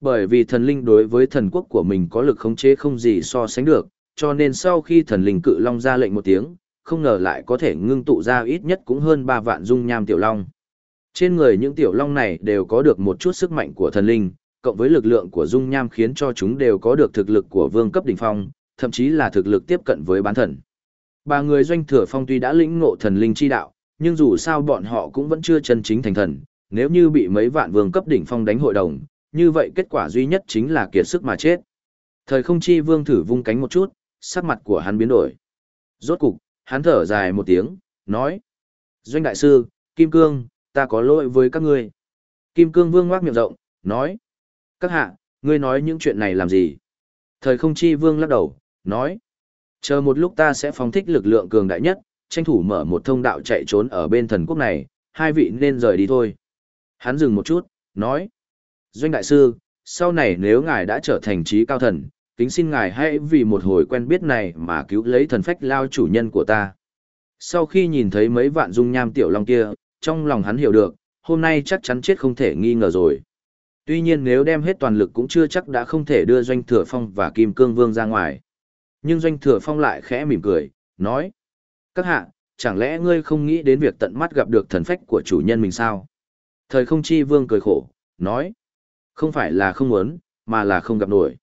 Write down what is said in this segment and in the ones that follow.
Bởi vì thần linh đối với thần quốc của mình có lực khống chế không gì so sánh được, cho nên sau khi thần linh cự long ra lệnh một tiếng, không ngờ lại có thể ngưng tụ ra ít nhất cũng hơn 3 vạn dung nham tiểu long. Trên người những tiểu long này đều có được một chút sức mạnh của thần linh, cộng với lực lượng của dung nham khiến cho chúng đều có được thực lực của vương cấp đỉnh phong, thậm chí là thực lực tiếp cận với bán thần. Ba người doanh thừa phong tuy đã lĩnh ngộ thần linh chi đạo, nhưng dù sao bọn họ cũng vẫn chưa chân chính thành thần, nếu như bị mấy vạn vương cấp đỉnh phong đánh hội đồng, như vậy kết quả duy nhất chính là kiệt sức mà chết. Thời không chi vương thử vung cánh một chút, sắc mặt của hắn biến đổi. Rốt cục, hắn thở dài một tiếng, nói. Doanh đại sư, Kim Cương, ta có lỗi với các ngươi. Kim Cương vương ngoác miệng rộng, nói. Các hạ, ngươi nói những chuyện này làm gì? Thời không chi vương lắc đầu, nói. Chờ một lúc ta sẽ phóng thích lực lượng cường đại nhất, tranh thủ mở một thông đạo chạy trốn ở bên thần quốc này, hai vị nên rời đi thôi. Hắn dừng một chút, nói. Doanh đại sư, sau này nếu ngài đã trở thành trí cao thần, kính xin ngài hãy vì một hồi quen biết này mà cứu lấy thần phách lao chủ nhân của ta. Sau khi nhìn thấy mấy vạn dung nham tiểu long kia, trong lòng hắn hiểu được, hôm nay chắc chắn chết không thể nghi ngờ rồi. Tuy nhiên nếu đem hết toàn lực cũng chưa chắc đã không thể đưa Doanh Thừa Phong và Kim Cương Vương ra ngoài. Nhưng Doanh Thừa Phong lại khẽ mỉm cười, nói. Các hạ, chẳng lẽ ngươi không nghĩ đến việc tận mắt gặp được thần phách của chủ nhân mình sao? Thời không chi vương cười khổ, nói. Không phải là không muốn, mà là không gặp nổi.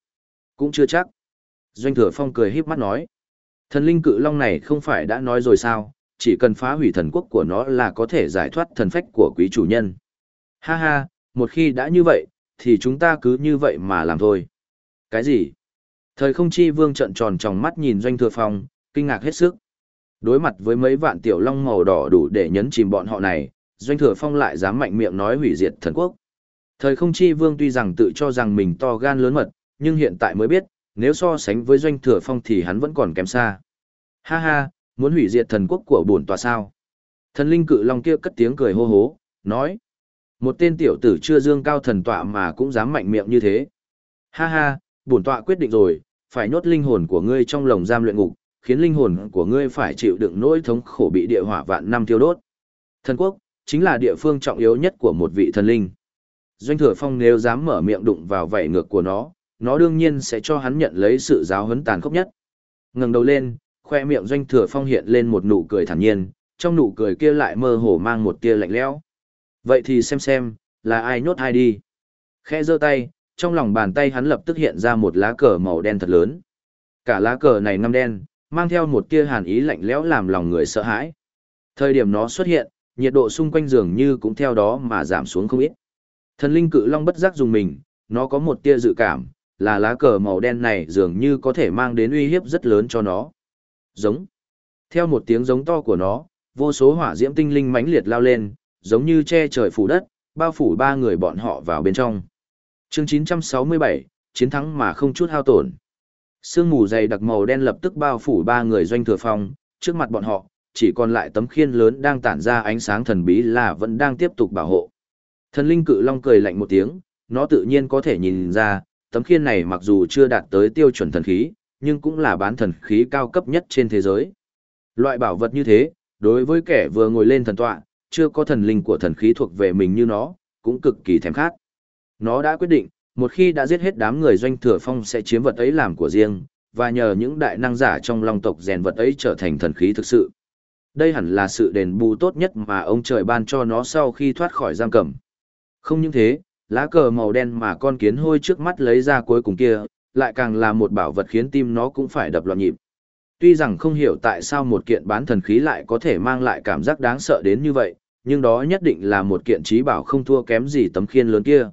Cũng chưa chắc. Doanh thừa phong cười híp mắt nói. Thần linh cự long này không phải đã nói rồi sao, chỉ cần phá hủy thần quốc của nó là có thể giải thoát thần phách của quý chủ nhân. Ha ha, một khi đã như vậy, thì chúng ta cứ như vậy mà làm thôi. Cái gì? Thời không chi vương trận tròn tròng mắt nhìn doanh thừa phong, kinh ngạc hết sức. Đối mặt với mấy vạn tiểu long màu đỏ đủ để nhấn chìm bọn họ này, doanh thừa phong lại dám mạnh miệng nói hủy diệt thần quốc. Thời không chi vương tuy rằng tự cho rằng mình to gan lớn mật, nhưng hiện tại mới biết, nếu so sánh với doanh thừa phong thì hắn vẫn còn kém xa. Ha ha, muốn hủy diệt thần quốc của bổn tòa sao? Thần linh cự long kia cất tiếng cười hô hố, nói. Một tên tiểu tử chưa dương cao thần tọa mà cũng dám mạnh miệng như thế. Ha ha, bổn tọa quyết định rồi, phải nhốt linh hồn của ngươi trong lồng giam luyện ngục, khiến linh hồn của ngươi phải chịu đựng nỗi thống khổ bị địa hỏa vạn năm thiêu đốt. Thần quốc, chính là địa phương trọng yếu nhất của một vị thần linh. Doanh thừa phong nếu dám mở miệng đụng vào vảy ngược của nó, nó đương nhiên sẽ cho hắn nhận lấy sự giáo huấn tàn khốc nhất. Ngẩng đầu lên, khoe miệng doanh thừa phong hiện lên một nụ cười thản nhiên, trong nụ cười kia lại mơ hồ mang một tia lạnh lẽo. Vậy thì xem xem, là ai nhốt ai đi. Khẽ giơ tay, trong lòng bàn tay hắn lập tức hiện ra một lá cờ màu đen thật lớn. Cả lá cờ này ngăm đen, mang theo một tia hàn ý lạnh lẽo làm lòng người sợ hãi. Thời điểm nó xuất hiện, nhiệt độ xung quanh giường như cũng theo đó mà giảm xuống không ít. Thần linh cự long bất giác dùng mình, nó có một tia dự cảm, là lá cờ màu đen này dường như có thể mang đến uy hiếp rất lớn cho nó. Giống. Theo một tiếng giống to của nó, vô số hỏa diễm tinh linh mãnh liệt lao lên, giống như che trời phủ đất, bao phủ ba người bọn họ vào bên trong. Chương 967, chiến thắng mà không chút hao tổn. Sương mù dày đặc màu đen lập tức bao phủ ba người doanh thừa phong, trước mặt bọn họ, chỉ còn lại tấm khiên lớn đang tản ra ánh sáng thần bí là vẫn đang tiếp tục bảo hộ. Thần linh cự long cười lạnh một tiếng, nó tự nhiên có thể nhìn ra, tấm khiên này mặc dù chưa đạt tới tiêu chuẩn thần khí, nhưng cũng là bán thần khí cao cấp nhất trên thế giới. Loại bảo vật như thế, đối với kẻ vừa ngồi lên thần tọa, chưa có thần linh của thần khí thuộc về mình như nó, cũng cực kỳ thèm khát. Nó đã quyết định, một khi đã giết hết đám người doanh thừa phong sẽ chiếm vật ấy làm của riêng, và nhờ những đại năng giả trong long tộc rèn vật ấy trở thành thần khí thực sự. Đây hẳn là sự đền bù tốt nhất mà ông trời ban cho nó sau khi thoát khỏi giam cầm. Không những thế, lá cờ màu đen mà con kiến hôi trước mắt lấy ra cuối cùng kia, lại càng là một bảo vật khiến tim nó cũng phải đập loạn nhịp. Tuy rằng không hiểu tại sao một kiện bán thần khí lại có thể mang lại cảm giác đáng sợ đến như vậy, nhưng đó nhất định là một kiện trí bảo không thua kém gì tấm khiên lớn kia.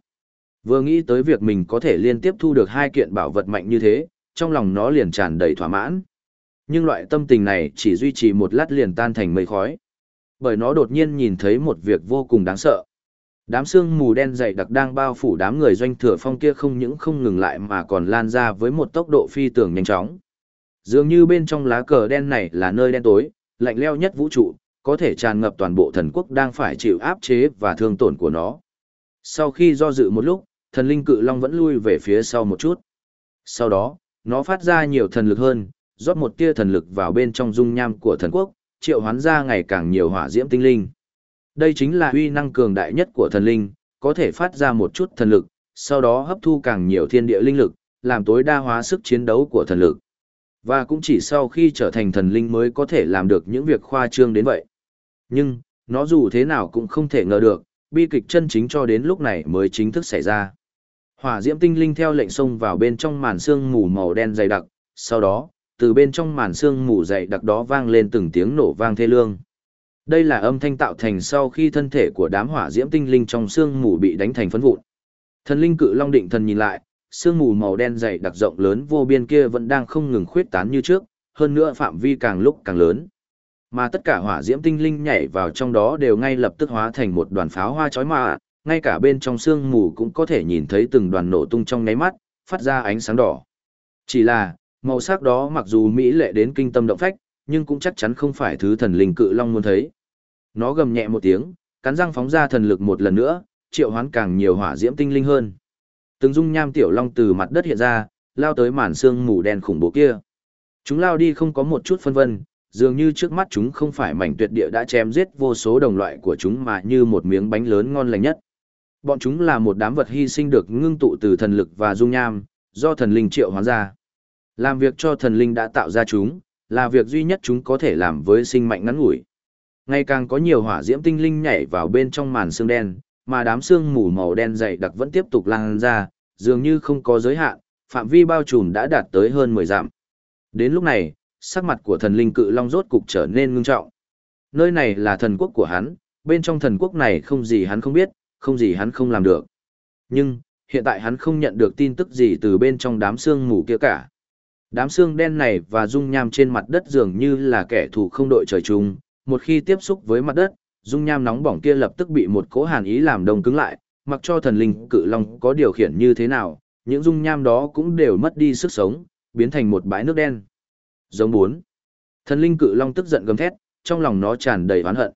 Vừa nghĩ tới việc mình có thể liên tiếp thu được hai kiện bảo vật mạnh như thế, trong lòng nó liền tràn đầy thỏa mãn. Nhưng loại tâm tình này chỉ duy trì một lát liền tan thành mây khói. Bởi nó đột nhiên nhìn thấy một việc vô cùng đáng sợ. Đám sương mù đen dày đặc đang bao phủ đám người doanh thừa phong kia không những không ngừng lại mà còn lan ra với một tốc độ phi tưởng nhanh chóng. Dường như bên trong lá cờ đen này là nơi đen tối, lạnh leo nhất vũ trụ, có thể tràn ngập toàn bộ thần quốc đang phải chịu áp chế và thương tổn của nó. Sau khi do dự một lúc, thần linh cự long vẫn lui về phía sau một chút. Sau đó, nó phát ra nhiều thần lực hơn, rót một tia thần lực vào bên trong dung nham của thần quốc, triệu hoán ra ngày càng nhiều hỏa diễm tinh linh. Đây chính là uy năng cường đại nhất của thần linh, có thể phát ra một chút thần lực, sau đó hấp thu càng nhiều thiên địa linh lực, làm tối đa hóa sức chiến đấu của thần lực. Và cũng chỉ sau khi trở thành thần linh mới có thể làm được những việc khoa trương đến vậy. Nhưng, nó dù thế nào cũng không thể ngờ được, bi kịch chân chính cho đến lúc này mới chính thức xảy ra. Hỏa diễm tinh linh theo lệnh xông vào bên trong màn xương mù màu đen dày đặc, sau đó, từ bên trong màn xương mù dày đặc đó vang lên từng tiếng nổ vang thê lương. Đây là âm thanh tạo thành sau khi thân thể của đám hỏa diễm tinh linh trong xương mù bị đánh thành phấn vụn. Thần linh cự long định thần nhìn lại, xương mù màu đen dày đặc rộng lớn vô biên kia vẫn đang không ngừng khuyết tán như trước, hơn nữa phạm vi càng lúc càng lớn. Mà tất cả hỏa diễm tinh linh nhảy vào trong đó đều ngay lập tức hóa thành một đoàn pháo hoa chói mạ, ngay cả bên trong xương mù cũng có thể nhìn thấy từng đoàn nổ tung trong nháy mắt, phát ra ánh sáng đỏ. Chỉ là, màu sắc đó mặc dù mỹ lệ đến kinh tâm động phách, nhưng cũng chắc chắn không phải thứ thần linh cự long muốn thấy. Nó gầm nhẹ một tiếng, cắn răng phóng ra thần lực một lần nữa, triệu hoán càng nhiều hỏa diễm tinh linh hơn. Từng dung nham tiểu long từ mặt đất hiện ra, lao tới màn xương mù đen khủng bố kia. Chúng lao đi không có một chút phân vân, dường như trước mắt chúng không phải mảnh tuyệt địa đã chém giết vô số đồng loại của chúng mà như một miếng bánh lớn ngon lành nhất. Bọn chúng là một đám vật hy sinh được ngưng tụ từ thần lực và dung nham, do thần linh triệu hóa ra. Làm việc cho thần linh đã tạo ra chúng, là việc duy nhất chúng có thể làm với sinh mạnh ngắn ngủi. Ngày càng có nhiều hỏa diễm tinh linh nhảy vào bên trong màn xương đen, mà đám xương mù màu đen dày đặc vẫn tiếp tục lan ra, dường như không có giới hạn, phạm vi bao trùm đã đạt tới hơn 10 dặm. Đến lúc này, sắc mặt của thần linh cự long rốt cục trở nên ngưng trọng. Nơi này là thần quốc của hắn, bên trong thần quốc này không gì hắn không biết, không gì hắn không làm được. Nhưng, hiện tại hắn không nhận được tin tức gì từ bên trong đám xương mù kia cả. Đám xương đen này và dung nham trên mặt đất dường như là kẻ thù không đội trời chung, một khi tiếp xúc với mặt đất, dung nham nóng bỏng kia lập tức bị một cỗ hàn ý làm đông cứng lại, mặc cho thần linh cự long có điều khiển như thế nào, những dung nham đó cũng đều mất đi sức sống, biến thành một bãi nước đen. Giống bốn. Thần linh cự long tức giận gầm thét, trong lòng nó tràn đầy oán hận.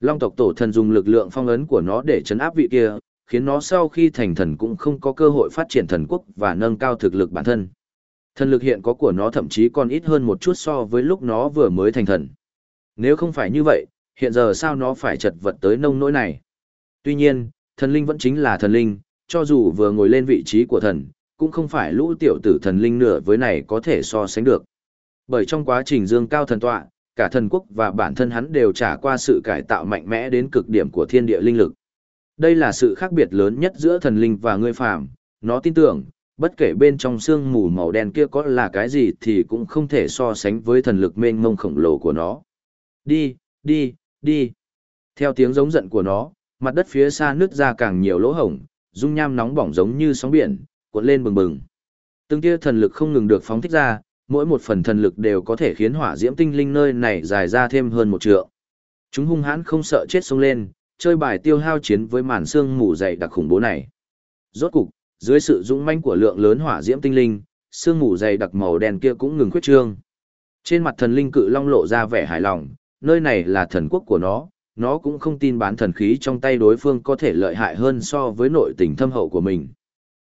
Long tộc tổ thần dùng lực lượng phong ấn của nó để chấn áp vị kia, khiến nó sau khi thành thần cũng không có cơ hội phát triển thần quốc và nâng cao thực lực bản thân. Thần lực hiện có của nó thậm chí còn ít hơn một chút so với lúc nó vừa mới thành thần. Nếu không phải như vậy, hiện giờ sao nó phải chật vật tới nông nỗi này? Tuy nhiên, thần linh vẫn chính là thần linh, cho dù vừa ngồi lên vị trí của thần, cũng không phải lũ tiểu tử thần linh nửa với này có thể so sánh được. Bởi trong quá trình dương cao thần tọa, cả thần quốc và bản thân hắn đều trải qua sự cải tạo mạnh mẽ đến cực điểm của thiên địa linh lực. Đây là sự khác biệt lớn nhất giữa thần linh và người phàm, nó tin tưởng, bất kể bên trong xương mù màu đen kia có là cái gì thì cũng không thể so sánh với thần lực mênh mông khổng lồ của nó. Đi, đi, đi. Theo tiếng giống giận của nó, mặt đất phía xa nứt ra càng nhiều lỗ hổng, dung nham nóng bỏng giống như sóng biển, cuộn lên bừng bừng. Từng tia thần lực không ngừng được phóng thích ra, mỗi một phần thần lực đều có thể khiến hỏa diễm tinh linh nơi này dài ra thêm hơn một trượng. Chúng hung hãn không sợ chết xông lên, chơi bài tiêu hao chiến với màn xương mù dày đặc khủng bố này. Rốt cục, dưới sự dũng manh của lượng lớn hỏa diễm tinh linh, sương mù dày đặc màu đen kia cũng ngừng khuyết trương. Trên mặt thần linh cự long lộ ra vẻ hài lòng, nơi này là thần quốc của nó, nó cũng không tin bán thần khí trong tay đối phương có thể lợi hại hơn so với nội tình thâm hậu của mình.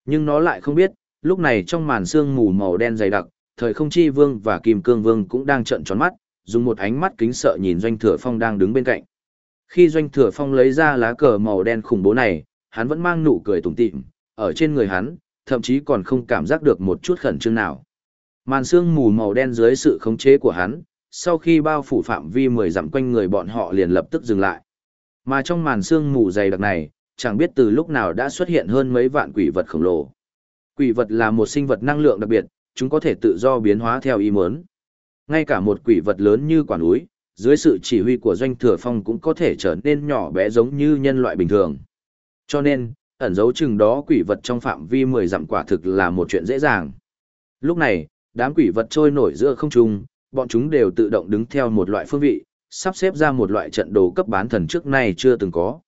Nhưng nó lại không biết, lúc này trong màn sương mù màu đen dày đặc, thời không chi vương và kim cương vương cũng đang trợn tròn mắt, dùng một ánh mắt kính sợ nhìn doanh thừa phong đang đứng bên cạnh. Khi doanh thừa phong lấy ra lá cờ màu đen khủng bố này, hắn vẫn mang nụ cười tủm tỉm, ở trên người hắn, thậm chí còn không cảm giác được một chút khẩn trương nào. Màn sương mù màu đen dưới sự khống chế của hắn, sau khi bao phủ phạm vi mười dặm quanh người bọn họ liền lập tức dừng lại. Mà trong màn sương mù dày đặc này, chẳng biết từ lúc nào đã xuất hiện hơn mấy vạn quỷ vật khổng lồ. Quỷ vật là một sinh vật năng lượng đặc biệt, chúng có thể tự do biến hóa theo ý muốn. Ngay cả một quỷ vật lớn như quả núi, dưới sự chỉ huy của doanh thừa phong cũng có thể trở nên nhỏ bé giống như nhân loại bình thường. Cho nên, ẩn dấu chừng đó quỷ vật trong phạm vi 10 dặm quả thực là một chuyện dễ dàng. Lúc này, đám quỷ vật trôi nổi giữa không trung, bọn chúng đều tự động đứng theo một loại phương vị, sắp xếp ra một loại trận đồ cấp bán thần trước nay chưa từng có.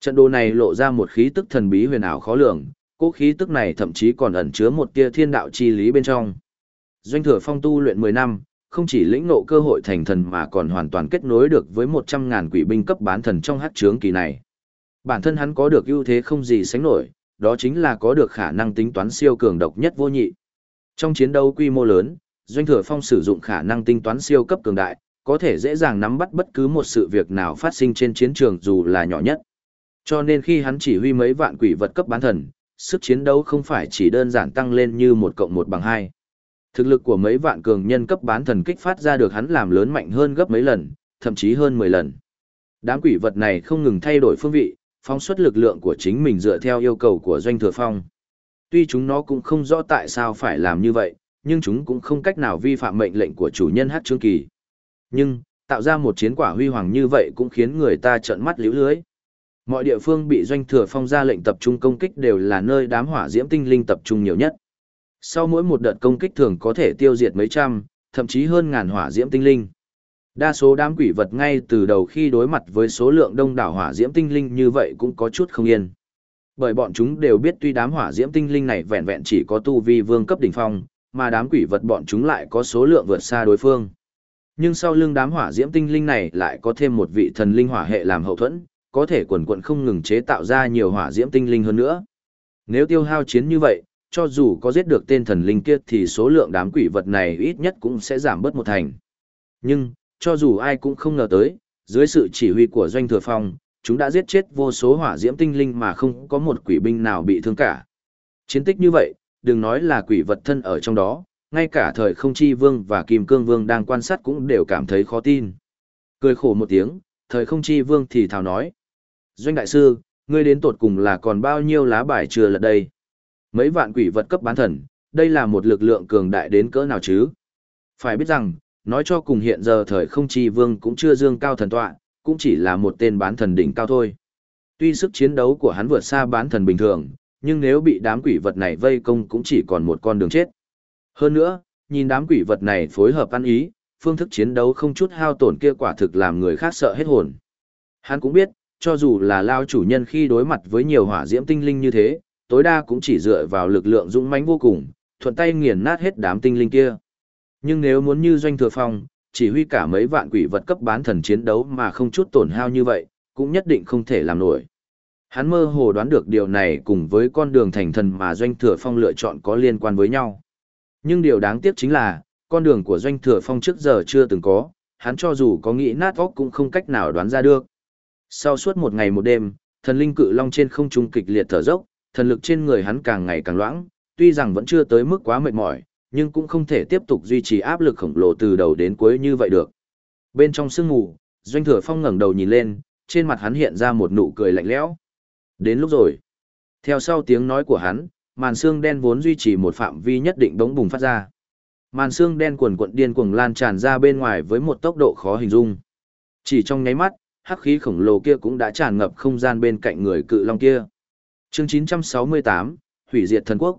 Trận đồ này lộ ra một khí tức thần bí huyền ảo khó lường, cố khí tức này thậm chí còn ẩn chứa một tia thiên đạo chi lý bên trong. Doanh thừa phong tu luyện 10 năm, không chỉ lĩnh ngộ cơ hội thành thần mà còn hoàn toàn kết nối được với 100.000 quỷ binh cấp bán thần trong hát chướng kỳ này. Bản thân hắn có được ưu thế không gì sánh nổi, đó chính là có được khả năng tính toán siêu cường độc nhất vô nhị. Trong chiến đấu quy mô lớn, Doanh Thừa Phong sử dụng khả năng tính toán siêu cấp cường đại, có thể dễ dàng nắm bắt bất cứ một sự việc nào phát sinh trên chiến trường dù là nhỏ nhất. Cho nên khi hắn chỉ huy mấy vạn quỷ vật cấp bán thần, sức chiến đấu không phải chỉ đơn giản tăng lên như một cộng một bằng hai. Thực lực của mấy vạn cường nhân cấp bán thần kích phát ra được hắn làm lớn mạnh hơn gấp mấy lần, thậm chí hơn 10 lần. Đám quỷ vật này không ngừng thay đổi phương vị, phóng xuất lực lượng của chính mình dựa theo yêu cầu của doanh thừa phong. Tuy chúng nó cũng không rõ tại sao phải làm như vậy, nhưng chúng cũng không cách nào vi phạm mệnh lệnh của chủ nhân hát trương kỳ. Nhưng, tạo ra một chiến quả huy hoàng như vậy cũng khiến người ta trợn mắt liễu lưới. Mọi địa phương bị doanh thừa phong ra lệnh tập trung công kích đều là nơi đám hỏa diễm tinh linh tập trung nhiều nhất. Sau mỗi một đợt công kích thường có thể tiêu diệt mấy trăm, thậm chí hơn ngàn hỏa diễm tinh linh. Đa số đám quỷ vật ngay từ đầu khi đối mặt với số lượng đông đảo hỏa diễm tinh linh như vậy cũng có chút không yên. Bởi bọn chúng đều biết tuy đám hỏa diễm tinh linh này vẹn vẹn chỉ có tu vi vương cấp đỉnh phong, mà đám quỷ vật bọn chúng lại có số lượng vượt xa đối phương. Nhưng sau lưng đám hỏa diễm tinh linh này lại có thêm một vị thần linh hỏa hệ làm hậu thuẫn, có thể quần quận không ngừng chế tạo ra nhiều hỏa diễm tinh linh hơn nữa. Nếu tiêu hao chiến như vậy, cho dù có giết được tên thần linh kia thì số lượng đám quỷ vật này ít nhất cũng sẽ giảm bớt một thành. Nhưng, cho dù ai cũng không ngờ tới, dưới sự chỉ huy của Doanh Thừa Phong, chúng đã giết chết vô số hỏa diễm tinh linh mà không có một quỷ binh nào bị thương cả. Chiến tích như vậy, đừng nói là quỷ vật thân ở trong đó, ngay cả thời không chi vương và kim cương vương đang quan sát cũng đều cảm thấy khó tin. Cười khổ một tiếng, thời không chi vương thì thào nói. Doanh đại sư, ngươi đến tột cùng là còn bao nhiêu lá bài chưa lật đây? Mấy vạn quỷ vật cấp bán thần, đây là một lực lượng cường đại đến cỡ nào chứ? Phải biết rằng, nói cho cùng hiện giờ thời không chi vương cũng chưa dương cao thần tọa, cũng chỉ là một tên bán thần đỉnh cao thôi. Tuy sức chiến đấu của hắn vượt xa bán thần bình thường, nhưng nếu bị đám quỷ vật này vây công cũng chỉ còn một con đường chết. Hơn nữa, nhìn đám quỷ vật này phối hợp ăn ý, phương thức chiến đấu không chút hao tổn kia quả thực làm người khác sợ hết hồn. Hắn cũng biết, cho dù là lao chủ nhân khi đối mặt với nhiều hỏa diễm tinh linh như thế, tối đa cũng chỉ dựa vào lực lượng dũng mãnh vô cùng, thuận tay nghiền nát hết đám tinh linh kia. Nhưng nếu muốn như doanh thừa phong, chỉ huy cả mấy vạn quỷ vật cấp bán thần chiến đấu mà không chút tổn hao như vậy, cũng nhất định không thể làm nổi. Hắn mơ hồ đoán được điều này cùng với con đường thành thần mà doanh thừa phong lựa chọn có liên quan với nhau. Nhưng điều đáng tiếc chính là, con đường của doanh thừa phong trước giờ chưa từng có, hắn cho dù có nghĩ nát óc cũng không cách nào đoán ra được. Sau suốt một ngày một đêm, thần linh cự long trên không trung kịch liệt thở dốc, thần lực trên người hắn càng ngày càng loãng, tuy rằng vẫn chưa tới mức quá mệt mỏi, nhưng cũng không thể tiếp tục duy trì áp lực khổng lồ từ đầu đến cuối như vậy được. Bên trong sương mù, Doanh Thừa Phong ngẩng đầu nhìn lên, trên mặt hắn hiện ra một nụ cười lạnh lẽo. Đến lúc rồi. Theo sau tiếng nói của hắn, màn xương đen vốn duy trì một phạm vi nhất định bỗng bùng phát ra. Màn xương đen cuồn cuộn điên cuồng lan tràn ra bên ngoài với một tốc độ khó hình dung. Chỉ trong nháy mắt, hắc khí khổng lồ kia cũng đã tràn ngập không gian bên cạnh người cự long kia. Chương 968, Hủy diệt thần quốc.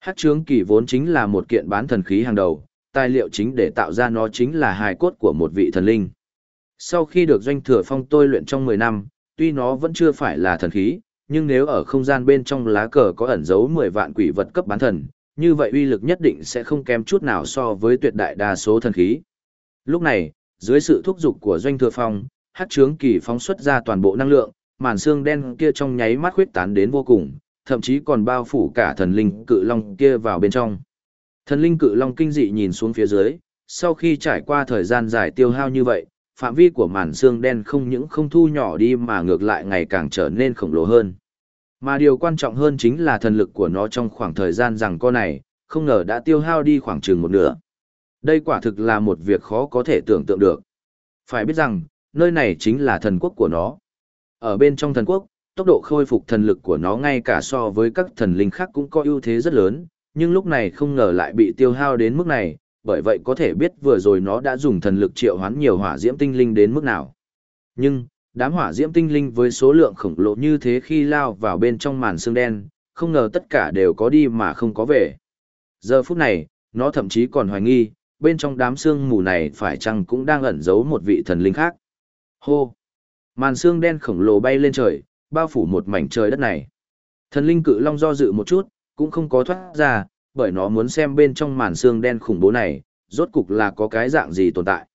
Hát trướng kỳ vốn chính là một kiện bán thần khí hàng đầu, tài liệu chính để tạo ra nó chính là hài cốt của một vị thần linh. Sau khi được doanh thừa phong tôi luyện trong 10 năm, tuy nó vẫn chưa phải là thần khí, nhưng nếu ở không gian bên trong lá cờ có ẩn giấu 10 vạn quỷ vật cấp bán thần, như vậy uy lực nhất định sẽ không kém chút nào so với tuyệt đại đa số thần khí. Lúc này, dưới sự thúc giục của doanh thừa phong, Hát trướng kỳ phóng xuất ra toàn bộ năng lượng, màn xương đen kia trong nháy mắt khuyết tán đến vô cùng, thậm chí còn bao phủ cả thần linh cự long kia vào bên trong. Thần linh cự long kinh dị nhìn xuống phía dưới, sau khi trải qua thời gian dài tiêu hao như vậy, phạm vi của màn xương đen không những không thu nhỏ đi mà ngược lại ngày càng trở nên khổng lồ hơn. Mà điều quan trọng hơn chính là thần lực của nó trong khoảng thời gian rằng con này, không ngờ đã tiêu hao đi khoảng chừng một nửa. Đây quả thực là một việc khó có thể tưởng tượng được. Phải biết rằng, nơi này chính là thần quốc của nó. Ở bên trong thần quốc, tốc độ khôi phục thần lực của nó ngay cả so với các thần linh khác cũng có ưu thế rất lớn, nhưng lúc này không ngờ lại bị tiêu hao đến mức này, bởi vậy có thể biết vừa rồi nó đã dùng thần lực triệu hoán nhiều hỏa diễm tinh linh đến mức nào. Nhưng, đám hỏa diễm tinh linh với số lượng khổng lồ như thế khi lao vào bên trong màn xương đen, không ngờ tất cả đều có đi mà không có về. Giờ phút này, nó thậm chí còn hoài nghi, bên trong đám xương mù này phải chăng cũng đang ẩn giấu một vị thần linh khác. Hô! Màn xương đen khổng lồ bay lên trời, bao phủ một mảnh trời đất này. Thần linh cự long do dự một chút, cũng không có thoát ra, bởi nó muốn xem bên trong màn xương đen khủng bố này, rốt cục là có cái dạng gì tồn tại.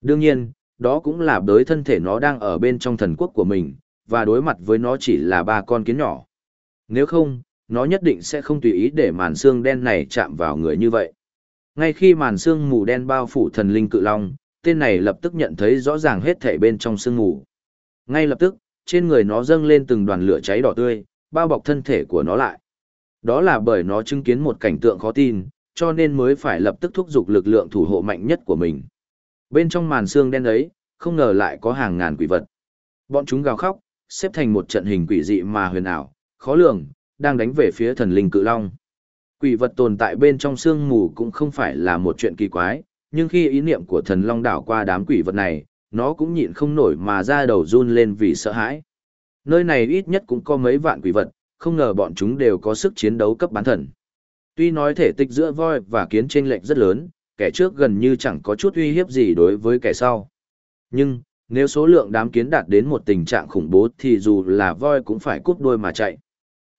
Đương nhiên, đó cũng là đối thân thể nó đang ở bên trong thần quốc của mình, và đối mặt với nó chỉ là ba con kiến nhỏ. Nếu không, nó nhất định sẽ không tùy ý để màn xương đen này chạm vào người như vậy. Ngay khi màn xương mù đen bao phủ thần linh cự long, tên này lập tức nhận thấy rõ ràng hết thể bên trong sương mù. Ngay lập tức, trên người nó dâng lên từng đoàn lửa cháy đỏ tươi, bao bọc thân thể của nó lại. Đó là bởi nó chứng kiến một cảnh tượng khó tin, cho nên mới phải lập tức thúc giục lực lượng thủ hộ mạnh nhất của mình. Bên trong màn xương đen ấy, không ngờ lại có hàng ngàn quỷ vật. Bọn chúng gào khóc, xếp thành một trận hình quỷ dị mà huyền ảo, khó lường, đang đánh về phía thần linh cự long. Quỷ vật tồn tại bên trong xương mù cũng không phải là một chuyện kỳ quái, nhưng khi ý niệm của thần long đảo qua đám quỷ vật này, nó cũng nhịn không nổi mà ra đầu run lên vì sợ hãi. Nơi này ít nhất cũng có mấy vạn quỷ vật, không ngờ bọn chúng đều có sức chiến đấu cấp bán thần. Tuy nói thể tích giữa voi và kiến chênh lệch rất lớn, kẻ trước gần như chẳng có chút uy hiếp gì đối với kẻ sau. Nhưng, nếu số lượng đám kiến đạt đến một tình trạng khủng bố thì dù là voi cũng phải cút đuôi mà chạy.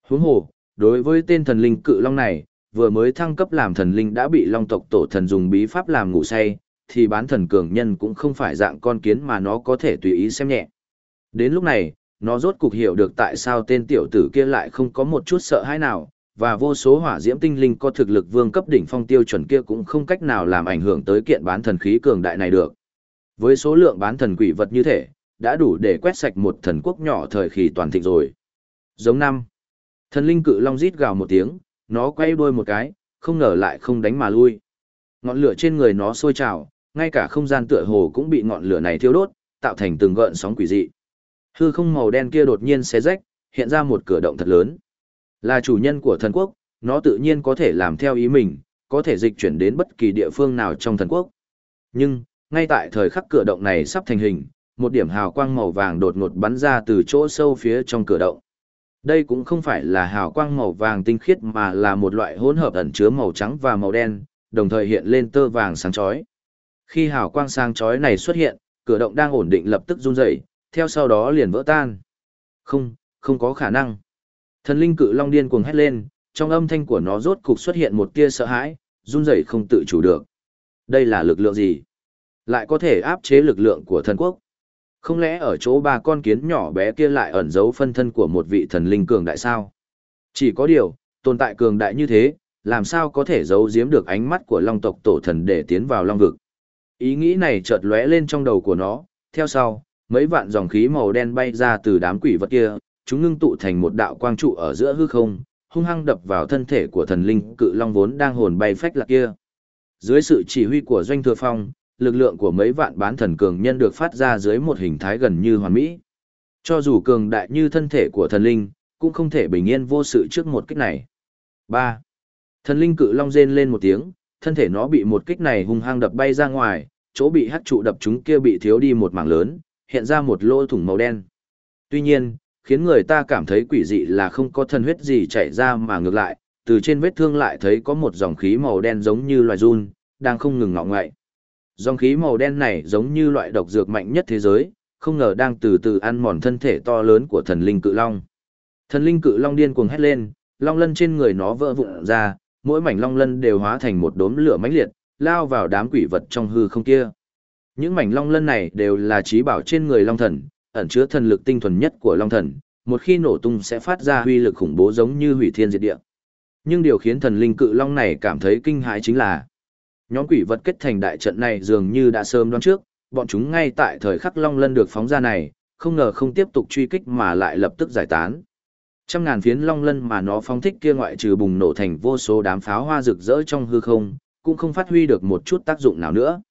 Huống hồ, đối với tên thần linh cự long này, vừa mới thăng cấp làm thần linh đã bị long tộc tổ thần dùng bí pháp làm ngủ say, thì bán thần cường nhân cũng không phải dạng con kiến mà nó có thể tùy ý xem nhẹ. Đến lúc này, nó rốt cục hiểu được tại sao tên tiểu tử kia lại không có một chút sợ hãi nào, và vô số hỏa diễm tinh linh có thực lực vương cấp đỉnh phong tiêu chuẩn kia cũng không cách nào làm ảnh hưởng tới kiện bán thần khí cường đại này được. Với số lượng bán thần quỷ vật như thế, đã đủ để quét sạch một thần quốc nhỏ thời kỳ toàn thịnh rồi. Giống năm. Thần linh cự long rít gào một tiếng, nó quay đuôi một cái, không ngờ lại không đánh mà lui. Ngọn lửa trên người nó sôi trào, ngay cả không gian tựa hồ cũng bị ngọn lửa này thiêu đốt, tạo thành từng gợn sóng quỷ dị. Hư không màu đen kia đột nhiên xé rách, hiện ra một cửa động thật lớn. Là chủ nhân của thần quốc, nó tự nhiên có thể làm theo ý mình, có thể dịch chuyển đến bất kỳ địa phương nào trong thần quốc. Nhưng, ngay tại thời khắc cửa động này sắp thành hình, một điểm hào quang màu vàng đột ngột bắn ra từ chỗ sâu phía trong cửa động. Đây cũng không phải là hào quang màu vàng tinh khiết mà là một loại hỗn hợp ẩn chứa màu trắng và màu đen, đồng thời hiện lên tơ vàng sáng chói. Khi hào quang sáng chói này xuất hiện, cửa động đang ổn định lập tức run rẩy, theo sau đó liền vỡ tan. Không, không có khả năng. Thần linh cự long điên cuồng hét lên, trong âm thanh của nó rốt cục xuất hiện một tia sợ hãi, run rẩy không tự chủ được. Đây là lực lượng gì? Lại có thể áp chế lực lượng của thần quốc? Không lẽ ở chỗ ba con kiến nhỏ bé kia lại ẩn giấu phân thân của một vị thần linh cường đại sao? Chỉ có điều, tồn tại cường đại như thế, làm sao có thể giấu giếm được ánh mắt của long tộc tổ thần để tiến vào long vực? Ý nghĩ này chợt lóe lên trong đầu của nó, theo sau, mấy vạn dòng khí màu đen bay ra từ đám quỷ vật kia, chúng ngưng tụ thành một đạo quang trụ ở giữa hư không, hung hăng đập vào thân thể của thần linh cự long vốn đang hồn bay phách lạc kia. Dưới sự chỉ huy của Doanh Thừa Phong, lực lượng của mấy vạn bán thần cường nhân được phát ra dưới một hình thái gần như hoàn mỹ. Cho dù cường đại như thân thể của thần linh, cũng không thể bình yên vô sự trước một kích này. 3. Thần linh cự long rên lên một tiếng, thân thể nó bị một kích này hung hăng đập bay ra ngoài, chỗ bị hắc trụ đập chúng kia bị thiếu đi một mảng lớn, hiện ra một lỗ thủng màu đen. Tuy nhiên, khiến người ta cảm thấy quỷ dị là không có thân huyết gì chảy ra mà ngược lại, từ trên vết thương lại thấy có một dòng khí màu đen giống như loài run, đang không ngừng ngọ ngoại. Dòng khí màu đen này giống như loại độc dược mạnh nhất thế giới, không ngờ đang từ từ ăn mòn thân thể to lớn của thần linh cự long. Thần linh cự long điên cuồng hét lên, long lân trên người nó vỡ vụn ra, mỗi mảnh long lân đều hóa thành một đốm lửa mãnh liệt, lao vào đám quỷ vật trong hư không kia. Những mảnh long lân này đều là trí bảo trên người long thần, ẩn chứa thần lực tinh thuần nhất của long thần, một khi nổ tung sẽ phát ra huy lực khủng bố giống như hủy thiên diệt địa. Nhưng điều khiến thần linh cự long này cảm thấy kinh hãi chính là nhóm quỷ vật kết thành đại trận này dường như đã sớm đoán trước, bọn chúng ngay tại thời khắc long lân được phóng ra này, không ngờ không tiếp tục truy kích mà lại lập tức giải tán. Trăm ngàn phiến long lân mà nó phóng thích kia ngoại trừ bùng nổ thành vô số đám pháo hoa rực rỡ trong hư không, cũng không phát huy được một chút tác dụng nào nữa.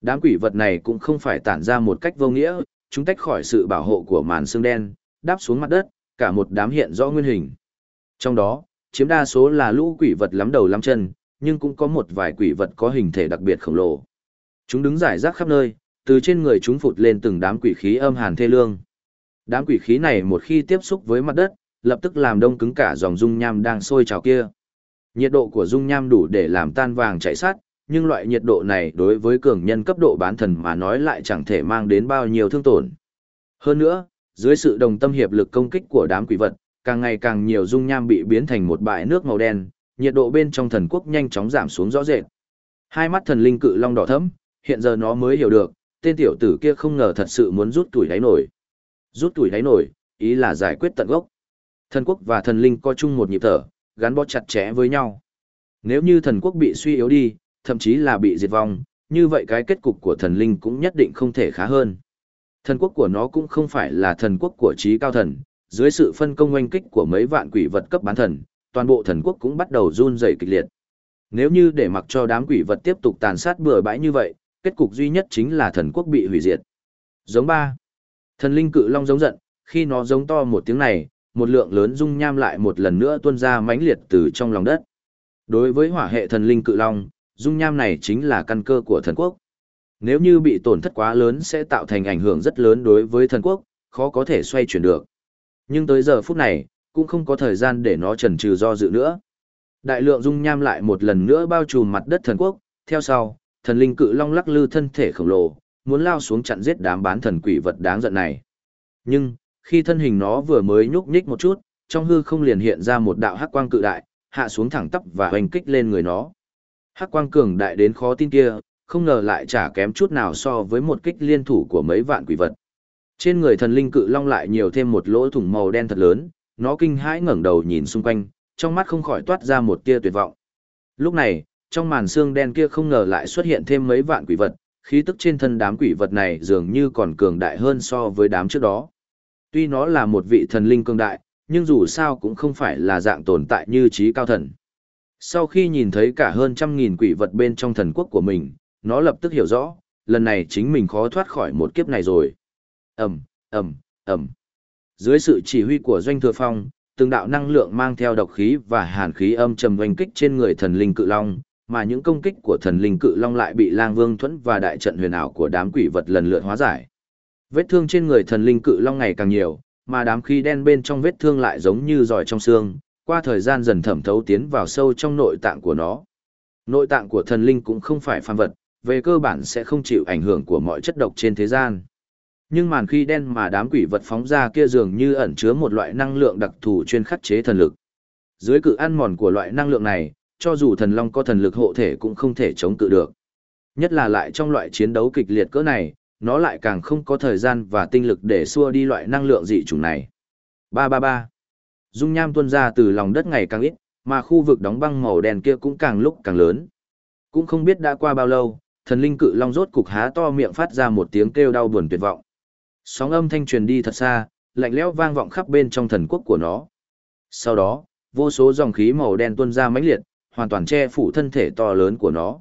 Đám quỷ vật này cũng không phải tản ra một cách vô nghĩa, chúng tách khỏi sự bảo hộ của màn xương đen, đáp xuống mặt đất, cả một đám hiện rõ nguyên hình. Trong đó, chiếm đa số là lũ quỷ vật lắm đầu lắm chân, nhưng cũng có một vài quỷ vật có hình thể đặc biệt khổng lồ. Chúng đứng rải rác khắp nơi, từ trên người chúng phụt lên từng đám quỷ khí âm hàn thê lương. Đám quỷ khí này một khi tiếp xúc với mặt đất, lập tức làm đông cứng cả dòng dung nham đang sôi trào kia. Nhiệt độ của dung nham đủ để làm tan vàng chảy sát, nhưng loại nhiệt độ này đối với cường nhân cấp độ bán thần mà nói lại chẳng thể mang đến bao nhiêu thương tổn. Hơn nữa, dưới sự đồng tâm hiệp lực công kích của đám quỷ vật, càng ngày càng nhiều dung nham bị biến thành một bãi nước màu đen, nhiệt độ bên trong thần quốc nhanh chóng giảm xuống rõ rệt. Hai mắt thần linh cự long đỏ thẫm, hiện giờ nó mới hiểu được, tên tiểu tử kia không ngờ thật sự muốn rút tuổi đáy nổi. Rút tuổi đáy nổi, ý là giải quyết tận gốc. Thần quốc và thần linh có chung một nhịp thở, gắn bó chặt chẽ với nhau. Nếu như thần quốc bị suy yếu đi, thậm chí là bị diệt vong, như vậy cái kết cục của thần linh cũng nhất định không thể khá hơn. Thần quốc của nó cũng không phải là thần quốc của trí cao thần, dưới sự phân công oanh kích của mấy vạn quỷ vật cấp bán thần, toàn bộ thần quốc cũng bắt đầu run rẩy kịch liệt. Nếu như để mặc cho đám quỷ vật tiếp tục tàn sát bừa bãi như vậy, kết cục duy nhất chính là thần quốc bị hủy diệt. Giống ba. Thần linh cự long giống giận, khi nó giống to một tiếng này, một lượng lớn dung nham lại một lần nữa tuôn ra mãnh liệt từ trong lòng đất. Đối với hỏa hệ thần linh cự long, dung nham này chính là căn cơ của thần quốc. Nếu như bị tổn thất quá lớn sẽ tạo thành ảnh hưởng rất lớn đối với thần quốc, khó có thể xoay chuyển được. Nhưng tới giờ phút này, cũng không có thời gian để nó trần trừ do dự nữa. Đại lượng dung nham lại một lần nữa bao trùm mặt đất thần quốc, theo sau, thần linh cự long lắc lư thân thể khổng lồ, muốn lao xuống chặn giết đám bán thần quỷ vật đáng giận này. Nhưng, khi thân hình nó vừa mới nhúc nhích một chút, trong hư không liền hiện ra một đạo hắc quang cự đại, hạ xuống thẳng tắp và hoành kích lên người nó. Hắc quang cường đại đến khó tin kia, không ngờ lại chả kém chút nào so với một kích liên thủ của mấy vạn quỷ vật. Trên người thần linh cự long lại nhiều thêm một lỗ thủng màu đen thật lớn, nó kinh hãi ngẩng đầu nhìn xung quanh, trong mắt không khỏi toát ra một tia tuyệt vọng. Lúc này, trong màn xương đen kia không ngờ lại xuất hiện thêm mấy vạn quỷ vật, khí tức trên thân đám quỷ vật này dường như còn cường đại hơn so với đám trước đó. Tuy nó là một vị thần linh cường đại, nhưng dù sao cũng không phải là dạng tồn tại như trí cao thần. Sau khi nhìn thấy cả hơn trăm nghìn quỷ vật bên trong thần quốc của mình, nó lập tức hiểu rõ, lần này chính mình khó thoát khỏi một kiếp này rồi. Ẩm, Ẩm, Ẩm. Dưới sự chỉ huy của Doanh Thừa Phong, từng đạo năng lượng mang theo độc khí và hàn khí âm trầm oanh kích trên người thần linh cự long, mà những công kích của thần linh cự long lại bị lang vương thuẫn và đại trận huyền ảo của đám quỷ vật lần lượt hóa giải. Vết thương trên người thần linh cự long ngày càng nhiều, mà đám khí đen bên trong vết thương lại giống như giỏi trong xương, qua thời gian dần thẩm thấu tiến vào sâu trong nội tạng của nó. Nội tạng của thần linh cũng không phải phàm vật, về cơ bản sẽ không chịu ảnh hưởng của mọi chất độc trên thế gian. Nhưng màn khí đen mà đám quỷ vật phóng ra kia dường như ẩn chứa một loại năng lượng đặc thù chuyên khắc chế thần lực. Dưới cự ăn mòn của loại năng lượng này, cho dù thần long có thần lực hộ thể cũng không thể chống cự được. Nhất là lại trong loại chiến đấu kịch liệt cỡ này, nó lại càng không có thời gian và tinh lực để xua đi loại năng lượng dị chủng này. 333. Dung nham tuôn ra từ lòng đất ngày càng ít, mà khu vực đóng băng màu đen kia cũng càng lúc càng lớn. Cũng không biết đã qua bao lâu, thần linh cự long rốt cục há to miệng phát ra một tiếng kêu đau buồn tuyệt vọng. Sóng âm thanh truyền đi thật xa, lạnh lẽo vang vọng khắp bên trong thần quốc của nó. Sau đó, vô số dòng khí màu đen tuôn ra mãnh liệt, hoàn toàn che phủ thân thể to lớn của nó.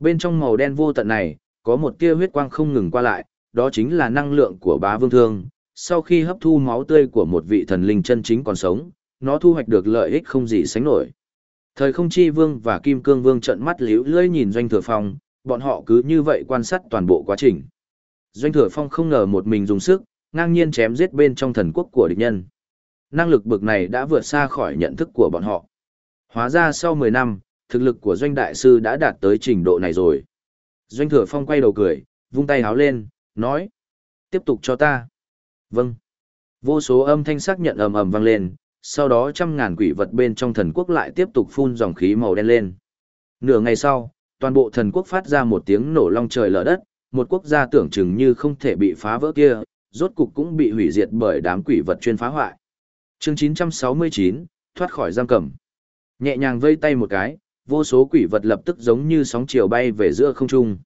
Bên trong màu đen vô tận này, có một tia huyết quang không ngừng qua lại, đó chính là năng lượng của bá vương thương. Sau khi hấp thu máu tươi của một vị thần linh chân chính còn sống, nó thu hoạch được lợi ích không gì sánh nổi. Thời không chi vương và kim cương vương trợn mắt liễu lưỡi nhìn doanh thừa phong, bọn họ cứ như vậy quan sát toàn bộ quá trình. Doanh thừa phong không ngờ một mình dùng sức, ngang nhiên chém giết bên trong thần quốc của địch nhân. Năng lực bực này đã vượt xa khỏi nhận thức của bọn họ. Hóa ra sau 10 năm, thực lực của doanh đại sư đã đạt tới trình độ này rồi. Doanh thừa phong quay đầu cười, vung tay háo lên, nói. Tiếp tục cho ta. Vâng. Vô số âm thanh xác nhận ầm ầm vang lên, sau đó trăm ngàn quỷ vật bên trong thần quốc lại tiếp tục phun dòng khí màu đen lên. Nửa ngày sau, toàn bộ thần quốc phát ra một tiếng nổ long trời lở đất, một quốc gia tưởng chừng như không thể bị phá vỡ kia, rốt cục cũng bị hủy diệt bởi đám quỷ vật chuyên phá hoại. Chương 969, thoát khỏi giam cầm. Nhẹ nhàng vây tay một cái, vô số quỷ vật lập tức giống như sóng chiều bay về giữa không trung.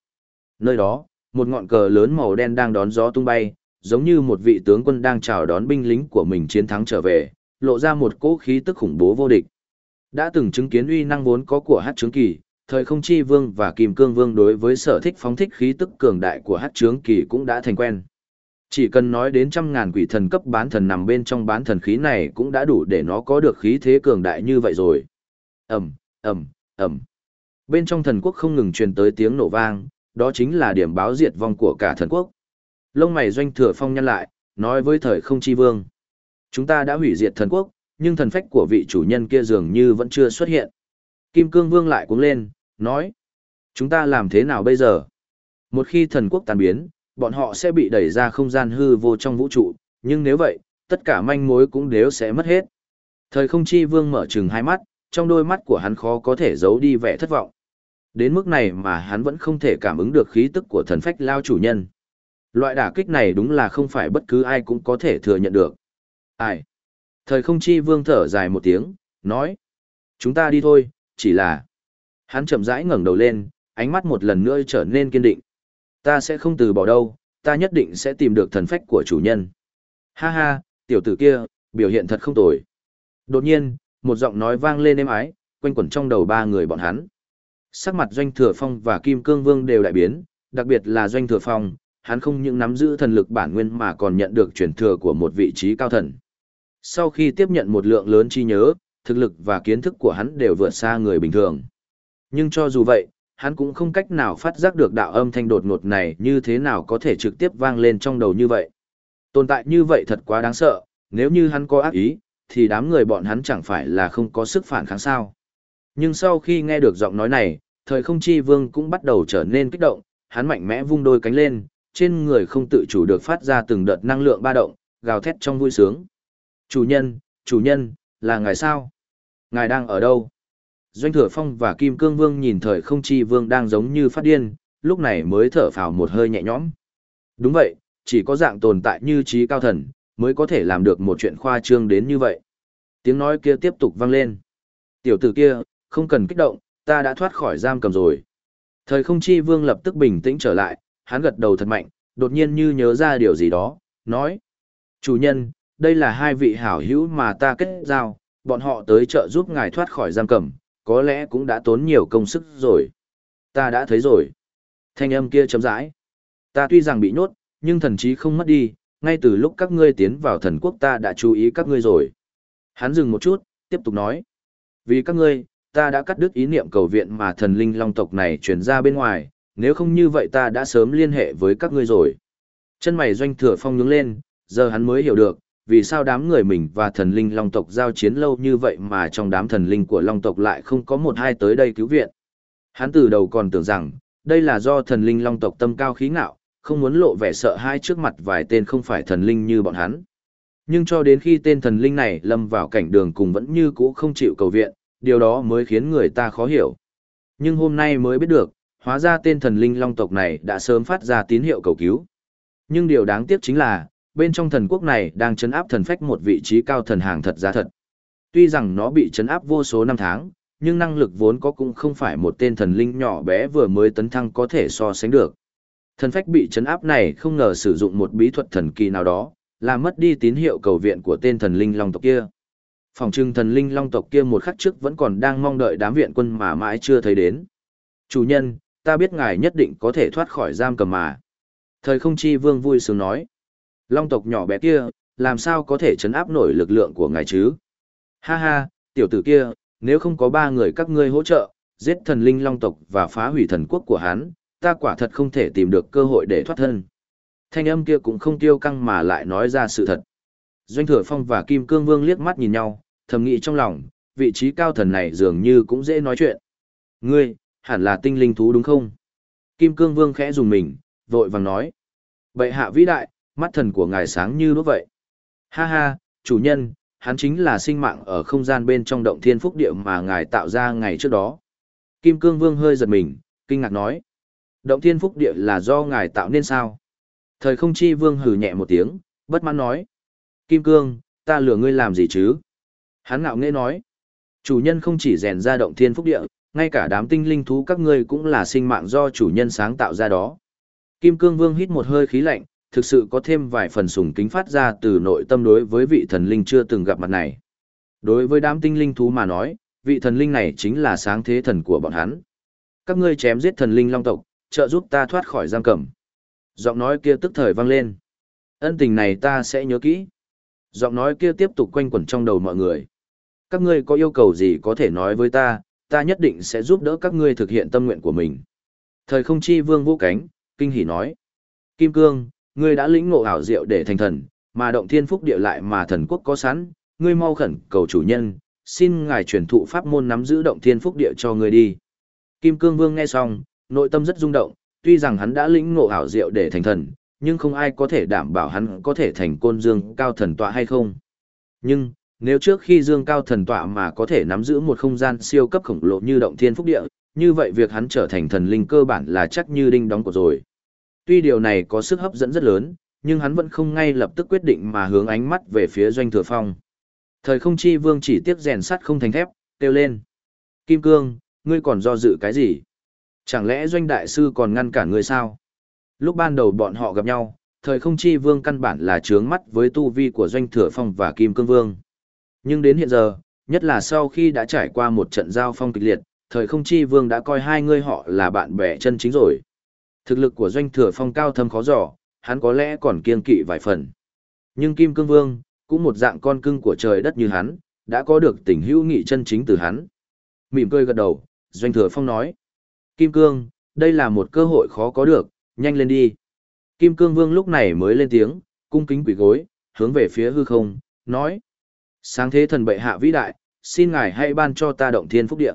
Nơi đó, một ngọn cờ lớn màu đen đang đón gió tung bay, giống như một vị tướng quân đang chào đón binh lính của mình chiến thắng trở về, lộ ra một cỗ khí tức khủng bố vô địch. Đã từng chứng kiến uy năng vốn có của hát trướng kỳ, thời không chi vương và kim cương vương đối với sở thích phóng thích khí tức cường đại của hát trướng kỳ cũng đã thành quen. Chỉ cần nói đến trăm ngàn quỷ thần cấp bán thần nằm bên trong bán thần khí này cũng đã đủ để nó có được khí thế cường đại như vậy rồi. ầm ầm. Ẩm. Bên trong thần quốc không ngừng truyền tới tiếng nổ vang, đó chính là điểm báo diệt vong của cả thần quốc. Lông mày doanh thừa phong nhăn lại, nói với thời không chi vương. Chúng ta đã hủy diệt thần quốc, nhưng thần phách của vị chủ nhân kia dường như vẫn chưa xuất hiện. Kim cương vương lại cuống lên, nói. Chúng ta làm thế nào bây giờ? Một khi thần quốc tàn biến, bọn họ sẽ bị đẩy ra không gian hư vô trong vũ trụ, nhưng nếu vậy, tất cả manh mối cũng đều sẽ mất hết. Thời không chi vương mở trừng hai mắt, trong đôi mắt của hắn khó có thể giấu đi vẻ thất vọng. Đến mức này mà hắn vẫn không thể cảm ứng được khí tức của thần phách lao chủ nhân. Loại đả kích này đúng là không phải bất cứ ai cũng có thể thừa nhận được. Ai? Thời không chi vương thở dài một tiếng, nói. Chúng ta đi thôi, chỉ là... Hắn chậm rãi ngẩng đầu lên, ánh mắt một lần nữa trở nên kiên định. Ta sẽ không từ bỏ đâu, ta nhất định sẽ tìm được thần phách của chủ nhân. Ha ha, tiểu tử kia, biểu hiện thật không tồi. Đột nhiên, một giọng nói vang lên êm ái, quanh quẩn trong đầu ba người bọn hắn. Sắc mặt Doanh Thừa Phong và Kim Cương Vương đều đại biến, đặc biệt là Doanh Thừa Phong, hắn không những nắm giữ thần lực bản nguyên mà còn nhận được truyền thừa của một vị trí cao thần. Sau khi tiếp nhận một lượng lớn chi nhớ, thực lực và kiến thức của hắn đều vượt xa người bình thường. Nhưng cho dù vậy, hắn cũng không cách nào phát giác được đạo âm thanh đột ngột này như thế nào có thể trực tiếp vang lên trong đầu như vậy. Tồn tại như vậy thật quá đáng sợ, nếu như hắn có ác ý, thì đám người bọn hắn chẳng phải là không có sức phản kháng sao. Nhưng sau khi nghe được giọng nói này, thời không chi vương cũng bắt đầu trở nên kích động, hắn mạnh mẽ vung đôi cánh lên, trên người không tự chủ được phát ra từng đợt năng lượng ba động, gào thét trong vui sướng. Chủ nhân, chủ nhân, là ngài sao? Ngài đang ở đâu? Doanh thừa phong và Kim Cương Vương nhìn thời không chi vương đang giống như phát điên, lúc này mới thở phào một hơi nhẹ nhõm. Đúng vậy, chỉ có dạng tồn tại như trí cao thần, mới có thể làm được một chuyện khoa trương đến như vậy. Tiếng nói kia tiếp tục vang lên. Tiểu tử kia, không cần kích động, ta đã thoát khỏi giam cầm rồi. Thời không chi vương lập tức bình tĩnh trở lại, hắn gật đầu thật mạnh, đột nhiên như nhớ ra điều gì đó, nói. Chủ nhân, đây là hai vị hảo hữu mà ta kết giao, bọn họ tới trợ giúp ngài thoát khỏi giam cầm, có lẽ cũng đã tốn nhiều công sức rồi. Ta đã thấy rồi. Thanh âm kia chấm rãi. Ta tuy rằng bị nhốt, nhưng thần trí không mất đi, ngay từ lúc các ngươi tiến vào thần quốc ta đã chú ý các ngươi rồi. Hắn dừng một chút, tiếp tục nói. Vì các ngươi, ta đã cắt đứt ý niệm cầu viện mà thần linh long tộc này truyền ra bên ngoài, nếu không như vậy ta đã sớm liên hệ với các ngươi rồi. Chân mày doanh thừa phong nhướng lên, giờ hắn mới hiểu được, vì sao đám người mình và thần linh long tộc giao chiến lâu như vậy mà trong đám thần linh của long tộc lại không có một hai tới đây cứu viện. Hắn từ đầu còn tưởng rằng, đây là do thần linh long tộc tâm cao khí ngạo, không muốn lộ vẻ sợ hai trước mặt vài tên không phải thần linh như bọn hắn. Nhưng cho đến khi tên thần linh này lâm vào cảnh đường cùng vẫn như cũ không chịu cầu viện, điều đó mới khiến người ta khó hiểu. Nhưng hôm nay mới biết được, hóa ra tên thần linh long tộc này đã sớm phát ra tín hiệu cầu cứu. Nhưng điều đáng tiếc chính là, bên trong thần quốc này đang chấn áp thần phách một vị trí cao thần hàng thật giá thật. Tuy rằng nó bị chấn áp vô số năm tháng, nhưng năng lực vốn có cũng không phải một tên thần linh nhỏ bé vừa mới tấn thăng có thể so sánh được. Thần phách bị chấn áp này không ngờ sử dụng một bí thuật thần kỳ nào đó, làm mất đi tín hiệu cầu viện của tên thần linh long tộc kia. Phòng trưng thần linh long tộc kia một khắc trước vẫn còn đang mong đợi đám viện quân mà mãi chưa thấy đến. Chủ nhân, ta biết ngài nhất định có thể thoát khỏi giam cầm mà. Thời không chi vương vui sướng nói. Long tộc nhỏ bé kia, làm sao có thể chấn áp nổi lực lượng của ngài chứ? Ha ha, tiểu tử kia, nếu không có ba người các ngươi hỗ trợ, giết thần linh long tộc và phá hủy thần quốc của hắn, ta quả thật không thể tìm được cơ hội để thoát thân. Thanh âm kia cũng không tiêu căng mà lại nói ra sự thật. Doanh thừa phong và Kim Cương Vương liếc mắt nhìn nhau, thầm nghĩ trong lòng, vị trí cao thần này dường như cũng dễ nói chuyện. Ngươi, hẳn là tinh linh thú đúng không? Kim Cương Vương khẽ dùng mình, vội vàng nói. Bệ hạ vĩ đại, mắt thần của ngài sáng như lúc vậy. Ha ha, chủ nhân, hắn chính là sinh mạng ở không gian bên trong động thiên phúc địa mà ngài tạo ra ngày trước đó. Kim Cương Vương hơi giật mình, kinh ngạc nói. Động thiên phúc địa là do ngài tạo nên sao? Thời không chi vương hừ nhẹ một tiếng, bất mãn nói. Kim Cương, ta lừa ngươi làm gì chứ? Hắn ngạo nghễ nói. Chủ nhân không chỉ rèn ra động thiên phúc địa, ngay cả đám tinh linh thú các ngươi cũng là sinh mạng do chủ nhân sáng tạo ra đó. Kim Cương Vương hít một hơi khí lạnh, thực sự có thêm vài phần sùng kính phát ra từ nội tâm đối với vị thần linh chưa từng gặp mặt này. Đối với đám tinh linh thú mà nói, vị thần linh này chính là sáng thế thần của bọn hắn. Các ngươi chém giết thần linh long tộc, trợ giúp ta thoát khỏi giam cầm. Giọng nói kia tức thời vang lên. Ân tình này ta sẽ nhớ kỹ. Giọng nói kia tiếp tục quanh quẩn trong đầu mọi người. Các ngươi có yêu cầu gì có thể nói với ta, ta nhất định sẽ giúp đỡ các ngươi thực hiện tâm nguyện của mình. Thời không chi vương vũ cánh, kinh hỉ nói. Kim Cương, ngươi đã lĩnh ngộ ảo diệu để thành thần, mà động thiên phúc địa lại mà thần quốc có sẵn, ngươi mau khẩn cầu chủ nhân, xin ngài truyền thụ pháp môn nắm giữ động thiên phúc địa cho ngươi đi. Kim Cương Vương nghe xong, nội tâm rất rung động, tuy rằng hắn đã lĩnh ngộ ảo diệu để thành thần, nhưng không ai có thể đảm bảo hắn có thể thành côn dương cao thần tọa hay không. Nhưng, nếu trước khi dương cao thần tọa mà có thể nắm giữ một không gian siêu cấp khổng lồ như động thiên phúc địa, như vậy việc hắn trở thành thần linh cơ bản là chắc như đinh đóng cột rồi. Tuy điều này có sức hấp dẫn rất lớn, nhưng hắn vẫn không ngay lập tức quyết định mà hướng ánh mắt về phía doanh thừa phong. Thời không chi vương chỉ tiếc rèn sắt không thành thép, kêu lên. Kim cương, ngươi còn do dự cái gì? Chẳng lẽ doanh đại sư còn ngăn cản ngươi sao? Lúc ban đầu bọn họ gặp nhau, thời không chi vương căn bản là trướng mắt với tu vi của doanh thừa phong và kim cương vương. Nhưng đến hiện giờ, Nhất là sau khi đã trải qua một trận giao phong kịch liệt, thời không chi vương đã coi hai người họ là bạn bè chân chính rồi. Thực lực của doanh thừa phong cao thâm khó dò, hắn có lẽ còn kiên kỵ vài phần. Nhưng Kim Cương Vương, cũng một dạng con cưng của trời đất như hắn, đã có được tình hữu nghị chân chính từ hắn. Mỉm cười gật đầu, doanh thừa phong nói. Kim Cương, đây là một cơ hội khó có được, nhanh lên đi. Kim Cương Vương lúc này mới lên tiếng, cung kính quỷ gối, hướng về phía hư không, nói. Sáng thế thần bệ hạ vĩ đại, xin ngài hãy ban cho ta động thiên phúc địa.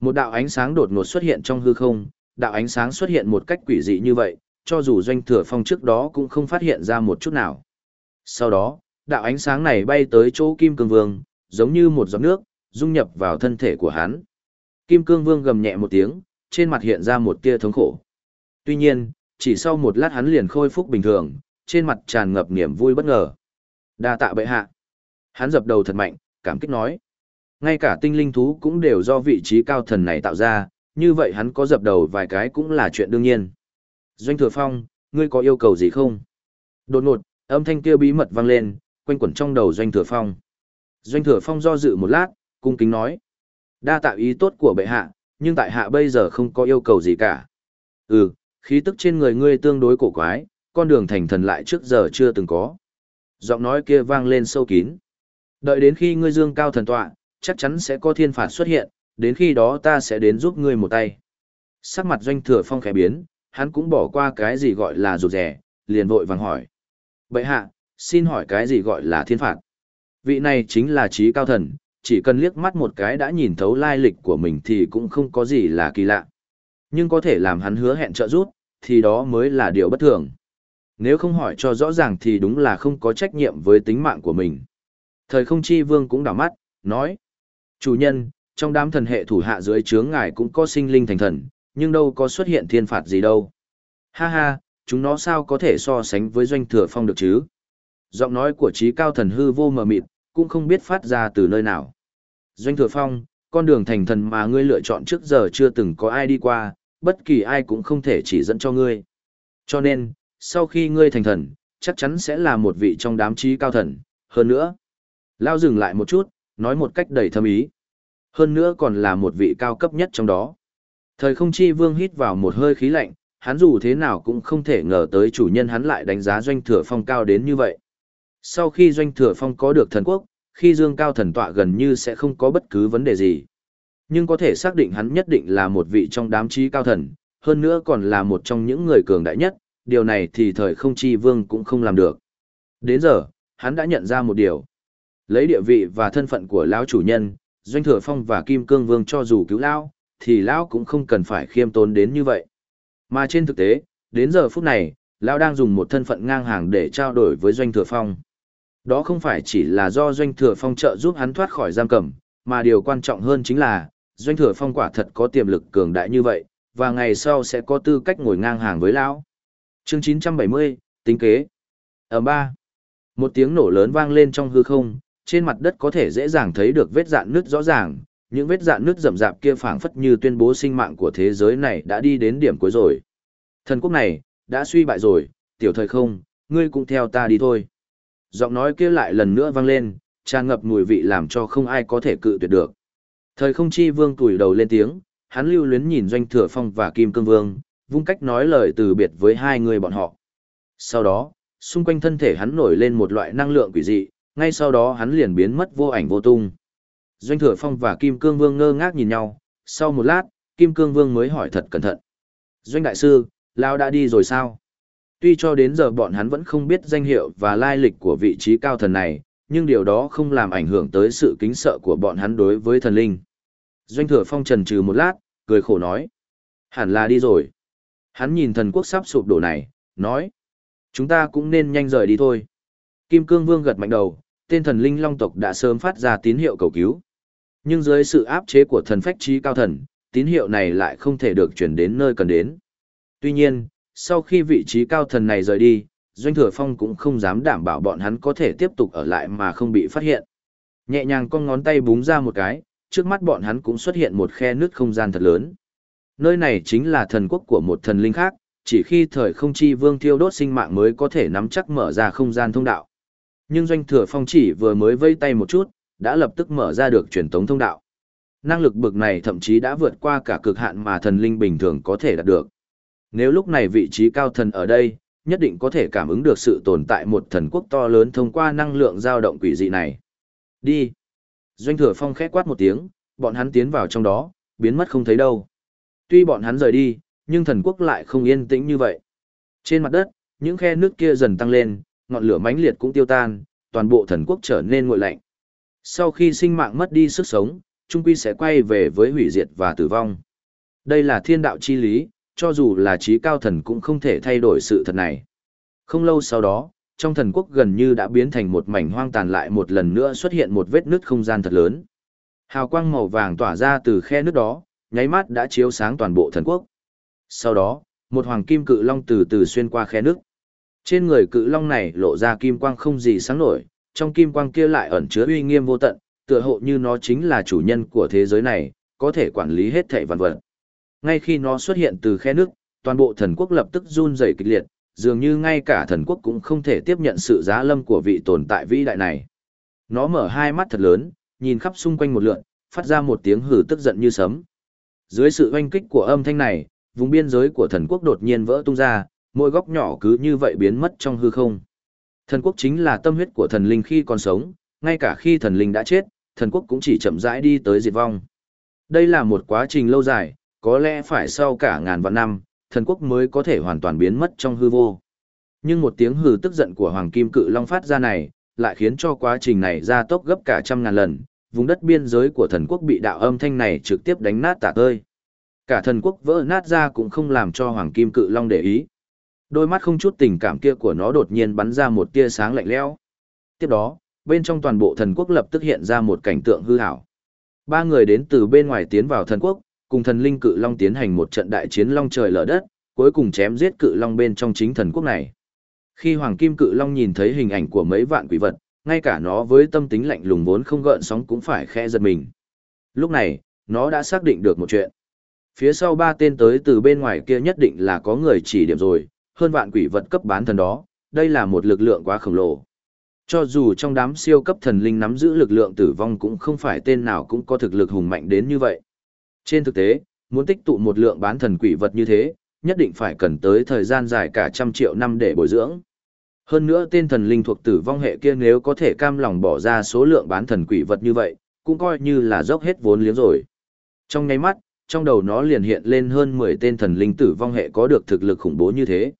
Một đạo ánh sáng đột ngột xuất hiện trong hư không, đạo ánh sáng xuất hiện một cách quỷ dị như vậy, cho dù doanh thừa phong trước đó cũng không phát hiện ra một chút nào. Sau đó, đạo ánh sáng này bay tới chỗ Kim Cương Vương, giống như một giọt nước, dung nhập vào thân thể của hắn. Kim Cương Vương gầm nhẹ một tiếng, trên mặt hiện ra một tia thống khổ. Tuy nhiên, chỉ sau một lát hắn liền khôi phục bình thường, trên mặt tràn ngập niềm vui bất ngờ. Đa tạ bệ hạ. Hắn dập đầu thật mạnh, cảm kích nói. Ngay cả tinh linh thú cũng đều do vị trí cao thần này tạo ra, như vậy hắn có dập đầu vài cái cũng là chuyện đương nhiên. Doanh thừa phong, ngươi có yêu cầu gì không? Đột ngột, âm thanh kia bí mật vang lên, quanh quẩn trong đầu doanh thừa phong. Doanh thừa phong do dự một lát, cung kính nói. Đa tạo ý tốt của bệ hạ, nhưng tại hạ bây giờ không có yêu cầu gì cả. Ừ, khí tức trên người ngươi tương đối cổ quái, con đường thành thần lại trước giờ chưa từng có. Giọng nói kia vang lên sâu kín. Đợi đến khi ngươi dương cao thần tọa, chắc chắn sẽ có thiên phạt xuất hiện, đến khi đó ta sẽ đến giúp ngươi một tay. Sắc mặt doanh thừa phong khẽ biến, hắn cũng bỏ qua cái gì gọi là rụt rẻ, liền vội vàng hỏi. Bậy hạ, xin hỏi cái gì gọi là thiên phạt? Vị này chính là trí cao thần, chỉ cần liếc mắt một cái đã nhìn thấu lai lịch của mình thì cũng không có gì là kỳ lạ. Nhưng có thể làm hắn hứa hẹn trợ giúp, thì đó mới là điều bất thường. Nếu không hỏi cho rõ ràng thì đúng là không có trách nhiệm với tính mạng của mình. Thời không chi vương cũng đảo mắt, nói. Chủ nhân, trong đám thần hệ thủ hạ dưới trướng ngài cũng có sinh linh thành thần, nhưng đâu có xuất hiện thiên phạt gì đâu. Ha ha, chúng nó sao có thể so sánh với doanh thừa phong được chứ? Giọng nói của trí cao thần hư vô mờ mịt, cũng không biết phát ra từ nơi nào. Doanh thừa phong, con đường thành thần mà ngươi lựa chọn trước giờ chưa từng có ai đi qua, bất kỳ ai cũng không thể chỉ dẫn cho ngươi. Cho nên, sau khi ngươi thành thần, chắc chắn sẽ là một vị trong đám trí cao thần, hơn nữa. Lao dừng lại một chút, nói một cách đầy thâm ý. Hơn nữa còn là một vị cao cấp nhất trong đó. Thời không chi vương hít vào một hơi khí lạnh, hắn dù thế nào cũng không thể ngờ tới chủ nhân hắn lại đánh giá doanh thừa phong cao đến như vậy. Sau khi doanh thừa phong có được thần quốc, khi dương cao thần tọa gần như sẽ không có bất cứ vấn đề gì. Nhưng có thể xác định hắn nhất định là một vị trong đám trí cao thần, hơn nữa còn là một trong những người cường đại nhất, điều này thì thời không chi vương cũng không làm được. Đến giờ, hắn đã nhận ra một điều. Lấy địa vị và thân phận của lão chủ nhân, Doanh Thừa Phong và Kim Cương Vương cho dù cứu lão, thì lão cũng không cần phải khiêm tốn đến như vậy. Mà trên thực tế, đến giờ phút này, lão đang dùng một thân phận ngang hàng để trao đổi với Doanh Thừa Phong. Đó không phải chỉ là do Doanh Thừa Phong trợ giúp hắn thoát khỏi giam cầm, mà điều quan trọng hơn chính là, Doanh Thừa Phong quả thật có tiềm lực cường đại như vậy, và ngày sau sẽ có tư cách ngồi ngang hàng với lão. Chương 970, tính kế. Ở ba, một tiếng nổ lớn vang lên trong hư không, trên mặt đất có thể dễ dàng thấy được vết dạn nứt rõ ràng, những vết dạn nứt rậm rạp kia phảng phất như tuyên bố sinh mạng của thế giới này đã đi đến điểm cuối rồi. Thần quốc này, đã suy bại rồi, tiểu thời không, ngươi cũng theo ta đi thôi. Giọng nói kia lại lần nữa vang lên, tràn ngập mùi vị làm cho không ai có thể cự tuyệt được. Thời không chi vương tủi đầu lên tiếng, hắn lưu luyến nhìn doanh thừa phong và kim cương vương, vung cách nói lời từ biệt với hai người bọn họ. Sau đó, xung quanh thân thể hắn nổi lên một loại năng lượng quỷ dị, ngay sau đó hắn liền biến mất vô ảnh vô tung. Doanh Thừa Phong và Kim Cương Vương ngơ ngác nhìn nhau, sau một lát, Kim Cương Vương mới hỏi thật cẩn thận. Doanh Đại Sư, Lao đã đi rồi sao? Tuy cho đến giờ bọn hắn vẫn không biết danh hiệu và lai lịch của vị trí cao thần này, nhưng điều đó không làm ảnh hưởng tới sự kính sợ của bọn hắn đối với thần linh. Doanh Thừa Phong trần trừ một lát, cười khổ nói. Hẳn là đi rồi. Hắn nhìn thần quốc sắp sụp đổ này, nói. Chúng ta cũng nên nhanh rời đi thôi. Kim Cương Vương gật mạnh đầu, tên thần linh long tộc đã sớm phát ra tín hiệu cầu cứu. Nhưng dưới sự áp chế của thần phách trí cao thần, tín hiệu này lại không thể được chuyển đến nơi cần đến. Tuy nhiên, sau khi vị trí cao thần này rời đi, Doanh Thừa Phong cũng không dám đảm bảo bọn hắn có thể tiếp tục ở lại mà không bị phát hiện. Nhẹ nhàng con ngón tay búng ra một cái, trước mắt bọn hắn cũng xuất hiện một khe nứt không gian thật lớn. Nơi này chính là thần quốc của một thần linh khác, chỉ khi thời không chi vương thiêu đốt sinh mạng mới có thể nắm chắc mở ra không gian thông đạo. Nhưng doanh thừa phong chỉ vừa mới vây tay một chút, đã lập tức mở ra được truyền tống thông đạo. Năng lực bực này thậm chí đã vượt qua cả cực hạn mà thần linh bình thường có thể đạt được. Nếu lúc này vị trí cao thần ở đây, nhất định có thể cảm ứng được sự tồn tại một thần quốc to lớn thông qua năng lượng dao động quỷ dị này. Đi. Doanh thừa phong khẽ quát một tiếng, bọn hắn tiến vào trong đó, biến mất không thấy đâu. Tuy bọn hắn rời đi, nhưng thần quốc lại không yên tĩnh như vậy. Trên mặt đất, những khe nước kia dần tăng lên, ngọn lửa mãnh liệt cũng tiêu tan, toàn bộ thần quốc trở nên nguội lạnh. Sau khi sinh mạng mất đi sức sống, trung quy sẽ quay về với hủy diệt và tử vong. Đây là thiên đạo chi lý, cho dù là trí cao thần cũng không thể thay đổi sự thật này. Không lâu sau đó, trong thần quốc gần như đã biến thành một mảnh hoang tàn lại một lần nữa xuất hiện một vết nứt không gian thật lớn. Hào quang màu vàng tỏa ra từ khe nước đó, nháy mắt đã chiếu sáng toàn bộ thần quốc. Sau đó, một hoàng kim cự long từ từ xuyên qua khe nước. Trên người cự long này lộ ra kim quang không gì sáng nổi, trong kim quang kia lại ẩn chứa uy nghiêm vô tận, tựa hộ như nó chính là chủ nhân của thế giới này, có thể quản lý hết thảy vạn vật. Ngay khi nó xuất hiện từ khe nước, toàn bộ thần quốc lập tức run rẩy kịch liệt, dường như ngay cả thần quốc cũng không thể tiếp nhận sự giá lâm của vị tồn tại vĩ đại này. Nó mở hai mắt thật lớn, nhìn khắp xung quanh một lượn, phát ra một tiếng hừ tức giận như sấm. Dưới sự oanh kích của âm thanh này, vùng biên giới của thần quốc đột nhiên vỡ tung ra, mỗi góc nhỏ cứ như vậy biến mất trong hư không. Thần quốc chính là tâm huyết của thần linh khi còn sống, ngay cả khi thần linh đã chết, thần quốc cũng chỉ chậm rãi đi tới diệt vong. Đây là một quá trình lâu dài, có lẽ phải sau cả ngàn vạn năm, thần quốc mới có thể hoàn toàn biến mất trong hư vô. Nhưng một tiếng hừ tức giận của Hoàng Kim Cự Long phát ra này, lại khiến cho quá trình này gia tốc gấp cả trăm ngàn lần, vùng đất biên giới của thần quốc bị đạo âm thanh này trực tiếp đánh nát tả tơi. Cả thần quốc vỡ nát ra cũng không làm cho Hoàng Kim Cự Long để ý. Đôi mắt không chút tình cảm kia của nó đột nhiên bắn ra một tia sáng lạnh lẽo. Tiếp đó, bên trong toàn bộ thần quốc lập tức hiện ra một cảnh tượng hư ảo. Ba người đến từ bên ngoài tiến vào thần quốc, cùng thần linh cự long tiến hành một trận đại chiến long trời lở đất, cuối cùng chém giết cự long bên trong chính thần quốc này. Khi hoàng kim cự long nhìn thấy hình ảnh của mấy vạn quỷ vật, ngay cả nó với tâm tính lạnh lùng vốn không gợn sóng cũng phải khẽ giật mình. Lúc này, nó đã xác định được một chuyện. Phía sau ba tên tới từ bên ngoài kia nhất định là có người chỉ điểm rồi, hơn vạn quỷ vật cấp bán thần đó, đây là một lực lượng quá khổng lồ. Cho dù trong đám siêu cấp thần linh nắm giữ lực lượng tử vong cũng không phải tên nào cũng có thực lực hùng mạnh đến như vậy. Trên thực tế, muốn tích tụ một lượng bán thần quỷ vật như thế, nhất định phải cần tới thời gian dài cả trăm triệu năm để bồi dưỡng. Hơn nữa tên thần linh thuộc tử vong hệ kia nếu có thể cam lòng bỏ ra số lượng bán thần quỷ vật như vậy, cũng coi như là dốc hết vốn liếng rồi. Trong ngay mắt, trong đầu nó liền hiện lên hơn 10 tên thần linh tử vong hệ có được thực lực khủng bố như thế.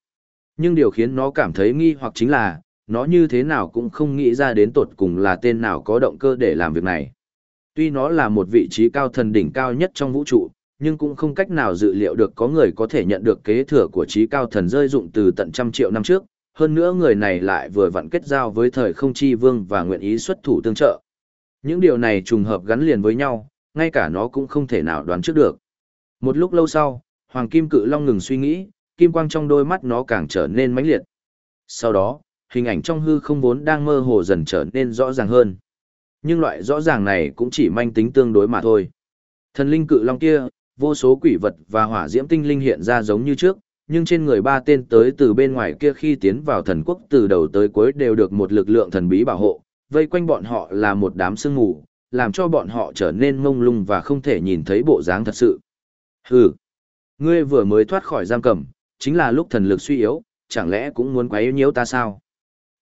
Nhưng điều khiến nó cảm thấy nghi hoặc chính là, nó như thế nào cũng không nghĩ ra đến tột cùng là tên nào có động cơ để làm việc này. Tuy nó là một vị trí cao thần đỉnh cao nhất trong vũ trụ, nhưng cũng không cách nào dự liệu được có người có thể nhận được kế thừa của trí cao thần rơi dụng từ tận trăm triệu năm trước. Hơn nữa người này lại vừa vặn kết giao với thời không chi vương và nguyện ý xuất thủ tương trợ. Những điều này trùng hợp gắn liền với nhau, ngay cả nó cũng không thể nào đoán trước được. Một lúc lâu sau, Hoàng Kim Cự Long ngừng suy nghĩ, kim quang trong đôi mắt nó càng trở nên mãnh liệt. Sau đó, hình ảnh trong hư không vốn đang mơ hồ dần trở nên rõ ràng hơn. Nhưng loại rõ ràng này cũng chỉ manh tính tương đối mà thôi. Thần linh cự long kia, vô số quỷ vật và hỏa diễm tinh linh hiện ra giống như trước, nhưng trên người ba tên tới từ bên ngoài kia khi tiến vào thần quốc từ đầu tới cuối đều được một lực lượng thần bí bảo hộ, vây quanh bọn họ là một đám sương mù, làm cho bọn họ trở nên mông lung và không thể nhìn thấy bộ dáng thật sự. Hừ, ngươi vừa mới thoát khỏi giam cầm, chính là lúc thần lực suy yếu, chẳng lẽ cũng muốn quấy nhiễu ta sao?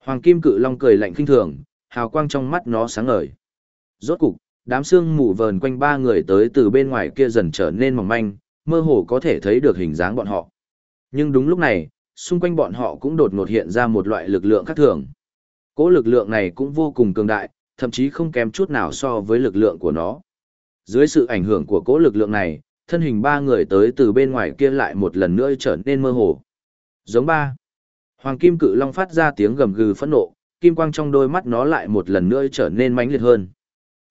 Hoàng Kim Cự Long cười lạnh khinh thường, hào quang trong mắt nó sáng ngời. Rốt cục, đám xương mù vờn quanh ba người tới từ bên ngoài kia dần trở nên mỏng manh, mơ hồ có thể thấy được hình dáng bọn họ. Nhưng đúng lúc này, xung quanh bọn họ cũng đột ngột hiện ra một loại lực lượng khác thường. Cỗ lực lượng này cũng vô cùng cường đại, thậm chí không kém chút nào so với lực lượng của nó. Dưới sự ảnh hưởng của cỗ lực lượng này, thân hình ba người tới từ bên ngoài kia lại một lần nữa trở nên mơ hồ. Giống ba. Hoàng Kim Cự Long phát ra tiếng gầm gừ phẫn nộ, kim quang trong đôi mắt nó lại một lần nữa trở nên mãnh liệt hơn.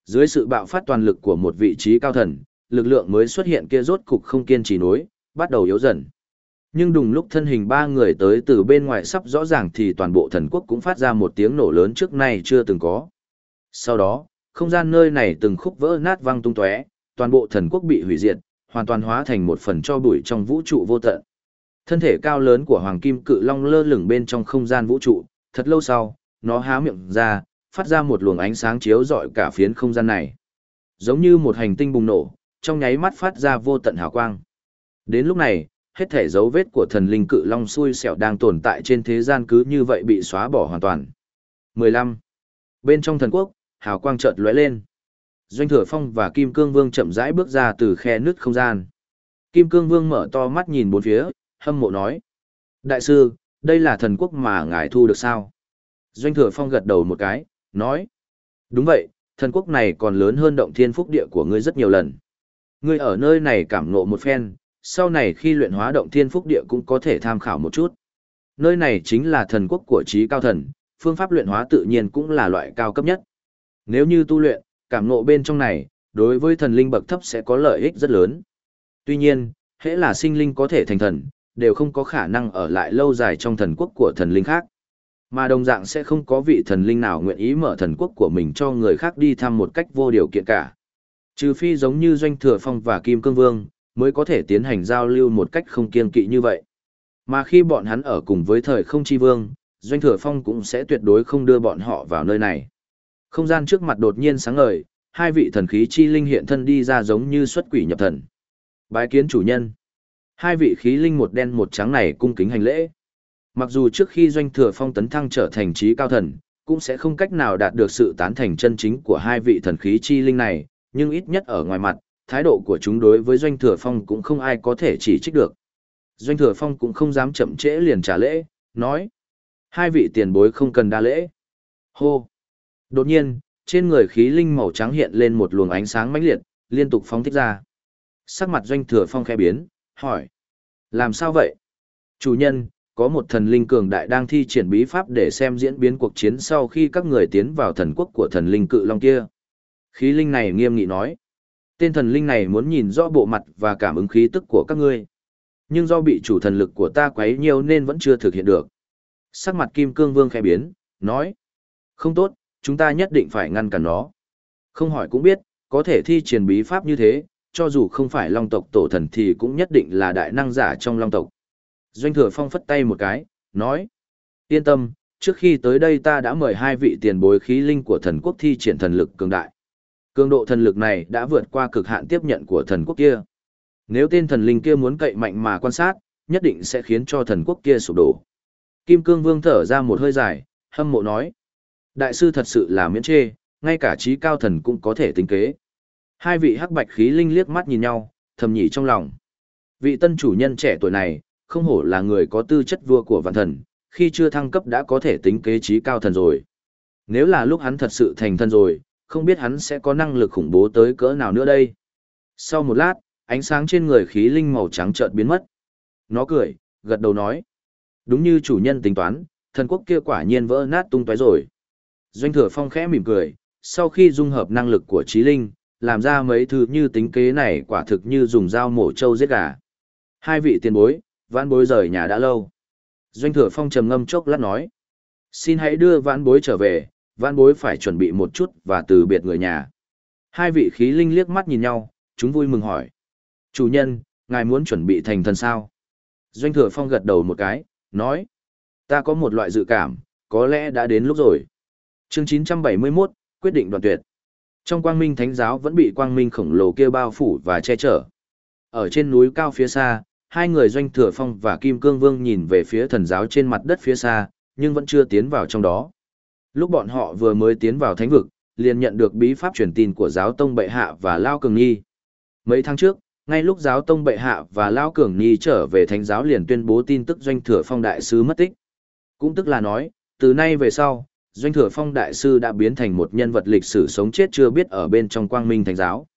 Dưới sự bạo phát toàn lực của một vị trí cao thần, lực lượng mới xuất hiện kia rốt cục không kiên trì nối, bắt đầu yếu dần. Nhưng đùng lúc thân hình ba người tới từ bên ngoài sắp rõ ràng thì toàn bộ thần quốc cũng phát ra một tiếng nổ lớn trước nay chưa từng có. Sau đó, không gian nơi này từng khúc vỡ nát văng tung tóe, toàn bộ thần quốc bị hủy diệt, hoàn toàn hóa thành một phần cho bụi trong vũ trụ vô tận. Thân thể cao lớn của Hoàng Kim Cự Long lơ lửng bên trong không gian vũ trụ, thật lâu sau, nó há miệng ra, phát ra một luồng ánh sáng chiếu rọi cả phiến không gian này. Giống như một hành tinh bùng nổ, trong nháy mắt phát ra vô tận hào quang. Đến lúc này, hết thể dấu vết của thần linh cự long xui xẻo đang tồn tại trên thế gian cứ như vậy bị xóa bỏ hoàn toàn. 15. Bên trong thần quốc, hào quang chợt lóe lên. Doanh Thừa Phong và Kim Cương Vương chậm rãi bước ra từ khe nứt không gian. Kim Cương Vương mở to mắt nhìn bốn phía, hâm mộ nói. Đại sư, đây là thần quốc mà ngài thu được sao? Doanh Thừa Phong gật đầu một cái, nói. Đúng vậy, thần quốc này còn lớn hơn động thiên phúc địa của ngươi rất nhiều lần. Ngươi ở nơi này cảm ngộ một phen, sau này khi luyện hóa động thiên phúc địa cũng có thể tham khảo một chút. Nơi này chính là thần quốc của trí cao thần, phương pháp luyện hóa tự nhiên cũng là loại cao cấp nhất. Nếu như tu luyện, cảm ngộ bên trong này, đối với thần linh bậc thấp sẽ có lợi ích rất lớn. Tuy nhiên, hễ là sinh linh có thể thành thần, đều không có khả năng ở lại lâu dài trong thần quốc của thần linh khác. Mà đồng dạng sẽ không có vị thần linh nào nguyện ý mở thần quốc của mình cho người khác đi thăm một cách vô điều kiện cả. Trừ phi giống như Doanh Thừa Phong và Kim Cương Vương, mới có thể tiến hành giao lưu một cách không kiên kỵ như vậy. Mà khi bọn hắn ở cùng với thời không chi vương, Doanh Thừa Phong cũng sẽ tuyệt đối không đưa bọn họ vào nơi này. Không gian trước mặt đột nhiên sáng ngời, hai vị thần khí chi linh hiện thân đi ra giống như xuất quỷ nhập thần. Bái kiến chủ nhân. Hai vị khí linh một đen một trắng này cung kính hành lễ. Mặc dù trước khi Doanh Thừa Phong tấn thăng trở thành trí cao thần, cũng sẽ không cách nào đạt được sự tán thành chân chính của hai vị thần khí chi linh này, nhưng ít nhất ở ngoài mặt, thái độ của chúng đối với Doanh Thừa Phong cũng không ai có thể chỉ trích được. Doanh Thừa Phong cũng không dám chậm trễ liền trả lễ, nói. Hai vị tiền bối không cần đa lễ. Hô! Đột nhiên, trên người khí linh màu trắng hiện lên một luồng ánh sáng mãnh liệt, liên tục phóng thích ra. Sắc mặt Doanh Thừa Phong khẽ biến, hỏi. Làm sao vậy? Chủ nhân, có một thần linh cường đại đang thi triển bí pháp để xem diễn biến cuộc chiến sau khi các người tiến vào thần quốc của thần linh cự long kia. Khí linh này nghiêm nghị nói. Tên thần linh này muốn nhìn rõ bộ mặt và cảm ứng khí tức của các ngươi. Nhưng do bị chủ thần lực của ta quấy nhiều nên vẫn chưa thực hiện được. Sắc mặt kim cương vương khẽ biến, nói. Không tốt, chúng ta nhất định phải ngăn cản nó. Không hỏi cũng biết, có thể thi triển bí pháp như thế, cho dù không phải long tộc tổ thần thì cũng nhất định là đại năng giả trong long tộc. Doanh thừa phong phất tay một cái, nói. Yên tâm, trước khi tới đây ta đã mời hai vị tiền bối khí linh của thần quốc thi triển thần lực cường đại. Cường độ thần lực này đã vượt qua cực hạn tiếp nhận của thần quốc kia. Nếu tên thần linh kia muốn cậy mạnh mà quan sát, nhất định sẽ khiến cho thần quốc kia sụp đổ. Kim Cương Vương thở ra một hơi dài, hâm mộ nói. Đại sư thật sự là miễn chê, ngay cả trí cao thần cũng có thể tính kế. Hai vị hắc bạch khí linh liếc mắt nhìn nhau, thầm nhỉ trong lòng. Vị tân chủ nhân trẻ tuổi này, không hổ là người có tư chất vua của vạn thần, khi chưa thăng cấp đã có thể tính kế trí cao thần rồi. Nếu là lúc hắn thật sự thành thần rồi, không biết hắn sẽ có năng lực khủng bố tới cỡ nào nữa đây. Sau một lát, ánh sáng trên người khí linh màu trắng chợt biến mất. Nó cười, gật đầu nói. Đúng như chủ nhân tính toán, thần quốc kia quả nhiên vỡ nát tung tóe rồi. Doanh thừa phong khẽ mỉm cười, sau khi dung hợp năng lực của trí linh, làm ra mấy thứ như tính kế này quả thực như dùng dao mổ trâu giết gà. Hai vị tiền bối, vãn bối rời nhà đã lâu. Doanh thừa phong trầm ngâm chốc lát nói. Xin hãy đưa vãn bối trở về, vãn bối phải chuẩn bị một chút và từ biệt người nhà. Hai vị khí linh liếc mắt nhìn nhau, chúng vui mừng hỏi. Chủ nhân, ngài muốn chuẩn bị thành thần sao? Doanh thừa phong gật đầu một cái, nói. Ta có một loại dự cảm, có lẽ đã đến lúc rồi. Chương 971, quyết định đoạn tuyệt. Trong quang minh thánh giáo vẫn bị quang minh khổng lồ kia bao phủ và che chở. Ở trên núi cao phía xa, hai người doanh thừa phong và kim cương vương nhìn về phía thần giáo trên mặt đất phía xa, nhưng vẫn chưa tiến vào trong đó. Lúc bọn họ vừa mới tiến vào thánh vực, liền nhận được bí pháp truyền tin của giáo tông bệ hạ và Lao Cường Nhi. Mấy tháng trước, ngay lúc giáo tông bệ hạ và Lao Cường Nhi trở về thánh giáo liền tuyên bố tin tức doanh thừa phong đại sứ mất tích. Cũng tức là nói, từ nay về sau, doanh thừa phong đại sư đã biến thành một nhân vật lịch sử sống chết chưa biết ở bên trong quang minh thánh giáo.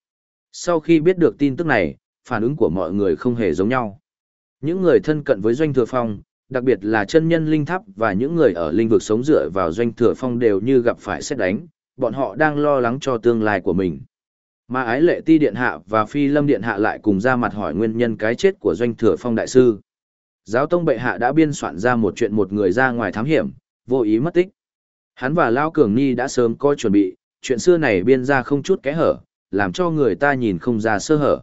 Sau khi biết được tin tức này, phản ứng của mọi người không hề giống nhau. Những người thân cận với doanh thừa phong, đặc biệt là chân nhân linh tháp và những người ở linh vực sống dựa vào doanh thừa phong đều như gặp phải xét đánh, bọn họ đang lo lắng cho tương lai của mình. Mà ái lệ ti điện hạ và phi lâm điện hạ lại cùng ra mặt hỏi nguyên nhân cái chết của doanh thừa phong đại sư. Giáo tông bệ hạ đã biên soạn ra một chuyện một người ra ngoài thám hiểm, vô ý mất tích. Hắn và Lao Cường Ni đã sớm coi chuẩn bị, chuyện xưa này biên ra không chút kẽ hở, làm cho người ta nhìn không ra sơ hở.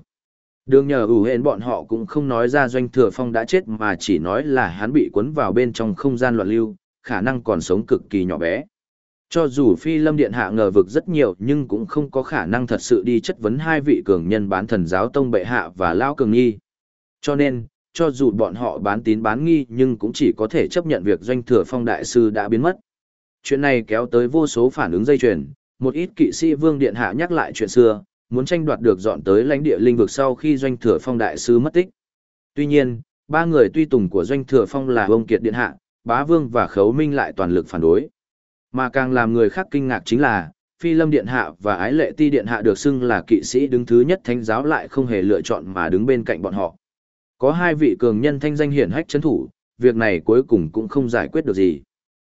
Đường nhờ ủ hên bọn họ cũng không nói ra doanh thừa phong đã chết mà chỉ nói là hắn bị cuốn vào bên trong không gian loạn lưu, khả năng còn sống cực kỳ nhỏ bé. Cho dù Phi Lâm Điện hạ ngờ vực rất nhiều nhưng cũng không có khả năng thật sự đi chất vấn hai vị cường nhân bán thần giáo tông bệ hạ và Lao Cường Nghi. Cho nên, cho dù bọn họ bán tín bán nghi nhưng cũng chỉ có thể chấp nhận việc doanh thừa phong đại sư đã biến mất. Chuyện này kéo tới vô số phản ứng dây chuyền, một ít kỵ sĩ vương điện hạ nhắc lại chuyện xưa, muốn tranh đoạt được dọn tới lãnh địa linh vực sau khi doanh thừa phong đại sư mất tích. Tuy nhiên, ba người tuy tùng của doanh thừa phong là ông kiệt điện hạ, bá vương và khấu minh lại toàn lực phản đối. Mà càng làm người khác kinh ngạc chính là, Phi Lâm Điện Hạ và Ái Lệ Ti Điện Hạ được xưng là kỵ sĩ đứng thứ nhất thánh giáo lại không hề lựa chọn mà đứng bên cạnh bọn họ. Có hai vị cường nhân thanh danh hiển hách chấn thủ, việc này cuối cùng cũng không giải quyết được gì.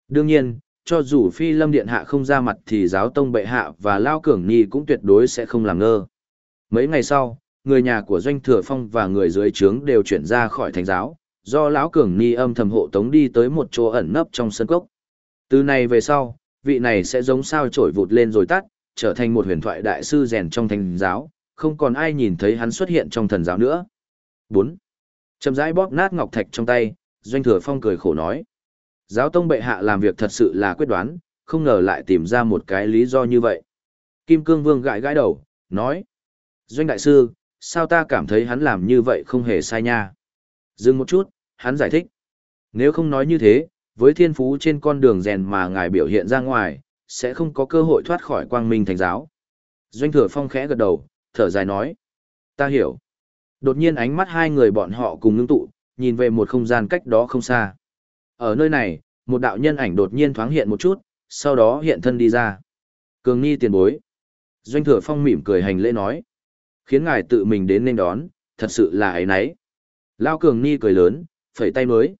Đương nhiên, cho dù Phi Lâm Điện Hạ không ra mặt thì giáo tông bệ hạ và Lao Cường Nhi cũng tuyệt đối sẽ không làm ngơ. Mấy ngày sau, người nhà của Doanh Thừa Phong và người dưới trướng đều chuyển ra khỏi thánh giáo, do lão Cường Nhi âm thầm hộ tống đi tới một chỗ ẩn nấp trong sân cốc. Từ này về sau, vị này sẽ giống sao trổi vụt lên rồi tắt, trở thành một huyền thoại đại sư rèn trong thánh giáo, không còn ai nhìn thấy hắn xuất hiện trong thần giáo nữa. Bốn, Chậm rãi bóp nát ngọc thạch trong tay, Doanh Thừa Phong cười khổ nói. Giáo tông bệ hạ làm việc thật sự là quyết đoán, không ngờ lại tìm ra một cái lý do như vậy. Kim Cương Vương gãi gãi đầu, nói. Doanh Đại Sư, sao ta cảm thấy hắn làm như vậy không hề sai nha. Dừng một chút, hắn giải thích. Nếu không nói như thế, với thiên phú trên con đường rèn mà ngài biểu hiện ra ngoài, sẽ không có cơ hội thoát khỏi quang minh thành giáo. Doanh thừa phong khẽ gật đầu, thở dài nói. Ta hiểu. Đột nhiên ánh mắt hai người bọn họ cùng ngưng tụ, nhìn về một không gian cách đó không xa. Ở nơi này, một đạo nhân ảnh đột nhiên thoáng hiện một chút, sau đó hiện thân đi ra. Cường Ni tiền bối. Doanh thừa phong mỉm cười hành lễ nói. Khiến ngài tự mình đến nên đón, thật sự là ấy nấy. Lao Cường Ni cười lớn, phẩy tay mới.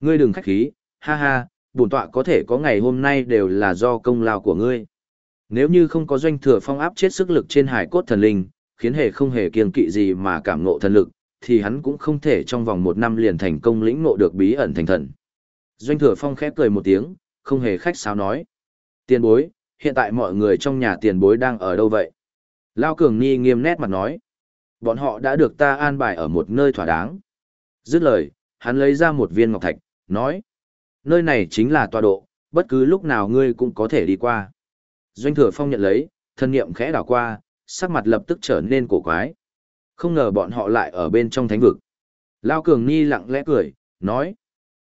Ngươi đừng khách khí, ha ha, bổn tọa có thể có ngày hôm nay đều là do công lao của ngươi. Nếu như không có doanh thừa phong áp chết sức lực trên hải cốt thần linh, khiến hề không hề kiêng kỵ gì mà cảm ngộ thần lực, thì hắn cũng không thể trong vòng một năm liền thành công lĩnh ngộ được bí ẩn thành thần. Doanh thừa phong khẽ cười một tiếng, không hề khách sáo nói. Tiền bối, hiện tại mọi người trong nhà tiền bối đang ở đâu vậy? Lao Cường Ni nghiêm nét mặt nói. Bọn họ đã được ta an bài ở một nơi thỏa đáng. Dứt lời, hắn lấy ra một viên ngọc thạch, nói. Nơi này chính là tọa độ, bất cứ lúc nào ngươi cũng có thể đi qua. Doanh thừa phong nhận lấy, thân niệm khẽ đảo qua, sắc mặt lập tức trở nên cổ quái. Không ngờ bọn họ lại ở bên trong thánh vực. Lao Cường Ni lặng lẽ cười, nói.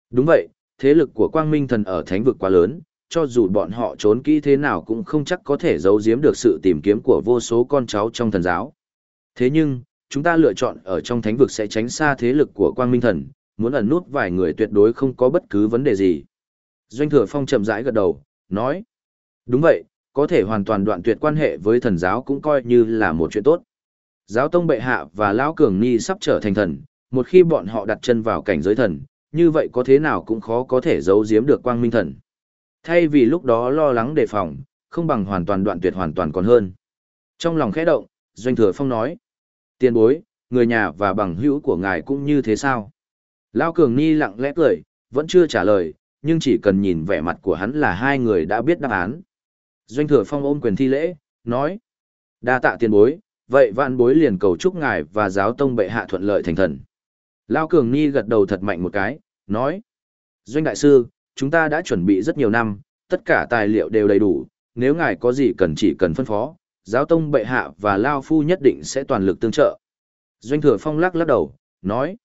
Đúng vậy, thế lực của quang minh thần ở thánh vực quá lớn, cho dù bọn họ trốn kỹ thế nào cũng không chắc có thể giấu giếm được sự tìm kiếm của vô số con cháu trong thần giáo. Thế nhưng, chúng ta lựa chọn ở trong thánh vực sẽ tránh xa thế lực của quang minh thần, muốn ẩn nút vài người tuyệt đối không có bất cứ vấn đề gì. Doanh thừa phong chậm rãi gật đầu, nói. Đúng vậy, có thể hoàn toàn đoạn tuyệt quan hệ với thần giáo cũng coi như là một chuyện tốt. Giáo tông bệ hạ và lão cường ni sắp trở thành thần, một khi bọn họ đặt chân vào cảnh giới thần, như vậy có thế nào cũng khó có thể giấu giếm được quang minh thần. Thay vì lúc đó lo lắng đề phòng, không bằng hoàn toàn đoạn tuyệt hoàn toàn còn hơn. Trong lòng khẽ động, Doanh Thừa Phong nói. Tiên bối, người nhà và bằng hữu của ngài cũng như thế sao? Lao Cường Ni lặng lẽ cười, vẫn chưa trả lời, nhưng chỉ cần nhìn vẻ mặt của hắn là hai người đã biết đáp án. Doanh Thừa Phong ôm quyền thi lễ, nói. đa tạ tiền bối, vậy vạn bối liền cầu chúc ngài và giáo tông bệ hạ thuận lợi thành thần. Lao Cường Ni gật đầu thật mạnh một cái, nói. Doanh Đại Sư, chúng ta đã chuẩn bị rất nhiều năm, tất cả tài liệu đều đầy đủ, nếu ngài có gì cần chỉ cần phân phó, giáo tông bệ hạ và Lao Phu nhất định sẽ toàn lực tương trợ. Doanh Thừa Phong lắc lắc đầu, nói.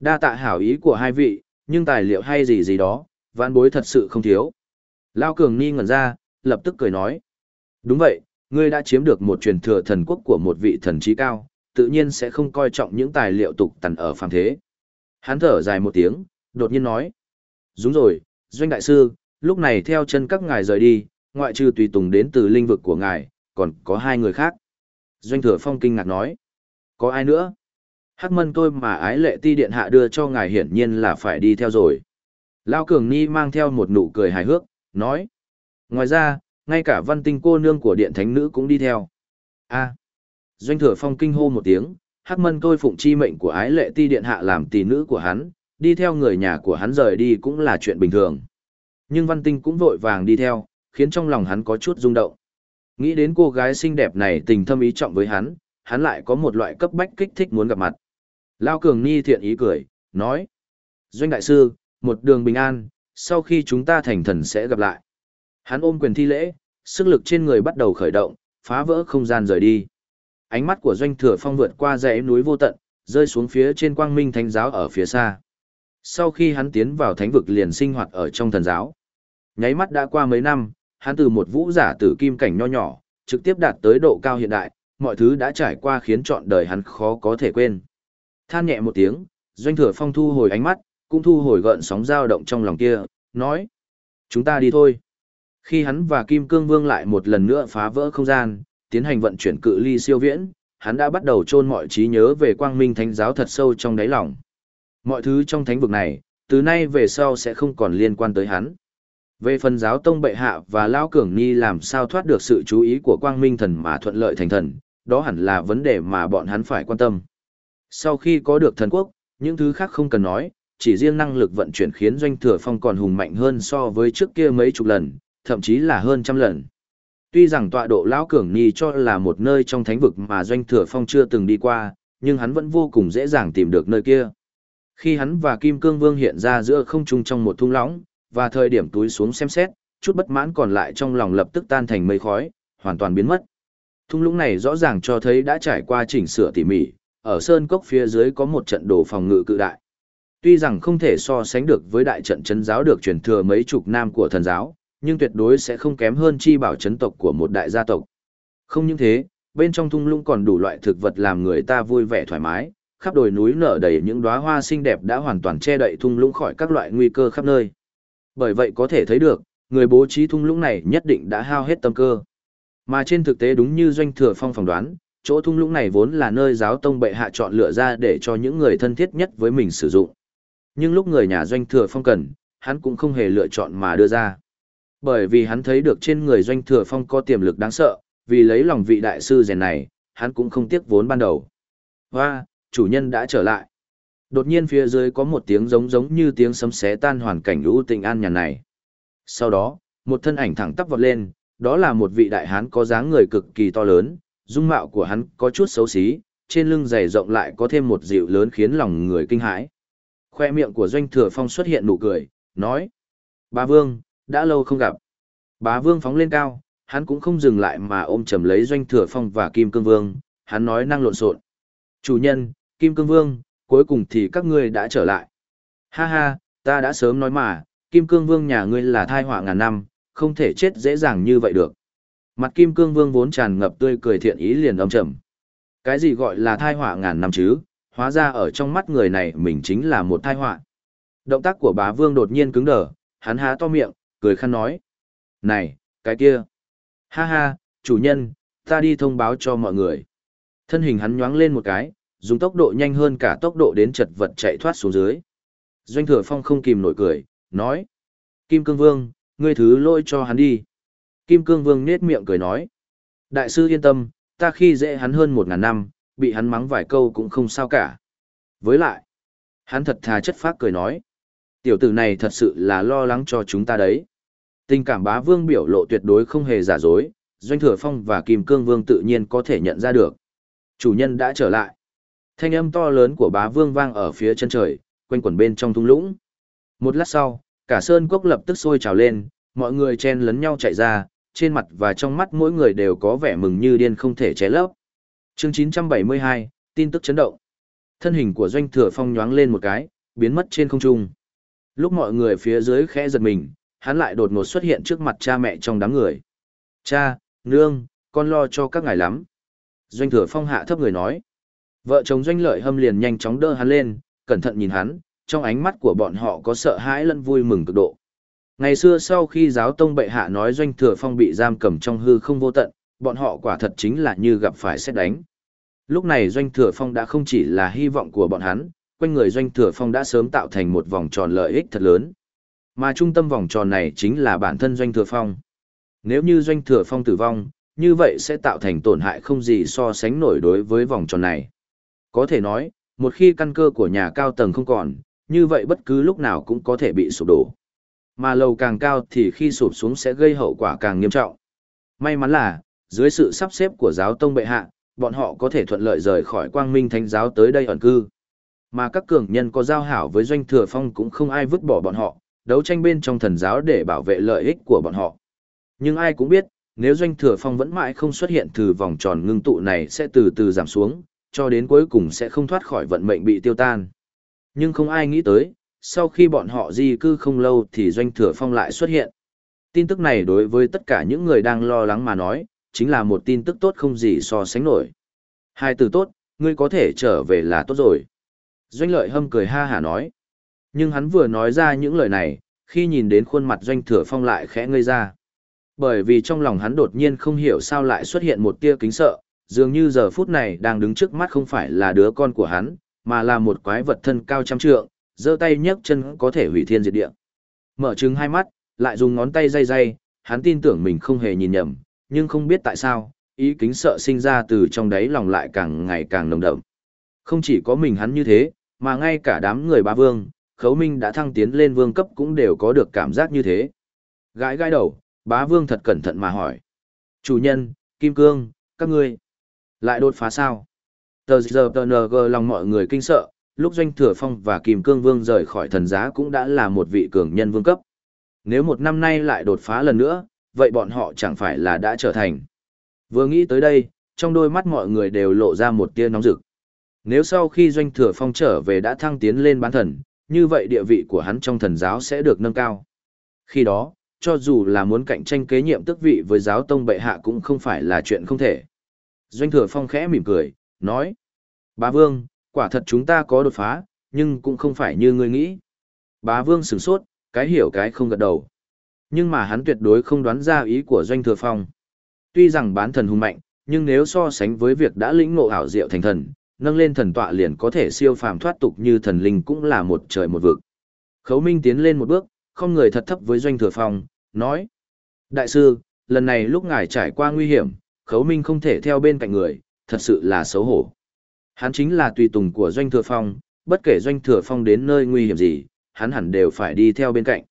Đa tạ hảo ý của hai vị, nhưng tài liệu hay gì gì đó, vãn bối thật sự không thiếu. Lao Cường Ni ngẩn ra, lập tức cười nói. Đúng vậy, ngươi đã chiếm được một truyền thừa thần quốc của một vị thần trí cao, tự nhiên sẽ không coi trọng những tài liệu tục tần ở phàm thế. Hắn thở dài một tiếng, đột nhiên nói. Đúng rồi, Doanh Đại Sư, lúc này theo chân các ngài rời đi, ngoại trừ tùy tùng đến từ linh vực của ngài, còn có hai người khác. Doanh Thừa Phong kinh ngạc nói. Có ai nữa? Hắc mân tôi mà ái lệ ti điện hạ đưa cho ngài hiển nhiên là phải đi theo rồi. Lao Cường Ni mang theo một nụ cười hài hước, nói. Ngoài ra, ngay cả văn tinh cô nương của điện thánh nữ cũng đi theo. a Doanh thừa phong kinh hô một tiếng, Hắc mân tôi phụng chi mệnh của ái lệ ti điện hạ làm tỷ nữ của hắn, đi theo người nhà của hắn rời đi cũng là chuyện bình thường. Nhưng văn tinh cũng vội vàng đi theo, khiến trong lòng hắn có chút rung động. Nghĩ đến cô gái xinh đẹp này tình thâm ý trọng với hắn, hắn lại có một loại cấp bách kích thích muốn gặp mặt. Lao Cường Ni thiện ý cười, nói. Doanh đại sư, một đường bình an, sau khi chúng ta thành thần sẽ gặp lại. Hắn ôm quyền thi lễ, sức lực trên người bắt đầu khởi động, phá vỡ không gian rời đi. Ánh mắt của doanh thừa phong vượt qua dãy núi vô tận, rơi xuống phía trên quang minh thánh giáo ở phía xa. Sau khi hắn tiến vào thánh vực liền sinh hoạt ở trong thần giáo. Nháy mắt đã qua mấy năm, hắn từ một vũ giả tử kim cảnh nho nhỏ, trực tiếp đạt tới độ cao hiện đại, mọi thứ đã trải qua khiến trọn đời hắn khó có thể quên. Than nhẹ một tiếng, doanh thừa phong thu hồi ánh mắt, cũng thu hồi gợn sóng dao động trong lòng kia, nói. Chúng ta đi thôi. Khi hắn và Kim Cương Vương lại một lần nữa phá vỡ không gian, tiến hành vận chuyển cự ly siêu viễn, hắn đã bắt đầu chôn mọi trí nhớ về quang minh thánh giáo thật sâu trong đáy lòng. Mọi thứ trong thánh vực này, từ nay về sau sẽ không còn liên quan tới hắn. Về phần giáo tông bệ hạ và Lao Cường Ni làm sao thoát được sự chú ý của quang minh thần mà thuận lợi thành thần, đó hẳn là vấn đề mà bọn hắn phải quan tâm. Sau khi có được thần quốc, những thứ khác không cần nói, chỉ riêng năng lực vận chuyển khiến doanh thừa phong còn hùng mạnh hơn so với trước kia mấy chục lần, thậm chí là hơn trăm lần. Tuy rằng tọa độ Lão Cường Ni cho là một nơi trong thánh vực mà doanh thừa phong chưa từng đi qua, nhưng hắn vẫn vô cùng dễ dàng tìm được nơi kia. Khi hắn và Kim Cương Vương hiện ra giữa không trung trong một thung lũng, và thời điểm túi xuống xem xét, chút bất mãn còn lại trong lòng lập tức tan thành mây khói, hoàn toàn biến mất. Thung lũng này rõ ràng cho thấy đã trải qua chỉnh sửa tỉ mỉ, ở sơn cốc phía dưới có một trận đồ phòng ngự cự đại. Tuy rằng không thể so sánh được với đại trận chấn giáo được truyền thừa mấy chục năm của thần giáo, nhưng tuyệt đối sẽ không kém hơn chi bảo chấn tộc của một đại gia tộc. Không những thế, bên trong thung lũng còn đủ loại thực vật làm người ta vui vẻ thoải mái, khắp đồi núi nở đầy những đóa hoa xinh đẹp đã hoàn toàn che đậy thung lũng khỏi các loại nguy cơ khắp nơi. Bởi vậy có thể thấy được, người bố trí thung lũng này nhất định đã hao hết tâm cơ. Mà trên thực tế đúng như doanh thừa phong phỏng đoán, chỗ thung lũng này vốn là nơi giáo tông bệ hạ chọn lựa ra để cho những người thân thiết nhất với mình sử dụng. Nhưng lúc người nhà doanh thừa phong cần, hắn cũng không hề lựa chọn mà đưa ra. Bởi vì hắn thấy được trên người doanh thừa phong có tiềm lực đáng sợ, vì lấy lòng vị đại sư rèn này, hắn cũng không tiếc vốn ban đầu. Hoa, chủ nhân đã trở lại. Đột nhiên phía dưới có một tiếng giống giống như tiếng sấm xé tan hoàn cảnh lũ tình an nhàn này. Sau đó, một thân ảnh thẳng tắp vọt lên, đó là một vị đại hán có dáng người cực kỳ to lớn, dung mạo của hắn có chút xấu xí, trên lưng dày rộng lại có thêm một dịu lớn khiến lòng người kinh hãi. Khoe miệng của doanh thừa phong xuất hiện nụ cười, nói. Bá Vương, đã lâu không gặp. Bá Vương phóng lên cao, hắn cũng không dừng lại mà ôm chầm lấy doanh thừa phong và Kim Cương Vương, hắn nói năng lộn xộn. Chủ nhân, Kim Cương Vương, cuối cùng thì các ngươi đã trở lại. Ha ha, ta đã sớm nói mà, Kim Cương Vương nhà ngươi là thai họa ngàn năm, không thể chết dễ dàng như vậy được. Mặt Kim Cương Vương vốn tràn ngập tươi cười thiện ý liền âm trầm. Cái gì gọi là thai họa ngàn năm chứ, hóa ra ở trong mắt người này mình chính là một thai họa. Động tác của bá Vương đột nhiên cứng đờ, hắn há to miệng, cười khăn nói. Này, cái kia. Ha ha, chủ nhân, ta đi thông báo cho mọi người. Thân hình hắn nhoáng lên một cái, dùng tốc độ nhanh hơn cả tốc độ đến chật vật chạy thoát xuống dưới. Doanh thừa phong không kìm nổi cười, nói. Kim Cương Vương, ngươi thứ lỗi cho hắn đi. Kim Cương Vương nết miệng cười nói. Đại sư yên tâm, ta khi dễ hắn hơn một ngàn năm, bị hắn mắng vài câu cũng không sao cả. Với lại, hắn thật thà chất phác cười nói. Tiểu tử này thật sự là lo lắng cho chúng ta đấy. Tình cảm bá vương biểu lộ tuyệt đối không hề giả dối, Doanh Thừa Phong và Kim Cương Vương tự nhiên có thể nhận ra được. Chủ nhân đã trở lại. Thanh âm to lớn của bá vương vang ở phía chân trời, quanh quẩn bên trong thung lũng. Một lát sau, cả sơn cốc lập tức sôi trào lên, mọi người chen lấn nhau chạy ra, trên mặt và trong mắt mỗi người đều có vẻ mừng như điên không thể che lấp. Chương 972, tin tức chấn động. Thân hình của Doanh Thừa Phong nhoáng lên một cái, biến mất trên không trung. Lúc mọi người phía dưới khẽ giật mình, hắn lại đột ngột xuất hiện trước mặt cha mẹ trong đám người. Cha, nương, con lo cho các ngài lắm. Doanh Thừa Phong hạ thấp người nói. Vợ chồng Doanh Lợi Hâm liền nhanh chóng đỡ hắn lên, cẩn thận nhìn hắn, trong ánh mắt của bọn họ có sợ hãi lẫn vui mừng cực độ. Ngày xưa sau khi giáo tông bệ hạ nói Doanh Thừa Phong bị giam cầm trong hư không vô tận, bọn họ quả thật chính là như gặp phải xét đánh. Lúc này Doanh Thừa Phong đã không chỉ là hy vọng của bọn hắn, quanh người Doanh Thừa Phong đã sớm tạo thành một vòng tròn lợi ích thật lớn. Mà trung tâm vòng tròn này chính là bản thân Doanh Thừa Phong. Nếu như Doanh Thừa Phong tử vong, như vậy sẽ tạo thành tổn hại không gì so sánh nổi đối với vòng tròn này. Có thể nói, một khi căn cơ của nhà cao tầng không còn, như vậy bất cứ lúc nào cũng có thể bị sụp đổ. Mà lầu càng cao thì khi sụp xuống sẽ gây hậu quả càng nghiêm trọng. May mắn là, dưới sự sắp xếp của giáo tông bệ hạ, bọn họ có thể thuận lợi rời khỏi quang minh thánh giáo tới đây ẩn cư. Mà các cường nhân có giao hảo với doanh thừa phong cũng không ai vứt bỏ bọn họ, đấu tranh bên trong thần giáo để bảo vệ lợi ích của bọn họ. Nhưng ai cũng biết, nếu doanh thừa phong vẫn mãi không xuất hiện từ vòng tròn ngưng tụ này sẽ từ từ giảm xuống, cho đến cuối cùng sẽ không thoát khỏi vận mệnh bị tiêu tan. Nhưng không ai nghĩ tới, sau khi bọn họ di cư không lâu thì doanh thừa phong lại xuất hiện. Tin tức này đối với tất cả những người đang lo lắng mà nói, chính là một tin tức tốt không gì so sánh nổi. Hai từ tốt, ngươi có thể trở về là tốt rồi. Doanh lợi hâm cười ha hả nói. Nhưng hắn vừa nói ra những lời này, khi nhìn đến khuôn mặt doanh thừa phong lại khẽ ngây ra. Bởi vì trong lòng hắn đột nhiên không hiểu sao lại xuất hiện một tia kính sợ, dường như giờ phút này đang đứng trước mắt không phải là đứa con của hắn, mà là một quái vật thân cao trăm trượng, giơ tay nhấc chân có thể hủy thiên diệt địa. Mở trừng hai mắt, lại dùng ngón tay day day, hắn tin tưởng mình không hề nhìn nhầm, nhưng không biết tại sao, ý kính sợ sinh ra từ trong đáy lòng lại càng ngày càng nồng đậm. Không chỉ có mình hắn như thế, mà ngay cả đám người ba vương, khấu minh đã thăng tiến lên vương cấp cũng đều có được cảm giác như thế. Gãi gãi đầu, bá vương thật cẩn thận mà hỏi. Chủ nhân, Kim Cương, các ngươi, lại đột phá sao? Tờ giờ tờ ng lòng mọi người kinh sợ, lúc doanh thừa phong và Kim Cương Vương rời khỏi thần giá cũng đã là một vị cường nhân vương cấp. Nếu một năm nay lại đột phá lần nữa, vậy bọn họ chẳng phải là đã trở thành. Vừa nghĩ tới đây, trong đôi mắt mọi người đều lộ ra một tia nóng rực. Nếu sau khi doanh thừa phong trở về đã thăng tiến lên bán thần, như vậy địa vị của hắn trong thần giáo sẽ được nâng cao. Khi đó, cho dù là muốn cạnh tranh kế nhiệm tước vị với giáo tông bệ hạ cũng không phải là chuyện không thể. Doanh thừa phong khẽ mỉm cười, nói. Bá vương, quả thật chúng ta có đột phá, nhưng cũng không phải như ngươi nghĩ. Bá vương sửng sốt, cái hiểu cái không gật đầu. Nhưng mà hắn tuyệt đối không đoán ra ý của doanh thừa phong. Tuy rằng bán thần hùng mạnh, nhưng nếu so sánh với việc đã lĩnh ngộ ảo diệu thành thần, nâng lên thần tọa liền có thể siêu phàm thoát tục như thần linh cũng là một trời một vực. Khấu Minh tiến lên một bước, không người thật thấp với doanh thừa phong, nói. Đại sư, lần này lúc ngài trải qua nguy hiểm, Khấu Minh không thể theo bên cạnh người, thật sự là xấu hổ. Hắn chính là tùy tùng của doanh thừa phong, bất kể doanh thừa phong đến nơi nguy hiểm gì, hắn hẳn đều phải đi theo bên cạnh.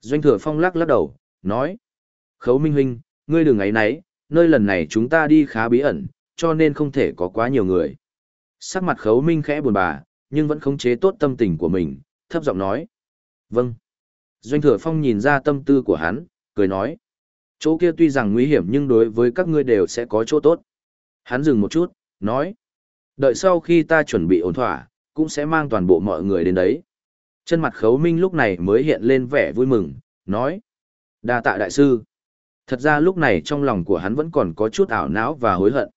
Doanh thừa phong lắc lắc đầu, nói. Khấu Minh huynh, ngươi đừng ấy nấy, nơi lần này chúng ta đi khá bí ẩn, cho nên không thể có quá nhiều người. Sắc mặt khấu minh khẽ buồn bà, nhưng vẫn khống chế tốt tâm tình của mình, thấp giọng nói. Vâng. Doanh thừa phong nhìn ra tâm tư của hắn, cười nói. Chỗ kia tuy rằng nguy hiểm nhưng đối với các ngươi đều sẽ có chỗ tốt. Hắn dừng một chút, nói. Đợi sau khi ta chuẩn bị ổn thỏa, cũng sẽ mang toàn bộ mọi người đến đấy. Chân mặt khấu minh lúc này mới hiện lên vẻ vui mừng, nói. đa tạ đại sư. Thật ra lúc này trong lòng của hắn vẫn còn có chút ảo não và hối hận.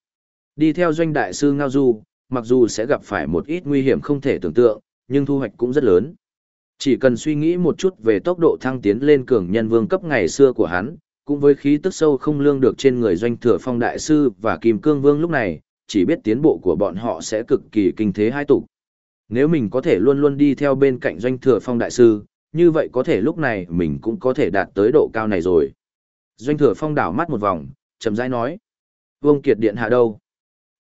Đi theo doanh đại sư Ngao Du, mặc dù sẽ gặp phải một ít nguy hiểm không thể tưởng tượng, nhưng thu hoạch cũng rất lớn. Chỉ cần suy nghĩ một chút về tốc độ thăng tiến lên cường nhân vương cấp ngày xưa của hắn, cũng với khí tức sâu không lương được trên người doanh thừa phong đại sư và kim cương vương lúc này, chỉ biết tiến bộ của bọn họ sẽ cực kỳ kinh thế hai tục. Nếu mình có thể luôn luôn đi theo bên cạnh doanh thừa phong đại sư, như vậy có thể lúc này mình cũng có thể đạt tới độ cao này rồi. Doanh thừa phong đảo mắt một vòng, chậm rãi nói. Vương Kiệt Điện hạ đâu?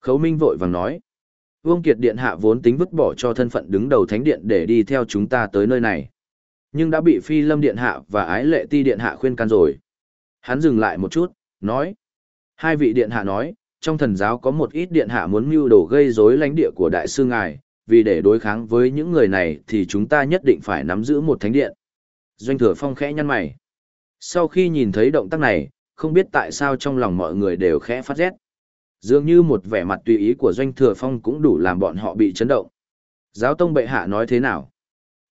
Khấu Minh vội vàng nói. Vương Kiệt Điện hạ vốn tính vứt bỏ cho thân phận đứng đầu thánh điện để đi theo chúng ta tới nơi này. Nhưng đã bị Phi Lâm Điện hạ và Ái Lệ Ti Điện hạ khuyên can rồi. Hắn dừng lại một chút, nói. Hai vị điện hạ nói, trong thần giáo có một ít điện hạ muốn mưu đồ gây rối lãnh địa của đại sư ngài, vì để đối kháng với những người này thì chúng ta nhất định phải nắm giữ một thánh điện. Doanh thừa phong khẽ nhăn mày. Sau khi nhìn thấy động tác này, không biết tại sao trong lòng mọi người đều khẽ phát rét. Dường như một vẻ mặt tùy ý của Doanh Thừa Phong cũng đủ làm bọn họ bị chấn động. Giáo tông bệ hạ nói thế nào?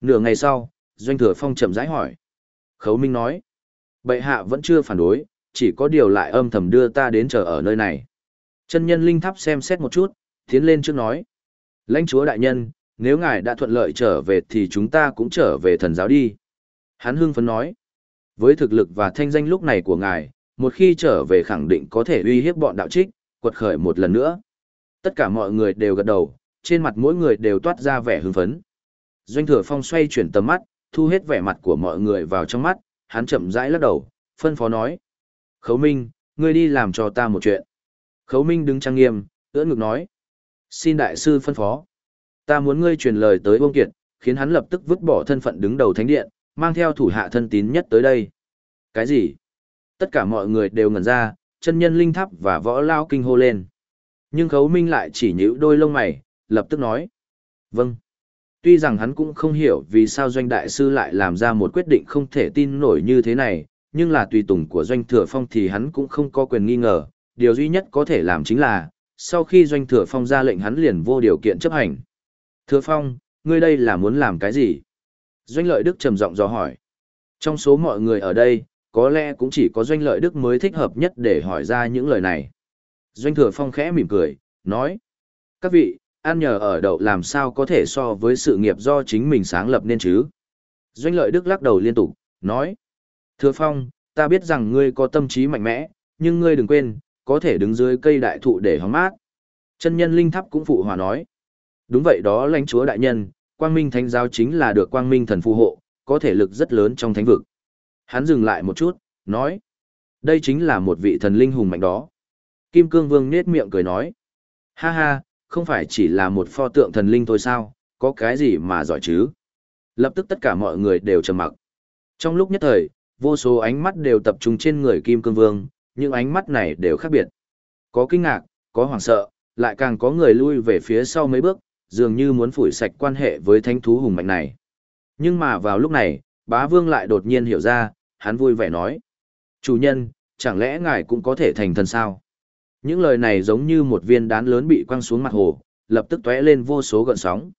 Nửa ngày sau, Doanh Thừa Phong chậm rãi hỏi. Khấu Minh nói. Bệ hạ vẫn chưa phản đối, chỉ có điều lại âm thầm đưa ta đến chờ ở nơi này. Chân nhân linh tháp xem xét một chút, tiến lên trước nói. Lãnh chúa đại nhân, nếu ngài đã thuận lợi trở về thì chúng ta cũng trở về thần giáo đi. Hắn hưng phấn nói. Với thực lực và thanh danh lúc này của ngài, một khi trở về khẳng định có thể uy hiếp bọn đạo trích, quật khởi một lần nữa. Tất cả mọi người đều gật đầu, trên mặt mỗi người đều toát ra vẻ hưng phấn. Doanh thừa phong xoay chuyển tầm mắt, thu hết vẻ mặt của mọi người vào trong mắt, hắn chậm rãi lắc đầu, phân phó nói. Khấu Minh, ngươi đi làm cho ta một chuyện. Khấu Minh đứng trang nghiêm, ưỡn ngực nói. Xin đại sư phân phó. Ta muốn ngươi truyền lời tới Vương Kiệt, khiến hắn lập tức vứt bỏ thân phận đứng đầu thánh điện, mang theo thủ hạ thân tín nhất tới đây. Cái gì? Tất cả mọi người đều ngẩn ra, chân nhân linh tháp và võ lao kinh hô lên. Nhưng khấu minh lại chỉ nhíu đôi lông mày, lập tức nói. Vâng. Tuy rằng hắn cũng không hiểu vì sao doanh đại sư lại làm ra một quyết định không thể tin nổi như thế này, nhưng là tùy tùng của Doanh Thừa Phong thì hắn cũng không có quyền nghi ngờ, điều duy nhất có thể làm chính là, sau khi Doanh Thừa Phong ra lệnh hắn liền vô điều kiện chấp hành. Thừa Phong, ngươi đây là muốn làm cái gì? Doanh Lợi Đức trầm giọng dò hỏi. Trong số mọi người ở đây, có lẽ cũng chỉ có Doanh Lợi Đức mới thích hợp nhất để hỏi ra những lời này. Doanh Thừa Phong khẽ mỉm cười, nói. Các vị, ăn nhờ ở đậu làm sao có thể so với sự nghiệp do chính mình sáng lập nên chứ? Doanh Lợi Đức lắc đầu liên tục, nói. Thừa Phong, ta biết rằng ngươi có tâm trí mạnh mẽ, nhưng ngươi đừng quên, có thể đứng dưới cây đại thụ để hóng mát. Chân nhân linh tháp cũng phụ hòa nói. Đúng vậy đó lãnh chúa đại nhân, quang minh thánh giáo chính là được quang minh thần phù hộ, có thể lực rất lớn trong thánh vực. Hắn dừng lại một chút, nói. Đây chính là một vị thần linh hùng mạnh đó. Kim Cương Vương nết miệng cười nói. Ha ha, không phải chỉ là một pho tượng thần linh thôi sao, có cái gì mà giỏi chứ. Lập tức tất cả mọi người đều trầm mặc. Trong lúc nhất thời, vô số ánh mắt đều tập trung trên người Kim Cương Vương, những ánh mắt này đều khác biệt. Có kinh ngạc, có hoảng sợ, lại càng có người lui về phía sau mấy bước, dường như muốn phủi sạch quan hệ với thánh thú hùng mạnh này. Nhưng mà vào lúc này, bá vương lại đột nhiên hiểu ra, hắn vui vẻ nói. Chủ nhân, chẳng lẽ ngài cũng có thể thành thần sao? Những lời này giống như một viên đán lớn bị quăng xuống mặt hồ, lập tức tóe lên vô số gợn sóng.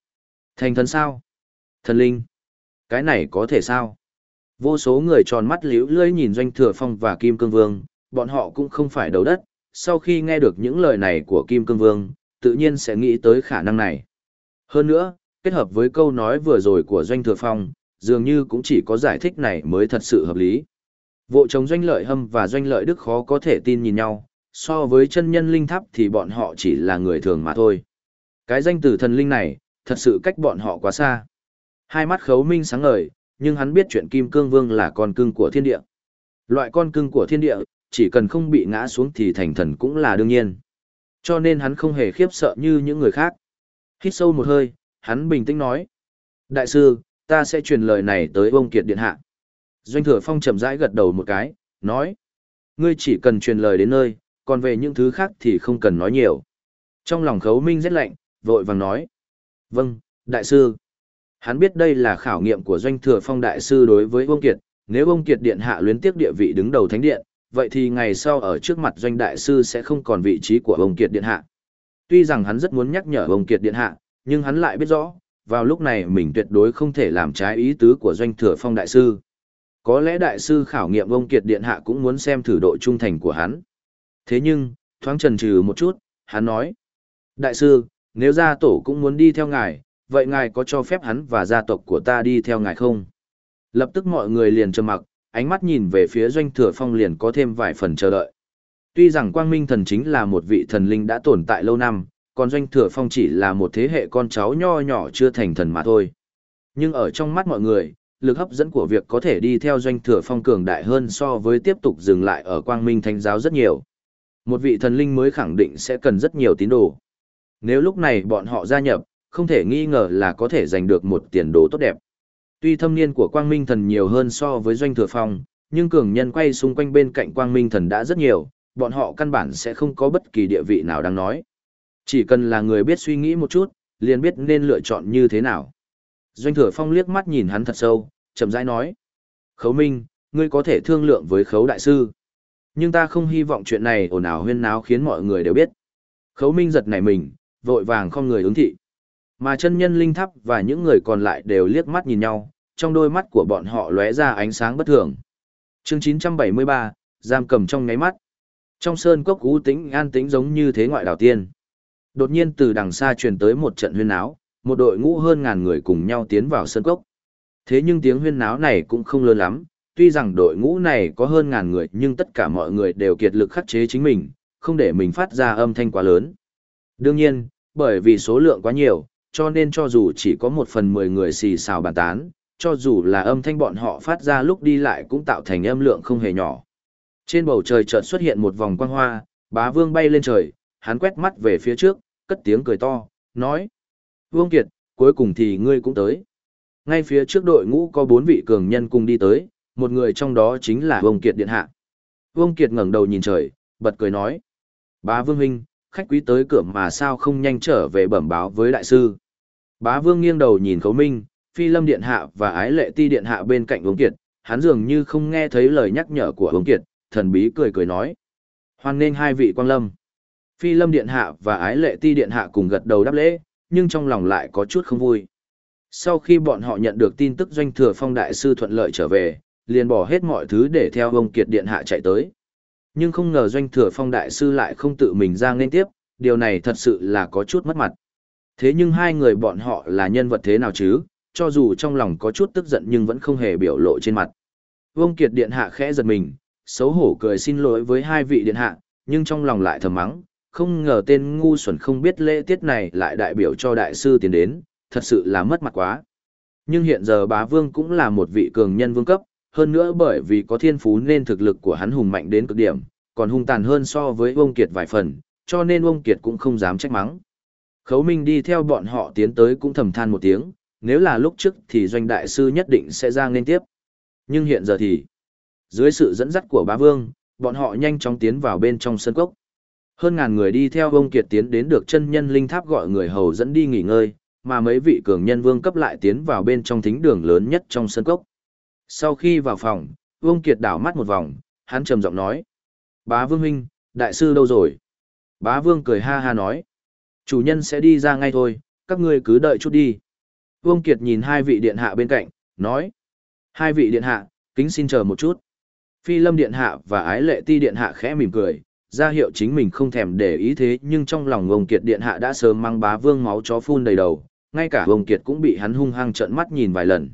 Thành thần sao? Thần linh? Cái này có thể sao? Vô số người tròn mắt liễu lưỡi nhìn Doanh Thừa Phong và Kim Cương Vương, bọn họ cũng không phải đầu đất, sau khi nghe được những lời này của Kim Cương Vương, tự nhiên sẽ nghĩ tới khả năng này. Hơn nữa, kết hợp với câu nói vừa rồi của Doanh Thừa Phong, dường như cũng chỉ có giải thích này mới thật sự hợp lý. Vợ chồng Doanh Lợi Hâm và Doanh Lợi Đức khó có thể tin nhìn nhau, so với chân nhân linh tháp thì bọn họ chỉ là người thường mà thôi. Cái danh từ thần linh này, thật sự cách bọn họ quá xa. Hai mắt khấu minh sáng ngời, nhưng hắn biết chuyện Kim Cương Vương là con cưng của thiên địa. Loại con cưng của thiên địa, chỉ cần không bị ngã xuống thì thành thần cũng là đương nhiên. Cho nên hắn không hề khiếp sợ như những người khác. Hít sâu một hơi, hắn bình tĩnh nói. Đại sư, ta sẽ truyền lời này tới ông Kiệt Điện Hạ. Doanh thừa phong chậm rãi gật đầu một cái, nói. Ngươi chỉ cần truyền lời đến nơi, còn về những thứ khác thì không cần nói nhiều. Trong lòng khấu minh rất lạnh, vội vàng nói. Vâng, đại sư. Hắn biết đây là khảo nghiệm của doanh thừa phong đại sư đối với ông Kiệt, nếu ông Kiệt Điện Hạ luyến tiếc địa vị đứng đầu thánh điện, vậy thì ngày sau ở trước mặt doanh đại sư sẽ không còn vị trí của ông Kiệt Điện Hạ. Tuy rằng hắn rất muốn nhắc nhở ông Kiệt Điện Hạ, nhưng hắn lại biết rõ, vào lúc này mình tuyệt đối không thể làm trái ý tứ của doanh thừa phong đại sư. Có lẽ đại sư khảo nghiệm ông Kiệt Điện Hạ cũng muốn xem thử độ trung thành của hắn. Thế nhưng, thoáng trần trừ một chút, hắn nói. Đại sư, nếu gia tổ cũng muốn đi theo ngài, vậy ngài có cho phép hắn và gia tộc của ta đi theo ngài không? Lập tức mọi người liền trầm mặc, ánh mắt nhìn về phía doanh thừa phong liền có thêm vài phần chờ đợi. Tuy rằng quang minh thần chính là một vị thần linh đã tồn tại lâu năm, còn doanh thừa phong chỉ là một thế hệ con cháu nho nhỏ chưa thành thần mà thôi. Nhưng ở trong mắt mọi người, lực hấp dẫn của việc có thể đi theo doanh thừa phong cường đại hơn so với tiếp tục dừng lại ở quang minh thánh giáo rất nhiều. Một vị thần linh mới khẳng định sẽ cần rất nhiều tín đồ. Nếu lúc này bọn họ gia nhập, không thể nghi ngờ là có thể giành được một tiền đồ tốt đẹp. Tuy thâm niên của Quang Minh Thần nhiều hơn so với Doanh Thừa Phong, nhưng cường nhân quay xung quanh bên cạnh Quang Minh Thần đã rất nhiều, bọn họ căn bản sẽ không có bất kỳ địa vị nào đang nói. Chỉ cần là người biết suy nghĩ một chút, liền biết nên lựa chọn như thế nào. Doanh Thừa Phong liếc mắt nhìn hắn thật sâu, chậm rãi nói. Khấu Minh, ngươi có thể thương lượng với Khấu Đại Sư. Nhưng ta không hy vọng chuyện này ồn ào huyên náo khiến mọi người đều biết. Khấu Minh giật nảy mình, vội vàng không người ứng thị. Mà chân nhân linh tháp và những người còn lại đều liếc mắt nhìn nhau, trong đôi mắt của bọn họ lóe ra ánh sáng bất thường. Chương 973, giam cầm trong ngáy mắt. Trong sơn cốc ú tĩnh an tĩnh giống như thế ngoại đảo tiên. Đột nhiên từ đằng xa truyền tới một trận huyên náo, một đội ngũ hơn ngàn người cùng nhau tiến vào sơn cốc. Thế nhưng tiếng huyên náo này cũng không lớn lắm, tuy rằng đội ngũ này có hơn ngàn người nhưng tất cả mọi người đều kiệt lực khắc chế chính mình, không để mình phát ra âm thanh quá lớn. Đương nhiên, bởi vì số lượng quá nhiều, cho nên cho dù chỉ có một phần mười người xì xào bàn tán, cho dù là âm thanh bọn họ phát ra lúc đi lại cũng tạo thành âm lượng không hề nhỏ. Trên bầu trời chợt xuất hiện một vòng quang hoa, bá vương bay lên trời, hắn quét mắt về phía trước, cất tiếng cười to, nói. Vương Kiệt, cuối cùng thì ngươi cũng tới. Ngay phía trước đội ngũ có bốn vị cường nhân cùng đi tới, một người trong đó chính là Vương Kiệt Điện Hạ. Vương Kiệt ngẩng đầu nhìn trời, bật cười nói. Bá Vương Huynh, khách quý tới cửa mà sao không nhanh trở về bẩm báo với đại sư. Bá Vương nghiêng đầu nhìn Khấu Minh, Phi Lâm Điện Hạ và Ái Lệ Ti Điện Hạ bên cạnh Vương Kiệt, hắn dường như không nghe thấy lời nhắc nhở của Vương Kiệt, thần bí cười cười nói. Hoan nghênh hai vị quang lâm. Phi lâm điện hạ và ái lệ ti điện hạ cùng gật đầu đáp lễ, nhưng trong lòng lại có chút không vui. Sau khi bọn họ nhận được tin tức doanh thừa phong đại sư thuận lợi trở về, liền bỏ hết mọi thứ để theo ông Kiệt điện hạ chạy tới. Nhưng không ngờ doanh thừa phong đại sư lại không tự mình ra nên tiếp, điều này thật sự là có chút mất mặt. Thế nhưng hai người bọn họ là nhân vật thế nào chứ, cho dù trong lòng có chút tức giận nhưng vẫn không hề biểu lộ trên mặt. Vương Kiệt điện hạ khẽ giật mình, xấu hổ cười xin lỗi với hai vị điện hạ, nhưng trong lòng lại thầm mắng, không ngờ tên ngu xuẩn không biết lễ tiết này lại đại biểu cho đại sư tiến đến, thật sự là mất mặt quá. Nhưng hiện giờ bá vương cũng là một vị cường nhân vương cấp, hơn nữa bởi vì có thiên phú nên thực lực của hắn hùng mạnh đến cực điểm, còn hung tàn hơn so với Vương Kiệt vài phần, cho nên Vương Kiệt cũng không dám trách mắng. Khấu Minh đi theo bọn họ tiến tới cũng thầm than một tiếng, nếu là lúc trước thì doanh đại sư nhất định sẽ ra nên tiếp. Nhưng hiện giờ thì, dưới sự dẫn dắt của bá vương, bọn họ nhanh chóng tiến vào bên trong sân cốc. Hơn ngàn người đi theo ông Kiệt tiến đến được chân nhân linh tháp gọi người hầu dẫn đi nghỉ ngơi, mà mấy vị cường nhân vương cấp lại tiến vào bên trong thính đường lớn nhất trong sân cốc. Sau khi vào phòng, Vương Kiệt đảo mắt một vòng, hắn trầm giọng nói. Bá Vương Huynh, đại sư đâu rồi? Bá Vương cười ha ha nói. Chủ nhân sẽ đi ra ngay thôi, các ngươi cứ đợi chút đi. Vương Kiệt nhìn hai vị điện hạ bên cạnh, nói. Hai vị điện hạ, kính xin chờ một chút. Phi lâm điện hạ và ái lệ ti điện hạ khẽ mỉm cười, ra hiệu chính mình không thèm để ý thế nhưng trong lòng ông Kiệt điện hạ đã sớm mang bá vương máu chó phun đầy đầu, ngay cả ông Kiệt cũng bị hắn hung hăng trợn mắt nhìn vài lần.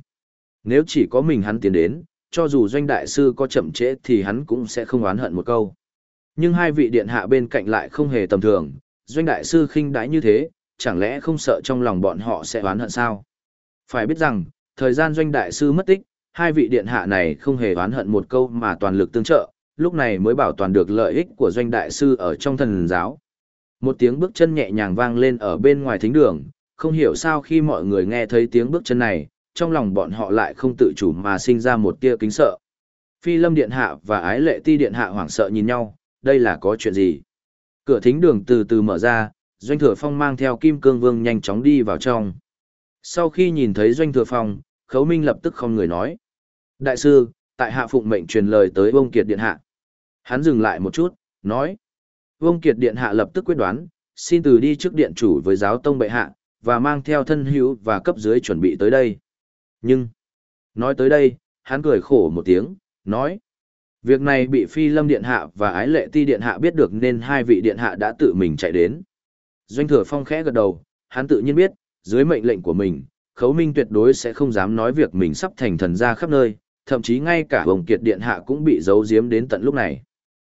Nếu chỉ có mình hắn tiến đến, cho dù doanh đại sư có chậm trễ thì hắn cũng sẽ không oán hận một câu. Nhưng hai vị điện hạ bên cạnh lại không hề tầm thường, doanh đại sư khinh đãi như thế, chẳng lẽ không sợ trong lòng bọn họ sẽ oán hận sao? Phải biết rằng, thời gian doanh đại sư mất tích, hai vị điện hạ này không hề oán hận một câu mà toàn lực tương trợ, lúc này mới bảo toàn được lợi ích của doanh đại sư ở trong thần giáo. Một tiếng bước chân nhẹ nhàng vang lên ở bên ngoài thính đường, không hiểu sao khi mọi người nghe thấy tiếng bước chân này, trong lòng bọn họ lại không tự chủ mà sinh ra một tia kính sợ. Phi lâm điện hạ và ái lệ ti điện hạ hoảng sợ nhìn nhau, đây là có chuyện gì? Cửa thính đường từ từ mở ra, doanh thừa phong mang theo kim cương vương nhanh chóng đi vào trong. Sau khi nhìn thấy doanh thừa phong, khấu minh lập tức không người nói. Đại sư, tại hạ phụng mệnh truyền lời tới ông kiệt điện hạ. Hắn dừng lại một chút, nói. vông kiệt điện hạ lập tức quyết đoán, xin từ đi trước điện chủ với giáo tông bệ hạ, và mang theo thân hữu và cấp dưới chuẩn bị tới đây. Nhưng, nói tới đây, hắn cười khổ một tiếng, nói. Việc này bị phi lâm điện hạ và ái lệ ti điện hạ biết được nên hai vị điện hạ đã tự mình chạy đến. Doanh thừa phong khẽ gật đầu, hắn tự nhiên biết, dưới mệnh lệnh của mình, khấu minh tuyệt đối sẽ không dám nói việc mình sắp thành thần ra khắp nơi, thậm chí ngay cả ông kiệt điện hạ cũng bị giấu giếm đến tận lúc này.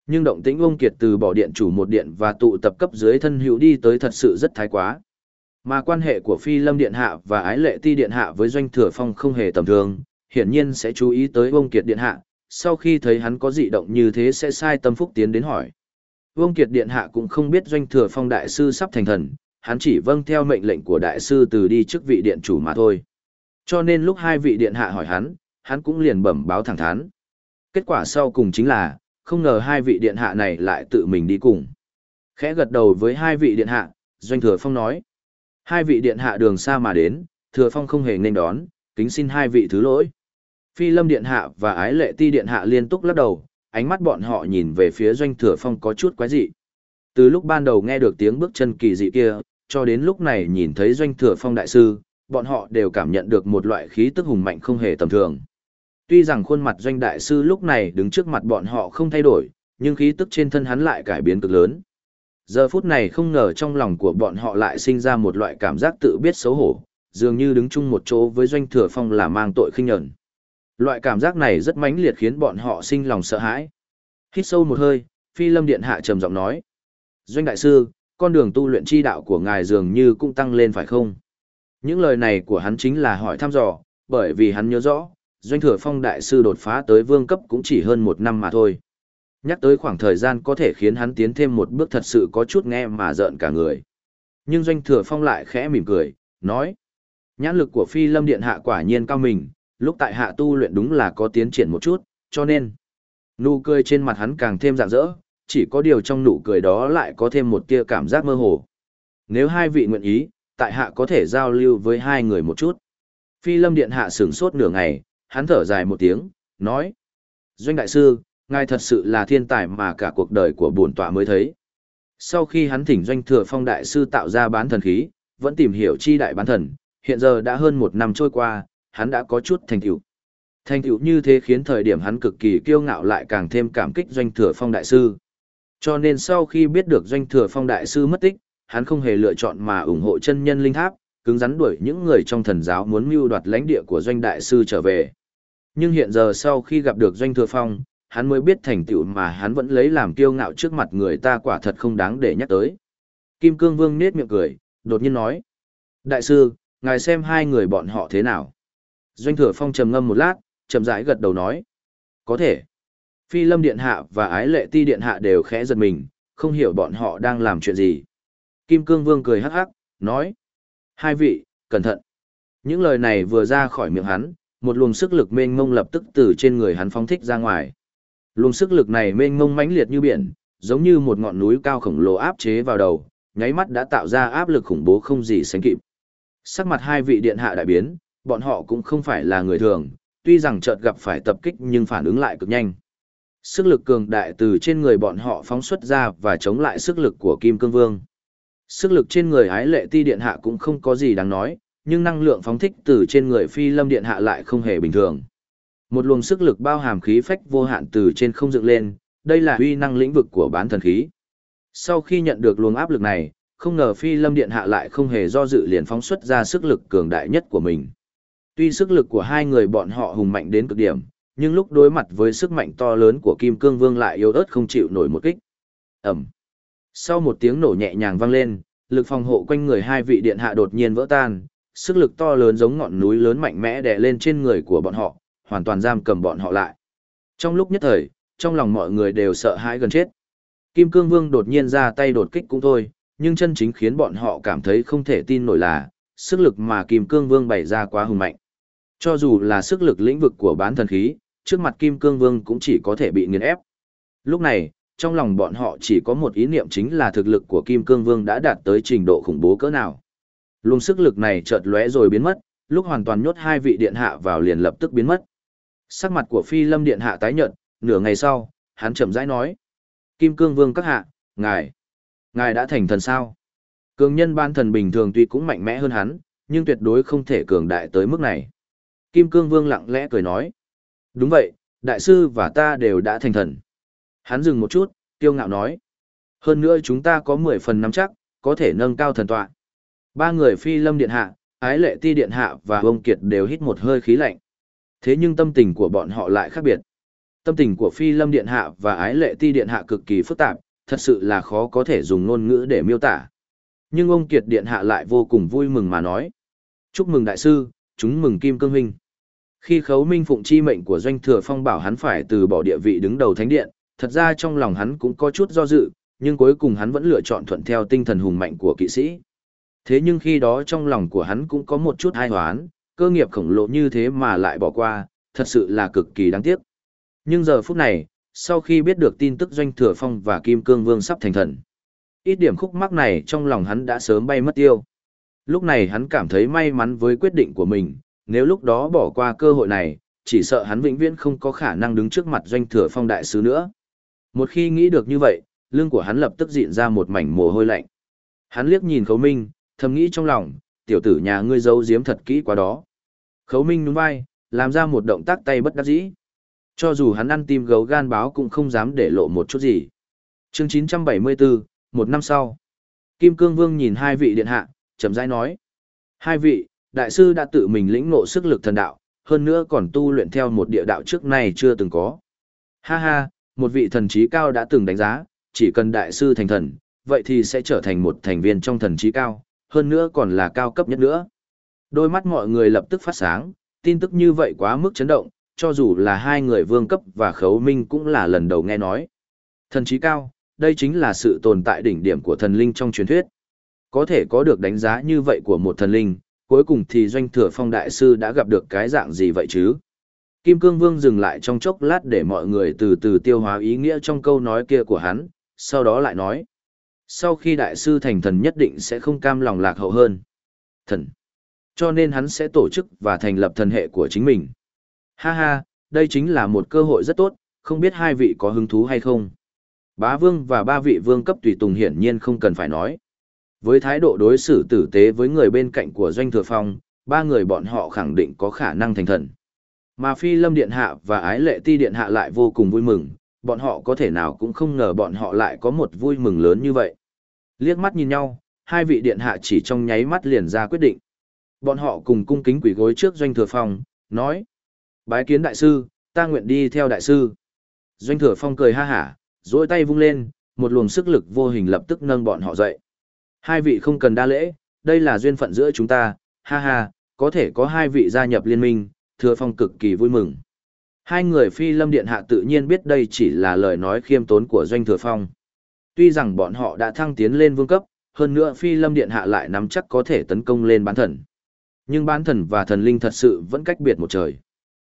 Nhưng động tĩnh ông kiệt từ bỏ điện chủ một điện và tụ tập cấp dưới thân hữu đi tới thật sự rất thái quá. Mà quan hệ của Phi Lâm Điện Hạ và Ái Lệ Ti Điện Hạ với Doanh Thừa Phong không hề tầm thường, hiển nhiên sẽ chú ý tới Vương Kiệt Điện Hạ, sau khi thấy hắn có dị động như thế sẽ sai tâm phúc tiến đến hỏi. Vương Kiệt Điện Hạ cũng không biết Doanh Thừa Phong Đại Sư sắp thành thần, hắn chỉ vâng theo mệnh lệnh của Đại Sư từ đi trước vị điện chủ mà thôi. Cho nên lúc hai vị điện hạ hỏi hắn, hắn cũng liền bẩm báo thẳng thắn. Kết quả sau cùng chính là, không ngờ hai vị điện hạ này lại tự mình đi cùng. Khẽ gật đầu với hai vị điện hạ, Doanh Thừa Phong nói. Hai vị điện hạ đường xa mà đến, thừa phong không hề nên đón, kính xin hai vị thứ lỗi. Phi lâm điện hạ và ái lệ ti điện hạ liên tục lắc đầu, ánh mắt bọn họ nhìn về phía doanh thừa phong có chút quái dị. Từ lúc ban đầu nghe được tiếng bước chân kỳ dị kia, cho đến lúc này nhìn thấy doanh thừa phong đại sư, bọn họ đều cảm nhận được một loại khí tức hùng mạnh không hề tầm thường. Tuy rằng khuôn mặt doanh đại sư lúc này đứng trước mặt bọn họ không thay đổi, nhưng khí tức trên thân hắn lại cải biến cực lớn. Giờ phút này không ngờ trong lòng của bọn họ lại sinh ra một loại cảm giác tự biết xấu hổ, dường như đứng chung một chỗ với doanh thừa phong là mang tội khinh nhẫn. Loại cảm giác này rất mãnh liệt khiến bọn họ sinh lòng sợ hãi. Hít sâu một hơi, Phi Lâm Điện hạ trầm giọng nói: "Doanh đại sư, con đường tu luyện chi đạo của ngài dường như cũng tăng lên phải không?" Những lời này của hắn chính là hỏi thăm dò, bởi vì hắn nhớ rõ, Doanh Thừa Phong đại sư đột phá tới vương cấp cũng chỉ hơn một năm mà thôi. Nhắc tới khoảng thời gian có thể khiến hắn tiến thêm một bước thật sự có chút nghe mà giận cả người. Nhưng Doanh Thừa Phong lại khẽ mỉm cười, nói. Nhãn lực của Phi Lâm Điện Hạ quả nhiên cao mình, lúc tại hạ tu luyện đúng là có tiến triển một chút, cho nên. Nụ cười trên mặt hắn càng thêm rạng rỡ, chỉ có điều trong nụ cười đó lại có thêm một tia cảm giác mơ hồ. Nếu hai vị nguyện ý, tại hạ có thể giao lưu với hai người một chút. Phi Lâm Điện Hạ sửng sốt nửa ngày, hắn thở dài một tiếng, nói. Doanh đại sư, ngài thật sự là thiên tài mà cả cuộc đời của bổn tọa mới thấy. Sau khi hắn thỉnh doanh thừa phong đại sư tạo ra bán thần khí, vẫn tìm hiểu chi đại bán thần, hiện giờ đã hơn một năm trôi qua, hắn đã có chút thành tựu. Thành tựu như thế khiến thời điểm hắn cực kỳ kiêu ngạo lại càng thêm cảm kích doanh thừa phong đại sư. Cho nên sau khi biết được doanh thừa phong đại sư mất tích, hắn không hề lựa chọn mà ủng hộ chân nhân linh tháp, cứng rắn đuổi những người trong thần giáo muốn mưu đoạt lãnh địa của doanh đại sư trở về. Nhưng hiện giờ sau khi gặp được doanh thừa phong, hắn mới biết thành tựu mà hắn vẫn lấy làm kiêu ngạo trước mặt người ta quả thật không đáng để nhắc tới. Kim Cương Vương nết miệng cười, đột nhiên nói. Đại sư, ngài xem hai người bọn họ thế nào? Doanh thừa phong trầm ngâm một lát, chậm rãi gật đầu nói. Có thể. Phi lâm điện hạ và ái lệ ti điện hạ đều khẽ giật mình, không hiểu bọn họ đang làm chuyện gì. Kim Cương Vương cười hắc hắc, nói. Hai vị, cẩn thận. Những lời này vừa ra khỏi miệng hắn, một luồng sức lực mênh mông lập tức từ trên người hắn phóng thích ra ngoài. Luồng sức lực này mênh mông mãnh liệt như biển, giống như một ngọn núi cao khổng lồ áp chế vào đầu, nháy mắt đã tạo ra áp lực khủng bố không gì sánh kịp. Sắc mặt hai vị điện hạ đại biến, bọn họ cũng không phải là người thường, tuy rằng chợt gặp phải tập kích nhưng phản ứng lại cực nhanh. Sức lực cường đại từ trên người bọn họ phóng xuất ra và chống lại sức lực của Kim Cương Vương. Sức lực trên người ái lệ ti điện hạ cũng không có gì đáng nói, nhưng năng lượng phóng thích từ trên người phi lâm điện hạ lại không hề bình thường. Một luồng sức lực bao hàm khí phách vô hạn từ trên không dựng lên, đây là uy năng lĩnh vực của bán thần khí. Sau khi nhận được luồng áp lực này, không ngờ phi lâm điện hạ lại không hề do dự liền phóng xuất ra sức lực cường đại nhất của mình. Tuy sức lực của hai người bọn họ hùng mạnh đến cực điểm, nhưng lúc đối mặt với sức mạnh to lớn của Kim Cương Vương lại yếu ớt không chịu nổi một kích. Ẩm. Sau một tiếng nổ nhẹ nhàng vang lên, lực phòng hộ quanh người hai vị điện hạ đột nhiên vỡ tan, sức lực to lớn giống ngọn núi lớn mạnh mẽ đè lên trên người của bọn họ, hoàn toàn giam cầm bọn họ lại. Trong lúc nhất thời, trong lòng mọi người đều sợ hãi gần chết. Kim Cương Vương đột nhiên ra tay đột kích cũng thôi, nhưng chân chính khiến bọn họ cảm thấy không thể tin nổi là, sức lực mà Kim Cương Vương bày ra quá hùng mạnh. Cho dù là sức lực lĩnh vực của bán thần khí, trước mặt Kim Cương Vương cũng chỉ có thể bị nghiền ép. Lúc này, trong lòng bọn họ chỉ có một ý niệm chính là thực lực của Kim Cương Vương đã đạt tới trình độ khủng bố cỡ nào. Luồng sức lực này chợt lóe rồi biến mất, lúc hoàn toàn nhốt hai vị điện hạ vào liền lập tức biến mất. Sắc mặt của Phi Lâm điện hạ tái nhợt, nửa ngày sau, hắn chậm rãi nói: "Kim Cương Vương các hạ, ngài, ngài đã thành thần sao?" Cường nhân ban thần bình thường tuy cũng mạnh mẽ hơn hắn, nhưng tuyệt đối không thể cường đại tới mức này. Kim Cương Vương lặng lẽ cười nói. Đúng vậy, đại sư và ta đều đã thành thần. Hắn dừng một chút, tiêu ngạo nói. Hơn nữa chúng ta có 10 phần nắm chắc, có thể nâng cao thần tọa. Ba người phi lâm điện hạ, ái lệ ti điện hạ và ông kiệt đều hít một hơi khí lạnh. Thế nhưng tâm tình của bọn họ lại khác biệt. Tâm tình của phi lâm điện hạ và ái lệ ti điện hạ cực kỳ phức tạp, thật sự là khó có thể dùng ngôn ngữ để miêu tả. Nhưng ông kiệt điện hạ lại vô cùng vui mừng mà nói. Chúc mừng đại sư, chúng mừng kim cương huynh. Khi khấu minh phụng chi mệnh của doanh thừa phong bảo hắn phải từ bỏ địa vị đứng đầu thánh điện, thật ra trong lòng hắn cũng có chút do dự, nhưng cuối cùng hắn vẫn lựa chọn thuận theo tinh thần hùng mạnh của kỵ sĩ. Thế nhưng khi đó trong lòng của hắn cũng có một chút ai hoán, cơ nghiệp khổng lồ như thế mà lại bỏ qua, thật sự là cực kỳ đáng tiếc. Nhưng giờ phút này, sau khi biết được tin tức doanh thừa phong và kim cương vương sắp thành thần, ít điểm khúc mắc này trong lòng hắn đã sớm bay mất tiêu. Lúc này hắn cảm thấy may mắn với quyết định của mình, nếu lúc đó bỏ qua cơ hội này, chỉ sợ hắn vĩnh viễn không có khả năng đứng trước mặt doanh thừa phong đại sứ nữa. Một khi nghĩ được như vậy, lưng của hắn lập tức dịn ra một mảnh mồ hôi lạnh. Hắn liếc nhìn Khấu Minh, thầm nghĩ trong lòng, tiểu tử nhà ngươi giấu giếm thật kỹ quá đó. Khấu Minh nhún vai, làm ra một động tác tay bất đắc dĩ. Cho dù hắn ăn tim gấu gan báo cũng không dám để lộ một chút gì. Chương 974, một năm sau. Kim Cương Vương nhìn hai vị điện hạ, chậm rãi nói. Hai vị, đại sư đã tự mình lĩnh ngộ sức lực thần đạo, hơn nữa còn tu luyện theo một địa đạo trước nay chưa từng có. Ha ha, một vị thần trí cao đã từng đánh giá, chỉ cần đại sư thành thần, vậy thì sẽ trở thành một thành viên trong thần trí cao, hơn nữa còn là cao cấp nhất nữa. Đôi mắt mọi người lập tức phát sáng, tin tức như vậy quá mức chấn động, cho dù là hai người vương cấp và khấu minh cũng là lần đầu nghe nói. Thần trí cao, đây chính là sự tồn tại đỉnh điểm của thần linh trong truyền thuyết. Có thể có được đánh giá như vậy của một thần linh, cuối cùng thì doanh thừa phong đại sư đã gặp được cái dạng gì vậy chứ? Kim Cương Vương dừng lại trong chốc lát để mọi người từ từ tiêu hóa ý nghĩa trong câu nói kia của hắn, sau đó lại nói. Sau khi đại sư thành thần nhất định sẽ không cam lòng lạc hậu hơn. Thần. Cho nên hắn sẽ tổ chức và thành lập thần hệ của chính mình. Ha ha, đây chính là một cơ hội rất tốt, không biết hai vị có hứng thú hay không. Bá vương và ba vị vương cấp tùy tùng hiển nhiên không cần phải nói. Với thái độ đối xử tử tế với người bên cạnh của Doanh Thừa Phong, ba người bọn họ khẳng định có khả năng thành thần. Mà Phi Lâm Điện Hạ và Ái Lệ Ti Điện Hạ lại vô cùng vui mừng, bọn họ có thể nào cũng không ngờ bọn họ lại có một vui mừng lớn như vậy. Liếc mắt nhìn nhau, hai vị Điện Hạ chỉ trong nháy mắt liền ra quyết định. Bọn họ cùng cung kính quỷ gối trước Doanh Thừa Phong, nói. Bái kiến đại sư, ta nguyện đi theo đại sư. Doanh Thừa Phong cười ha hả, dỗi tay vung lên, một luồng sức lực vô hình lập tức nâng bọn họ dậy. Hai vị không cần đa lễ, đây là duyên phận giữa chúng ta, ha ha, có thể có hai vị gia nhập liên minh, Thừa Phong cực kỳ vui mừng. Hai người phi lâm điện hạ tự nhiên biết đây chỉ là lời nói khiêm tốn của Doanh Thừa Phong. Tuy rằng bọn họ đã thăng tiến lên vương cấp, hơn nữa phi lâm điện hạ lại nắm chắc có thể tấn công lên bán thần. Nhưng bán thần và thần linh thật sự vẫn cách biệt một trời.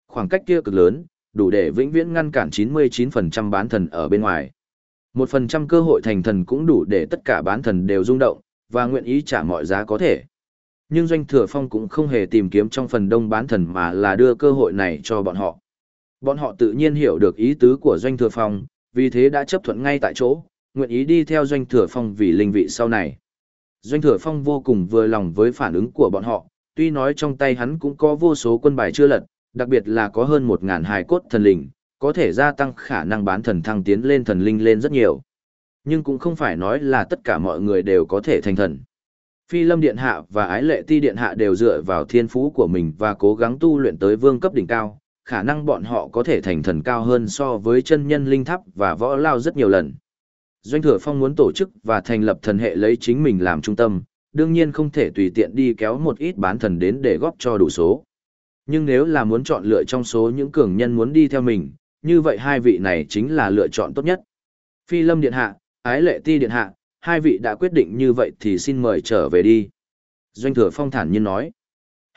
Khoảng cách kia cực lớn, đủ để vĩnh viễn ngăn cản 99% bán thần ở bên ngoài. Một phần trăm cơ hội thành thần cũng đủ để tất cả bán thần đều rung động, và nguyện ý trả mọi giá có thể. Nhưng Doanh Thừa Phong cũng không hề tìm kiếm trong phần đông bán thần mà là đưa cơ hội này cho bọn họ. Bọn họ tự nhiên hiểu được ý tứ của Doanh Thừa Phong, vì thế đã chấp thuận ngay tại chỗ, nguyện ý đi theo Doanh Thừa Phong vì linh vị sau này. Doanh Thừa Phong vô cùng vừa lòng với phản ứng của bọn họ, tuy nói trong tay hắn cũng có vô số quân bài chưa lật, đặc biệt là có hơn 1.000 hài cốt thần linh, có thể gia tăng khả năng bán thần thăng tiến lên thần linh lên rất nhiều. Nhưng cũng không phải nói là tất cả mọi người đều có thể thành thần. Phi Lâm Điện Hạ và Ái Lệ Ti Điện Hạ đều dựa vào thiên phú của mình và cố gắng tu luyện tới vương cấp đỉnh cao, khả năng bọn họ có thể thành thần cao hơn so với chân nhân linh tháp và võ lao rất nhiều lần. Doanh Thừa Phong muốn tổ chức và thành lập thần hệ lấy chính mình làm trung tâm, đương nhiên không thể tùy tiện đi kéo một ít bán thần đến để góp cho đủ số. Nhưng nếu là muốn chọn lựa trong số những cường nhân muốn đi theo mình, như vậy hai vị này chính là lựa chọn tốt nhất. Phi Lâm Điện Hạ, Ái Lệ Ti Điện Hạ, hai vị đã quyết định như vậy thì xin mời trở về đi. Doanh Thừa Phong thản nhiên nói,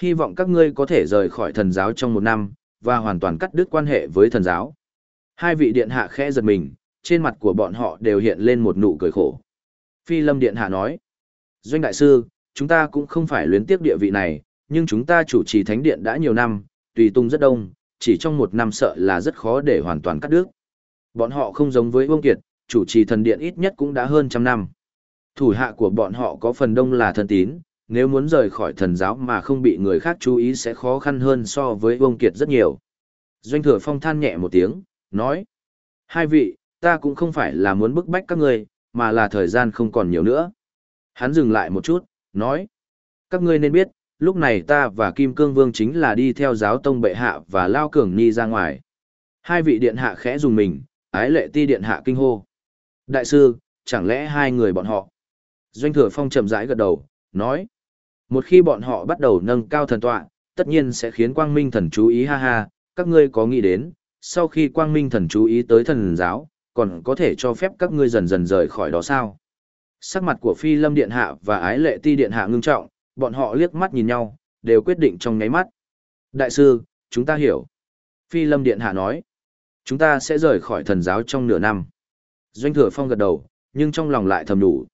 hy vọng các ngươi có thể rời khỏi thần giáo trong một năm, và hoàn toàn cắt đứt quan hệ với thần giáo. Hai vị điện hạ khẽ giật mình, trên mặt của bọn họ đều hiện lên một nụ cười khổ. Phi Lâm Điện Hạ nói, Doanh Đại Sư, chúng ta cũng không phải luyến tiếc địa vị này, nhưng chúng ta chủ trì thánh điện đã nhiều năm, tùy tung rất đông, chỉ trong một năm sợ là rất khó để hoàn toàn cắt đứt. Bọn họ không giống với Vương Kiệt, chủ trì thần điện ít nhất cũng đã hơn trăm năm. Thủ hạ của bọn họ có phần đông là thần tín, nếu muốn rời khỏi thần giáo mà không bị người khác chú ý sẽ khó khăn hơn so với Vương Kiệt rất nhiều. Doanh thừa phong than nhẹ một tiếng, nói. Hai vị, ta cũng không phải là muốn bức bách các người, mà là thời gian không còn nhiều nữa. Hắn dừng lại một chút, nói. Các ngươi nên biết, lúc này ta và Kim Cương Vương chính là đi theo giáo tông bệ hạ và Lao Cường Ni ra ngoài. Hai vị điện hạ khẽ dùng mình, ái lệ ti điện hạ kinh hô. Đại sư, chẳng lẽ hai người bọn họ? Doanh thừa phong chậm rãi gật đầu, nói. Một khi bọn họ bắt đầu nâng cao thần tọa, tất nhiên sẽ khiến quang minh thần chú ý ha ha, các ngươi có nghĩ đến, sau khi quang minh thần chú ý tới thần giáo, còn có thể cho phép các ngươi dần dần rời khỏi đó sao? Sắc mặt của phi lâm điện hạ và ái lệ ti điện hạ ngưng trọng, bọn họ liếc mắt nhìn nhau, đều quyết định trong nháy mắt. Đại sư, chúng ta hiểu. Phi lâm điện hạ nói, chúng ta sẽ rời khỏi thần giáo trong nửa năm. Doanh thừa phong gật đầu, nhưng trong lòng lại thầm đủ.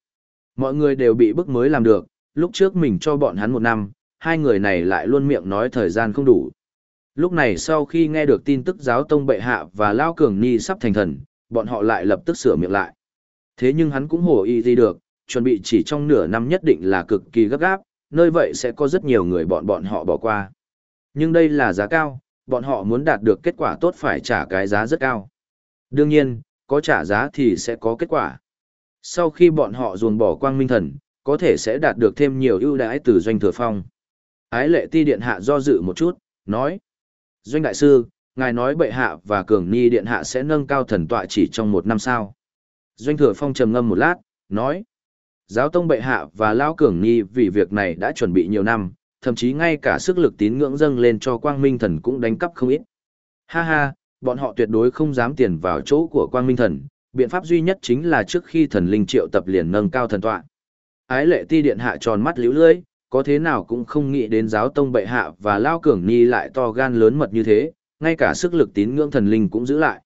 Mọi người đều bị bức mới làm được, lúc trước mình cho bọn hắn một năm, hai người này lại luôn miệng nói thời gian không đủ. Lúc này sau khi nghe được tin tức giáo tông bệ hạ và Lao Cường Ni sắp thành thần, bọn họ lại lập tức sửa miệng lại. Thế nhưng hắn cũng hổ y gì được, chuẩn bị chỉ trong nửa năm nhất định là cực kỳ gấp gáp, nơi vậy sẽ có rất nhiều người bọn bọn họ bỏ qua. Nhưng đây là giá cao, bọn họ muốn đạt được kết quả tốt phải trả cái giá rất cao. Đương nhiên, có trả giá thì sẽ có kết quả. Sau khi bọn họ ruồn bỏ quang minh thần, có thể sẽ đạt được thêm nhiều ưu đãi từ doanh thừa phong. Ái lệ ti điện hạ do dự một chút, nói. Doanh đại sư, ngài nói bệ hạ và cường ni điện hạ sẽ nâng cao thần tọa chỉ trong một năm sao. Doanh thừa phong trầm ngâm một lát, nói. Giáo tông bệ hạ và Lao Cường Nhi vì việc này đã chuẩn bị nhiều năm, thậm chí ngay cả sức lực tín ngưỡng dâng lên cho Quang Minh Thần cũng đánh cắp không ít. Ha ha, bọn họ tuyệt đối không dám tiền vào chỗ của Quang Minh Thần, biện pháp duy nhất chính là trước khi thần linh triệu tập liền nâng cao thần tọa. Ái lệ ti điện hạ tròn mắt liễu lưỡi, có thế nào cũng không nghĩ đến giáo tông bệ hạ và Lao Cường Ni lại to gan lớn mật như thế, ngay cả sức lực tín ngưỡng thần linh cũng giữ lại.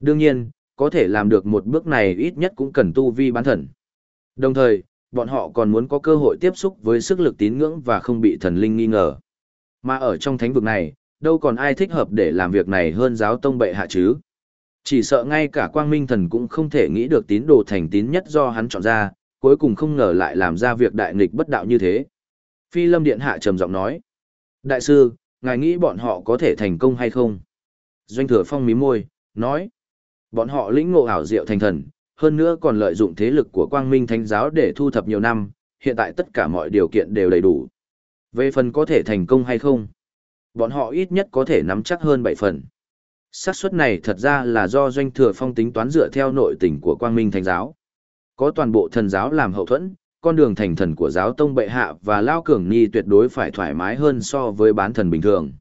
Đương nhiên, có thể làm được một bước này ít nhất cũng cần tu vi bán thần. Đồng thời, bọn họ còn muốn có cơ hội tiếp xúc với sức lực tín ngưỡng và không bị thần linh nghi ngờ. Mà ở trong thánh vực này, đâu còn ai thích hợp để làm việc này hơn giáo tông bệ hạ chứ. Chỉ sợ ngay cả quang minh thần cũng không thể nghĩ được tín đồ thành tín nhất do hắn chọn ra, cuối cùng không ngờ lại làm ra việc đại nghịch bất đạo như thế. Phi lâm điện hạ trầm giọng nói. Đại sư, ngài nghĩ bọn họ có thể thành công hay không? Doanh thừa phong mí môi, nói. Bọn họ lĩnh ngộ ảo diệu thành thần, hơn nữa còn lợi dụng thế lực của quang minh thánh giáo để thu thập nhiều năm, hiện tại tất cả mọi điều kiện đều đầy đủ. Về phần có thể thành công hay không? Bọn họ ít nhất có thể nắm chắc hơn 7 phần. xác suất này thật ra là do doanh thừa phong tính toán dựa theo nội tình của quang minh thánh giáo. Có toàn bộ thần giáo làm hậu thuẫn, con đường thành thần của giáo tông bệ hạ và lao cường ni tuyệt đối phải thoải mái hơn so với bán thần bình thường.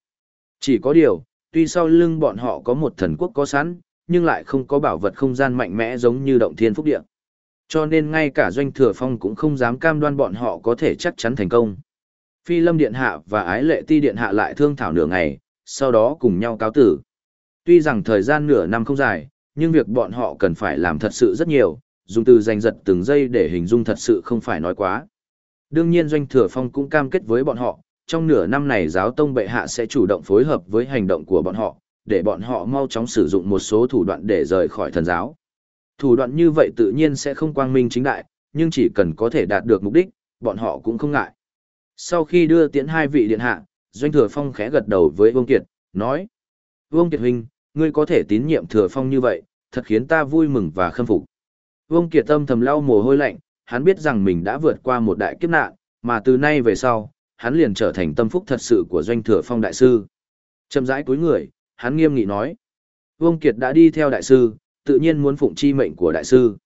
Chỉ có điều, tuy sau lưng bọn họ có một thần quốc có sẵn, nhưng lại không có bảo vật không gian mạnh mẽ giống như động thiên phúc địa. Cho nên ngay cả doanh thừa phong cũng không dám cam đoan bọn họ có thể chắc chắn thành công. Phi lâm điện hạ và ái lệ ti điện hạ lại thương thảo nửa ngày, sau đó cùng nhau cáo tử. Tuy rằng thời gian nửa năm không dài, nhưng việc bọn họ cần phải làm thật sự rất nhiều, dùng từ giành giật từng giây để hình dung thật sự không phải nói quá. Đương nhiên Doanh Thừa Phong cũng cam kết với bọn họ, trong nửa năm này giáo tông bệ hạ sẽ chủ động phối hợp với hành động của bọn họ, để bọn họ mau chóng sử dụng một số thủ đoạn để rời khỏi thần giáo. Thủ đoạn như vậy tự nhiên sẽ không quang minh chính đại, nhưng chỉ cần có thể đạt được mục đích, bọn họ cũng không ngại. Sau khi đưa tiễn hai vị điện hạ, Doanh Thừa Phong khẽ gật đầu với Vương Kiệt, nói: "Vương Kiệt huynh, ngươi có thể tín nhiệm Thừa Phong như vậy, thật khiến ta vui mừng và khâm phục." Vương Kiệt tâm thầm lau mồ hôi lạnh, hắn biết rằng mình đã vượt qua một đại kiếp nạn, mà từ nay về sau, hắn liền trở thành tâm phúc thật sự của Doanh Thừa Phong đại sư. Châm rãi cuối người, hắn nghiêm nghị nói: "Vương Kiệt đã đi theo đại sư, tự nhiên muốn phụng chi mệnh của đại sư."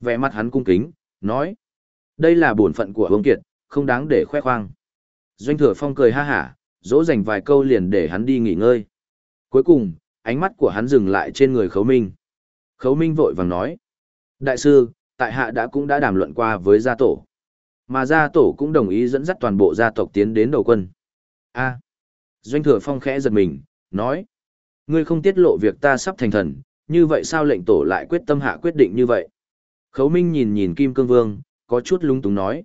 Vẻ mặt hắn cung kính, nói: "Đây là bổn phận của Vương Kiệt, không đáng để khoe khoang. Doanh thừa phong cười ha hả, dỗ dành vài câu liền để hắn đi nghỉ ngơi. Cuối cùng, ánh mắt của hắn dừng lại trên người khấu minh. Khấu minh vội vàng nói. Đại sư, tại hạ đã cũng đã đàm luận qua với gia tổ. Mà gia tổ cũng đồng ý dẫn dắt toàn bộ gia tộc tiến đến đầu quân. a Doanh thừa phong khẽ giật mình, nói. Ngươi không tiết lộ việc ta sắp thành thần, như vậy sao lệnh tổ lại quyết tâm hạ quyết định như vậy? Khấu Minh nhìn nhìn Kim Cương Vương, có chút lúng túng nói.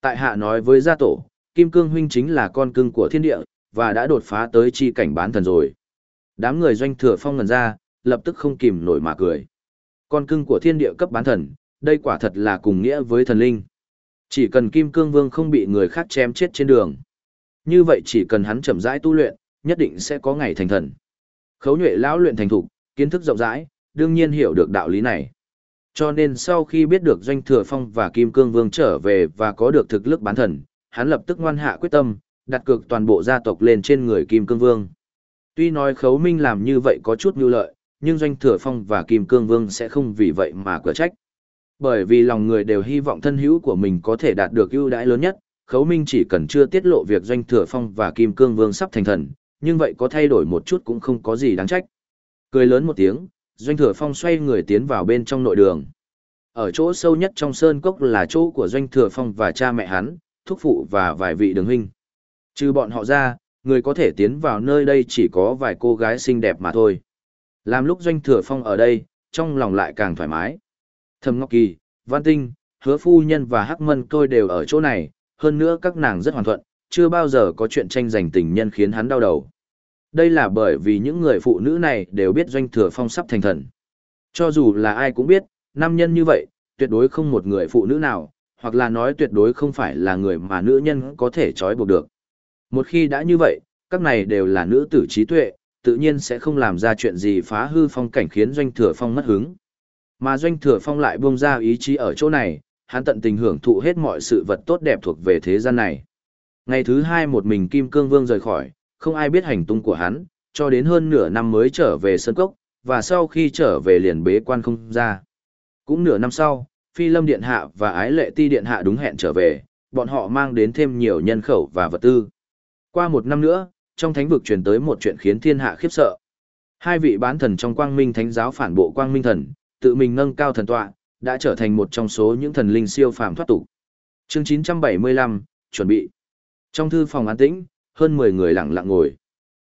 Tại hạ nói với gia tổ, Kim Cương huynh chính là con cưng của thiên địa, và đã đột phá tới chi cảnh bán thần rồi. Đám người doanh thừa phong ngần ra, lập tức không kìm nổi mà cười. Con cưng của thiên địa cấp bán thần, đây quả thật là cùng nghĩa với thần linh. Chỉ cần Kim Cương Vương không bị người khác chém chết trên đường. Như vậy chỉ cần hắn chậm rãi tu luyện, nhất định sẽ có ngày thành thần. Khấu nhuệ lão luyện thành thục, kiến thức rộng rãi, đương nhiên hiểu được đạo lý này. Cho nên sau khi biết được Doanh Thừa Phong và Kim Cương Vương trở về và có được thực lực bán thần, hắn lập tức ngoan hạ quyết tâm, đặt cược toàn bộ gia tộc lên trên người Kim Cương Vương. Tuy nói Khấu Minh làm như vậy có chút nhu lợi, nhưng Doanh Thừa Phong và Kim Cương Vương sẽ không vì vậy mà cửa trách. Bởi vì lòng người đều hy vọng thân hữu của mình có thể đạt được ưu đãi lớn nhất, Khấu Minh chỉ cần chưa tiết lộ việc Doanh Thừa Phong và Kim Cương Vương sắp thành thần, nhưng vậy có thay đổi một chút cũng không có gì đáng trách. Cười lớn một tiếng, Doanh Thừa Phong xoay người tiến vào bên trong nội đường. Ở chỗ sâu nhất trong sơn cốc là chỗ của Doanh Thừa Phong và cha mẹ hắn, thúc phụ và vài vị đường huynh. Trừ bọn họ ra, người có thể tiến vào nơi đây chỉ có vài cô gái xinh đẹp mà thôi. Làm lúc Doanh Thừa Phong ở đây, trong lòng lại càng thoải mái. Thầm Ngọc Kỳ, Văn Tinh, Hứa Phu Nhân và Hắc Mân tôi đều ở chỗ này, hơn nữa các nàng rất hoàn thuận, chưa bao giờ có chuyện tranh giành tình nhân khiến hắn đau đầu. Đây là bởi vì những người phụ nữ này đều biết doanh thừa phong sắp thành thần. Cho dù là ai cũng biết, nam nhân như vậy, tuyệt đối không một người phụ nữ nào, hoặc là nói tuyệt đối không phải là người mà nữ nhân có thể trói buộc được. Một khi đã như vậy, các này đều là nữ tử trí tuệ, tự nhiên sẽ không làm ra chuyện gì phá hư phong cảnh khiến doanh thừa phong mất hứng. Mà doanh thừa phong lại buông ra ý chí ở chỗ này, hắn tận tình hưởng thụ hết mọi sự vật tốt đẹp thuộc về thế gian này. Ngày thứ hai một mình Kim Cương Vương rời khỏi, không ai biết hành tung của hắn, cho đến hơn nửa năm mới trở về Sơn Cốc, và sau khi trở về liền bế quan không ra. Cũng nửa năm sau, Phi Lâm Điện Hạ và Ái Lệ Ti Điện Hạ đúng hẹn trở về, bọn họ mang đến thêm nhiều nhân khẩu và vật tư. Qua một năm nữa, trong thánh vực truyền tới một chuyện khiến thiên hạ khiếp sợ. Hai vị bán thần trong quang minh thánh giáo phản bộ quang minh thần, tự mình nâng cao thần tọa, đã trở thành một trong số những thần linh siêu phàm thoát tục. Chương 975, chuẩn bị. Trong thư phòng an tĩnh, hơn 10 người lặng lặng ngồi.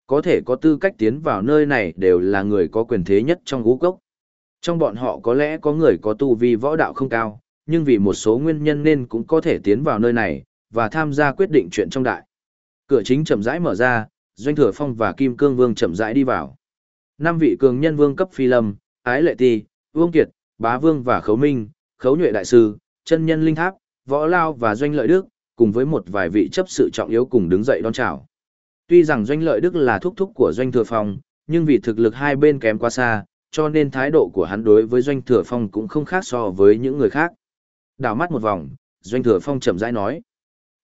Có thể có tư cách tiến vào nơi này đều là người có quyền thế nhất trong ngũ cốc. Trong bọn họ có lẽ có người có tu vi võ đạo không cao, nhưng vì một số nguyên nhân nên cũng có thể tiến vào nơi này, và tham gia quyết định chuyện trong đại. Cửa chính chậm rãi mở ra, Doanh Thừa Phong và Kim Cương Vương chậm rãi đi vào. Năm vị cường nhân vương cấp phi lâm, Ái Lệ Ti, Vương Kiệt, Bá Vương và Khấu Minh, Khấu Nhuệ Đại Sư, Chân Nhân Linh Tháp, Võ Lao và Doanh Lợi Đức, cùng với một vài vị chấp sự trọng yếu cùng đứng dậy đón chào. Tuy rằng Doanh Lợi Đức là thúc thúc của Doanh Thừa Phong, nhưng vì thực lực hai bên kém quá xa, cho nên thái độ của hắn đối với Doanh Thừa Phong cũng không khác so với những người khác. Đảo mắt một vòng, Doanh Thừa Phong chậm rãi nói.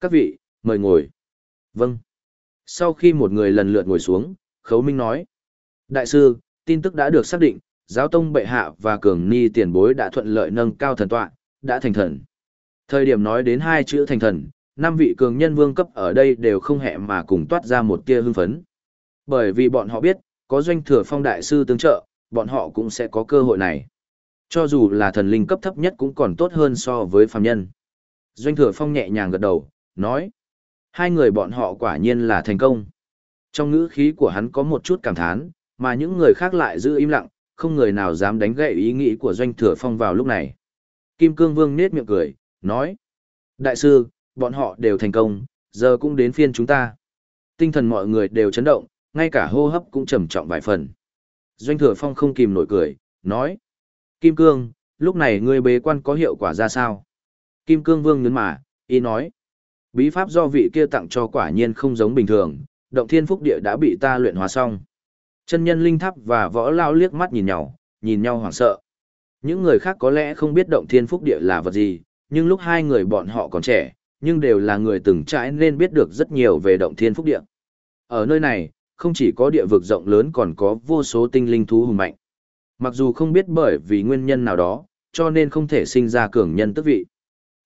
Các vị, mời ngồi. Vâng. Sau khi một người lần lượt ngồi xuống, Khấu Minh nói. Đại sư, tin tức đã được xác định, giáo tông bệ hạ và cường ni tiền bối đã thuận lợi nâng cao thần tọa, đã thành thần. Thời điểm nói đến hai chữ thành thần, năm vị cường nhân vương cấp ở đây đều không hẹ mà cùng toát ra một tia hưng phấn. Bởi vì bọn họ biết, có doanh thừa phong đại sư tương trợ, bọn họ cũng sẽ có cơ hội này. Cho dù là thần linh cấp thấp nhất cũng còn tốt hơn so với phàm nhân. Doanh thừa phong nhẹ nhàng gật đầu, nói. Hai người bọn họ quả nhiên là thành công. Trong ngữ khí của hắn có một chút cảm thán, mà những người khác lại giữ im lặng, không người nào dám đánh gậy ý nghĩ của doanh thừa phong vào lúc này. Kim Cương Vương nết miệng cười, nói. Đại sư, bọn họ đều thành công, giờ cũng đến phiên chúng ta. Tinh thần mọi người đều chấn động, ngay cả hô hấp cũng trầm trọng vài phần. Doanh thừa phong không kìm nổi cười, nói. Kim Cương, lúc này ngươi bế quan có hiệu quả ra sao? Kim Cương Vương nhấn mà, ý nói. Bí pháp do vị kia tặng cho quả nhiên không giống bình thường, động thiên phúc địa đã bị ta luyện hóa xong. Chân nhân linh tháp và võ lao liếc mắt nhìn nhau, nhìn nhau hoảng sợ. Những người khác có lẽ không biết động thiên phúc địa là vật gì, nhưng lúc hai người bọn họ còn trẻ, nhưng đều là người từng trải nên biết được rất nhiều về động thiên phúc địa. Ở nơi này, không chỉ có địa vực rộng lớn còn có vô số tinh linh thú hùng mạnh. Mặc dù không biết bởi vì nguyên nhân nào đó, cho nên không thể sinh ra cường nhân tức vị.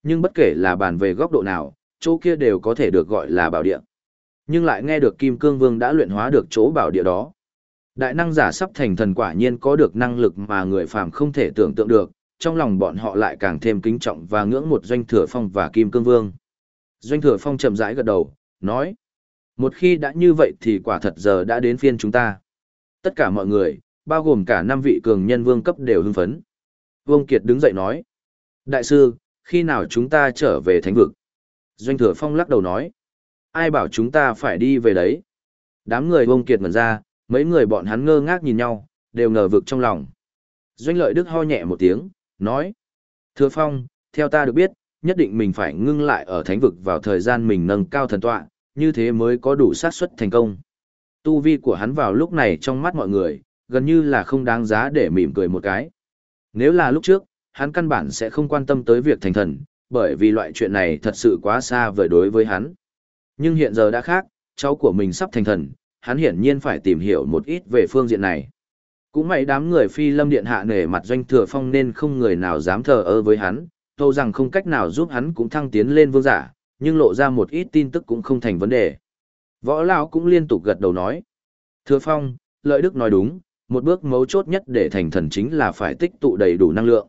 Nhưng bất kể là bàn về góc độ nào, chỗ kia đều có thể được gọi là bảo địa. Nhưng lại nghe được Kim Cương Vương đã luyện hóa được chỗ bảo địa đó. Đại năng giả sắp thành thần quả nhiên có được năng lực mà người phàm không thể tưởng tượng được, trong lòng bọn họ lại càng thêm kính trọng và ngưỡng một doanh thừa phong và Kim Cương Vương. Doanh thừa phong chậm rãi gật đầu, nói. Một khi đã như vậy thì quả thật giờ đã đến phiên chúng ta. Tất cả mọi người, bao gồm cả năm vị cường nhân vương cấp đều hưng phấn. Vương Kiệt đứng dậy nói. Đại sư, khi nào chúng ta trở về thánh vực? Doanh thừa phong lắc đầu nói. Ai bảo chúng ta phải đi về đấy? Đám người Vương Kiệt ngẩn ra, mấy người bọn hắn ngơ ngác nhìn nhau, đều ngờ vực trong lòng. Doanh lợi đức ho nhẹ một tiếng, nói. Thừa phong, theo ta được biết, nhất định mình phải ngưng lại ở thánh vực vào thời gian mình nâng cao thần tọa, như thế mới có đủ xác suất thành công. Tu vi của hắn vào lúc này trong mắt mọi người, gần như là không đáng giá để mỉm cười một cái. Nếu là lúc trước, hắn căn bản sẽ không quan tâm tới việc thành thần, bởi vì loại chuyện này thật sự quá xa vời đối với hắn. Nhưng hiện giờ đã khác, cháu của mình sắp thành thần, hắn hiển nhiên phải tìm hiểu một ít về phương diện này. Cũng may đám người phi lâm điện hạ nể mặt doanh thừa phong nên không người nào dám thờ ơ với hắn, Thâu rằng không cách nào giúp hắn cũng thăng tiến lên vương giả, nhưng lộ ra một ít tin tức cũng không thành vấn đề. Võ Lão cũng liên tục gật đầu nói. Thừa phong, lợi đức nói đúng, một bước mấu chốt nhất để thành thần chính là phải tích tụ đầy đủ năng lượng.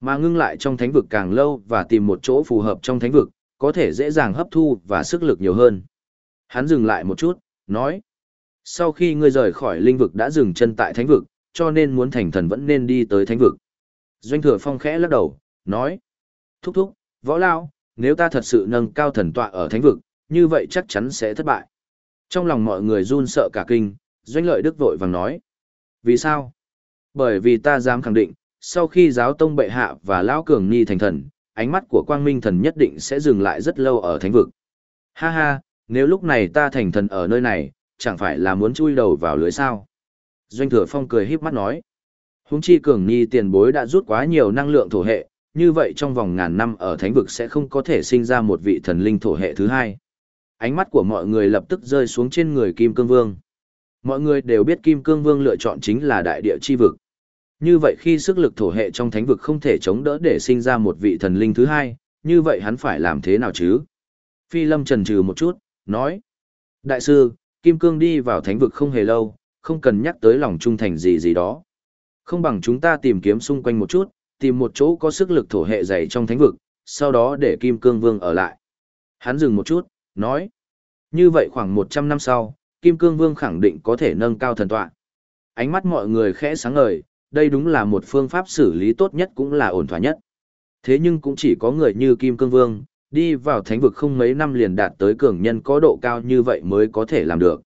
Mà ngưng lại trong thánh vực càng lâu và tìm một chỗ phù hợp trong thánh vực, có thể dễ dàng hấp thu và sức lực nhiều hơn. Hắn dừng lại một chút, nói. Sau khi ngươi rời khỏi linh vực đã dừng chân tại thánh vực, cho nên muốn thành thần vẫn nên đi tới thánh vực. Doanh thừa phong khẽ lắc đầu, nói. Thúc thúc, võ lao, nếu ta thật sự nâng cao thần tọa ở thánh vực, như vậy chắc chắn sẽ thất bại. Trong lòng mọi người run sợ cả kinh, doanh lợi đức vội vàng nói. Vì sao? Bởi vì ta dám khẳng định, sau khi giáo tông bệ hạ và lão cường ni thành thần, ánh mắt của quang minh thần nhất định sẽ dừng lại rất lâu ở thánh vực. Ha ha, nếu lúc này ta thành thần ở nơi này, chẳng phải là muốn chui đầu vào lưới sao? Doanh thừa phong cười híp mắt nói. Húng chi cường ni tiền bối đã rút quá nhiều năng lượng thổ hệ, như vậy trong vòng ngàn năm ở thánh vực sẽ không có thể sinh ra một vị thần linh thổ hệ thứ hai. Ánh mắt của mọi người lập tức rơi xuống trên người Kim Cương Vương. Mọi người đều biết Kim Cương Vương lựa chọn chính là đại địa chi vực. Như vậy khi sức lực thổ hệ trong thánh vực không thể chống đỡ để sinh ra một vị thần linh thứ hai, như vậy hắn phải làm thế nào chứ? Phi Lâm trần trừ một chút, nói. Đại sư, Kim Cương đi vào thánh vực không hề lâu, không cần nhắc tới lòng trung thành gì gì đó. Không bằng chúng ta tìm kiếm xung quanh một chút, tìm một chỗ có sức lực thổ hệ dày trong thánh vực, sau đó để Kim Cương Vương ở lại. Hắn dừng một chút, nói. Như vậy khoảng 100 năm sau, Kim Cương Vương khẳng định có thể nâng cao thần tọa. Ánh mắt mọi người khẽ sáng ngời, đây đúng là một phương pháp xử lý tốt nhất cũng là ổn thỏa nhất. Thế nhưng cũng chỉ có người như Kim Cương Vương, đi vào thánh vực không mấy năm liền đạt tới cường nhân có độ cao như vậy mới có thể làm được.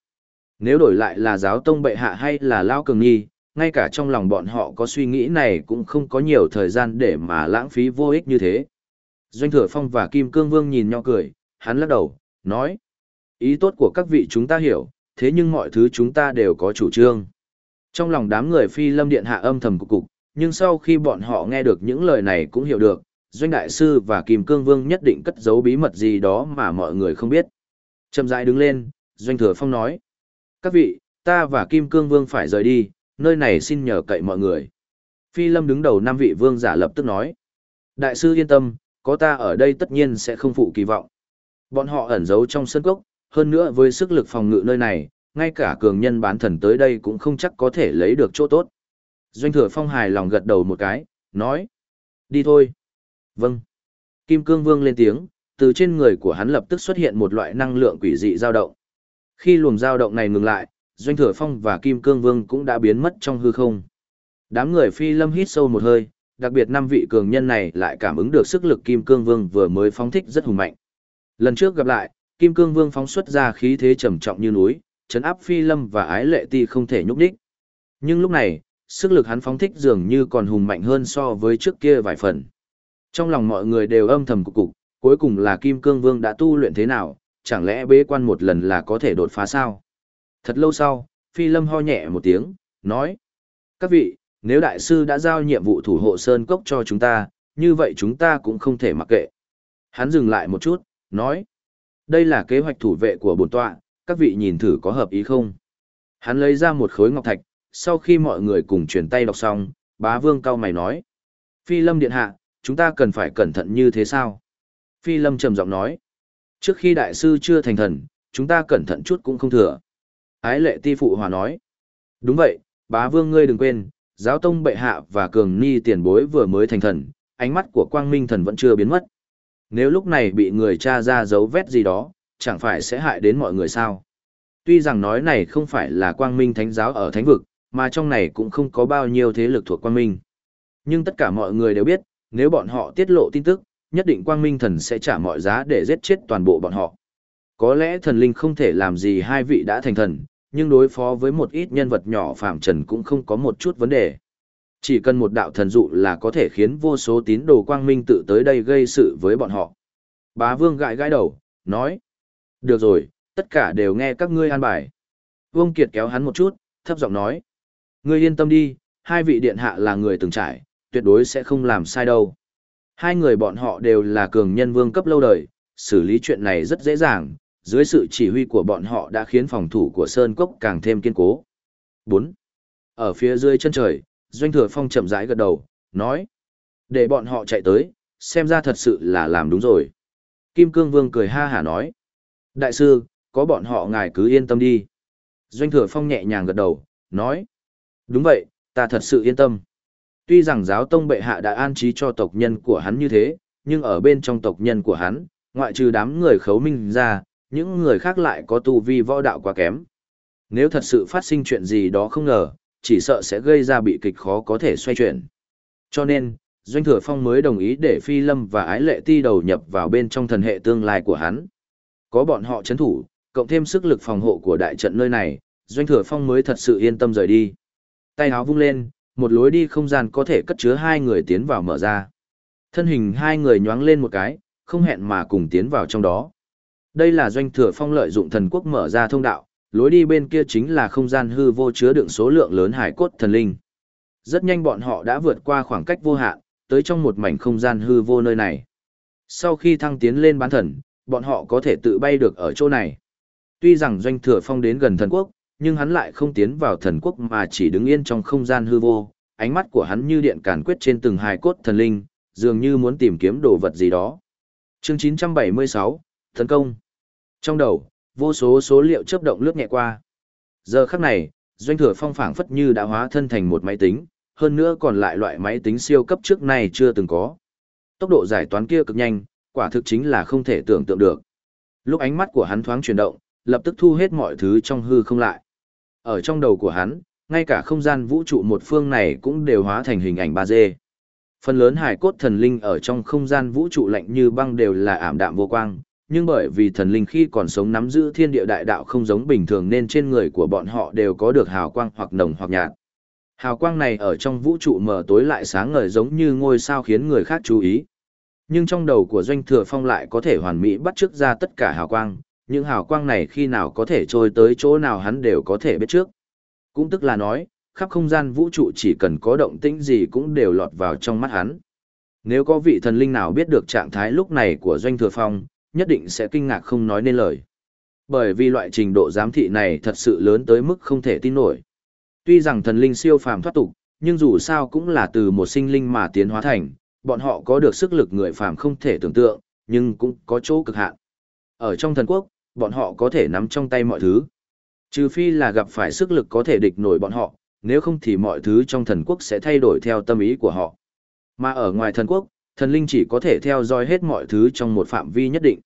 Nếu đổi lại là giáo tông bệ hạ hay là Lao Cường Nhi, ngay cả trong lòng bọn họ có suy nghĩ này cũng không có nhiều thời gian để mà lãng phí vô ích như thế. Doanh Thừa Phong và Kim Cương Vương nhìn nhau cười, hắn lắc đầu, nói. Ý tốt của các vị chúng ta hiểu, thế nhưng mọi thứ chúng ta đều có chủ trương. Trong lòng đám người phi lâm điện hạ âm thầm cục cục, nhưng sau khi bọn họ nghe được những lời này cũng hiểu được, Doanh Đại Sư và Kim Cương Vương nhất định cất giấu bí mật gì đó mà mọi người không biết. Chậm rãi đứng lên, Doanh Thừa Phong nói. Các vị, ta và Kim Cương Vương phải rời đi, nơi này xin nhờ cậy mọi người. Phi Lâm đứng đầu năm vị vương giả lập tức nói. Đại sư yên tâm, có ta ở đây tất nhiên sẽ không phụ kỳ vọng. Bọn họ ẩn giấu trong sân cốc, hơn nữa với sức lực phòng ngự nơi này, ngay cả cường nhân bán thần tới đây cũng không chắc có thể lấy được chỗ tốt. Doanh thừa phong hài lòng gật đầu một cái, nói. Đi thôi. Vâng. Kim cương vương lên tiếng, từ trên người của hắn lập tức xuất hiện một loại năng lượng quỷ dị dao động. Khi luồng dao động này ngừng lại, Doanh thừa phong và Kim cương vương cũng đã biến mất trong hư không. Đám người phi lâm hít sâu một hơi, đặc biệt năm vị cường nhân này lại cảm ứng được sức lực Kim Cương Vương vừa mới phóng thích rất hùng mạnh. Lần trước gặp lại, Kim Cương Vương phóng xuất ra khí thế trầm trọng như núi, chấn áp Phi Lâm và Ái Lệ Ti không thể nhúc đích. Nhưng lúc này, sức lực hắn phóng thích dường như còn hùng mạnh hơn so với trước kia vài phần. Trong lòng mọi người đều âm thầm cục cục, cuối cùng là Kim Cương Vương đã tu luyện thế nào, chẳng lẽ bế quan một lần là có thể đột phá sao? Thật lâu sau, Phi Lâm ho nhẹ một tiếng, nói. Các vị, nếu đại sư đã giao nhiệm vụ thủ hộ Sơn Cốc cho chúng ta, như vậy chúng ta cũng không thể mặc kệ. Hắn dừng lại một chút, nói. Đây là kế hoạch thủ vệ của bổn tọa, các vị nhìn thử có hợp ý không? Hắn lấy ra một khối ngọc thạch, sau khi mọi người cùng chuyển tay đọc xong, bá vương cao mày nói. Phi lâm điện hạ, chúng ta cần phải cẩn thận như thế sao? Phi lâm trầm giọng nói. Trước khi đại sư chưa thành thần, chúng ta cẩn thận chút cũng không thừa. Ái lệ ti phụ hòa nói. Đúng vậy, bá vương ngươi đừng quên, giáo tông bệ hạ và cường ni tiền bối vừa mới thành thần, ánh mắt của quang minh thần vẫn chưa biến mất. Nếu lúc này bị người cha ra dấu vết gì đó, chẳng phải sẽ hại đến mọi người sao. Tuy rằng nói này không phải là quang minh thánh giáo ở thánh vực, mà trong này cũng không có bao nhiêu thế lực thuộc quang minh. Nhưng tất cả mọi người đều biết, nếu bọn họ tiết lộ tin tức, nhất định quang minh thần sẽ trả mọi giá để giết chết toàn bộ bọn họ. Có lẽ thần linh không thể làm gì hai vị đã thành thần, nhưng đối phó với một ít nhân vật nhỏ phạm trần cũng không có một chút vấn đề. Chỉ cần một đạo thần dụ là có thể khiến vô số tín đồ quang minh tự tới đây gây sự với bọn họ. Bá vương gãi gãi đầu, nói. Được rồi, tất cả đều nghe các ngươi an bài. Vương Kiệt kéo hắn một chút, thấp giọng nói. Ngươi yên tâm đi, hai vị điện hạ là người từng trải, tuyệt đối sẽ không làm sai đâu. Hai người bọn họ đều là cường nhân vương cấp lâu đời, xử lý chuyện này rất dễ dàng, dưới sự chỉ huy của bọn họ đã khiến phòng thủ của Sơn Cốc càng thêm kiên cố. 4. Ở phía dưới chân trời, Doanh Thừa Phong chậm rãi gật đầu, nói. Để bọn họ chạy tới, xem ra thật sự là làm đúng rồi. Kim Cương Vương cười ha hả nói. Đại sư, có bọn họ ngài cứ yên tâm đi. Doanh Thừa Phong nhẹ nhàng gật đầu, nói. Đúng vậy, ta thật sự yên tâm. Tuy rằng giáo tông bệ hạ đã an trí cho tộc nhân của hắn như thế, nhưng ở bên trong tộc nhân của hắn, ngoại trừ đám người khấu minh ra, những người khác lại có tu vi võ đạo quá kém. Nếu thật sự phát sinh chuyện gì đó không ngờ, chỉ sợ sẽ gây ra bị kịch khó có thể xoay chuyển. Cho nên, Doanh Thừa Phong mới đồng ý để Phi Lâm và Ái Lệ Ti đầu nhập vào bên trong thần hệ tương lai của hắn. Có bọn họ chấn thủ, cộng thêm sức lực phòng hộ của đại trận nơi này, Doanh Thừa Phong mới thật sự yên tâm rời đi. Tay áo vung lên, một lối đi không gian có thể cất chứa hai người tiến vào mở ra. Thân hình hai người nhoáng lên một cái, không hẹn mà cùng tiến vào trong đó. Đây là doanh thừa phong lợi dụng thần quốc mở ra thông đạo, lối đi bên kia chính là không gian hư vô chứa đựng số lượng lớn hải cốt thần linh. Rất nhanh bọn họ đã vượt qua khoảng cách vô hạn, tới trong một mảnh không gian hư vô nơi này. Sau khi thăng tiến lên bán thần, bọn họ có thể tự bay được ở chỗ này. Tuy rằng doanh thừa phong đến gần thần quốc, nhưng hắn lại không tiến vào thần quốc mà chỉ đứng yên trong không gian hư vô, ánh mắt của hắn như điện càn quyết trên từng hài cốt thần linh, dường như muốn tìm kiếm đồ vật gì đó. Chương 976, Tấn công. Trong đầu, vô số số liệu chớp động lướt nhẹ qua. Giờ khắc này, doanh thừa phong phảng phất như đã hóa thân thành một máy tính, hơn nữa còn lại loại máy tính siêu cấp trước này chưa từng có. Tốc độ giải toán kia cực nhanh, quả thực chính là không thể tưởng tượng được. Lúc ánh mắt của hắn thoáng chuyển động, lập tức thu hết mọi thứ trong hư không lại. Ở trong đầu của hắn, ngay cả không gian vũ trụ một phương này cũng đều hóa thành hình ảnh 3D. Phần lớn hải cốt thần linh ở trong không gian vũ trụ lạnh như băng đều là ảm đạm vô quang, nhưng bởi vì thần linh khi còn sống nắm giữ thiên địa đại đạo không giống bình thường nên trên người của bọn họ đều có được hào quang hoặc nồng hoặc nhạt. Hào quang này ở trong vũ trụ mờ tối lại sáng ngời giống như ngôi sao khiến người khác chú ý. Nhưng trong đầu của doanh thừa phong lại có thể hoàn mỹ bắt chước ra tất cả hào quang, những hào quang này khi nào có thể trôi tới chỗ nào hắn đều có thể biết trước. Cũng tức là nói, khắp không gian vũ trụ chỉ cần có động tĩnh gì cũng đều lọt vào trong mắt hắn. Nếu có vị thần linh nào biết được trạng thái lúc này của doanh thừa phong, nhất định sẽ kinh ngạc không nói nên lời. Bởi vì loại trình độ giám thị này thật sự lớn tới mức không thể tin nổi. Tuy rằng thần linh siêu phàm thoát tục, nhưng dù sao cũng là từ một sinh linh mà tiến hóa thành, bọn họ có được sức lực người phàm không thể tưởng tượng, nhưng cũng có chỗ cực hạn. Ở trong thần quốc, bọn họ có thể nắm trong tay mọi thứ. Trừ phi là gặp phải sức lực có thể địch nổi bọn họ, nếu không thì mọi thứ trong thần quốc sẽ thay đổi theo tâm ý của họ. Mà ở ngoài thần quốc, thần linh chỉ có thể theo dõi hết mọi thứ trong một phạm vi nhất định.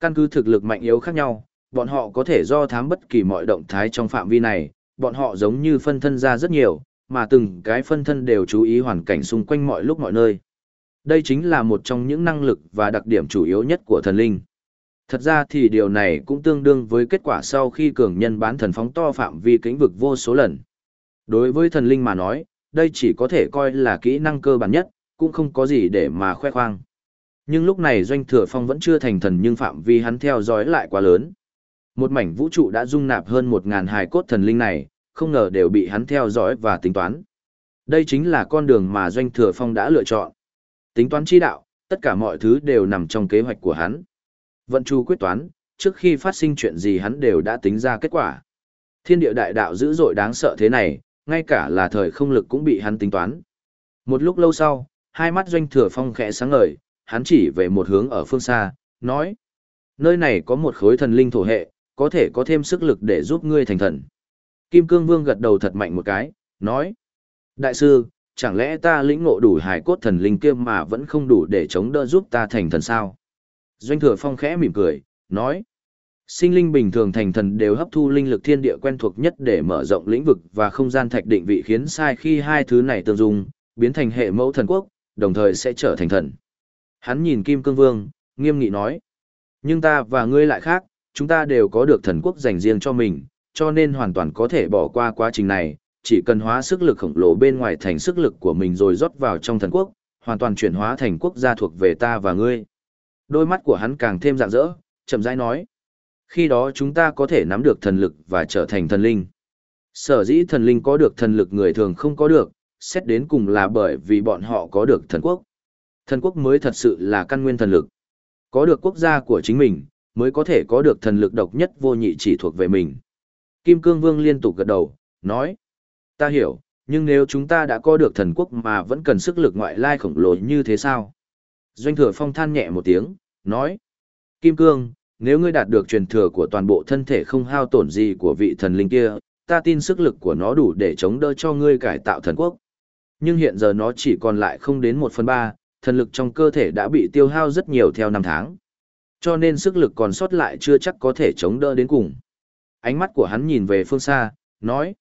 Căn cứ thực lực mạnh yếu khác nhau, bọn họ có thể do thám bất kỳ mọi động thái trong phạm vi này, bọn họ giống như phân thân ra rất nhiều, mà từng cái phân thân đều chú ý hoàn cảnh xung quanh mọi lúc mọi nơi. Đây chính là một trong những năng lực và đặc điểm chủ yếu nhất của thần linh. Thật ra thì điều này cũng tương đương với kết quả sau khi cường nhân bán thần phóng to phạm vi kĩnh vực vô số lần. Đối với thần linh mà nói, đây chỉ có thể coi là kỹ năng cơ bản nhất, cũng không có gì để mà khoe khoang. Nhưng lúc này doanh thừa phong vẫn chưa thành thần nhưng phạm vi hắn theo dõi lại quá lớn. Một mảnh vũ trụ đã dung nạp hơn một ngàn hài cốt thần linh này, không ngờ đều bị hắn theo dõi và tính toán. Đây chính là con đường mà doanh thừa phong đã lựa chọn. Tính toán chi đạo, tất cả mọi thứ đều nằm trong kế hoạch của hắn. Vận chu quyết toán, trước khi phát sinh chuyện gì hắn đều đã tính ra kết quả. Thiên địa đại đạo dữ dội đáng sợ thế này, ngay cả là thời không lực cũng bị hắn tính toán. Một lúc lâu sau, hai mắt doanh thừa phong khẽ sáng ngời, hắn chỉ về một hướng ở phương xa, nói. Nơi này có một khối thần linh thổ hệ, có thể có thêm sức lực để giúp ngươi thành thần. Kim Cương Vương gật đầu thật mạnh một cái, nói. Đại sư, chẳng lẽ ta lĩnh ngộ đủ hài cốt thần linh kia mà vẫn không đủ để chống đỡ giúp ta thành thần sao? Doanh thừa phong khẽ mỉm cười, nói. Sinh linh bình thường thành thần đều hấp thu linh lực thiên địa quen thuộc nhất để mở rộng lĩnh vực và không gian thạch định vị khiến sai khi hai thứ này tương dung, biến thành hệ mẫu thần quốc, đồng thời sẽ trở thành thần. Hắn nhìn Kim Cương Vương, nghiêm nghị nói. Nhưng ta và ngươi lại khác, chúng ta đều có được thần quốc dành riêng cho mình, cho nên hoàn toàn có thể bỏ qua quá trình này, chỉ cần hóa sức lực khổng lồ bên ngoài thành sức lực của mình rồi rót vào trong thần quốc, hoàn toàn chuyển hóa thành quốc gia thuộc về ta và ngươi. Đôi mắt của hắn càng thêm rạng rỡ, chậm rãi nói. Khi đó chúng ta có thể nắm được thần lực và trở thành thần linh. Sở dĩ thần linh có được thần lực người thường không có được, xét đến cùng là bởi vì bọn họ có được thần quốc. Thần quốc mới thật sự là căn nguyên thần lực. Có được quốc gia của chính mình, mới có thể có được thần lực độc nhất vô nhị chỉ thuộc về mình. Kim Cương Vương liên tục gật đầu, nói. Ta hiểu, nhưng nếu chúng ta đã có được thần quốc mà vẫn cần sức lực ngoại lai khổng lồ như thế sao? Doanh thừa phong than nhẹ một tiếng, nói. Kim Cương, nếu ngươi đạt được truyền thừa của toàn bộ thân thể không hao tổn gì của vị thần linh kia, ta tin sức lực của nó đủ để chống đỡ cho ngươi cải tạo thần quốc. Nhưng hiện giờ nó chỉ còn lại không đến một phần ba, thần lực trong cơ thể đã bị tiêu hao rất nhiều theo năm tháng. Cho nên sức lực còn sót lại chưa chắc có thể chống đỡ đến cùng. Ánh mắt của hắn nhìn về phương xa, nói.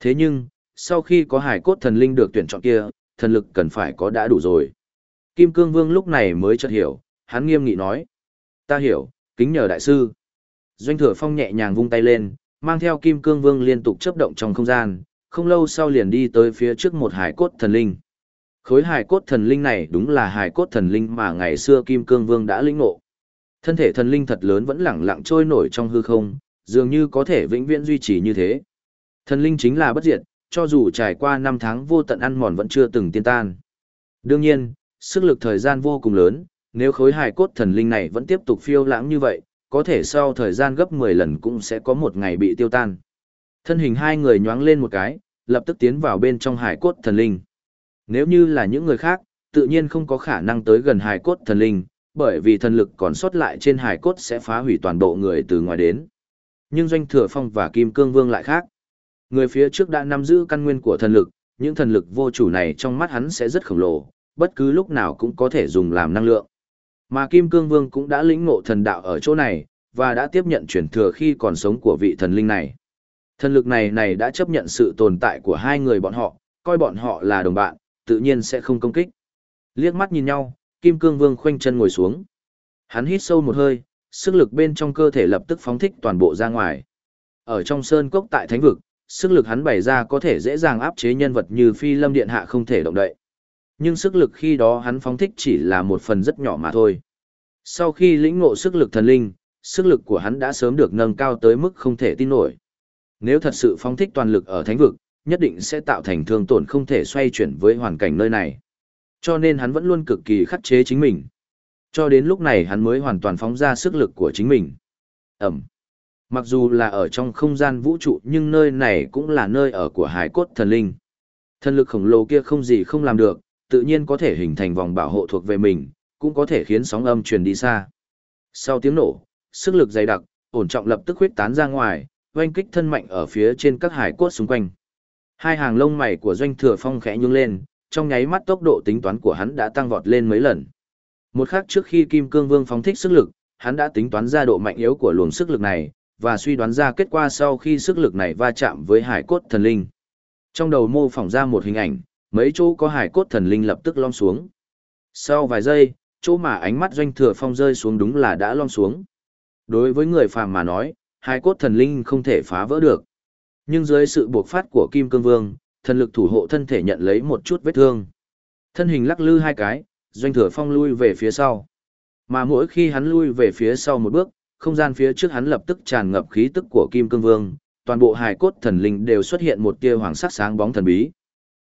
Thế nhưng, sau khi có hải cốt thần linh được tuyển chọn kia, thần lực cần phải có đã đủ rồi. Kim Cương Vương lúc này mới chợt hiểu, hắn nghiêm nghị nói. Ta hiểu, kính nhờ đại sư. Doanh thừa phong nhẹ nhàng vung tay lên, mang theo Kim Cương Vương liên tục chấp động trong không gian, không lâu sau liền đi tới phía trước một hải cốt thần linh. Khối hải cốt thần linh này đúng là hải cốt thần linh mà ngày xưa Kim Cương Vương đã lĩnh ngộ. Thân thể thần linh thật lớn vẫn lẳng lặng trôi nổi trong hư không, dường như có thể vĩnh viễn duy trì như thế. Thần linh chính là bất diệt, cho dù trải qua năm tháng vô tận ăn mòn vẫn chưa từng tiên tan. Đương nhiên, sức lực thời gian vô cùng lớn, nếu khối hài cốt thần linh này vẫn tiếp tục phiêu lãng như vậy, có thể sau thời gian gấp 10 lần cũng sẽ có một ngày bị tiêu tan. Thân hình hai người nhoáng lên một cái, lập tức tiến vào bên trong hải cốt thần linh. Nếu như là những người khác, tự nhiên không có khả năng tới gần hải cốt thần linh, bởi vì thần lực còn sót lại trên hải cốt sẽ phá hủy toàn bộ người từ ngoài đến. Nhưng Doanh Thừa Phong và Kim Cương Vương lại khác. Người phía trước đã nắm giữ căn nguyên của thần lực, những thần lực vô chủ này trong mắt hắn sẽ rất khổng lồ, bất cứ lúc nào cũng có thể dùng làm năng lượng. Mà Kim Cương Vương cũng đã lĩnh ngộ thần đạo ở chỗ này, và đã tiếp nhận truyền thừa khi còn sống của vị thần linh này. Thần lực này này đã chấp nhận sự tồn tại của hai người bọn họ, coi bọn họ là đồng bạn, tự nhiên sẽ không công kích. Liếc mắt nhìn nhau, Kim Cương Vương khoanh chân ngồi xuống. Hắn hít sâu một hơi, sức lực bên trong cơ thể lập tức phóng thích toàn bộ ra ngoài. Ở trong sơn cốc tại thánh vực, sức lực hắn bày ra có thể dễ dàng áp chế nhân vật như phi lâm điện hạ không thể động đậy. Nhưng sức lực khi đó hắn phóng thích chỉ là một phần rất nhỏ mà thôi. Sau khi lĩnh ngộ sức lực thần linh, sức lực của hắn đã sớm được nâng cao tới mức không thể tin nổi. Nếu thật sự phóng thích toàn lực ở thánh vực, nhất định sẽ tạo thành thương tổn không thể xoay chuyển với hoàn cảnh nơi này. Cho nên hắn vẫn luôn cực kỳ khắc chế chính mình. Cho đến lúc này hắn mới hoàn toàn phóng ra sức lực của chính mình. Ẩm. Mặc dù là ở trong không gian vũ trụ nhưng nơi này cũng là nơi ở của hải cốt thần linh. Thần lực khổng lồ kia không gì không làm được, tự nhiên có thể hình thành vòng bảo hộ thuộc về mình, cũng có thể khiến sóng âm truyền đi xa. Sau tiếng nổ, sức lực dày đặc, ổn trọng lập tức huyết tán ra ngoài, oanh kích thân mạnh ở phía trên các hải cốt xung quanh. Hai hàng lông mày của doanh thừa phong khẽ nhướng lên, trong nháy mắt tốc độ tính toán của hắn đã tăng vọt lên mấy lần. Một khắc trước khi Kim Cương Vương phóng thích sức lực, hắn đã tính toán ra độ mạnh yếu của luồng sức lực này, và suy đoán ra kết quả sau khi sức lực này va chạm với hải cốt thần linh. Trong đầu mô phỏng ra một hình ảnh, mấy chỗ có hải cốt thần linh lập tức lom xuống. Sau vài giây, chỗ mà ánh mắt doanh thừa phong rơi xuống đúng là đã lom xuống. Đối với người phàm mà nói, hải cốt thần linh không thể phá vỡ được. Nhưng dưới sự buộc phát của Kim Cương Vương, thần lực thủ hộ thân thể nhận lấy một chút vết thương. Thân hình lắc lư hai cái, doanh thừa phong lui về phía sau. Mà mỗi khi hắn lui về phía sau một bước, không gian phía trước hắn lập tức tràn ngập khí tức của Kim Cương Vương, toàn bộ hài cốt thần linh đều xuất hiện một tia hoàng sắc sáng bóng thần bí.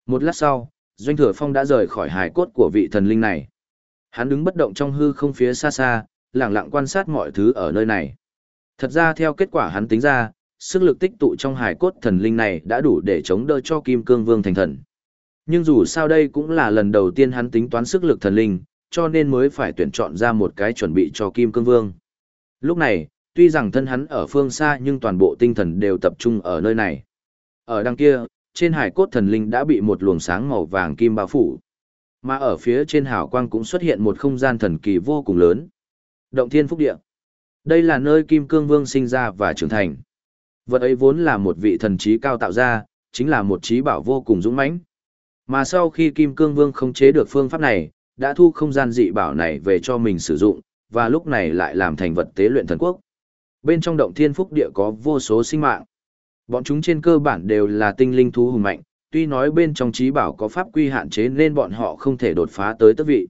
Một lát sau, Doanh Thừa Phong đã rời khỏi hài cốt của vị thần linh này. Hắn đứng bất động trong hư không phía xa xa, lặng lặng quan sát mọi thứ ở nơi này. Thật ra theo kết quả hắn tính ra, sức lực tích tụ trong hài cốt thần linh này đã đủ để chống đỡ cho Kim Cương Vương thành thần. Nhưng dù sao đây cũng là lần đầu tiên hắn tính toán sức lực thần linh, cho nên mới phải tuyển chọn ra một cái chuẩn bị cho Kim Cương Vương. Lúc này, tuy rằng thân hắn ở phương xa nhưng toàn bộ tinh thần đều tập trung ở nơi này. Ở đằng kia, trên hải cốt thần linh đã bị một luồng sáng màu vàng kim bao phủ. Mà ở phía trên hào quang cũng xuất hiện một không gian thần kỳ vô cùng lớn. Động thiên phúc địa. Đây là nơi Kim Cương Vương sinh ra và trưởng thành. Vật ấy vốn là một vị thần trí cao tạo ra, chính là một trí bảo vô cùng dũng mãnh. Mà sau khi Kim Cương Vương không chế được phương pháp này, đã thu không gian dị bảo này về cho mình sử dụng, và lúc này lại làm thành vật tế luyện thần quốc. Bên trong động thiên phúc địa có vô số sinh mạng. Bọn chúng trên cơ bản đều là tinh linh thú hùng mạnh, tuy nói bên trong trí bảo có pháp quy hạn chế nên bọn họ không thể đột phá tới tước vị.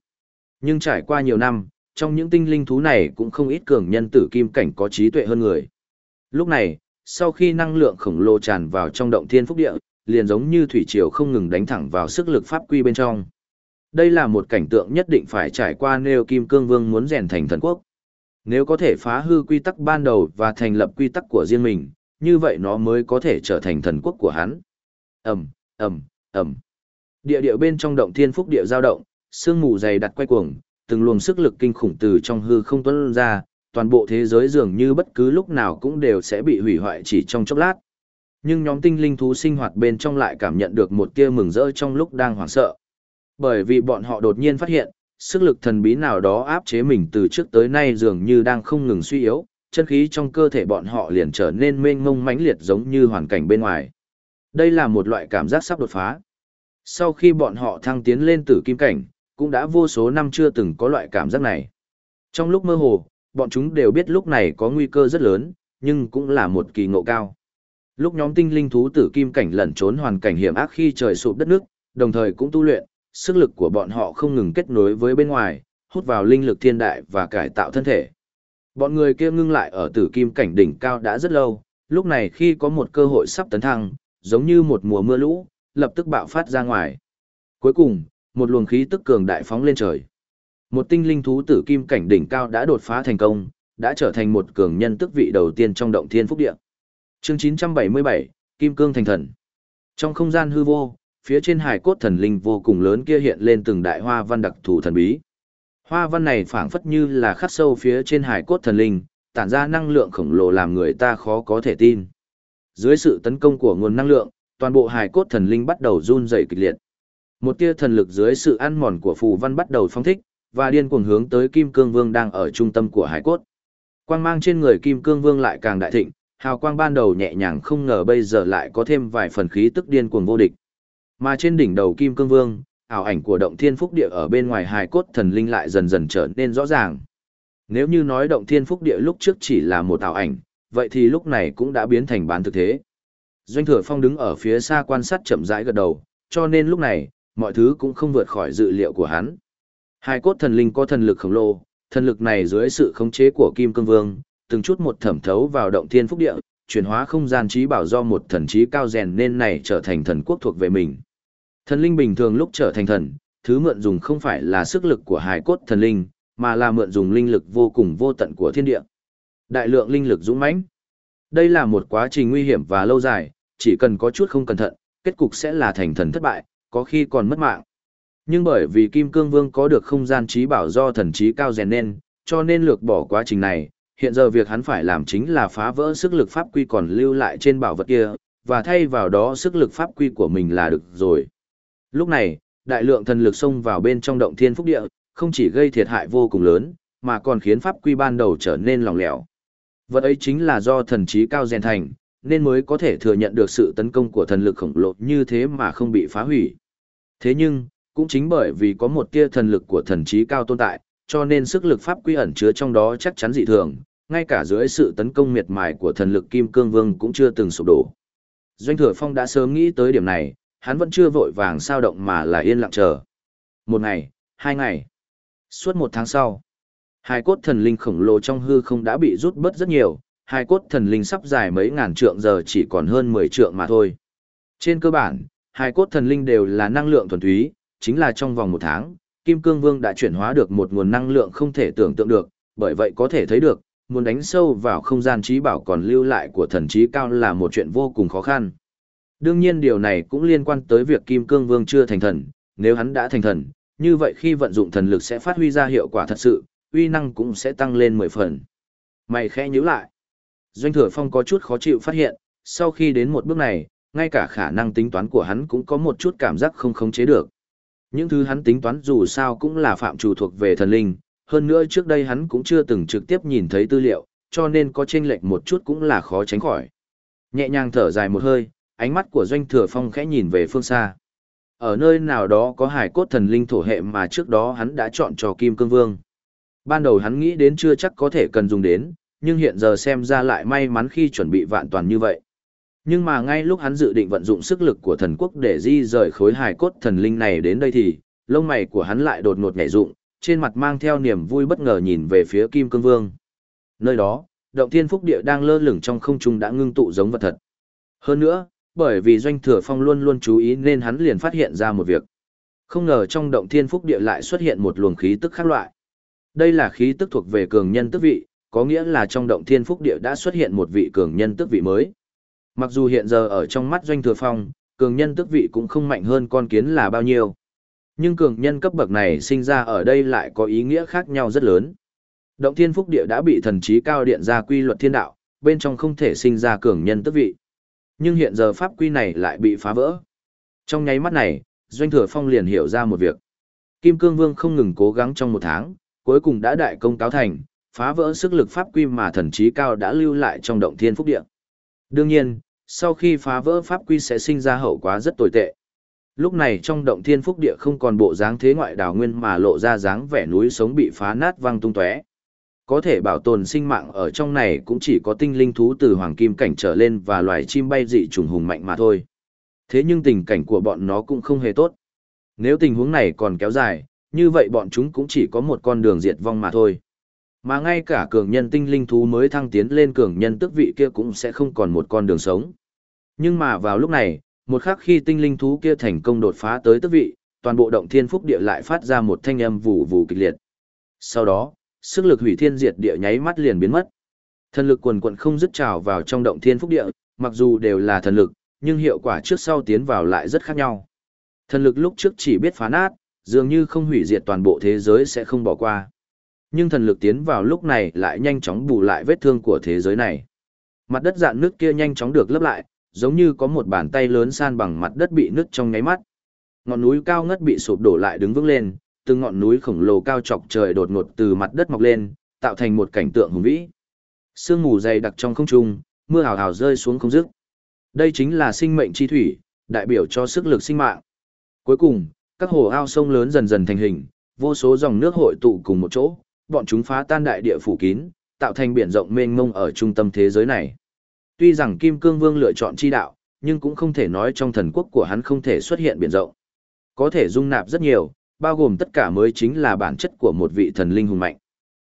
Nhưng trải qua nhiều năm, trong những tinh linh thú này cũng không ít cường nhân tử kim cảnh có trí tuệ hơn người. Lúc này, sau khi năng lượng khổng lồ tràn vào trong động thiên phúc địa, liền giống như thủy triều không ngừng đánh thẳng vào sức lực pháp quy bên trong. Đây là một cảnh tượng nhất định phải trải qua nếu Kim Cương Vương muốn rèn thành thần quốc. Nếu có thể phá hư quy tắc ban đầu và thành lập quy tắc của riêng mình, như vậy nó mới có thể trở thành thần quốc của hắn. Ẩm, Ẩm, Ẩm. Địa địa bên trong động thiên phúc địa giao động, sương mù dày đặt quay cuồng, từng luồng sức lực kinh khủng từ trong hư không tuôn ra, toàn bộ thế giới dường như bất cứ lúc nào cũng đều sẽ bị hủy hoại chỉ trong chốc lát. Nhưng nhóm tinh linh thú sinh hoạt bên trong lại cảm nhận được một tia mừng rỡ trong lúc đang hoảng sợ. Bởi vì bọn họ đột nhiên phát hiện, sức lực thần bí nào đó áp chế mình từ trước tới nay dường như đang không ngừng suy yếu, chân khí trong cơ thể bọn họ liền trở nên mênh mông mãnh liệt giống như hoàn cảnh bên ngoài. Đây là một loại cảm giác sắp đột phá. Sau khi bọn họ thăng tiến lên tử kim cảnh, cũng đã vô số năm chưa từng có loại cảm giác này. Trong lúc mơ hồ, bọn chúng đều biết lúc này có nguy cơ rất lớn, nhưng cũng là một kỳ ngộ cao. Lúc nhóm tinh linh thú tử kim cảnh lẩn trốn hoàn cảnh hiểm ác khi trời sụp đất nước, đồng thời cũng tu luyện, sức lực của bọn họ không ngừng kết nối với bên ngoài, hút vào linh lực thiên đại và cải tạo thân thể. Bọn người kia ngưng lại ở tử kim cảnh đỉnh cao đã rất lâu, lúc này khi có một cơ hội sắp tấn thăng, giống như một mùa mưa lũ, lập tức bạo phát ra ngoài. Cuối cùng, một luồng khí tức cường đại phóng lên trời. Một tinh linh thú tử kim cảnh đỉnh cao đã đột phá thành công, đã trở thành một cường nhân tức vị đầu tiên trong động thiên phúc địa. Chương 977, Kim Cương thành thần. Trong không gian hư vô, phía trên hải cốt thần linh vô cùng lớn kia hiện lên từng đại hoa văn đặc thù thần bí. Hoa văn này phảng phất như là khắc sâu phía trên hải cốt thần linh, tản ra năng lượng khổng lồ làm người ta khó có thể tin. Dưới sự tấn công của nguồn năng lượng, toàn bộ hải cốt thần linh bắt đầu run rẩy kịch liệt. Một tia thần lực dưới sự ăn mòn của phù văn bắt đầu phong thích, và điên cuồng hướng tới Kim Cương Vương đang ở trung tâm của hải cốt. Quang mang trên người Kim Cương Vương lại càng đại thịnh, hào quang ban đầu nhẹ nhàng không ngờ bây giờ lại có thêm vài phần khí tức điên cuồng vô địch. Mà trên đỉnh đầu Kim Cương Vương, ảo ảnh của động thiên phúc địa ở bên ngoài hài cốt thần linh lại dần dần trở nên rõ ràng. Nếu như nói động thiên phúc địa lúc trước chỉ là một ảo ảnh, vậy thì lúc này cũng đã biến thành bán thực thế. Doanh thừa phong đứng ở phía xa quan sát chậm rãi gật đầu, cho nên lúc này, mọi thứ cũng không vượt khỏi dự liệu của hắn. Hai cốt thần linh có thần lực khổng lồ, thần lực này dưới sự khống chế của Kim Cương Vương, từng chút một thẩm thấu vào động thiên phúc địa, chuyển hóa không gian trí bảo do một thần trí cao rèn nên này trở thành thần quốc thuộc về mình. Thần linh bình thường lúc trở thành thần, thứ mượn dùng không phải là sức lực của hài cốt thần linh, mà là mượn dùng linh lực vô cùng vô tận của thiên địa. Đại lượng linh lực dũng mãnh. Đây là một quá trình nguy hiểm và lâu dài, chỉ cần có chút không cẩn thận, kết cục sẽ là thành thần thất bại, có khi còn mất mạng. Nhưng bởi vì Kim Cương Vương có được không gian trí bảo do thần trí cao rèn nên, cho nên lược bỏ quá trình này, hiện giờ việc hắn phải làm chính là phá vỡ sức lực pháp quy còn lưu lại trên bảo vật kia, và thay vào đó sức lực pháp quy của mình là được rồi. Lúc này, đại lượng thần lực xông vào bên trong động thiên phúc địa, không chỉ gây thiệt hại vô cùng lớn, mà còn khiến pháp quy ban đầu trở nên lỏng lẻo. Vật ấy chính là do thần trí cao rèn thành, nên mới có thể thừa nhận được sự tấn công của thần lực khổng lồ như thế mà không bị phá hủy. Thế nhưng, cũng chính bởi vì có một tia thần lực của thần trí cao tồn tại, cho nên sức lực pháp quy ẩn chứa trong đó chắc chắn dị thường, ngay cả dưới sự tấn công miệt mài của thần lực Kim Cương Vương cũng chưa từng sụp đổ. Doanh Thừa Phong đã sớm nghĩ tới điểm này, hắn vẫn chưa vội vàng sao động mà là yên lặng chờ. Một ngày, hai ngày, suốt một tháng sau, hai cốt thần linh khổng lồ trong hư không đã bị rút bớt rất nhiều, hai cốt thần linh sắp dài mấy ngàn trượng giờ chỉ còn hơn 10 trượng mà thôi. Trên cơ bản, hai cốt thần linh đều là năng lượng thuần túy, chính là trong vòng một tháng, Kim Cương Vương đã chuyển hóa được một nguồn năng lượng không thể tưởng tượng được, bởi vậy có thể thấy được, muốn đánh sâu vào không gian trí bảo còn lưu lại của thần trí cao là một chuyện vô cùng khó khăn. Đương nhiên điều này cũng liên quan tới việc Kim Cương Vương chưa thành thần, nếu hắn đã thành thần, như vậy khi vận dụng thần lực sẽ phát huy ra hiệu quả thật sự, uy năng cũng sẽ tăng lên 10 phần. Mày khẽ nhíu lại. Doanh Thừa Phong có chút khó chịu phát hiện, sau khi đến một bước này, ngay cả khả năng tính toán của hắn cũng có một chút cảm giác không khống chế được. Những thứ hắn tính toán dù sao cũng là phạm chủ thuộc về thần linh, hơn nữa trước đây hắn cũng chưa từng trực tiếp nhìn thấy tư liệu, cho nên có chênh lệch một chút cũng là khó tránh khỏi. Nhẹ nhàng thở dài một hơi, ánh mắt của Doanh Thừa Phong khẽ nhìn về phương xa. Ở nơi nào đó có hải cốt thần linh thổ hệ mà trước đó hắn đã chọn cho Kim Cương Vương. Ban đầu hắn nghĩ đến chưa chắc có thể cần dùng đến, nhưng hiện giờ xem ra lại may mắn khi chuẩn bị vạn toàn như vậy. Nhưng mà ngay lúc hắn dự định vận dụng sức lực của thần quốc để di rời khối hài cốt thần linh này đến đây thì, lông mày của hắn lại đột ngột nhảy dựng, trên mặt mang theo niềm vui bất ngờ nhìn về phía Kim Cương Vương. Nơi đó, động thiên phúc địa đang lơ lửng trong không trung đã ngưng tụ giống vật thật. Hơn nữa, bởi vì doanh thừa phong luôn luôn chú ý nên hắn liền phát hiện ra một việc. Không ngờ trong động thiên phúc địa lại xuất hiện một luồng khí tức khác loại. Đây là khí tức thuộc về cường nhân tức vị, có nghĩa là trong động thiên phúc địa đã xuất hiện một vị cường nhân tức vị mới. Mặc dù hiện giờ ở trong mắt doanh thừa phong, cường nhân tức vị cũng không mạnh hơn con kiến là bao nhiêu. Nhưng cường nhân cấp bậc này sinh ra ở đây lại có ý nghĩa khác nhau rất lớn. Động thiên phúc địa đã bị thần trí cao điện ra quy luật thiên đạo, bên trong không thể sinh ra cường nhân tức vị. Nhưng hiện giờ pháp quy này lại bị phá vỡ. Trong nháy mắt này, Doanh Thừa Phong liền hiểu ra một việc. Kim Cương Vương không ngừng cố gắng trong một tháng, cuối cùng đã đại công cáo thành, phá vỡ sức lực pháp quy mà thần trí cao đã lưu lại trong động thiên phúc địa. Đương nhiên, sau khi phá vỡ pháp quy sẽ sinh ra hậu quả rất tồi tệ. Lúc này trong động thiên phúc địa không còn bộ dáng thế ngoại đào nguyên mà lộ ra dáng vẻ núi sống bị phá nát văng tung tóe. Có thể bảo tồn sinh mạng ở trong này cũng chỉ có tinh linh thú từ hoàng kim cảnh trở lên và loài chim bay dị trùng hùng mạnh mà thôi. Thế nhưng tình cảnh của bọn nó cũng không hề tốt. Nếu tình huống này còn kéo dài, như vậy bọn chúng cũng chỉ có một con đường diệt vong mà thôi. Mà ngay cả cường nhân tinh linh thú mới thăng tiến lên cường nhân tước vị kia cũng sẽ không còn một con đường sống. Nhưng mà vào lúc này, một khắc khi tinh linh thú kia thành công đột phá tới tước vị, toàn bộ động thiên phúc địa lại phát ra một thanh âm vù vù kịch liệt. Sau đó, sức lực hủy thiên diệt địa nháy mắt liền biến mất. Thần lực quần quần không dứt trào vào trong động thiên phúc địa, mặc dù đều là thần lực, nhưng hiệu quả trước sau tiến vào lại rất khác nhau. Thần lực lúc trước chỉ biết phá nát, dường như không hủy diệt toàn bộ thế giới sẽ không bỏ qua. Nhưng thần lực tiến vào lúc này lại nhanh chóng bù lại vết thương của thế giới này. Mặt đất dạn nước kia nhanh chóng được lấp lại, giống như có một bàn tay lớn san bằng mặt đất bị nứt trong nháy mắt. Ngọn núi cao ngất bị sụp đổ lại đứng vững lên, từng ngọn núi khổng lồ cao chọc trời đột ngột từ mặt đất mọc lên, tạo thành một cảnh tượng hùng vĩ. Sương mù dày đặc trong không trung, mưa hào hào rơi xuống không dứt. Đây chính là sinh mệnh chi thủy, đại biểu cho sức lực sinh mạng. Cuối cùng, các hồ ao sông lớn dần dần thành hình, vô số dòng nước hội tụ cùng một chỗ, bọn chúng phá tan đại địa phủ kín, tạo thành biển rộng mênh mông ở trung tâm thế giới này. Tuy rằng Kim Cương Vương lựa chọn chi đạo, nhưng cũng không thể nói trong thần quốc của hắn không thể xuất hiện biển rộng. Có thể dung nạp rất nhiều, bao gồm tất cả mới chính là bản chất của một vị thần linh hùng mạnh.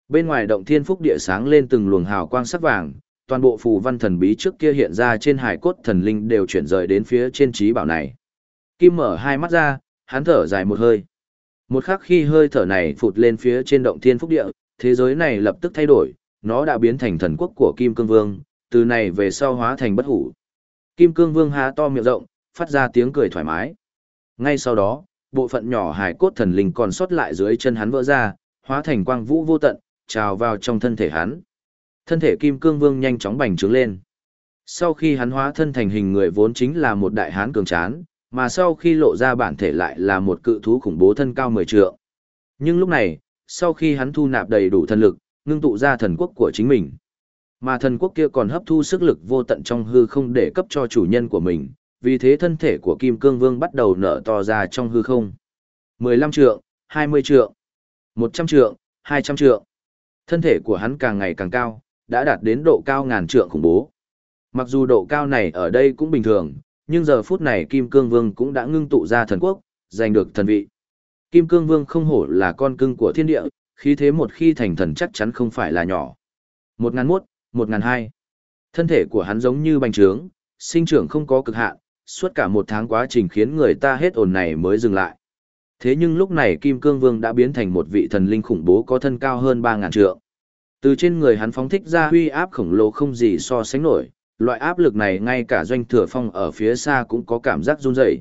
Bên ngoài động thiên phúc địa sáng lên từng luồng hào quang sắc vàng, toàn bộ phù văn thần bí trước kia hiện ra trên hải cốt thần linh đều chuyển rời đến phía trên trí bảo này. Kim mở hai mắt ra, hắn thở dài một hơi. Một khắc khi hơi thở này phụt lên phía trên động thiên phúc địa, thế giới này lập tức thay đổi, nó đã biến thành thần quốc của Kim Cương Vương, từ này về sau hóa thành bất hủ. Kim Cương Vương há to miệng rộng, phát ra tiếng cười thoải mái. Ngay sau đó, bộ phận nhỏ hài cốt thần linh còn sót lại dưới chân hắn vỡ ra, hóa thành quang vũ vô tận, trào vào trong thân thể hắn. Thân thể Kim Cương Vương nhanh chóng bành trướng lên. Sau khi hắn hóa thân thành hình người vốn chính là một đại hán cường tráng mà sau khi lộ ra bản thể lại là một cự thú khủng bố thân cao 10 trượng. Nhưng lúc này, sau khi hắn thu nạp đầy đủ thần lực, ngưng tụ ra thần quốc của chính mình. Mà thần quốc kia còn hấp thu sức lực vô tận trong hư không để cấp cho chủ nhân của mình, vì thế thân thể của Kim Cương Vương bắt đầu nở to ra trong hư không. 15 trượng, 20 trượng, 100 trượng, 200 trượng. Thân thể của hắn càng ngày càng cao, đã đạt đến độ cao ngàn trượng khủng bố. Mặc dù độ cao này ở đây cũng bình thường, nhưng giờ phút này Kim Cương Vương cũng đã ngưng tụ ra thần quốc, giành được thần vị. Kim Cương Vương không hổ là con cưng của thiên địa, khí thế một khi thành thần chắc chắn không phải là nhỏ. Một ngàn mốt, một ngàn hai. Thân thể của hắn giống như bành trướng, sinh trưởng không có cực hạn, suốt cả một tháng quá trình khiến người ta hết ổn này mới dừng lại. Thế nhưng lúc này Kim Cương Vương đã biến thành một vị thần linh khủng bố có thân cao hơn 3.000 trượng. Từ trên người hắn phóng thích ra huy áp khổng lồ không gì so sánh nổi, loại áp lực này ngay cả doanh thừa phong ở phía xa cũng có cảm giác run rẩy.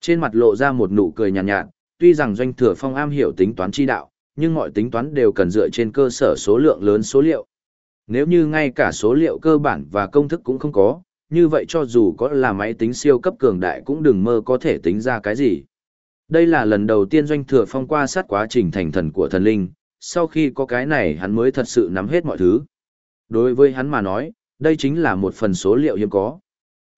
Trên mặt lộ ra một nụ cười nhàn nhạt, nhạt, tuy rằng doanh thừa phong am hiểu tính toán chi đạo, nhưng mọi tính toán đều cần dựa trên cơ sở số lượng lớn số liệu. Nếu như ngay cả số liệu cơ bản và công thức cũng không có, như vậy cho dù có là máy tính siêu cấp cường đại cũng đừng mơ có thể tính ra cái gì. Đây là lần đầu tiên doanh thừa phong qua sát quá trình thành thần của thần linh, sau khi có cái này hắn mới thật sự nắm hết mọi thứ. Đối với hắn mà nói, đây chính là một phần số liệu hiếm có.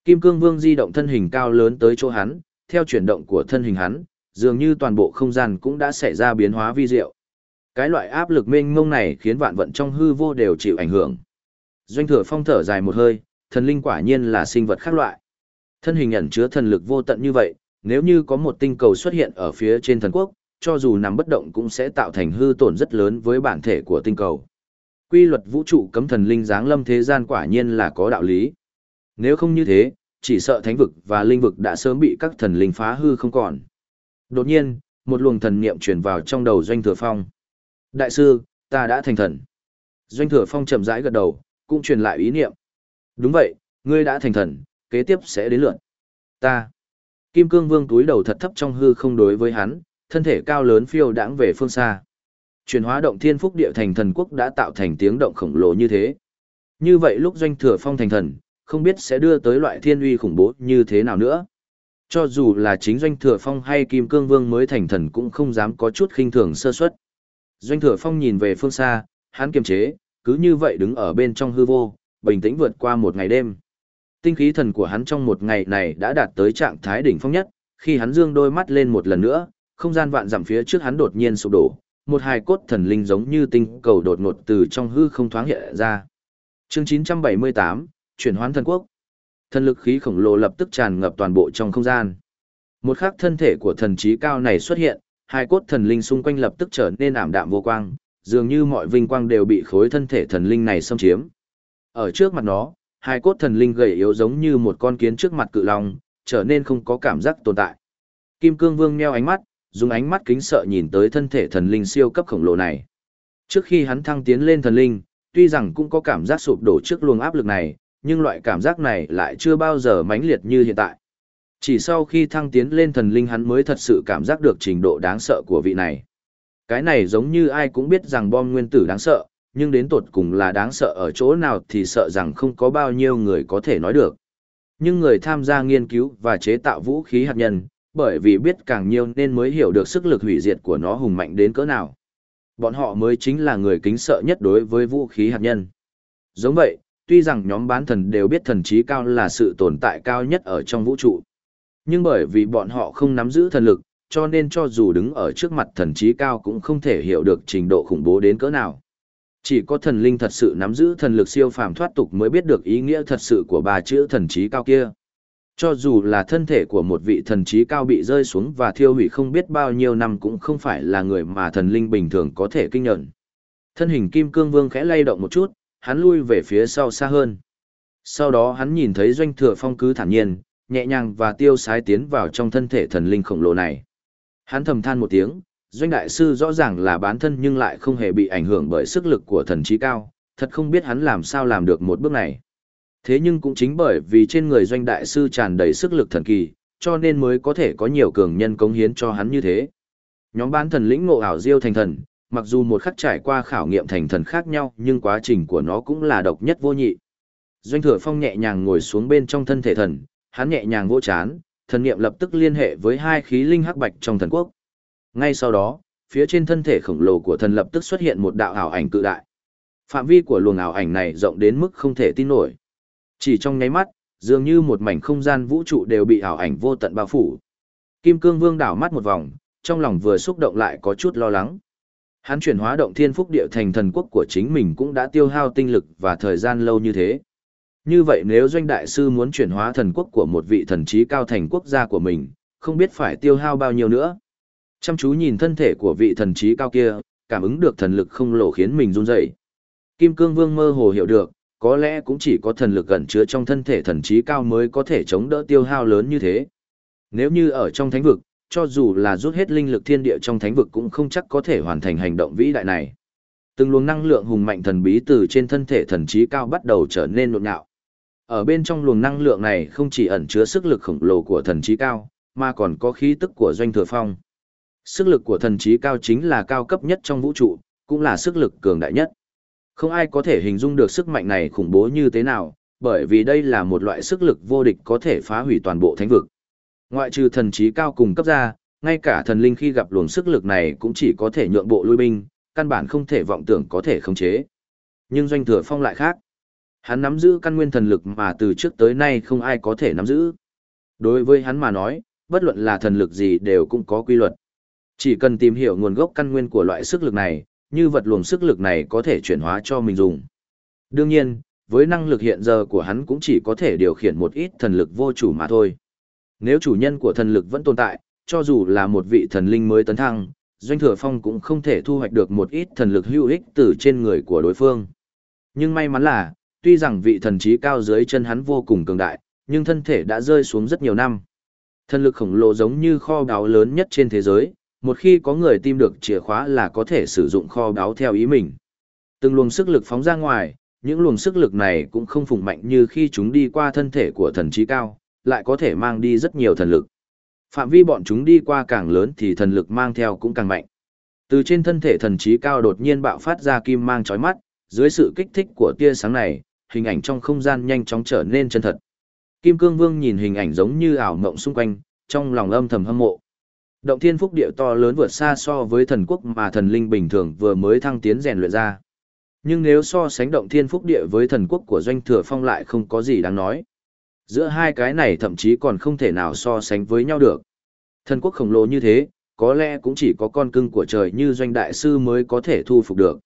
Kim Cương Vương di động thân hình cao lớn tới chỗ hắn, theo chuyển động của thân hình hắn, dường như toàn bộ không gian cũng đã xảy ra biến hóa vi diệu. Cái loại áp lực mênh mông này khiến vạn vận trong hư vô đều chịu ảnh hưởng. Doanh thừa phong thở dài một hơi, thần linh quả nhiên là sinh vật khác loại. Thân hình ẩn chứa thần lực vô tận như vậy, nếu như có một tinh cầu xuất hiện ở phía trên thần quốc, cho dù nằm bất động cũng sẽ tạo thành hư tổn rất lớn với bản thể của tinh cầu. Quy luật vũ trụ cấm thần linh giáng lâm thế gian quả nhiên là có đạo lý. Nếu không như thế, chỉ sợ thánh vực và linh vực đã sớm bị các thần linh phá hư không còn. Đột nhiên, một luồng thần niệm truyền vào trong đầu Doanh Thừa Phong. Đại sư, ta đã thành thần. Doanh Thừa Phong chậm rãi gật đầu, cũng truyền lại ý niệm. Đúng vậy, ngươi đã thành thần, kế tiếp sẽ đến lượt. Ta. Kim Cương Vương túi đầu thật thấp trong hư không đối với hắn, thân thể cao lớn phiêu đãng về phương xa. Chuyển hóa động thiên phúc địa thành thần quốc đã tạo thành tiếng động khổng lồ như thế. Như vậy lúc doanh thừa phong thành thần, không biết sẽ đưa tới loại thiên uy khủng bố như thế nào nữa. Cho dù là chính doanh thừa phong hay kim cương vương mới thành thần cũng không dám có chút khinh thường sơ suất. Doanh thừa phong nhìn về phương xa, hắn kiềm chế, cứ như vậy đứng ở bên trong hư vô, bình tĩnh vượt qua một ngày đêm. Tinh khí thần của hắn trong một ngày này đã đạt tới trạng thái đỉnh phong nhất, khi hắn dương đôi mắt lên một lần nữa, không gian vạn dặm phía trước hắn đột nhiên sụp đổ, một hài cốt thần linh giống như tinh cầu đột ngột từ trong hư không thoáng hiện ra. Chương 978, chuyển hoán thần quốc. Thần lực khí khổng lồ lập tức tràn ngập toàn bộ trong không gian. Một khắc thân thể của thần trí cao này xuất hiện, hai cốt thần linh xung quanh lập tức trở nên ảm đạm vô quang, dường như mọi vinh quang đều bị khối thân thể thần linh này xâm chiếm. Ở trước mặt nó, hai cốt thần linh gầy yếu giống như một con kiến trước mặt cự long, trở nên không có cảm giác tồn tại. Kim Cương Vương nheo ánh mắt, dùng ánh mắt kính sợ nhìn tới thân thể thần linh siêu cấp khổng lồ này. Trước khi hắn thăng tiến lên thần linh, tuy rằng cũng có cảm giác sụp đổ trước luồng áp lực này, nhưng loại cảm giác này lại chưa bao giờ mãnh liệt như hiện tại. Chỉ sau khi thăng tiến lên thần linh hắn mới thật sự cảm giác được trình độ đáng sợ của vị này. Cái này giống như ai cũng biết rằng bom nguyên tử đáng sợ, nhưng đến tột cùng là đáng sợ ở chỗ nào thì sợ rằng không có bao nhiêu người có thể nói được. Nhưng người tham gia nghiên cứu và chế tạo vũ khí hạt nhân, bởi vì biết càng nhiều nên mới hiểu được sức lực hủy diệt của nó hùng mạnh đến cỡ nào. Bọn họ mới chính là người kính sợ nhất đối với vũ khí hạt nhân. Giống vậy, tuy rằng nhóm bán thần đều biết thần trí cao là sự tồn tại cao nhất ở trong vũ trụ. Nhưng bởi vì bọn họ không nắm giữ thần lực, cho nên cho dù đứng ở trước mặt thần trí cao cũng không thể hiểu được trình độ khủng bố đến cỡ nào. Chỉ có thần linh thật sự nắm giữ thần lực siêu phàm thoát tục mới biết được ý nghĩa thật sự của ba chữ thần trí cao kia. Cho dù là thân thể của một vị thần trí cao bị rơi xuống và thiêu hủy không biết bao nhiêu năm cũng không phải là người mà thần linh bình thường có thể kinh nhận. Thân hình kim cương vương khẽ lay động một chút, hắn lui về phía sau xa hơn. Sau đó hắn nhìn thấy doanh thừa phong cứ thản nhiên, nhẹ nhàng và tiêu sái tiến vào trong thân thể thần linh khổng lồ này. Hắn thầm than một tiếng, doanh đại sư rõ ràng là bán thân nhưng lại không hề bị ảnh hưởng bởi sức lực của thần trí cao, thật không biết hắn làm sao làm được một bước này. Thế nhưng cũng chính bởi vì trên người doanh đại sư tràn đầy sức lực thần kỳ, cho nên mới có thể có nhiều cường nhân cống hiến cho hắn như thế. Nhóm bán thần lĩnh ngộ ảo diêu thành thần, mặc dù một khắc trải qua khảo nghiệm thành thần khác nhau nhưng quá trình của nó cũng là độc nhất vô nhị. Doanh thừa phong nhẹ nhàng ngồi xuống bên trong thân thể thần, hắn nhẹ nhàng vỗ chán, thần niệm lập tức liên hệ với hai khí linh hắc bạch trong thần quốc. Ngay sau đó, phía trên thân thể khổng lồ của thần lập tức xuất hiện một đạo ảo ảnh cự đại. Phạm vi của luồng ảo ảnh này rộng đến mức không thể tin nổi. Chỉ trong nháy mắt, dường như một mảnh không gian vũ trụ đều bị ảo ảnh vô tận bao phủ. Kim Cương Vương đảo mắt một vòng, trong lòng vừa xúc động lại có chút lo lắng. Hắn chuyển hóa động thiên phúc địa thành thần quốc của chính mình cũng đã tiêu hao tinh lực và thời gian lâu như thế. Như vậy nếu doanh đại sư muốn chuyển hóa thần quốc của một vị thần trí cao thành quốc gia của mình, không biết phải tiêu hao bao nhiêu nữa. Chăm chú nhìn thân thể của vị thần trí cao kia, cảm ứng được thần lực không lộ khiến mình run rẩy. Kim Cương Vương mơ hồ hiểu được, có lẽ cũng chỉ có thần lực gần chứa trong thân thể thần trí cao mới có thể chống đỡ tiêu hao lớn như thế. Nếu như ở trong thánh vực, cho dù là rút hết linh lực thiên địa trong thánh vực cũng không chắc có thể hoàn thành hành động vĩ đại này. Từng luồng năng lượng hùng mạnh thần bí từ trên thân thể thần trí cao bắt đầu trở nên nhộn nhạo. Ở bên trong luồng năng lượng này không chỉ ẩn chứa sức lực khổng lồ của thần trí cao, mà còn có khí tức của doanh thừa phong. Sức lực của thần trí cao chính là cao cấp nhất trong vũ trụ, cũng là sức lực cường đại nhất. Không ai có thể hình dung được sức mạnh này khủng bố như thế nào, bởi vì đây là một loại sức lực vô địch có thể phá hủy toàn bộ thánh vực. Ngoại trừ thần trí cao cùng cấp ra, ngay cả thần linh khi gặp luồng sức lực này cũng chỉ có thể nhượng bộ lui binh, căn bản không thể vọng tưởng có thể khống chế. Nhưng doanh thừa phong lại khác. Hắn nắm giữ căn nguyên thần lực mà từ trước tới nay không ai có thể nắm giữ. Đối với hắn mà nói, bất luận là thần lực gì đều cũng có quy luật. Chỉ cần tìm hiểu nguồn gốc căn nguyên của loại sức lực này, như vật luồng sức lực này có thể chuyển hóa cho mình dùng. Đương nhiên, với năng lực hiện giờ của hắn cũng chỉ có thể điều khiển một ít thần lực vô chủ mà thôi. Nếu chủ nhân của thần lực vẫn tồn tại, cho dù là một vị thần linh mới tấn thăng, Doanh Thừa Phong cũng không thể thu hoạch được một ít thần lực hữu ích từ trên người của đối phương. Nhưng may mắn là, tuy rằng vị thần trí cao dưới chân hắn vô cùng cường đại, nhưng thân thể đã rơi xuống rất nhiều năm. Thần lực khổng lồ giống như kho báu lớn nhất trên thế giới, một khi có người tìm được chìa khóa là có thể sử dụng kho báu theo ý mình. Từng luồng sức lực phóng ra ngoài, những luồng sức lực này cũng không phùng mạnh như khi chúng đi qua thân thể của thần trí cao, lại có thể mang đi rất nhiều thần lực. Phạm vi bọn chúng đi qua càng lớn thì thần lực mang theo cũng càng mạnh. Từ trên thân thể thần trí cao đột nhiên bạo phát ra kim mang chói mắt, dưới sự kích thích của tia sáng này, hình ảnh trong không gian nhanh chóng trở nên chân thật. Kim Cương Vương nhìn hình ảnh giống như ảo mộng xung quanh, trong lòng âm thầm hâm mộ. Động thiên phúc địa to lớn vượt xa so với thần quốc mà thần linh bình thường vừa mới thăng tiến rèn luyện ra. Nhưng nếu so sánh động thiên phúc địa với thần quốc của doanh thừa phong lại không có gì đáng nói. Giữa hai cái này thậm chí còn không thể nào so sánh với nhau được. Thần quốc khổng lồ như thế, có lẽ cũng chỉ có con cưng của trời như doanh đại sư mới có thể thu phục được.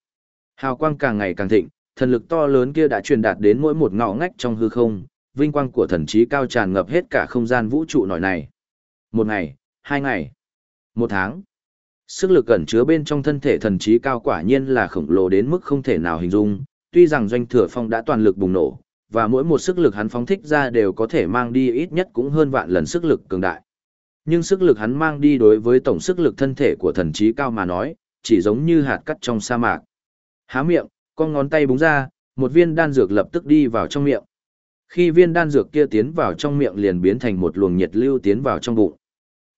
Hào quang càng ngày càng thịnh, thần lực to lớn kia đã truyền đạt đến mỗi một ngõ ngách trong hư không, vinh quang của thần trí cao tràn ngập hết cả không gian vũ trụ nổi này. Một ngày, hai ngày, một tháng. Sức lực ẩn chứa bên trong thân thể thần trí cao quả nhiên là khổng lồ đến mức không thể nào hình dung, tuy rằng doanh thừa phong đã toàn lực bùng nổ, và mỗi một sức lực hắn phóng thích ra đều có thể mang đi ít nhất cũng hơn vạn lần sức lực cường đại. Nhưng sức lực hắn mang đi đối với tổng sức lực thân thể của thần trí cao mà nói, chỉ giống như hạt cắt trong sa mạc. Há miệng, con ngón tay búng ra, một viên đan dược lập tức đi vào trong miệng. Khi viên đan dược kia tiến vào trong miệng liền biến thành một luồng nhiệt lưu tiến vào trong bụng.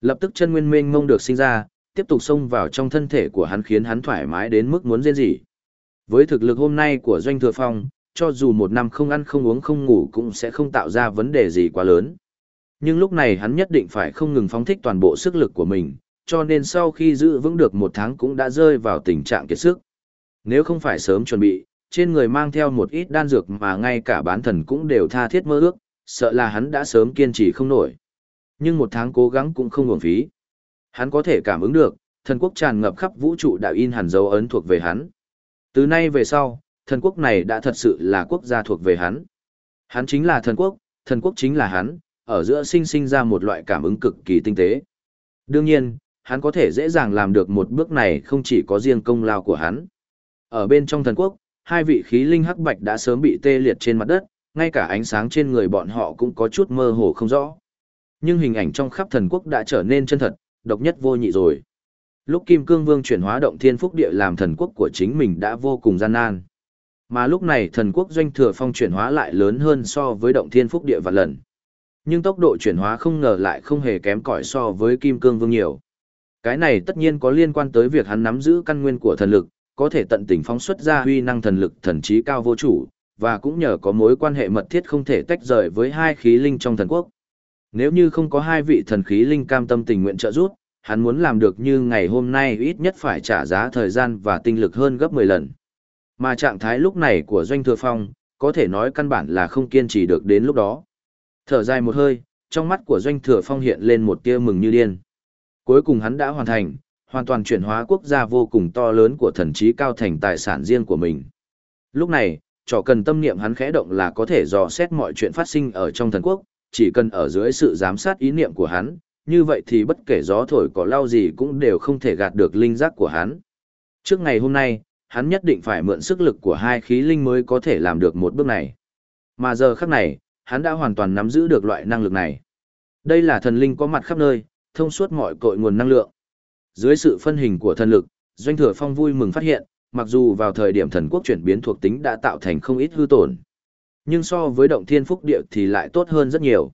Lập tức chân nguyên mênh mông được sinh ra, tiếp tục xông vào trong thân thể của hắn khiến hắn thoải mái đến mức muốn rên rỉ. Với thực lực hôm nay của Doanh Thừa Phong, cho dù một năm không ăn không uống không ngủ cũng sẽ không tạo ra vấn đề gì quá lớn. Nhưng lúc này hắn nhất định phải không ngừng phóng thích toàn bộ sức lực của mình, cho nên sau khi giữ vững được một tháng cũng đã rơi vào tình trạng kiệt sức. Nếu không phải sớm chuẩn bị, trên người mang theo một ít đan dược mà ngay cả bán thần cũng đều tha thiết mơ ước, sợ là hắn đã sớm kiên trì không nổi. Nhưng một tháng cố gắng cũng không uổng phí. Hắn có thể cảm ứng được, thần quốc tràn ngập khắp vũ trụ đã in hẳn dấu ấn thuộc về hắn. Từ nay về sau, thần quốc này đã thật sự là quốc gia thuộc về hắn. Hắn chính là thần quốc, thần quốc chính là hắn, ở giữa sinh sinh ra một loại cảm ứng cực kỳ tinh tế. Đương nhiên, hắn có thể dễ dàng làm được một bước này không chỉ có riêng công lao của hắn. Ở bên trong thần quốc, hai vị khí linh hắc bạch đã sớm bị tê liệt trên mặt đất, ngay cả ánh sáng trên người bọn họ cũng có chút mơ hồ không rõ. Nhưng hình ảnh trong khắp thần quốc đã trở nên chân thật, độc nhất vô nhị rồi. Lúc Kim Cương Vương chuyển hóa động thiên phúc địa làm thần quốc của chính mình đã vô cùng gian nan. Mà lúc này thần quốc doanh thừa phong chuyển hóa lại lớn hơn so với động thiên phúc địa và lần. Nhưng tốc độ chuyển hóa không ngờ lại không hề kém cỏi so với Kim Cương Vương nhiều. Cái này tất nhiên có liên quan tới việc hắn nắm giữ căn nguyên của thần lực, có thể tận tình phóng xuất ra huy năng thần lực thần trí cao vô chủ, và cũng nhờ có mối quan hệ mật thiết không thể tách rời với hai khí linh trong thần quốc. Nếu như không có hai vị thần khí linh cam tâm tình nguyện trợ giúp, hắn muốn làm được như ngày hôm nay ít nhất phải trả giá thời gian và tinh lực hơn gấp 10 lần. Mà trạng thái lúc này của Doanh Thừa Phong, có thể nói căn bản là không kiên trì được đến lúc đó. Thở dài một hơi, trong mắt của Doanh Thừa Phong hiện lên một tia mừng như điên. Cuối cùng hắn đã hoàn thành, hoàn toàn chuyển hóa quốc gia vô cùng to lớn của thần trí cao thành tài sản riêng của mình. Lúc này, trò cần tâm niệm hắn khẽ động là có thể dò xét mọi chuyện phát sinh ở trong thần quốc, chỉ cần ở dưới sự giám sát ý niệm của hắn, như vậy thì bất kể gió thổi có lao gì cũng đều không thể gạt được linh giác của hắn. Trước ngày hôm nay, hắn nhất định phải mượn sức lực của hai khí linh mới có thể làm được một bước này. Mà giờ khắc này, hắn đã hoàn toàn nắm giữ được loại năng lực này. Đây là thần linh có mặt khắp nơi, thông suốt mọi cội nguồn năng lượng. Dưới sự phân hình của thần lực, Doanh Thừa Phong vui mừng phát hiện, mặc dù vào thời điểm thần quốc chuyển biến thuộc tính đã tạo thành không ít hư tổn, nhưng so với động thiên phúc địa thì lại tốt hơn rất nhiều.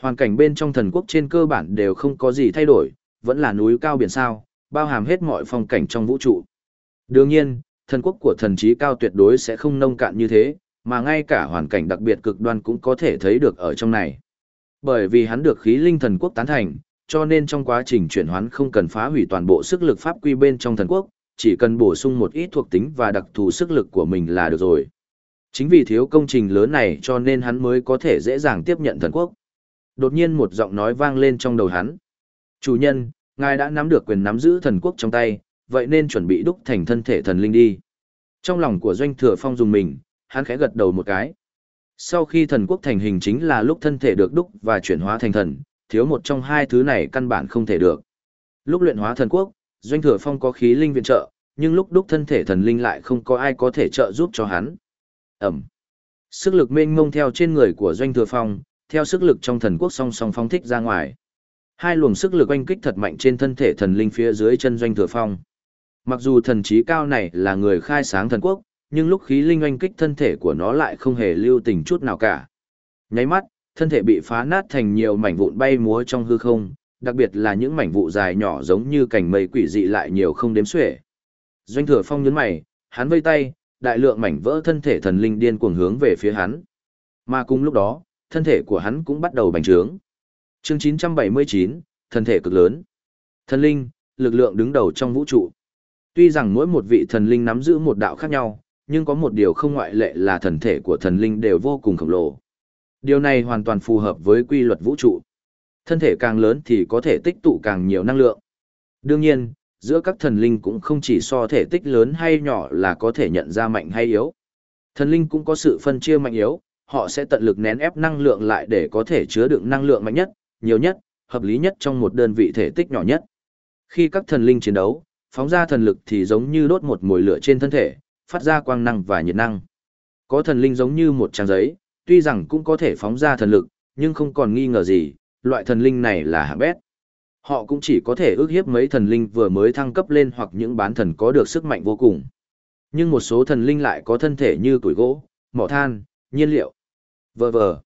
Hoàn cảnh bên trong thần quốc trên cơ bản đều không có gì thay đổi, vẫn là núi cao biển sao, bao hàm hết mọi phong cảnh trong vũ trụ. Đương nhiên, thần quốc của thần trí cao tuyệt đối sẽ không nông cạn như thế, mà ngay cả hoàn cảnh đặc biệt cực đoan cũng có thể thấy được ở trong này. Bởi vì hắn được khí linh thần quốc tán thành, cho nên trong quá trình chuyển hoán không cần phá hủy toàn bộ sức lực pháp quy bên trong thần quốc, chỉ cần bổ sung một ít thuộc tính và đặc thù sức lực của mình là được rồi. Chính vì thiếu công trình lớn này cho nên hắn mới có thể dễ dàng tiếp nhận thần quốc. Đột nhiên một giọng nói vang lên trong đầu hắn. Chủ nhân, ngài đã nắm được quyền nắm giữ thần quốc trong tay, vậy nên chuẩn bị đúc thành thân thể thần linh đi. Trong lòng của doanh thừa phong dùng mình, hắn khẽ gật đầu một cái. Sau khi thần quốc thành hình chính là lúc thân thể được đúc và chuyển hóa thành thần, thiếu một trong hai thứ này căn bản không thể được. Lúc luyện hóa thần quốc, doanh thừa phong có khí linh viện trợ, nhưng lúc đúc thân thể thần linh lại không có ai có thể trợ giúp cho hắn. Ẩm. Sức lực mênh mông theo trên người của doanh thừa phong, theo sức lực trong thần quốc song song phong thích ra ngoài. Hai luồng sức lực oanh kích thật mạnh trên thân thể thần linh phía dưới chân doanh thừa phong. Mặc dù thần trí cao này là người khai sáng thần quốc, nhưng lúc khí linh oanh kích thân thể của nó lại không hề lưu tình chút nào cả. Nháy mắt, thân thể bị phá nát thành nhiều mảnh vụn bay múa trong hư không, đặc biệt là những mảnh vụ dài nhỏ giống như cành mây quỷ dị lại nhiều không đếm xuể. Doanh Thừa Phong nhấn mày, hắn vây tay, đại lượng mảnh vỡ thân thể thần linh điên cuồng hướng về phía hắn. Mà cùng lúc đó, thân thể của hắn cũng bắt đầu bành trướng. Chương 979, thân thể cực lớn. Thần linh, lực lượng đứng đầu trong vũ trụ. Tuy rằng mỗi một vị thần linh nắm giữ một đạo khác nhau, nhưng có một điều không ngoại lệ là thần thể của thần linh đều vô cùng khổng lồ. Điều này hoàn toàn phù hợp với quy luật vũ trụ. Thân thể càng lớn thì có thể tích tụ càng nhiều năng lượng. Đương nhiên, giữa các thần linh cũng không chỉ so thể tích lớn hay nhỏ là có thể nhận ra mạnh hay yếu. Thần linh cũng có sự phân chia mạnh yếu, họ sẽ tận lực nén ép năng lượng lại để có thể chứa đựng năng lượng mạnh nhất, nhiều nhất, hợp lý nhất trong một đơn vị thể tích nhỏ nhất. Khi các thần linh chiến đấu, phóng ra thần lực thì giống như đốt một mồi lửa trên thân thể, phát ra quang năng và nhiệt năng. Có thần linh giống như một trang giấy, tuy rằng cũng có thể phóng ra thần lực, nhưng không còn nghi ngờ gì, loại thần linh này là hạng bét. Họ cũng chỉ có thể ước hiếp mấy thần linh vừa mới thăng cấp lên hoặc những bán thần có được sức mạnh vô cùng. Nhưng một số thần linh lại có thân thể như tuổi gỗ, mỏ than, nhiên liệu. Vờ vờ.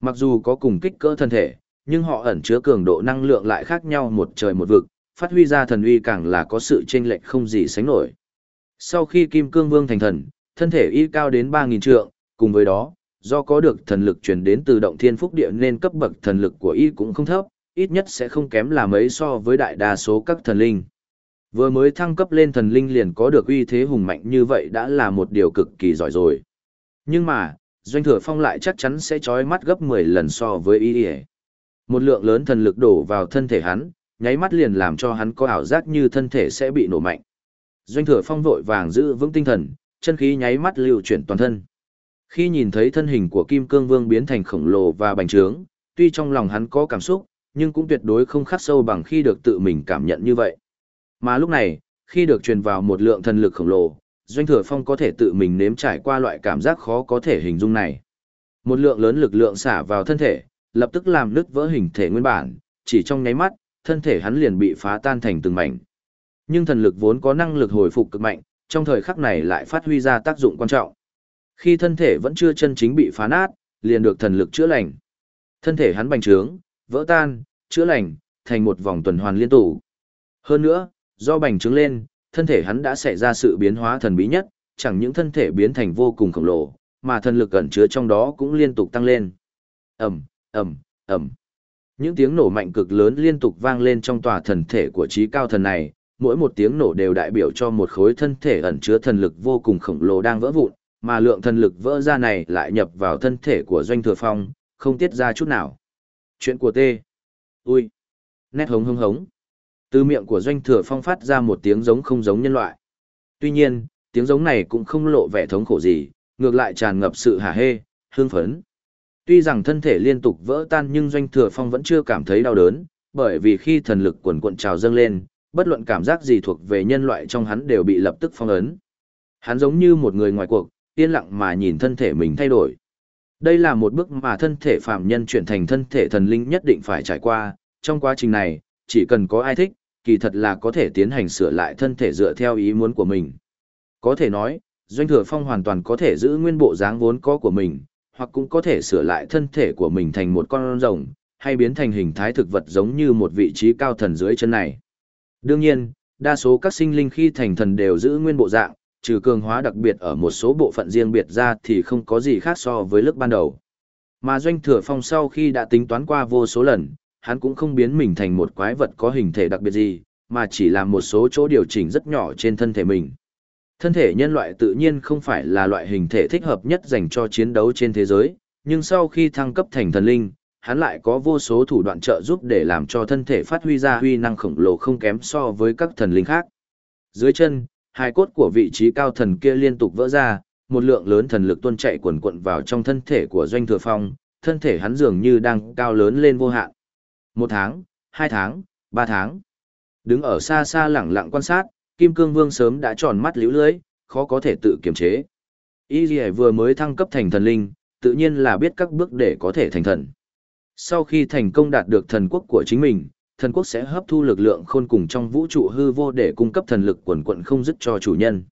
Mặc dù có cùng kích cỡ thân thể, nhưng họ ẩn chứa cường độ năng lượng lại khác nhau một trời một vực, phát huy ra thần uy càng là có sự chênh lệch không gì sánh nổi. Sau khi Kim Cương Vương thành thần, thân thể y cao đến ba nghìn trượng, cùng với đó, do có được thần lực truyền đến từ động thiên phúc địa nên cấp bậc thần lực của y cũng không thấp, ít nhất sẽ không kém là mấy so với đại đa số các thần linh. Vừa mới thăng cấp lên thần linh liền có được uy thế hùng mạnh như vậy đã là một điều cực kỳ giỏi rồi. Nhưng mà, Doanh Thừa Phong lại chắc chắn sẽ trói mắt gấp 10 lần so với y. Một lượng lớn thần lực đổ vào thân thể hắn, nháy mắt liền làm cho hắn có ảo giác như thân thể sẽ bị nổ mạnh. Doanh thừa phong vội vàng giữ vững tinh thần, chân khí nháy mắt lưu chuyển toàn thân. Khi nhìn thấy thân hình của Kim Cương Vương biến thành khổng lồ và bành trướng, tuy trong lòng hắn có cảm xúc, nhưng cũng tuyệt đối không khắc sâu bằng khi được tự mình cảm nhận như vậy. Mà lúc này, khi được truyền vào một lượng thần lực khổng lồ, Doanh Thừa Phong có thể tự mình nếm trải qua loại cảm giác khó có thể hình dung này. Một lượng lớn lực lượng xả vào thân thể, lập tức làm nứt vỡ hình thể nguyên bản, chỉ trong nháy mắt, thân thể hắn liền bị phá tan thành từng mảnh. Nhưng thần lực vốn có năng lực hồi phục cực mạnh, trong thời khắc này lại phát huy ra tác dụng quan trọng. Khi thân thể vẫn chưa chân chính bị phá nát, liền được thần lực chữa lành. Thân thể hắn bành trướng, vỡ tan, chữa lành, thành một vòng tuần hoàn liên tục. Hơn nữa, do bành trướng lên, thân thể hắn đã xảy ra sự biến hóa thần bí nhất, chẳng những thân thể biến thành vô cùng khổng lồ, mà thần lực ẩn chứa trong đó cũng liên tục tăng lên. Ầm, ầm, ầm. Những tiếng nổ mạnh cực lớn liên tục vang lên trong tòa thần thể của trí cao thần này, mỗi một tiếng nổ đều đại biểu cho một khối thân thể ẩn chứa thần lực vô cùng khổng lồ đang vỡ vụn, mà lượng thần lực vỡ ra này lại nhập vào thân thể của doanh thừa phong, không tiết ra chút nào. Chuyện của T. Ui. Nét hống hống hống. Từ miệng của doanh thừa phong phát ra một tiếng giống không giống nhân loại. Tuy nhiên, tiếng giống này cũng không lộ vẻ thống khổ gì, ngược lại tràn ngập sự hả hê, hương phấn. Tuy rằng thân thể liên tục vỡ tan nhưng doanh thừa phong vẫn chưa cảm thấy đau đớn, bởi vì khi thần lực quần cuộn trào dâng lên, bất luận cảm giác gì thuộc về nhân loại trong hắn đều bị lập tức phong ấn. Hắn giống như một người ngoài cuộc, yên lặng mà nhìn thân thể mình thay đổi. Đây là một bước mà thân thể phàm nhân chuyển thành thân thể thần linh nhất định phải trải qua, trong quá trình này, chỉ cần có ai thích, kỳ thật là có thể tiến hành sửa lại thân thể dựa theo ý muốn của mình. Có thể nói, Doanh Thừa Phong hoàn toàn có thể giữ nguyên bộ dáng vốn có của mình, hoặc cũng có thể sửa lại thân thể của mình thành một con rồng, hay biến thành hình thái thực vật giống như một vị trí cao thần dưới chân này. Đương nhiên, đa số các sinh linh khi thành thần đều giữ nguyên bộ dạng, trừ cường hóa đặc biệt ở một số bộ phận riêng biệt ra thì không có gì khác so với lúc ban đầu. Mà Doanh Thừa Phong sau khi đã tính toán qua vô số lần, hắn cũng không biến mình thành một quái vật có hình thể đặc biệt gì, mà chỉ làm một số chỗ điều chỉnh rất nhỏ trên thân thể mình. Thân thể nhân loại tự nhiên không phải là loại hình thể thích hợp nhất dành cho chiến đấu trên thế giới, nhưng sau khi thăng cấp thành thần linh, hắn lại có vô số thủ đoạn trợ giúp để làm cho thân thể phát huy ra huy năng khổng lồ không kém so với các thần linh khác. Dưới chân, hai cốt của vị trí cao thần kia liên tục vỡ ra, một lượng lớn thần lực tuôn chạy quần quận vào trong thân thể của Doanh Thừa Phong, thân thể hắn dường như đang cao lớn lên vô hạn. Một tháng, hai tháng, ba tháng. Đứng ở xa xa lẳng lặng quan sát, Kim Cương Vương sớm đã tròn mắt liễu lưới, khó có thể tự kiềm chế. Y Lì vừa mới thăng cấp thành thần linh, tự nhiên là biết các bước để có thể thành thần. Sau khi thành công đạt được thần quốc của chính mình, thần quốc sẽ hấp thu lực lượng khôn cùng trong vũ trụ hư vô để cung cấp thần lực quần quận không dứt cho chủ nhân.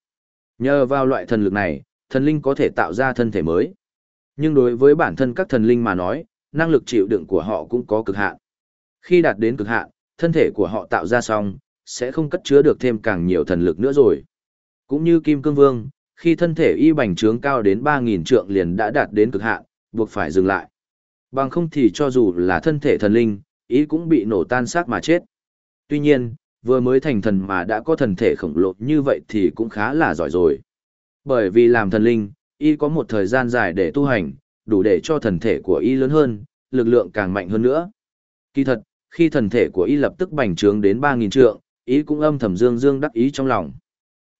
Nhờ vào loại thần lực này, thần linh có thể tạo ra thân thể mới. Nhưng đối với bản thân các thần linh mà nói, năng lực chịu đựng của họ cũng có cực hạn. Khi đạt đến cực hạn, thân thể của họ tạo ra xong, sẽ không cất chứa được thêm càng nhiều thần lực nữa rồi. Cũng như Kim Cương Vương, khi thân thể y bành trướng cao đến 3.000 trượng liền đã đạt đến cực hạn, buộc phải dừng lại. Bằng không thì cho dù là thân thể thần linh, ý cũng bị nổ tan xác mà chết. Tuy nhiên, vừa mới thành thần mà đã có thần thể khổng lồ như vậy thì cũng khá là giỏi rồi. Bởi vì làm thần linh, y có một thời gian dài để tu hành, đủ để cho thần thể của y lớn hơn, lực lượng càng mạnh hơn nữa. Kỳ thật, khi thần thể của y lập tức bành trướng đến 3.000 trượng, y cũng âm thầm dương dương đắc ý trong lòng.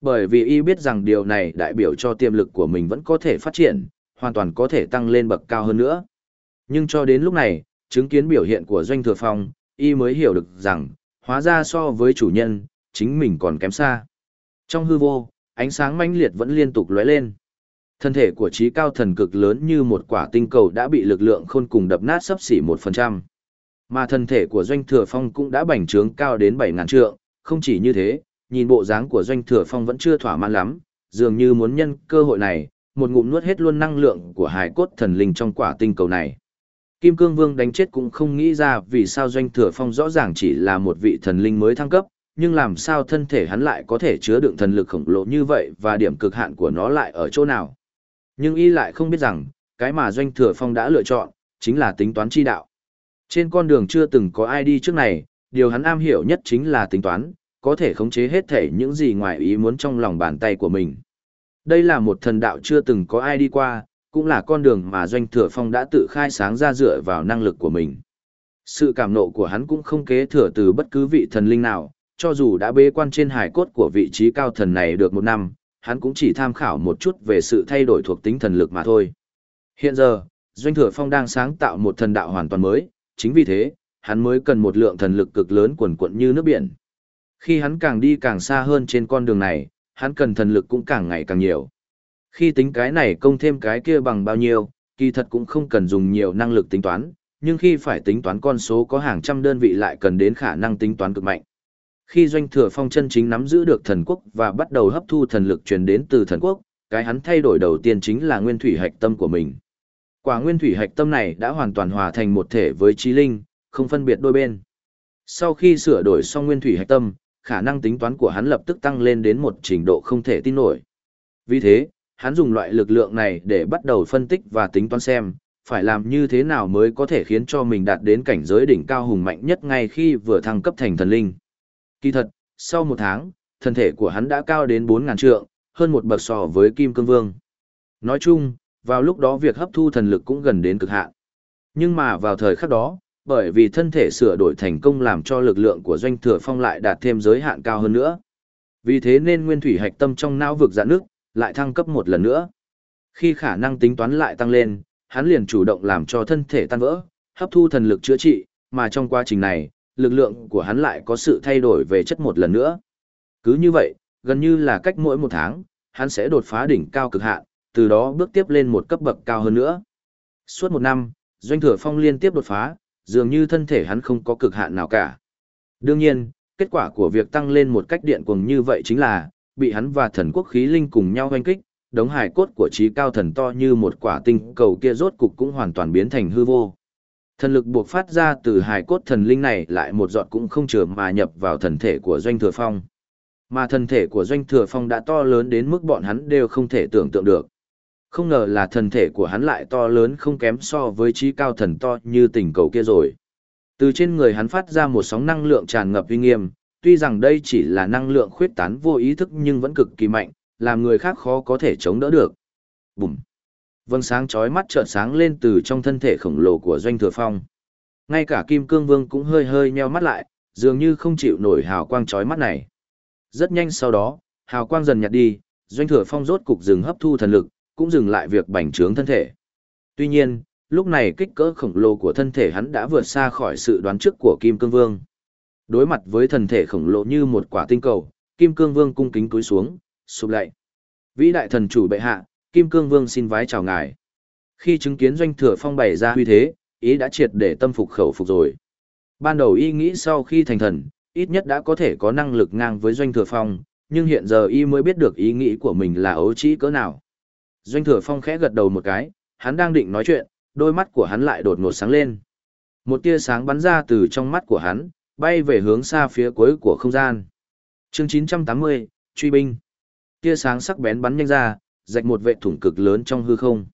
Bởi vì y biết rằng điều này đại biểu cho tiềm lực của mình vẫn có thể phát triển, hoàn toàn có thể tăng lên bậc cao hơn nữa. Nhưng cho đến lúc này, chứng kiến biểu hiện của Doanh Thừa Phong, y mới hiểu được rằng, hóa ra so với chủ nhân, chính mình còn kém xa. Trong hư vô, ánh sáng mãnh liệt vẫn liên tục lóe lên. Thân thể của trí cao thần cực lớn như một quả tinh cầu đã bị lực lượng khôn cùng đập nát sấp xỉ 1%. Mà thân thể của Doanh Thừa Phong cũng đã bành trướng cao đến 7.000 trượng, không chỉ như thế, nhìn bộ dáng của Doanh Thừa Phong vẫn chưa thỏa mãn lắm, dường như muốn nhân cơ hội này, một ngụm nuốt hết luôn năng lượng của hải cốt thần linh trong quả tinh cầu này. Kim Cương Vương đánh chết cũng không nghĩ ra vì sao Doanh Thừa Phong rõ ràng chỉ là một vị thần linh mới thăng cấp, nhưng làm sao thân thể hắn lại có thể chứa đựng thần lực khổng lồ như vậy và điểm cực hạn của nó lại ở chỗ nào. Nhưng y lại không biết rằng, cái mà Doanh Thừa Phong đã lựa chọn, chính là tính toán chi đạo. Trên con đường chưa từng có ai đi trước này, điều hắn am hiểu nhất chính là tính toán, có thể khống chế hết thể những gì ngoài ý muốn trong lòng bàn tay của mình. Đây là một thần đạo chưa từng có ai đi qua, cũng là con đường mà Doanh Thừa Phong đã tự khai sáng ra dựa vào năng lực của mình. Sự cảm nộ của hắn cũng không kế thừa từ bất cứ vị thần linh nào, cho dù đã bế quan trên hải cốt của vị trí cao thần này được một năm, hắn cũng chỉ tham khảo một chút về sự thay đổi thuộc tính thần lực mà thôi. Hiện giờ, Doanh Thừa Phong đang sáng tạo một thần đạo hoàn toàn mới, chính vì thế, hắn mới cần một lượng thần lực cực lớn quần quận như nước biển. Khi hắn càng đi càng xa hơn trên con đường này, hắn cần thần lực cũng càng ngày càng nhiều. Khi tính cái này công thêm cái kia bằng bao nhiêu, kỳ thật cũng không cần dùng nhiều năng lực tính toán, nhưng khi phải tính toán con số có hàng trăm đơn vị lại cần đến khả năng tính toán cực mạnh. Khi doanh thừa phong chân chính nắm giữ được thần quốc và bắt đầu hấp thu thần lực truyền đến từ thần quốc, cái hắn thay đổi đầu tiên chính là nguyên thủy hạch tâm của mình. Quả nguyên thủy hạch tâm này đã hoàn toàn hòa thành một thể với trí linh, không phân biệt đôi bên. Sau khi sửa đổi xong nguyên thủy hạch tâm, khả năng tính toán của hắn lập tức tăng lên đến một trình độ không thể tin nổi. Vì thế, hắn dùng loại lực lượng này để bắt đầu phân tích và tính toán xem, phải làm như thế nào mới có thể khiến cho mình đạt đến cảnh giới đỉnh cao hùng mạnh nhất ngay khi vừa thăng cấp thành thần linh. Kỳ thật, sau một tháng, thân thể của hắn đã cao đến 4.000 trượng, hơn một bậc so với Kim Cương Vương. Nói chung, vào lúc đó việc hấp thu thần lực cũng gần đến cực hạn. Nhưng mà vào thời khắc đó, bởi vì thân thể sửa đổi thành công làm cho lực lượng của doanh thừa phong lại đạt thêm giới hạn cao hơn nữa. Vì thế nên nguyên thủy hạch tâm trong não vực giãn nước, lại thăng cấp một lần nữa. Khi khả năng tính toán lại tăng lên, hắn liền chủ động làm cho thân thể tan vỡ, hấp thu thần lực chữa trị, mà trong quá trình này, lực lượng của hắn lại có sự thay đổi về chất một lần nữa. Cứ như vậy, gần như là cách mỗi một tháng, hắn sẽ đột phá đỉnh cao cực hạn, từ đó bước tiếp lên một cấp bậc cao hơn nữa. Suốt một năm, Doanh Thừa Phong liên tiếp đột phá, dường như thân thể hắn không có cực hạn nào cả. Đương nhiên, kết quả của việc tăng lên một cách điện cuồng như vậy chính là, bị hắn và thần quốc khí linh cùng nhau hoanh kích, đống hải cốt của trí cao thần to như một quả tinh cầu kia rốt cục cũng hoàn toàn biến thành hư vô. Thần lực buộc phát ra từ hải cốt thần linh này lại một giọt cũng không chừa mà nhập vào thần thể của Doanh Thừa Phong. Mà thần thể của Doanh Thừa Phong đã to lớn đến mức bọn hắn đều không thể tưởng tượng được. Không ngờ là thần thể của hắn lại to lớn không kém so với trí cao thần to như tình cầu kia rồi. Từ trên người hắn phát ra một sóng năng lượng tràn ngập uy nghiêm, tuy rằng đây chỉ là năng lượng khuyết tán vô ý thức nhưng vẫn cực kỳ mạnh, làm người khác khó có thể chống đỡ được. Bùm! Vâng sáng chói mắt trợn sáng lên từ trong thân thể khổng lồ của Doanh Thừa Phong. Ngay cả Kim Cương Vương cũng hơi hơi nheo mắt lại, dường như không chịu nổi hào quang chói mắt này. Rất nhanh sau đó, hào quang dần nhạt đi, Doanh Thừa Phong rốt cục dừng hấp thu thần lực, cũng dừng lại việc bành trướng thân thể. Tuy nhiên, lúc này kích cỡ khổng lồ của thân thể hắn đã vượt xa khỏi sự đoán trước của Kim Cương Vương. Đối mặt với thần thể khổng lồ như một quả tinh cầu, Kim Cương Vương cung kính cúi xuống, sụp lạy. Vĩ đại thần chủ bệ hạ, Kim Cương Vương xin vái chào ngài. Khi chứng kiến doanh thừa phong bày ra huy thế, ý đã triệt để tâm phục khẩu phục rồi. Ban đầu y nghĩ sau khi thành thần, ít nhất đã có thể có năng lực ngang với doanh thừa phong, nhưng hiện giờ y mới biết được ý nghĩ của mình là ấu trĩ cỡ nào. Doanh thừa phong khẽ gật đầu một cái, hắn đang định nói chuyện, đôi mắt của hắn lại đột ngột sáng lên. Một tia sáng bắn ra từ trong mắt của hắn, bay về hướng xa phía cuối của không gian. Chương 980, Truy binh. Tia sáng sắc bén bắn nhanh ra, rạch một vệ thủng cực lớn trong hư không.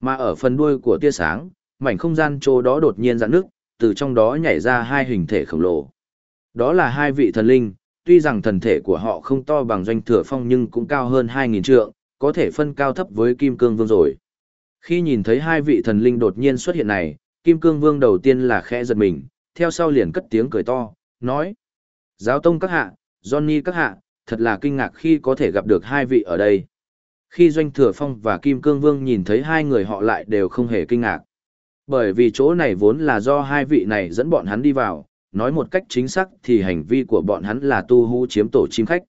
Mà ở phần đuôi của tia sáng, mảnh không gian chỗ đó đột nhiên giãn nước, từ trong đó nhảy ra hai hình thể khổng lồ. Đó là hai vị thần linh, tuy rằng thần thể của họ không to bằng doanh thừa phong nhưng cũng cao hơn 2.000 trượng, có thể phân cao thấp với Kim Cương Vương rồi. Khi nhìn thấy hai vị thần linh đột nhiên xuất hiện này, Kim Cương Vương đầu tiên là khẽ giật mình, theo sau liền cất tiếng cười to, nói. Giáo tông các hạ, Johnny các hạ, thật là kinh ngạc khi có thể gặp được hai vị ở đây. Khi Doanh Thừa Phong và Kim Cương Vương nhìn thấy hai người họ lại đều không hề kinh ngạc. Bởi vì chỗ này vốn là do hai vị này dẫn bọn hắn đi vào, nói một cách chính xác thì hành vi của bọn hắn là tu hú chiếm tổ chim khách.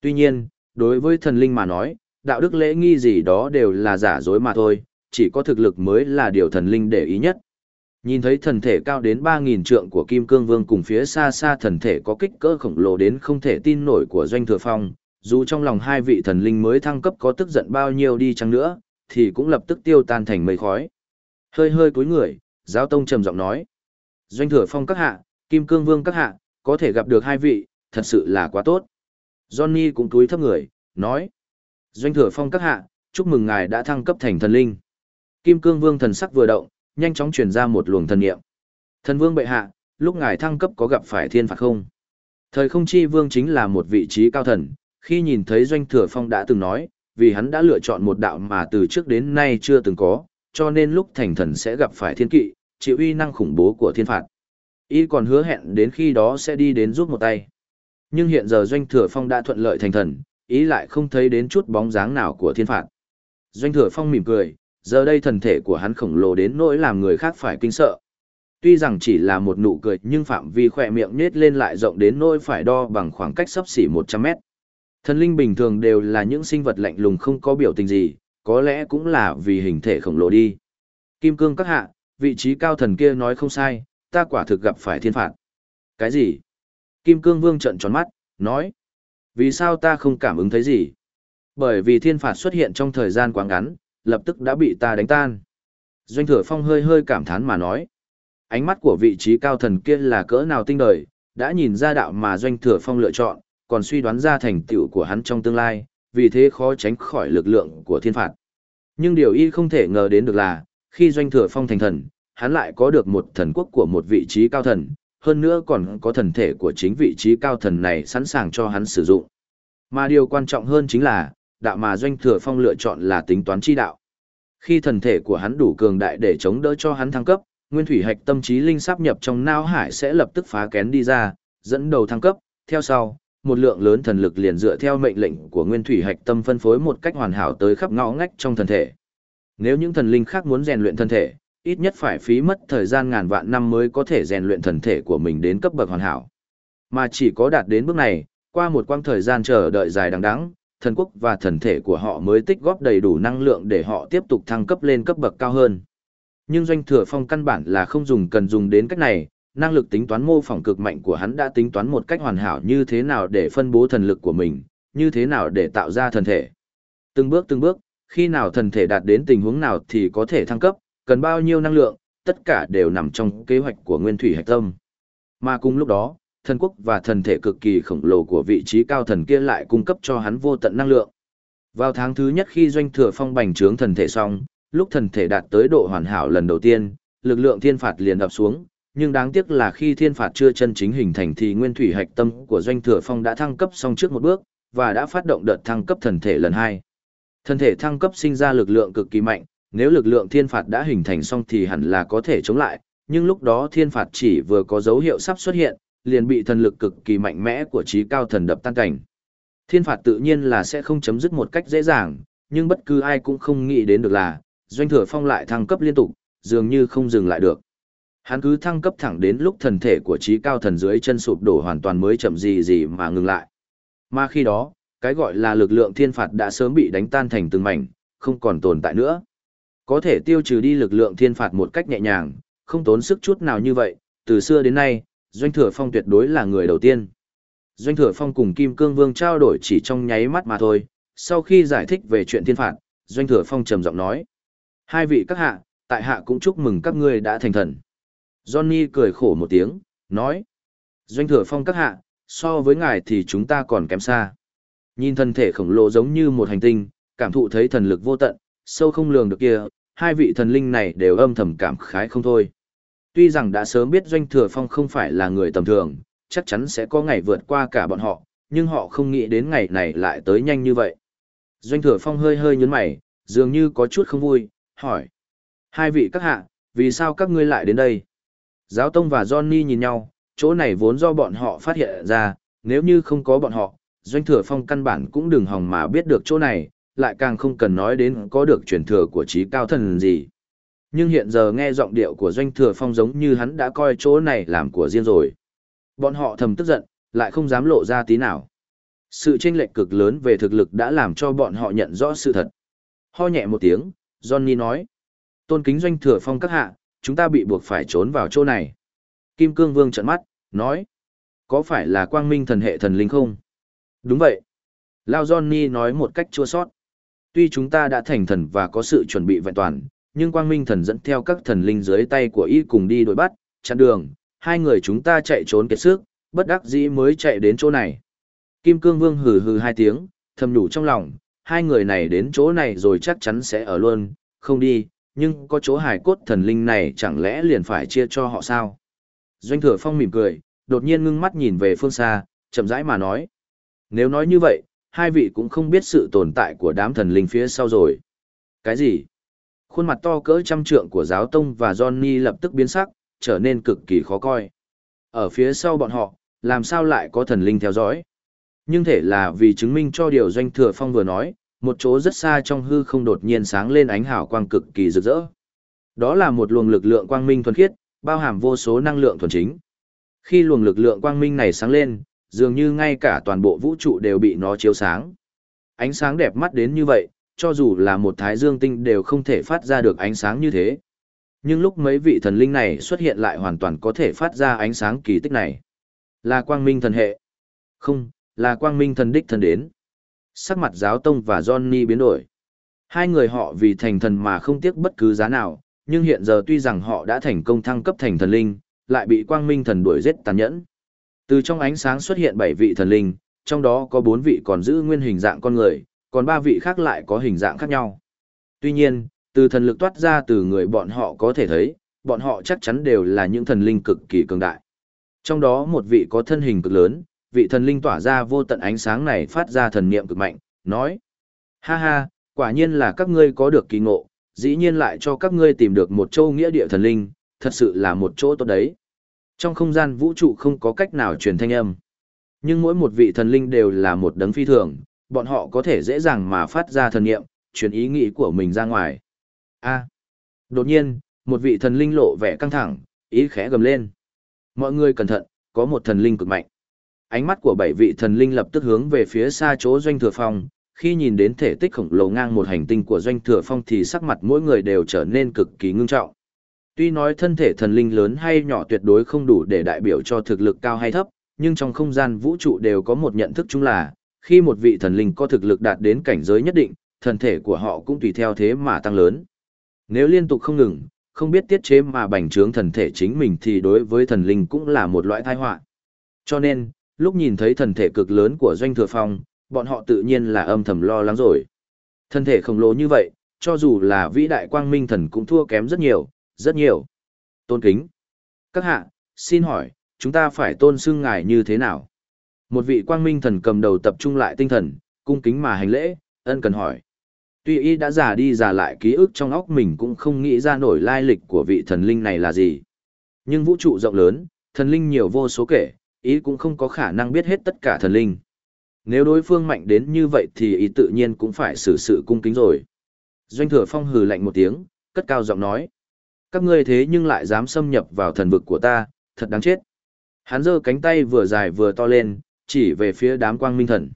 Tuy nhiên, đối với thần linh mà nói, đạo đức lễ nghi gì đó đều là giả dối mà thôi, chỉ có thực lực mới là điều thần linh để ý nhất. Nhìn thấy thần thể cao đến 3.000 trượng của Kim Cương Vương cùng phía xa xa thần thể có kích cỡ khổng lồ đến không thể tin nổi của Doanh Thừa Phong, dù trong lòng hai vị thần linh mới thăng cấp có tức giận bao nhiêu đi chăng nữa, thì cũng lập tức tiêu tan thành mây khói. Hơi hơi cúi người, giáo tông trầm giọng nói. Doanh Thừa Phong các hạ, Kim Cương Vương các hạ, có thể gặp được hai vị, thật sự là quá tốt. Johnny cũng cúi thấp người, nói. Doanh Thừa Phong các hạ, chúc mừng ngài đã thăng cấp thành thần linh. Kim Cương Vương thần sắc vừa động, nhanh chóng truyền ra một luồng thần niệm. Thần vương bệ hạ, lúc ngài thăng cấp có gặp phải thiên phạt không? Thời không chi vương chính là một vị trí cao thần, khi nhìn thấy doanh thừa phong đã từng nói, vì hắn đã lựa chọn một đạo mà từ trước đến nay chưa từng có, cho nên lúc thành thần sẽ gặp phải thiên kỵ, chịu uy năng khủng bố của thiên phạt. Y còn hứa hẹn đến khi đó sẽ đi đến giúp một tay. Nhưng hiện giờ Doanh Thừa Phong đã thuận lợi thành thần, ý lại không thấy đến chút bóng dáng nào của thiên phạt. Doanh Thừa Phong mỉm cười, giờ đây thần thể của hắn khổng lồ đến nỗi làm người khác phải kinh sợ. Tuy rằng chỉ là một nụ cười nhưng phạm vi khỏe miệng nết lên lại rộng đến nỗi phải đo bằng khoảng cách sấp xỉ 100 mét. Thần linh bình thường đều là những sinh vật lạnh lùng không có biểu tình gì, có lẽ cũng là vì hình thể khổng lồ đi. Kim cương các hạ, vị trí cao thần kia nói không sai, ta quả thực gặp phải thiên phạt. Cái gì? Kim cương vương trận tròn mắt, nói. Vì sao ta không cảm ứng thấy gì? Bởi vì thiên phạt xuất hiện trong thời gian quá ngắn, lập tức đã bị ta đánh tan. Doanh thừa phong hơi hơi cảm thán mà nói. Ánh mắt của vị trí cao thần kia là cỡ nào tinh đời, đã nhìn ra đạo mà doanh thừa phong lựa chọn, còn suy đoán ra thành tựu của hắn trong tương lai, vì thế khó tránh khỏi lực lượng của thiên phạt. Nhưng điều y không thể ngờ đến được là, khi doanh thừa phong thành thần, hắn lại có được một thần quốc của một vị trí cao thần, hơn nữa còn có thần thể của chính vị trí cao thần này sẵn sàng cho hắn sử dụng. Mà điều quan trọng hơn chính là, đạo mà doanh thừa phong lựa chọn là tính toán chi đạo. Khi thần thể của hắn đủ cường đại để chống đỡ cho hắn thăng cấp, nguyên thủy hạch tâm trí linh sắp nhập trong não hải sẽ lập tức phá kén đi ra, dẫn đầu thăng cấp, theo sau, một lượng lớn thần lực liền dựa theo mệnh lệnh của nguyên thủy hạch tâm phân phối một cách hoàn hảo tới khắp ngõ ngách trong thần thể. Nếu những thần linh khác muốn rèn luyện thân thể, ít nhất phải phí mất thời gian ngàn vạn năm mới có thể rèn luyện thần thể của mình đến cấp bậc hoàn hảo. Mà chỉ có đạt đến bước này, qua một quãng thời gian chờ đợi dài đằng đẵng, thần quốc và thần thể của họ mới tích góp đầy đủ năng lượng để họ tiếp tục thăng cấp lên cấp bậc cao hơn. Nhưng doanh thừa phong căn bản là không dùng cần dùng đến cách này, năng lực tính toán mô phỏng cực mạnh của hắn đã tính toán một cách hoàn hảo như thế nào để phân bố thần lực của mình, như thế nào để tạo ra thần thể. Từng bước từng bước, khi nào thần thể đạt đến tình huống nào thì có thể thăng cấp, cần bao nhiêu năng lượng, tất cả đều nằm trong kế hoạch của nguyên thủy hạch tâm. Mà cùng lúc đó, thần quốc và thần thể cực kỳ khổng lồ của vị trí cao thần kia lại cung cấp cho hắn vô tận năng lượng. Vào tháng thứ nhất khi doanh thừa phong bành trướng thần thể xong, lúc thần thể đạt tới độ hoàn hảo lần đầu tiên, lực lượng thiên phạt liền đập xuống, nhưng đáng tiếc là khi thiên phạt chưa chân chính hình thành thì nguyên thủy hạch tâm của doanh thừa phong đã thăng cấp xong trước một bước, và đã phát động đợt thăng cấp thần thể lần hai. Thần thể thăng cấp sinh ra lực lượng cực kỳ mạnh, nếu lực lượng thiên phạt đã hình thành xong thì hẳn là có thể chống lại, nhưng lúc đó thiên phạt chỉ vừa có dấu hiệu sắp xuất hiện, liền bị thần lực cực kỳ mạnh mẽ của trí cao thần đập tan cảnh. Thiên phạt tự nhiên là sẽ không chấm dứt một cách dễ dàng, nhưng bất cứ ai cũng không nghĩ đến được là, doanh thừa phong lại thăng cấp liên tục, dường như không dừng lại được. Hắn cứ thăng cấp thẳng đến lúc thần thể của trí cao thần dưới chân sụp đổ hoàn toàn mới chậm gì gì mà ngừng lại. Mà khi đó, cái gọi là lực lượng thiên phạt đã sớm bị đánh tan thành từng mảnh, không còn tồn tại nữa. Có thể tiêu trừ đi lực lượng thiên phạt một cách nhẹ nhàng, không tốn sức chút nào như vậy, từ xưa đến nay, Doanh Thừa Phong tuyệt đối là người đầu tiên. Doanh Thừa Phong cùng Kim Cương Vương trao đổi chỉ trong nháy mắt mà thôi, sau khi giải thích về chuyện thiên phạt, Doanh Thừa Phong trầm giọng nói. Hai vị các hạ, tại hạ cũng chúc mừng các ngươi đã thành thần. Johnny cười khổ một tiếng, nói. Doanh Thừa Phong các hạ, so với ngài thì chúng ta còn kém xa. Nhìn thân thể khổng lồ giống như một hành tinh, cảm thụ thấy thần lực vô tận, sâu không lường được kia, hai vị thần linh này đều âm thầm cảm khái không thôi. Tuy rằng đã sớm biết Doanh Thừa Phong không phải là người tầm thường, chắc chắn sẽ có ngày vượt qua cả bọn họ, nhưng họ không nghĩ đến ngày này lại tới nhanh như vậy. Doanh Thừa Phong hơi hơi nhún mày, dường như có chút không vui, hỏi. Hai vị các hạ, vì sao các ngươi lại đến đây? Giáo Tông và Johnny nhìn nhau, chỗ này vốn do bọn họ phát hiện ra, nếu như không có bọn họ, Doanh Thừa Phong căn bản cũng đừng hòng mà biết được chỗ này, lại càng không cần nói đến có được truyền thừa của trí cao thần gì. Nhưng hiện giờ nghe giọng điệu của Doanh Thừa Phong giống như hắn đã coi chỗ này làm của riêng rồi. Bọn họ thầm tức giận, lại không dám lộ ra tí nào. Sự chênh lệch cực lớn về thực lực đã làm cho bọn họ nhận rõ sự thật. Ho nhẹ một tiếng, Johnny nói. Tôn kính Doanh Thừa Phong các hạ, chúng ta bị buộc phải trốn vào chỗ này. Kim Cương Vương trợn mắt, nói. Có phải là quang minh thần hệ thần linh không? Đúng vậy. Lao Johnny nói một cách chua sót. Tuy chúng ta đã thành thần và có sự chuẩn bị vẹn toàn, nhưng quang minh thần dẫn theo các thần linh dưới tay của y cùng đi đuổi bắt, chặn đường, hai người chúng ta chạy trốn kiệt sức, bất đắc dĩ mới chạy đến chỗ này. Kim Cương Vương hừ hừ hai tiếng, thầm nhủ trong lòng, hai người này đến chỗ này rồi chắc chắn sẽ ở luôn, không đi, nhưng có chỗ hài cốt thần linh này chẳng lẽ liền phải chia cho họ sao? Doanh thừa phong mỉm cười, đột nhiên ngưng mắt nhìn về phương xa, chậm rãi mà nói. Nếu nói như vậy, hai vị cũng không biết sự tồn tại của đám thần linh phía sau rồi. Cái gì? Khuôn mặt to cỡ trăm trượng của giáo tông và Johnny lập tức biến sắc, trở nên cực kỳ khó coi. Ở phía sau bọn họ, làm sao lại có thần linh theo dõi? Nhưng thể là vì chứng minh cho điều doanh thừa phong vừa nói, một chỗ rất xa trong hư không đột nhiên sáng lên ánh hào quang cực kỳ rực rỡ. Đó là một luồng lực lượng quang minh thuần khiết, bao hàm vô số năng lượng thuần chính. Khi luồng lực lượng quang minh này sáng lên, dường như ngay cả toàn bộ vũ trụ đều bị nó chiếu sáng. Ánh sáng đẹp mắt đến như vậy, cho dù là một thái dương tinh đều không thể phát ra được ánh sáng như thế. Nhưng lúc mấy vị thần linh này xuất hiện lại hoàn toàn có thể phát ra ánh sáng kỳ tích này. Là quang minh thần hệ. Không, là quang minh thần đích thần đến. Sắc mặt giáo tông và Johnny biến đổi. Hai người họ vì thành thần mà không tiếc bất cứ giá nào, nhưng hiện giờ tuy rằng họ đã thành công thăng cấp thành thần linh, lại bị quang minh thần đuổi giết tàn nhẫn. Từ trong ánh sáng xuất hiện bảy vị thần linh, trong đó có bốn vị còn giữ nguyên hình dạng con người, còn ba vị khác lại có hình dạng khác nhau. Tuy nhiên, từ thần lực toát ra từ người bọn họ có thể thấy, bọn họ chắc chắn đều là những thần linh cực kỳ cường đại. Trong đó một vị có thân hình cực lớn, vị thần linh tỏa ra vô tận ánh sáng này phát ra thần niệm cực mạnh, nói: "Ha ha, quả nhiên là các ngươi có được kỳ ngộ, dĩ nhiên lại cho các ngươi tìm được một châu nghĩa địa thần linh, thật sự là một chỗ tốt đấy." Trong không gian vũ trụ không có cách nào truyền thanh âm. Nhưng mỗi một vị thần linh đều là một đấng phi thường, bọn họ có thể dễ dàng mà phát ra thần niệm, truyền ý nghĩ của mình ra ngoài. A. Đột nhiên, một vị thần linh lộ vẻ căng thẳng, ý khẽ gầm lên. Mọi người cẩn thận, có một thần linh cực mạnh. Ánh mắt của bảy vị thần linh lập tức hướng về phía xa chỗ doanh thừa phong, khi nhìn đến thể tích khổng lồ ngang một hành tinh của doanh thừa phong thì sắc mặt mỗi người đều trở nên cực kỳ ngưng trọng. Tuy nói thân thể thần linh lớn hay nhỏ tuyệt đối không đủ để đại biểu cho thực lực cao hay thấp, nhưng trong không gian vũ trụ đều có một nhận thức chung là, khi một vị thần linh có thực lực đạt đến cảnh giới nhất định, thần thể của họ cũng tùy theo thế mà tăng lớn. Nếu liên tục không ngừng, không biết tiết chế mà bành trướng thần thể chính mình thì đối với thần linh cũng là một loại tai họa. Cho nên, lúc nhìn thấy thần thể cực lớn của Doanh Thừa Phong, bọn họ tự nhiên là âm thầm lo lắng rồi. Thần thể khổng lồ như vậy, cho dù là vĩ đại quang minh thần cũng thua kém rất nhiều, rất nhiều. Tôn kính. Các hạ, xin hỏi, chúng ta phải tôn xưng ngài như thế nào? Một vị quang minh thần cầm đầu tập trung lại tinh thần, cung kính mà hành lễ, ân cần hỏi. Tuy y đã già đi già lại ký ức trong óc mình cũng không nghĩ ra nổi lai lịch của vị thần linh này là gì. Nhưng vũ trụ rộng lớn, thần linh nhiều vô số kể, ý cũng không có khả năng biết hết tất cả thần linh. Nếu đối phương mạnh đến như vậy thì ý tự nhiên cũng phải xử sự cung kính rồi. Doanh thừa phong hừ lạnh một tiếng, cất cao giọng nói. Các ngươi thế nhưng lại dám xâm nhập vào thần vực của ta, thật đáng chết. Hắn giơ cánh tay vừa dài vừa to lên, chỉ về phía đám quang minh thần.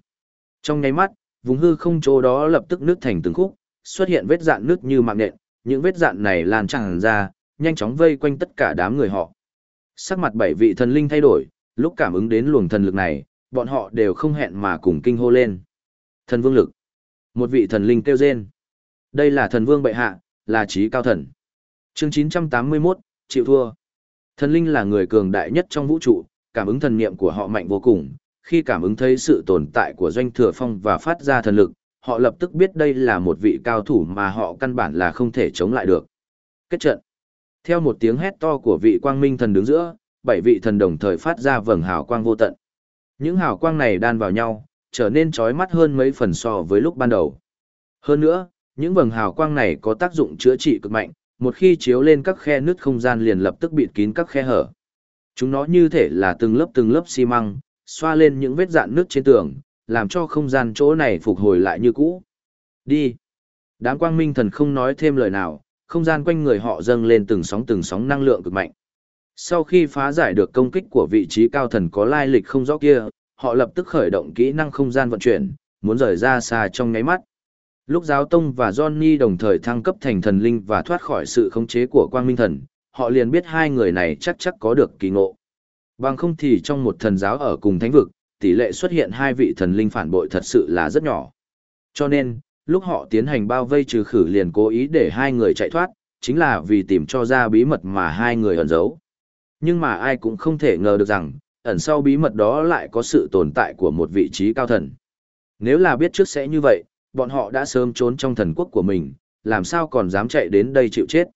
Trong nháy mắt, vùng hư không chỗ đó lập tức nứt thành từng khúc, xuất hiện vết dạn nứt như mạng nện, những vết dạn này lan tràn ra, nhanh chóng vây quanh tất cả đám người họ. Sắc mặt bảy vị thần linh thay đổi, lúc cảm ứng đến luồng thần lực này, bọn họ đều không hẹn mà cùng kinh hô lên. Thần vương lực. Một vị thần linh kêu rên. Đây là thần vương bệ hạ, là trí cao thần. Chương 981, chịu thua. Thần linh là người cường đại nhất trong vũ trụ, cảm ứng thần niệm của họ mạnh vô cùng, khi cảm ứng thấy sự tồn tại của doanh thừa phong và phát ra thần lực, họ lập tức biết đây là một vị cao thủ mà họ căn bản là không thể chống lại được. Kết trận. Theo một tiếng hét to của vị quang minh thần đứng giữa, bảy vị thần đồng thời phát ra vầng hào quang vô tận. Những hào quang này đan vào nhau, trở nên chói mắt hơn mấy phần so với lúc ban đầu. Hơn nữa, những vầng hào quang này có tác dụng chữa trị cực mạnh, một khi chiếu lên các khe nứt không gian liền lập tức bịt kín các khe hở. Chúng nó như thể là từng lớp từng lớp xi măng, xoa lên những vết dạn nước trên tường, làm cho không gian chỗ này phục hồi lại như cũ. Đi. Đám quang minh thần không nói thêm lời nào, không gian quanh người họ dâng lên từng sóng từng sóng năng lượng cực mạnh. Sau khi phá giải được công kích của vị trí cao thần có lai lịch không rõ kia, họ lập tức khởi động kỹ năng không gian vận chuyển, muốn rời ra xa trong nháy mắt. Lúc giáo tông và Johnny đồng thời thăng cấp thành thần linh và thoát khỏi sự khống chế của quang minh thần, họ liền biết hai người này chắc chắc có được kỳ ngộ. Bằng không thì trong một thần giáo ở cùng thánh vực, tỷ lệ xuất hiện hai vị thần linh phản bội thật sự là rất nhỏ. Cho nên, lúc họ tiến hành bao vây trừ khử liền cố ý để hai người chạy thoát, chính là vì tìm cho ra bí mật mà hai người ẩn giấu. Nhưng mà ai cũng không thể ngờ được rằng, ẩn sau bí mật đó lại có sự tồn tại của một vị trí cao thần. Nếu là biết trước sẽ như vậy, bọn họ đã sớm trốn trong thần quốc của mình, làm sao còn dám chạy đến đây chịu chết.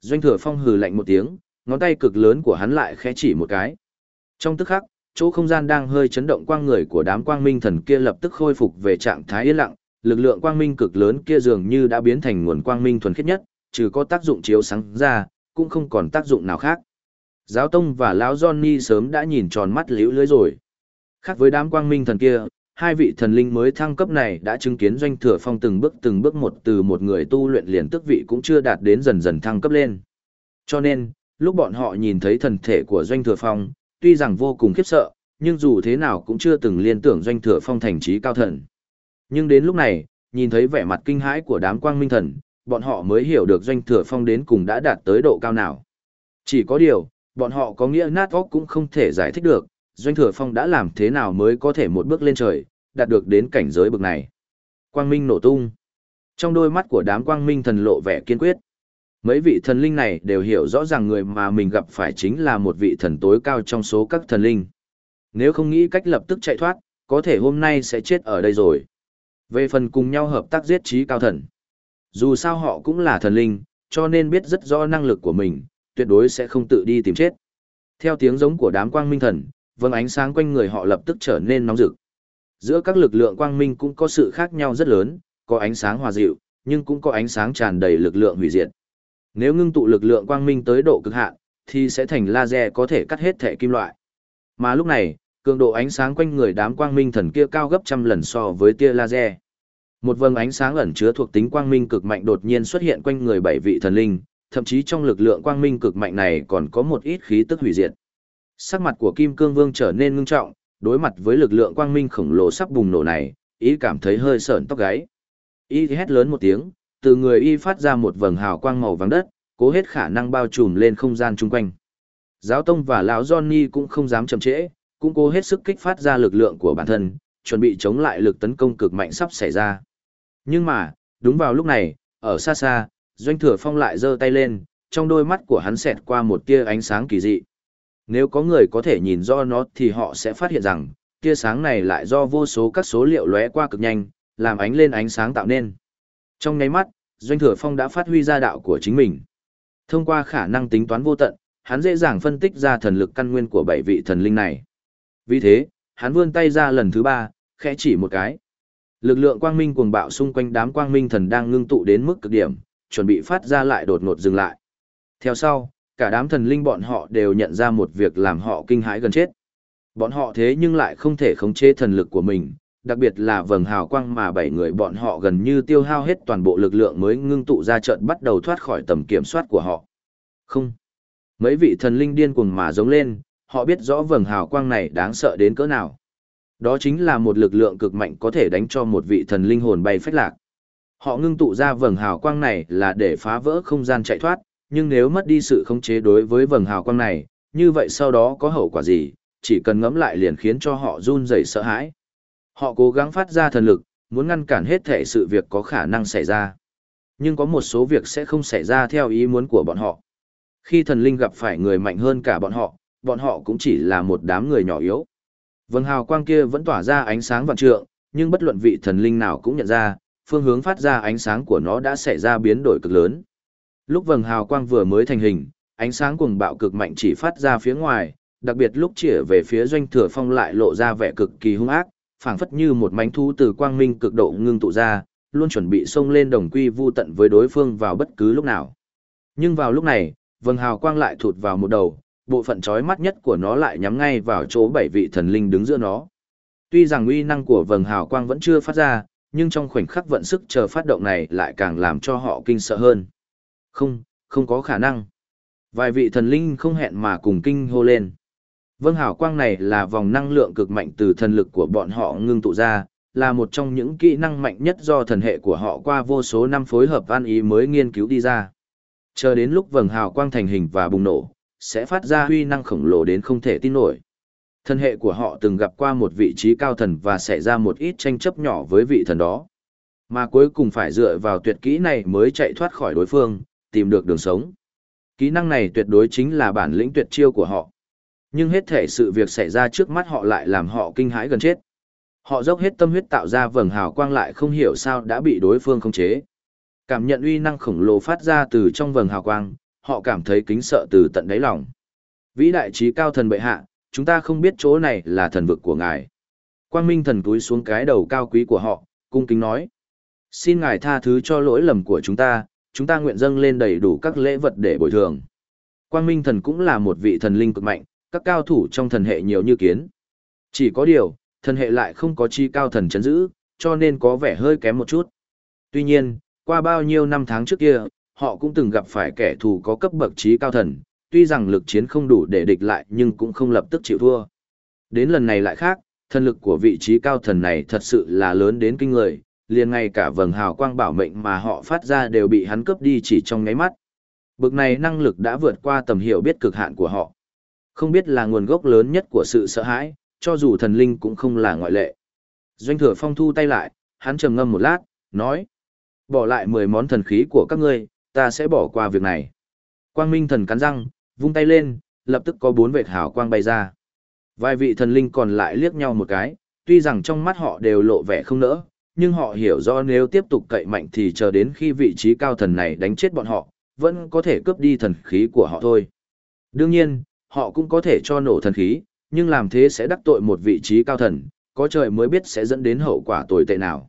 Doanh thừa phong hừ lạnh một tiếng, ngón tay cực lớn của hắn lại khẽ chỉ một cái. Trong tức khắc, chỗ không gian đang hơi chấn động quang người của đám quang minh thần kia lập tức khôi phục về trạng thái yên lặng, lực lượng quang minh cực lớn kia dường như đã biến thành nguồn quang minh thuần khiết nhất, trừ có tác dụng chiếu sáng ra, cũng không còn tác dụng nào khác. Giáo Tông và lão Johnny sớm đã nhìn tròn mắt liễu lưới rồi. Khác với đám quang minh thần kia, hai vị thần linh mới thăng cấp này đã chứng kiến doanh thừa phong từng bước từng bước một từ một người tu luyện liền tức vị cũng chưa đạt đến dần dần thăng cấp lên. Cho nên, lúc bọn họ nhìn thấy thần thể của doanh thừa phong, tuy rằng vô cùng khiếp sợ, nhưng dù thế nào cũng chưa từng liên tưởng doanh thừa phong thành trí cao thần. Nhưng đến lúc này, nhìn thấy vẻ mặt kinh hãi của đám quang minh thần, bọn họ mới hiểu được doanh thừa phong đến cùng đã đạt tới độ cao nào. Chỉ có điều, bọn họ có nghĩa nát óc cũng không thể giải thích được, doanh thừa phong đã làm thế nào mới có thể một bước lên trời, đạt được đến cảnh giới bực này. Quang minh nổ tung. Trong đôi mắt của đám quang minh thần lộ vẻ kiên quyết. Mấy vị thần linh này đều hiểu rõ ràng người mà mình gặp phải chính là một vị thần tối cao trong số các thần linh. Nếu không nghĩ cách lập tức chạy thoát, có thể hôm nay sẽ chết ở đây rồi. Về phần cùng nhau hợp tác giết trí cao thần. Dù sao họ cũng là thần linh, cho nên biết rất rõ năng lực của mình, tuyệt đối sẽ không tự đi tìm chết. Theo tiếng giống của đám quang minh thần, vầng ánh sáng quanh người họ lập tức trở nên nóng rực. Giữa các lực lượng quang minh cũng có sự khác nhau rất lớn, có ánh sáng hòa dịu, nhưng cũng có ánh sáng tràn đầy lực lượng hủy diệt. Nếu ngưng tụ lực lượng quang minh tới độ cực hạn, thì sẽ thành laser có thể cắt hết thể kim loại. Mà lúc này, cường độ ánh sáng quanh người đám quang minh thần kia cao gấp trăm lần so với tia laser. Một vầng ánh sáng ẩn chứa thuộc tính quang minh cực mạnh đột nhiên xuất hiện quanh người bảy vị thần linh, thậm chí trong lực lượng quang minh cực mạnh này còn có một ít khí tức hủy diệt. Sắc mặt của Kim Cương Vương trở nên ngưng trọng, đối mặt với lực lượng quang minh khổng lồ sắp bùng nổ này, ý cảm thấy hơi sởn tóc gáy. Y hét lớn một tiếng, từ người y phát ra một vầng hào quang màu vàng đất, cố hết khả năng bao trùm lên không gian chung quanh. Giáo Tông và lão Johnny cũng không dám chậm trễ, cũng cố hết sức kích phát ra lực lượng của bản thân, chuẩn bị chống lại lực tấn công cực mạnh sắp xảy ra. Nhưng mà, đúng vào lúc này, ở xa xa, Doanh Thừa Phong lại giơ tay lên, trong đôi mắt của hắn xẹt qua một tia ánh sáng kỳ dị. Nếu có người có thể nhìn do nó thì họ sẽ phát hiện rằng, tia sáng này lại do vô số các số liệu lóe qua cực nhanh, làm ánh lên ánh sáng tạo nên. Trong nháy mắt, Doanh Thừa Phong đã phát huy ra đạo của chính mình. Thông qua khả năng tính toán vô tận, hắn dễ dàng phân tích ra thần lực căn nguyên của bảy vị thần linh này. Vì thế, hắn vươn tay ra lần thứ ba, khẽ chỉ một cái. Lực lượng quang minh cuồng bạo xung quanh đám quang minh thần đang ngưng tụ đến mức cực điểm, chuẩn bị phát ra lại đột ngột dừng lại. Theo sau, cả đám thần linh bọn họ đều nhận ra một việc làm họ kinh hãi gần chết. Bọn họ thế nhưng lại không thể khống chế thần lực của mình, đặc biệt là vầng hào quang mà bảy người bọn họ gần như tiêu hao hết toàn bộ lực lượng mới ngưng tụ ra trận bắt đầu thoát khỏi tầm kiểm soát của họ. Không. Mấy vị thần linh điên cuồng mà giống lên, họ biết rõ vầng hào quang này đáng sợ đến cỡ nào. Đó chính là một lực lượng cực mạnh có thể đánh cho một vị thần linh hồn bay phách lạc. Họ ngưng tụ ra vầng hào quang này là để phá vỡ không gian chạy thoát, nhưng nếu mất đi sự khống chế đối với vầng hào quang này, như vậy sau đó có hậu quả gì, chỉ cần ngẫm lại liền khiến cho họ run rẩy sợ hãi. Họ cố gắng phát ra thần lực, muốn ngăn cản hết thể sự việc có khả năng xảy ra. Nhưng có một số việc sẽ không xảy ra theo ý muốn của bọn họ. Khi thần linh gặp phải người mạnh hơn cả bọn họ, bọn họ cũng chỉ là một đám người nhỏ yếu. Vầng hào quang kia vẫn tỏa ra ánh sáng vạn trượng, nhưng bất luận vị thần linh nào cũng nhận ra, phương hướng phát ra ánh sáng của nó đã xảy ra biến đổi cực lớn. Lúc vầng hào quang vừa mới thành hình, ánh sáng cuồng bạo cực mạnh chỉ phát ra phía ngoài, đặc biệt lúc chĩa về phía doanh thừa phong lại lộ ra vẻ cực kỳ hung ác, phảng phất như một mánh thu từ quang minh cực độ ngưng tụ ra, luôn chuẩn bị xông lên đồng quy vu tận với đối phương vào bất cứ lúc nào. Nhưng vào lúc này, vầng hào quang lại thụt vào một đầu, bộ phận chói mắt nhất của nó lại nhắm ngay vào chỗ bảy vị thần linh đứng giữa nó. Tuy rằng uy năng của vầng hào quang vẫn chưa phát ra, nhưng trong khoảnh khắc vận sức chờ phát động này lại càng làm cho họ kinh sợ hơn. Không, không có khả năng. Vài vị thần linh không hẹn mà cùng kinh hô lên. Vâng hào quang này là vòng năng lượng cực mạnh từ thần lực của bọn họ ngưng tụ ra, là một trong những kỹ năng mạnh nhất do thần hệ của họ qua vô số năm phối hợp an ý mới nghiên cứu đi ra. Chờ đến lúc vầng hào quang thành hình và bùng nổ, sẽ phát ra huy năng khổng lồ đến không thể tin nổi. Thần hệ của họ từng gặp qua một vị trí cao thần và xảy ra một ít tranh chấp nhỏ với vị thần đó. Mà cuối cùng phải dựa vào tuyệt kỹ này mới chạy thoát khỏi đối phương, tìm được đường sống. Kỹ năng này tuyệt đối chính là bản lĩnh tuyệt chiêu của họ. Nhưng hết thể sự việc xảy ra trước mắt họ lại làm họ kinh hãi gần chết. Họ dốc hết tâm huyết tạo ra vầng hào quang lại không hiểu sao đã bị đối phương khống chế. Cảm nhận uy năng khổng lồ phát ra từ trong vầng hào quang, họ cảm thấy kính sợ từ tận đáy lòng. Vĩ đại trí cao thần bệ hạ, chúng ta không biết chỗ này là thần vực của ngài. Quang Minh thần túi xuống cái đầu cao quý của họ, cung kính nói. Xin ngài tha thứ cho lỗi lầm của chúng ta, chúng ta nguyện dâng lên đầy đủ các lễ vật để bồi thường. Quang Minh thần cũng là một vị thần linh cực mạnh, các cao thủ trong thần hệ nhiều như kiến. Chỉ có điều, thần hệ lại không có chi cao thần chấn giữ, cho nên có vẻ hơi kém một chút. Tuy nhiên, qua bao nhiêu năm tháng trước kia, họ cũng từng gặp phải kẻ thù có cấp bậc trí cao thần, tuy rằng lực chiến không đủ để địch lại nhưng cũng không lập tức chịu thua. Đến lần này lại khác, thần lực của vị trí cao thần này thật sự là lớn đến kinh người, liền ngay cả vầng hào quang bảo mệnh mà họ phát ra đều bị hắn cướp đi chỉ trong ngáy mắt. Bực này năng lực đã vượt qua tầm hiểu biết cực hạn của họ. Không biết là nguồn gốc lớn nhất của sự sợ hãi, cho dù thần linh cũng không là ngoại lệ. Doanh thừa phong thu tay lại, hắn trầm ngâm một lát, nói. Bỏ lại 10 món thần khí của các ngươi, ta sẽ bỏ qua việc này. Quang Minh thần cắn răng, vung tay lên, lập tức có bốn vệt hào quang bay ra. Vài vị thần linh còn lại liếc nhau một cái, tuy rằng trong mắt họ đều lộ vẻ không nỡ, nhưng họ hiểu rõ nếu tiếp tục cậy mạnh thì chờ đến khi vị trí cao thần này đánh chết bọn họ, vẫn có thể cướp đi thần khí của họ thôi. Đương nhiên, họ cũng có thể cho nổ thần khí, nhưng làm thế sẽ đắc tội một vị trí cao thần, có trời mới biết sẽ dẫn đến hậu quả tồi tệ nào.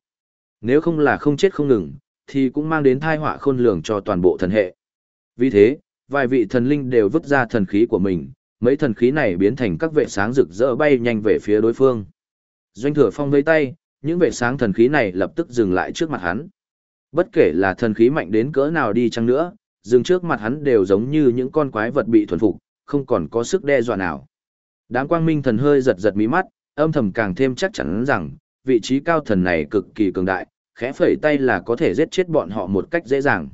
Nếu không là không chết không ngừng, thì cũng mang đến thai họa khôn lường cho toàn bộ thần hệ. Vì thế, vài vị thần linh đều vứt ra thần khí của mình, mấy thần khí này biến thành các vệ sáng rực rỡ bay nhanh về phía đối phương. Doanh thừa phong vây tay, những vệ sáng thần khí này lập tức dừng lại trước mặt hắn. Bất kể là thần khí mạnh đến cỡ nào đi chăng nữa, dừng trước mặt hắn đều giống như những con quái vật bị thuần phục, không còn có sức đe dọa nào. Đám quang minh thần hơi giật giật mí mắt, âm thầm càng thêm chắc chắn rằng, vị trí cao thần này cực kỳ cường đại, khẽ phẩy tay là có thể giết chết bọn họ một cách dễ dàng.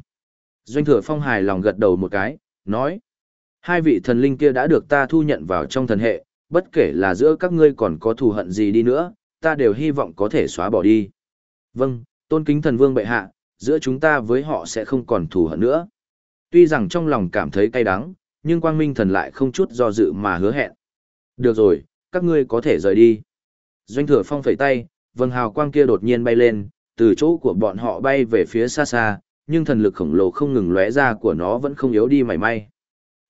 Doanh thừa phong hài lòng gật đầu một cái, nói. Hai vị thần linh kia đã được ta thu nhận vào trong thần hệ, bất kể là giữa các ngươi còn có thù hận gì đi nữa, ta đều hy vọng có thể xóa bỏ đi. Vâng, tôn kính thần vương bệ hạ, giữa chúng ta với họ sẽ không còn thù hận nữa. Tuy rằng trong lòng cảm thấy cay đắng, nhưng quang minh thần lại không chút do dự mà hứa hẹn. Được rồi, các ngươi có thể rời đi. Doanh thừa phong phẩy tay, vầng hào quang kia đột nhiên bay lên, từ chỗ của bọn họ bay về phía xa xa, nhưng thần lực khổng lồ không ngừng lóe ra của nó vẫn không yếu đi mảy may.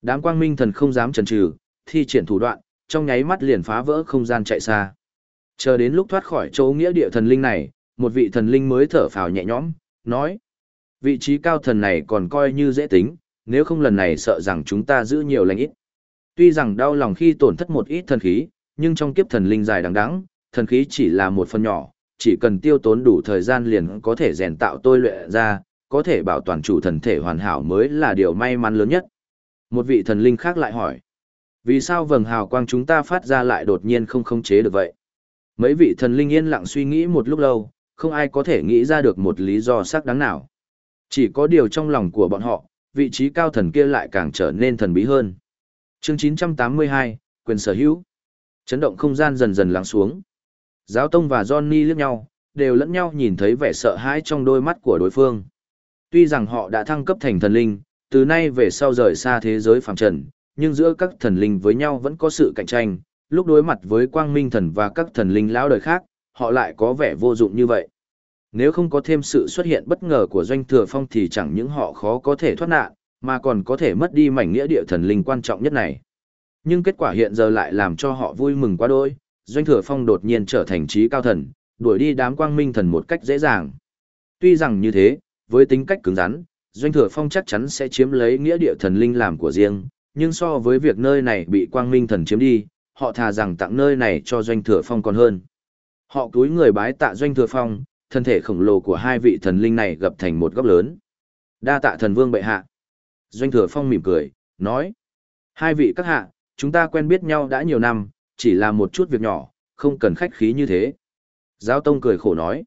Đám quang minh thần không dám chần chừ, thi triển thủ đoạn, trong nháy mắt liền phá vỡ không gian chạy xa. Chờ đến lúc thoát khỏi chỗ nghĩa địa thần linh này, một vị thần linh mới thở phào nhẹ nhõm, nói: "Vị trí cao thần này còn coi như dễ tính, nếu không lần này sợ rằng chúng ta giữ nhiều lành ít." Tuy rằng đau lòng khi tổn thất một ít thần khí, nhưng trong kiếp thần linh dài đằng đẵng, thần khí chỉ là một phần nhỏ, chỉ cần tiêu tốn đủ thời gian liền có thể rèn tạo tôi luyện ra, có thể bảo toàn chủ thần thể hoàn hảo mới là điều may mắn lớn nhất. Một vị thần linh khác lại hỏi, vì sao vầng hào quang chúng ta phát ra lại đột nhiên không khống chế được vậy? Mấy vị thần linh yên lặng suy nghĩ một lúc lâu, không ai có thể nghĩ ra được một lý do xác đáng nào. Chỉ có điều trong lòng của bọn họ, vị trí cao thần kia lại càng trở nên thần bí hơn. Chương 982, quyền sở hữu. Chấn động không gian dần dần lắng xuống. Giáo Tông và Johnny liếc nhau, đều lẫn nhau nhìn thấy vẻ sợ hãi trong đôi mắt của đối phương. Tuy rằng họ đã thăng cấp thành thần linh, từ nay về sau rời xa thế giới phàm trần, nhưng giữa các thần linh với nhau vẫn có sự cạnh tranh, lúc đối mặt với quang minh thần và các thần linh lão đời khác, họ lại có vẻ vô dụng như vậy. Nếu không có thêm sự xuất hiện bất ngờ của doanh thừa phong thì chẳng những họ khó có thể thoát nạn, mà còn có thể mất đi mảnh nghĩa địa thần linh quan trọng nhất này. Nhưng kết quả hiện giờ lại làm cho họ vui mừng quá đôi, doanh thừa phong đột nhiên trở thành trí cao thần, đuổi đi đám quang minh thần một cách dễ dàng. Tuy rằng như thế, với tính cách cứng rắn, doanh thừa phong chắc chắn sẽ chiếm lấy nghĩa địa thần linh làm của riêng, nhưng so với việc nơi này bị quang minh thần chiếm đi, họ thà rằng tặng nơi này cho doanh thừa phong còn hơn. Họ cúi người bái tạ doanh thừa phong, thân thể khổng lồ của hai vị thần linh này gập thành một góc lớn. Đa tạ thần vương bệ hạ. Doanh thừa phong mỉm cười, nói. Hai vị các hạ, chúng ta quen biết nhau đã nhiều năm, chỉ là một chút việc nhỏ, không cần khách khí như thế. Giáo Tông cười khổ nói.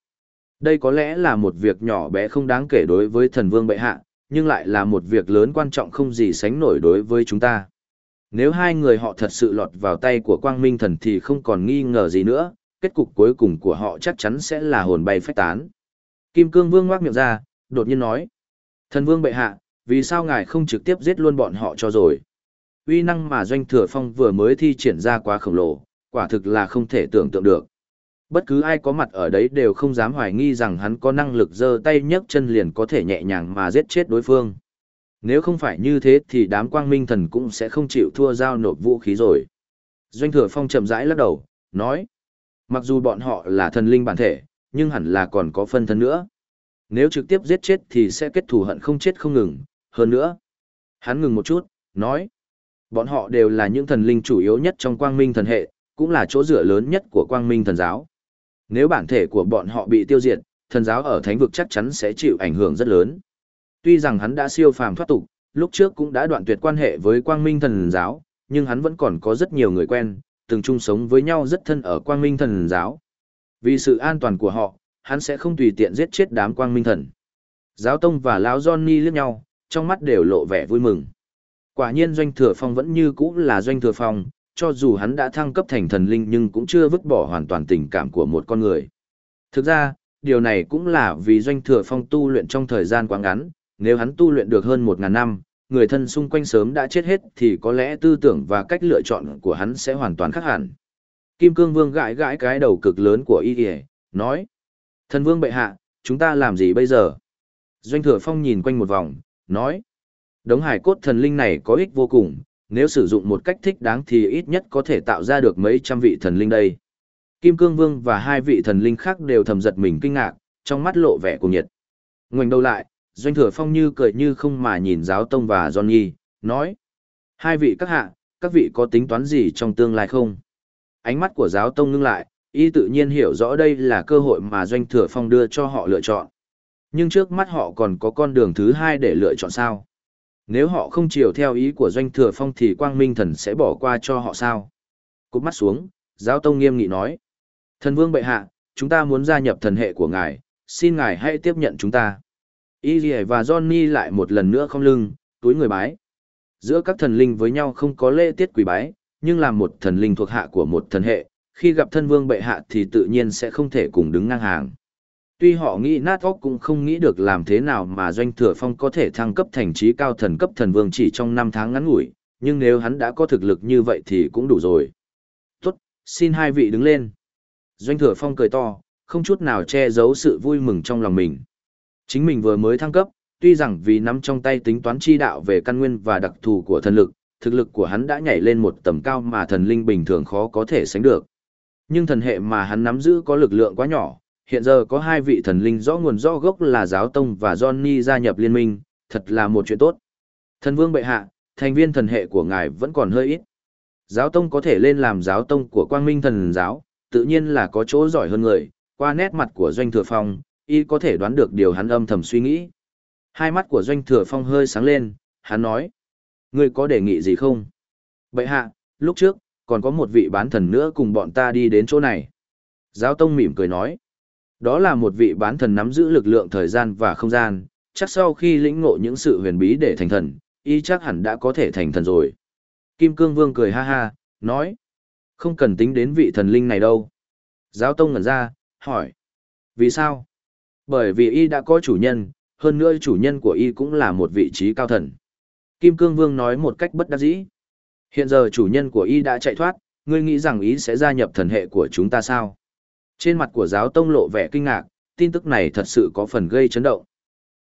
Đây có lẽ là một việc nhỏ bé không đáng kể đối với thần vương bệ hạ, nhưng lại là một việc lớn quan trọng không gì sánh nổi đối với chúng ta. Nếu hai người họ thật sự lọt vào tay của quang minh thần thì không còn nghi ngờ gì nữa, kết cục cuối cùng của họ chắc chắn sẽ là hồn bay phách tán. Kim Cương Vương ngoác miệng ra, đột nhiên nói. Thần vương bệ hạ, vì sao ngài không trực tiếp giết luôn bọn họ cho rồi? uy năng mà doanh thừa phong vừa mới thi triển ra quá khổng lồ, quả thực là không thể tưởng tượng được. Bất cứ ai có mặt ở đấy đều không dám hoài nghi rằng hắn có năng lực giơ tay nhấc chân liền có thể nhẹ nhàng mà giết chết đối phương. Nếu không phải như thế thì đám quang minh thần cũng sẽ không chịu thua giao nộp vũ khí rồi. Doanh thừa phong chậm rãi lắc đầu, nói. Mặc dù bọn họ là thần linh bản thể, nhưng hẳn là còn có phân thân nữa. Nếu trực tiếp giết chết thì sẽ kết thù hận không chết không ngừng, hơn nữa. Hắn ngừng một chút, nói. Bọn họ đều là những thần linh chủ yếu nhất trong quang minh thần hệ, cũng là chỗ dựa lớn nhất của quang minh thần giáo. Nếu bản thể của bọn họ bị tiêu diệt, thần giáo ở thánh vực chắc chắn sẽ chịu ảnh hưởng rất lớn. Tuy rằng hắn đã siêu phàm thoát tục, lúc trước cũng đã đoạn tuyệt quan hệ với quang minh thần giáo, nhưng hắn vẫn còn có rất nhiều người quen, từng chung sống với nhau rất thân ở quang minh thần giáo. Vì sự an toàn của họ, hắn sẽ không tùy tiện giết chết đám quang minh thần. Giáo Tông và Lão Johnny liếc nhau, trong mắt đều lộ vẻ vui mừng. Quả nhiên Doanh Thừa Phong vẫn như cũ là Doanh Thừa Phong, cho dù hắn đã thăng cấp thành thần linh nhưng cũng chưa vứt bỏ hoàn toàn tình cảm của một con người. Thực ra, điều này cũng là vì Doanh Thừa Phong tu luyện trong thời gian quá ngắn, nếu hắn tu luyện được hơn 1.000 năm, người thân xung quanh sớm đã chết hết thì có lẽ tư tưởng và cách lựa chọn của hắn sẽ hoàn toàn khác hẳn. Kim Cương Vương gãi gãi cái đầu cực lớn của y kìa, nói. Thần Vương bệ hạ, chúng ta làm gì bây giờ? Doanh Thừa Phong nhìn quanh một vòng, nói. Đống hải cốt thần linh này có ích vô cùng, nếu sử dụng một cách thích đáng thì ít nhất có thể tạo ra được mấy trăm vị thần linh đây. Kim Cương Vương và hai vị thần linh khác đều thầm giật mình kinh ngạc, trong mắt lộ vẻ cuồng nhiệt. Ngoảnh đầu lại, Doanh Thừa Phong như cười như không mà nhìn giáo tông và Johnny, nói. Hai vị các hạ, các vị có tính toán gì trong tương lai không? Ánh mắt của giáo tông ngưng lại, y tự nhiên hiểu rõ đây là cơ hội mà Doanh Thừa Phong đưa cho họ lựa chọn. Nhưng trước mắt họ còn có con đường thứ hai để lựa chọn sao? Nếu họ không chiều theo ý của Doanh Thừa Phong thì Quang Minh Thần sẽ bỏ qua cho họ sao? Cúp mắt xuống, giáo tông nghiêm nghị nói. Thần vương bệ hạ, chúng ta muốn gia nhập thần hệ của ngài, xin ngài hãy tiếp nhận chúng ta. Y và Johnny lại một lần nữa không lưng, túi người bái. Giữa các thần linh với nhau không có lễ tiết quỳ bái, nhưng làm một thần linh thuộc hạ của một thần hệ, khi gặp thân vương bệ hạ thì tự nhiên sẽ không thể cùng đứng ngang hàng. Tuy họ nghĩ nát óc cũng không nghĩ được làm thế nào mà doanh thừa phong có thể thăng cấp thành trí cao thần cấp thần vương chỉ trong 5 tháng ngắn ngủi, nhưng nếu hắn đã có thực lực như vậy thì cũng đủ rồi. Tốt, xin hai vị đứng lên. Doanh thừa phong cười to, không chút nào che giấu sự vui mừng trong lòng mình. Chính mình vừa mới thăng cấp, tuy rằng vì nắm trong tay tính toán chi đạo về căn nguyên và đặc thù của thần lực, thực lực của hắn đã nhảy lên một tầm cao mà thần linh bình thường khó có thể sánh được. Nhưng thần hệ mà hắn nắm giữ có lực lượng quá nhỏ, hiện giờ có hai vị thần linh rõ nguồn rõ gốc là Giáo Tông và Johnny gia nhập liên minh, thật là một chuyện tốt. Thần vương bệ hạ, thành viên thần hệ của ngài vẫn còn hơi ít. Giáo Tông có thể lên làm Giáo Tông của Quang Minh Thần Giáo, tự nhiên là có chỗ giỏi hơn người, qua nét mặt của Doanh Thừa Phong, y có thể đoán được điều hắn âm thầm suy nghĩ. Hai mắt của Doanh Thừa Phong hơi sáng lên, hắn nói. Ngươi có đề nghị gì không? Bệ hạ, lúc trước, còn có một vị bán thần nữa cùng bọn ta đi đến chỗ này. Giáo Tông mỉm cười nói. Đó là một vị bán thần nắm giữ lực lượng thời gian và không gian, chắc sau khi lĩnh ngộ những sự huyền bí để thành thần, y chắc hẳn đã có thể thành thần rồi. Kim Cương Vương cười ha ha, nói. Không cần tính đến vị thần linh này đâu. Giáo Tông ngẩn ra, hỏi. Vì sao? Bởi vì y đã có chủ nhân, hơn nữa chủ nhân của y cũng là một vị trí cao thần. Kim Cương Vương nói một cách bất đắc dĩ. Hiện giờ chủ nhân của y đã chạy thoát, ngươi nghĩ rằng y sẽ gia nhập thần hệ của chúng ta sao? Trên mặt của giáo tông lộ vẻ kinh ngạc, tin tức này thật sự có phần gây chấn động.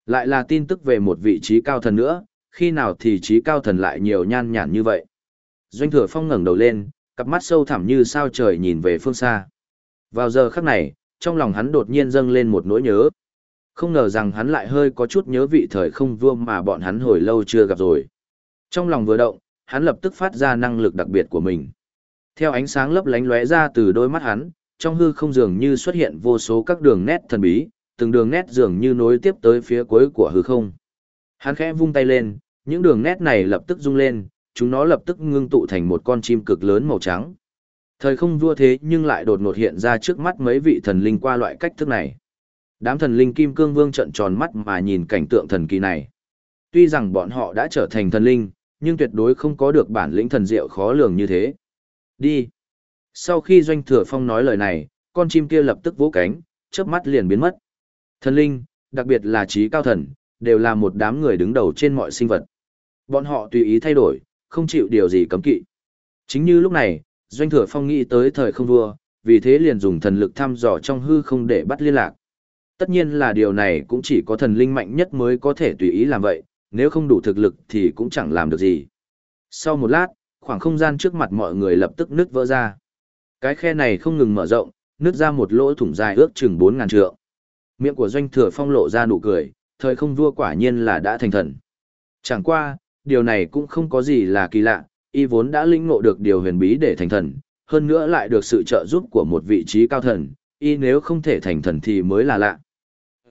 Lại là tin tức về một vị trí cao thần nữa, khi nào thì trí cao thần lại nhiều nhan nhản như vậy. Doanh thừa phong ngẩng đầu lên, cặp mắt sâu thẳm như sao trời nhìn về phương xa. Vào giờ khắc này, trong lòng hắn đột nhiên dâng lên một nỗi nhớ. Không ngờ rằng hắn lại hơi có chút nhớ vị thời không vua mà bọn hắn hồi lâu chưa gặp rồi. Trong lòng vừa động, hắn lập tức phát ra năng lực đặc biệt của mình. Theo ánh sáng lấp lánh lóe ra từ đôi mắt hắn, trong hư không dường như xuất hiện vô số các đường nét thần bí, từng đường nét dường như nối tiếp tới phía cuối của hư không. Hắn khẽ vung tay lên, những đường nét này lập tức rung lên, chúng nó lập tức ngưng tụ thành một con chim cực lớn màu trắng. Thời không vua thế nhưng lại đột ngột hiện ra trước mắt mấy vị thần linh qua loại cách thức này. Đám thần linh kim cương vương trận tròn mắt mà nhìn cảnh tượng thần kỳ này. Tuy rằng bọn họ đã trở thành thần linh, nhưng tuyệt đối không có được bản lĩnh thần diệu khó lường như thế. Đi. Sau khi Doanh Thừa Phong nói lời này, con chim kia lập tức vỗ cánh, chớp mắt liền biến mất. Thần linh, đặc biệt là trí cao thần, đều là một đám người đứng đầu trên mọi sinh vật. Bọn họ tùy ý thay đổi, không chịu điều gì cấm kỵ. Chính như lúc này, Doanh Thừa Phong nghĩ tới thời không vua, vì thế liền dùng thần lực thăm dò trong hư không để bắt liên lạc. Tất nhiên là điều này cũng chỉ có thần linh mạnh nhất mới có thể tùy ý làm vậy, nếu không đủ thực lực thì cũng chẳng làm được gì. Sau một lát, khoảng không gian trước mặt mọi người lập tức nứt vỡ ra. Cái khe này không ngừng mở rộng, nứt ra một lỗ thủng dài ước chừng bốn ngàn trượng. Miệng của doanh thừa phong lộ ra nụ cười, thời không vua quả nhiên là đã thành thần. Chẳng qua, điều này cũng không có gì là kỳ lạ, y vốn đã linh ngộ được điều huyền bí để thành thần, hơn nữa lại được sự trợ giúp của một vị trí cao thần, y nếu không thể thành thần thì mới là lạ.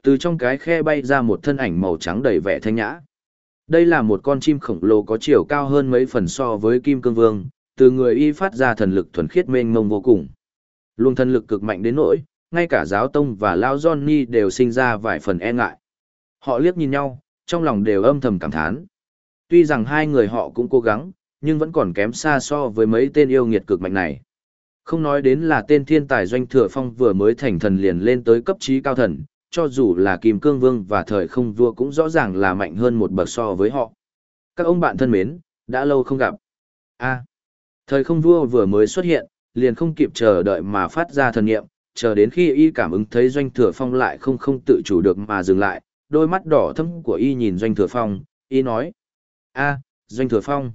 Từ trong cái khe bay ra một thân ảnh màu trắng đầy vẻ thanh nhã. Đây là một con chim khổng lồ có chiều cao hơn mấy phần so với Kim Cương Vương, từ người y phát ra thần lực thuần khiết mênh mông vô cùng. Luồng thần lực cực mạnh đến nỗi, ngay cả giáo tông và Lao Johnny đều sinh ra vài phần e ngại. Họ liếc nhìn nhau, trong lòng đều âm thầm cảm thán. Tuy rằng hai người họ cũng cố gắng, nhưng vẫn còn kém xa so với mấy tên yêu nghiệt cực mạnh này. Không nói đến là tên thiên tài doanh thừa phong vừa mới thành thần liền lên tới cấp trí cao thần, cho dù là Kim Cương Vương và thời không vua cũng rõ ràng là mạnh hơn một bậc so với họ. Các ông bạn thân mến, đã lâu không gặp. a thời không vua vừa mới xuất hiện, liền không kịp chờ đợi mà phát ra thần nghiệm, chờ đến khi y cảm ứng thấy doanh thừa phong lại không không tự chủ được mà dừng lại, đôi mắt đỏ thâm của y nhìn doanh thừa phong, y nói. a doanh thừa phong.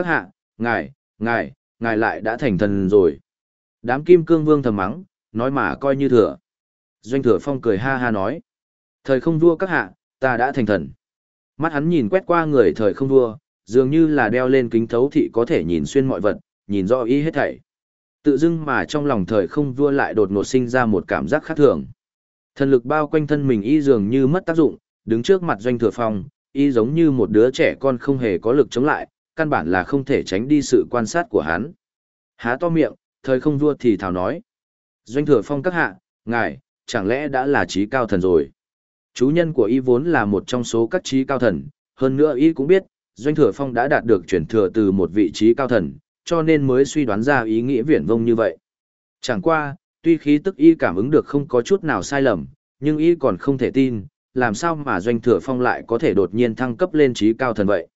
Các hạ, ngài, ngài, ngài lại đã thành thần rồi. Đám kim cương vương thầm mắng, nói mà coi như thừa. Doanh thừa phong cười ha ha nói. Thời không vua các hạ, ta đã thành thần. Mắt hắn nhìn quét qua người thời không vua, dường như là đeo lên kính thấu thị có thể nhìn xuyên mọi vật, nhìn rõ ý hết thảy. Tự dưng mà trong lòng thời không vua lại đột ngột sinh ra một cảm giác khác thường. Thần lực bao quanh thân mình y dường như mất tác dụng, đứng trước mặt doanh thừa phong, y giống như một đứa trẻ con không hề có lực chống lại, căn bản là không thể tránh đi sự quan sát của hắn. Há to miệng, thời không vua thì thảo nói. Doanh thừa phong các hạ, ngài, chẳng lẽ đã là trí cao thần rồi? Chú nhân của y vốn là một trong số các trí cao thần, hơn nữa y cũng biết, Doanh Thừa Phong đã đạt được chuyển thừa từ một vị trí cao thần, cho nên mới suy đoán ra ý nghĩa viển vông như vậy. Chẳng qua, tuy khí tức y cảm ứng được không có chút nào sai lầm, nhưng y còn không thể tin, làm sao mà Doanh Thừa Phong lại có thể đột nhiên thăng cấp lên trí cao thần vậy.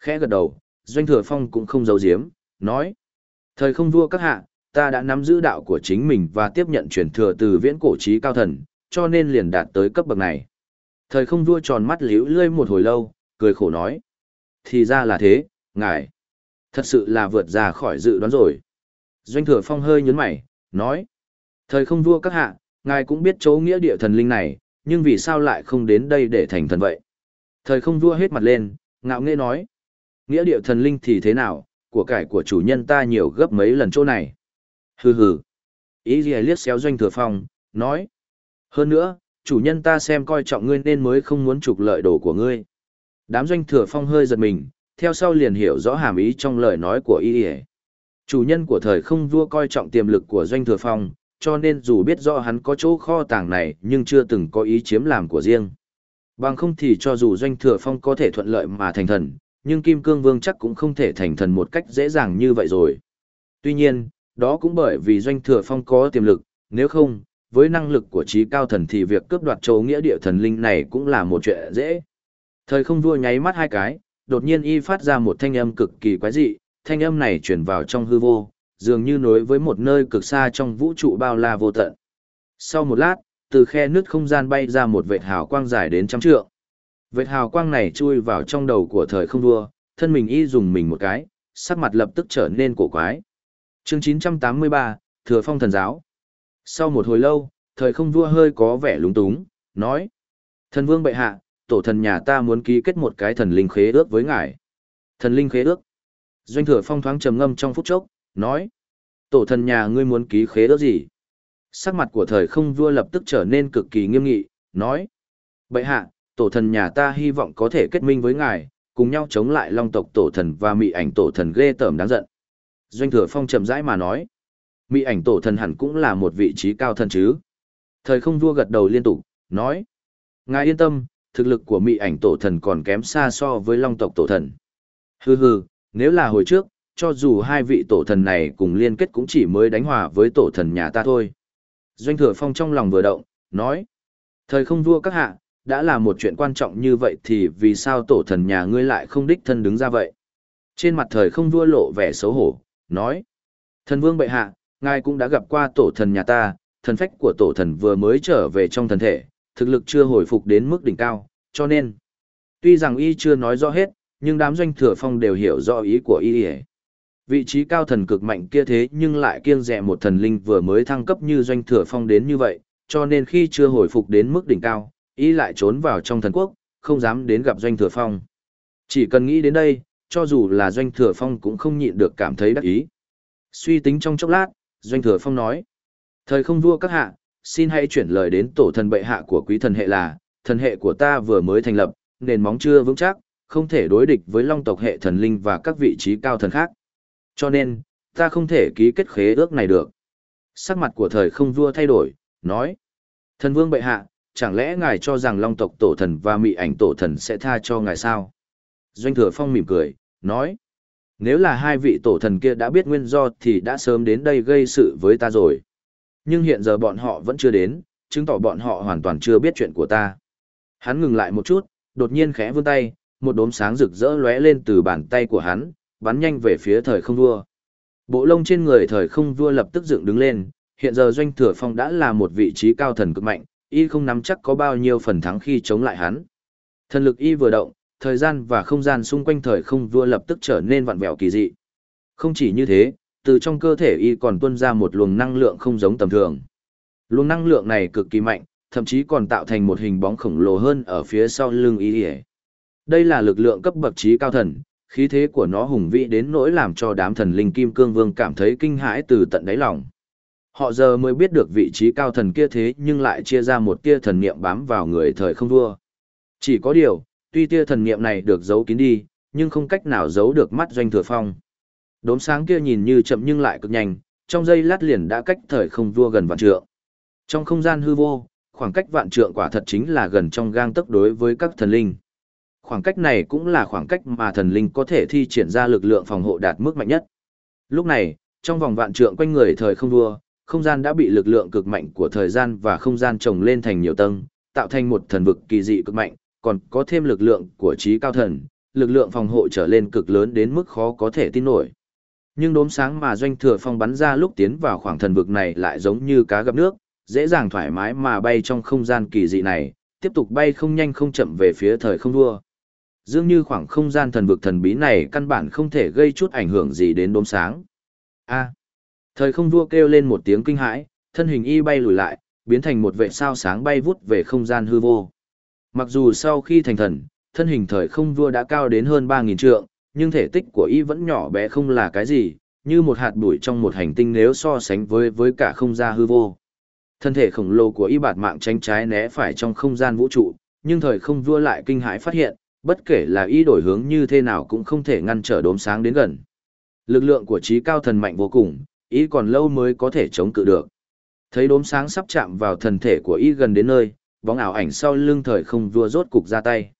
Khẽ gật đầu, Doanh Thừa Phong cũng không giấu giếm, nói. Thời không vua các hạ, ta đã nắm giữ đạo của chính mình và tiếp nhận truyền thừa từ viễn cổ trí cao thần, cho nên liền đạt tới cấp bậc này. Thời không vua tròn mắt liễu lươi một hồi lâu, cười khổ nói. Thì ra là thế, ngài. Thật sự là vượt ra khỏi dự đoán rồi. Doanh thừa phong hơi nhấn mày, nói. Thời không vua các hạ, ngài cũng biết chỗ nghĩa địa thần linh này, nhưng vì sao lại không đến đây để thành thần vậy? Thời không vua hết mặt lên, ngạo nghễ nói. Nghĩa địa thần linh thì thế nào, của cải của chủ nhân ta nhiều gấp mấy lần chỗ này. Hừ hừ. Ý gì liếc xéo doanh thừa phong, nói. Hơn nữa, chủ nhân ta xem coi trọng ngươi nên mới không muốn trục lợi đồ của ngươi. Đám doanh thừa phong hơi giật mình, theo sau liền hiểu rõ hàm ý trong lời nói của y Chủ nhân của thời không vua coi trọng tiềm lực của doanh thừa phong, cho nên dù biết rõ hắn có chỗ kho tàng này nhưng chưa từng có ý chiếm làm của riêng. Bằng không thì cho dù doanh thừa phong có thể thuận lợi mà thành thần, nhưng Kim Cương Vương chắc cũng không thể thành thần một cách dễ dàng như vậy rồi. Tuy nhiên, đó cũng bởi vì doanh thừa phong có tiềm lực, nếu không, với năng lực của trí cao thần thì việc cướp đoạt châu nghĩa địa thần linh này cũng là một chuyện dễ. Thời không vua nháy mắt hai cái, đột nhiên y phát ra một thanh âm cực kỳ quái dị, thanh âm này truyền vào trong hư vô, dường như nối với một nơi cực xa trong vũ trụ bao la vô tận. Sau một lát, từ khe nước không gian bay ra một vệt hào quang dài đến trăm trượng. Vệt hào quang này chui vào trong đầu của thời không vua, thân mình y dùng mình một cái, sắc mặt lập tức trở nên cổ quái. Chương 983, Thừa Phong Thần Giáo Sau một hồi lâu, thời không vua hơi có vẻ lúng túng, nói. Thần vương bệ hạ, tổ thần nhà ta muốn ký kết một cái thần linh khế ước với ngài. Thần linh khế ước. Doanh thừa phong thoáng trầm ngâm trong phút chốc, nói. Tổ thần nhà ngươi muốn ký khế ước gì? Sắc mặt của thời không vua lập tức trở nên cực kỳ nghiêm nghị, nói. bệ hạ, tổ thần nhà ta hy vọng có thể kết minh với ngài, cùng nhau chống lại long tộc tổ thần và mị ảnh tổ thần ghê tởm đáng giận. Doanh thừa phong chậm rãi mà nói. Mị ảnh tổ thần hẳn cũng là một vị trí cao thần chứ. Thời không vua gật đầu liên tục, nói. Ngài yên tâm, thực lực của mị ảnh tổ thần còn kém xa so với long tộc tổ thần. Hừ hừ, nếu là hồi trước, cho dù hai vị tổ thần này cùng liên kết cũng chỉ mới đánh hòa với tổ thần nhà ta thôi. Doanh thừa phong trong lòng vừa động, nói. Thời không vua các hạ, đã là một chuyện quan trọng như vậy thì vì sao tổ thần nhà ngươi lại không đích thân đứng ra vậy? Trên mặt thời không vua lộ vẻ xấu hổ, nói. Thần vương bệ hạ, ngài cũng đã gặp qua tổ thần nhà ta, thần phách của tổ thần vừa mới trở về trong thần thể, thực lực chưa hồi phục đến mức đỉnh cao, cho nên, tuy rằng y chưa nói rõ hết, nhưng đám doanh thừa phong đều hiểu rõ ý của y. Vị trí cao thần cực mạnh kia thế nhưng lại kiêng dè một thần linh vừa mới thăng cấp như doanh thừa phong đến như vậy, cho nên khi chưa hồi phục đến mức đỉnh cao, y lại trốn vào trong thần quốc, không dám đến gặp doanh thừa phong. Chỉ cần nghĩ đến đây, cho dù là Doanh Thừa Phong cũng không nhịn được cảm thấy đắc ý. Suy tính trong chốc lát, Doanh Thừa Phong nói, thời không vua các hạ, xin hãy chuyển lời đến tổ thần bệ hạ của quý thần hệ là, thần hệ của ta vừa mới thành lập, nền móng chưa vững chắc, không thể đối địch với long tộc hệ thần linh và các vị trí cao thần khác. Cho nên, ta không thể ký kết khế ước này được. Sắc mặt của thời không vua thay đổi, nói. Thần vương bệ hạ, chẳng lẽ ngài cho rằng long tộc tổ thần và mị ảnh tổ thần sẽ tha cho ngài sao? Doanh thừa phong mỉm cười, nói. Nếu là hai vị tổ thần kia đã biết nguyên do thì đã sớm đến đây gây sự với ta rồi. Nhưng hiện giờ bọn họ vẫn chưa đến, chứng tỏ bọn họ hoàn toàn chưa biết chuyện của ta. Hắn ngừng lại một chút, đột nhiên khẽ vươn tay, một đốm sáng rực rỡ lóe lên từ bàn tay của hắn, bắn nhanh về phía thời không vua. Bộ lông trên người thời không vua lập tức dựng đứng lên, hiện giờ doanh thừa phong đã là một vị trí cao thần cực mạnh, y không nắm chắc có bao nhiêu phần thắng khi chống lại hắn. Thần lực y vừa động, thời gian và không gian xung quanh thời không vua lập tức trở nên vặn vẹo kỳ dị. Không chỉ như thế, từ trong cơ thể y còn tuôn ra một luồng năng lượng không giống tầm thường. Luồng năng lượng này cực kỳ mạnh, thậm chí còn tạo thành một hình bóng khổng lồ hơn ở phía sau lưng y. Đây là lực lượng cấp bậc trí cao thần, khí thế của nó hùng vĩ đến nỗi làm cho đám thần linh kim cương vương cảm thấy kinh hãi từ tận đáy lòng. Họ giờ mới biết được vị trí cao thần kia thế nhưng lại chia ra một tia thần niệm bám vào người thời không vua. Chỉ có điều, tuy tia thần niệm này được giấu kín đi, nhưng không cách nào giấu được mắt doanh thừa phong. Đốm sáng kia nhìn như chậm nhưng lại cực nhanh, trong giây lát liền đã cách thời không vua gần vạn trượng. Trong không gian hư vô, khoảng cách vạn trượng quả thật chính là gần trong gang tấc đối với các thần linh. Khoảng cách này cũng là khoảng cách mà thần linh có thể thi triển ra lực lượng phòng hộ đạt mức mạnh nhất. Lúc này, trong vòng vạn trượng quanh người thời không vua, không gian đã bị lực lượng cực mạnh của thời gian và không gian chồng lên thành nhiều tầng, tạo thành một thần vực kỳ dị cực mạnh, còn có thêm lực lượng của trí cao thần, lực lượng phòng hộ trở lên cực lớn đến mức khó có thể tin nổi. Nhưng đốm sáng mà doanh thừa phong bắn ra lúc tiến vào khoảng thần vực này lại giống như cá gặp nước, dễ dàng thoải mái mà bay trong không gian kỳ dị này, tiếp tục bay không nhanh không chậm về phía thời không vua. Dường như khoảng không gian thần vực thần bí này căn bản không thể gây chút ảnh hưởng gì đến đốm sáng. A thời không vua kêu lên một tiếng kinh hãi, thân hình y bay lùi lại, biến thành một vệ sao sáng bay vút về không gian hư vô. Mặc dù sau khi thành thần, thân hình thời không vua đã cao đến hơn 3.000 trượng, nhưng thể tích của y vẫn nhỏ bé không là cái gì, như một hạt bụi trong một hành tinh nếu so sánh với với cả không gian hư vô. Thân thể khổng lồ của y bạt mạng tránh trái né phải trong không gian vũ trụ, nhưng thời không vua lại kinh hãi phát hiện, bất kể là y đổi hướng như thế nào cũng không thể ngăn trở đốm sáng đến gần. Lực lượng của trí cao thần mạnh vô cùng, y còn lâu mới có thể chống cự được. Thấy đốm sáng sắp chạm vào thần thể của y gần đến nơi, bóng ảo ảnh sau lưng thời không vua rốt cục ra tay.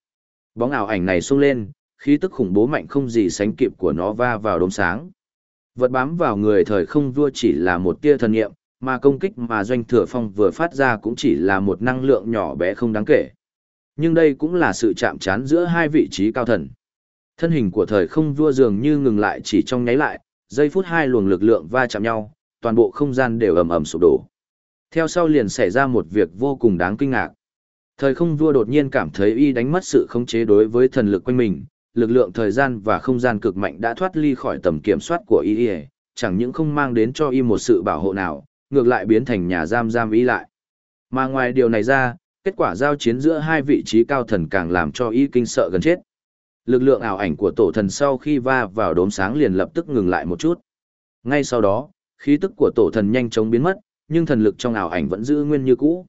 Bóng ảo ảnh này xông lên, khí tức khủng bố mạnh không gì sánh kịp của nó va vào đốm sáng. Vật bám vào người thời không vua chỉ là một tia thần nghiệm, mà công kích mà doanh thừa phong vừa phát ra cũng chỉ là một năng lượng nhỏ bé không đáng kể. Nhưng đây cũng là sự chạm trán giữa hai vị trí cao thần. Thân hình của thời không vua dường như ngừng lại chỉ trong nháy lại, giây phút hai luồng lực lượng va chạm nhau, toàn bộ không gian đều ầm ầm sụp đổ. Theo sau liền xảy ra một việc vô cùng đáng kinh ngạc. Thời không vua đột nhiên cảm thấy y đánh mất sự khống chế đối với thần lực quanh mình, lực lượng thời gian và không gian cực mạnh đã thoát ly khỏi tầm kiểm soát của y, chẳng những không mang đến cho y một sự bảo hộ nào, ngược lại biến thành nhà giam giam y lại. Mà ngoài điều này ra, kết quả giao chiến giữa hai vị trí cao thần càng làm cho y kinh sợ gần chết. Lực lượng ảo ảnh của tổ thần sau khi va vào đốm sáng liền lập tức ngừng lại một chút. Ngay sau đó, khí tức của tổ thần nhanh chóng biến mất, nhưng thần lực trong ảo ảnh vẫn giữ nguyên như cũ.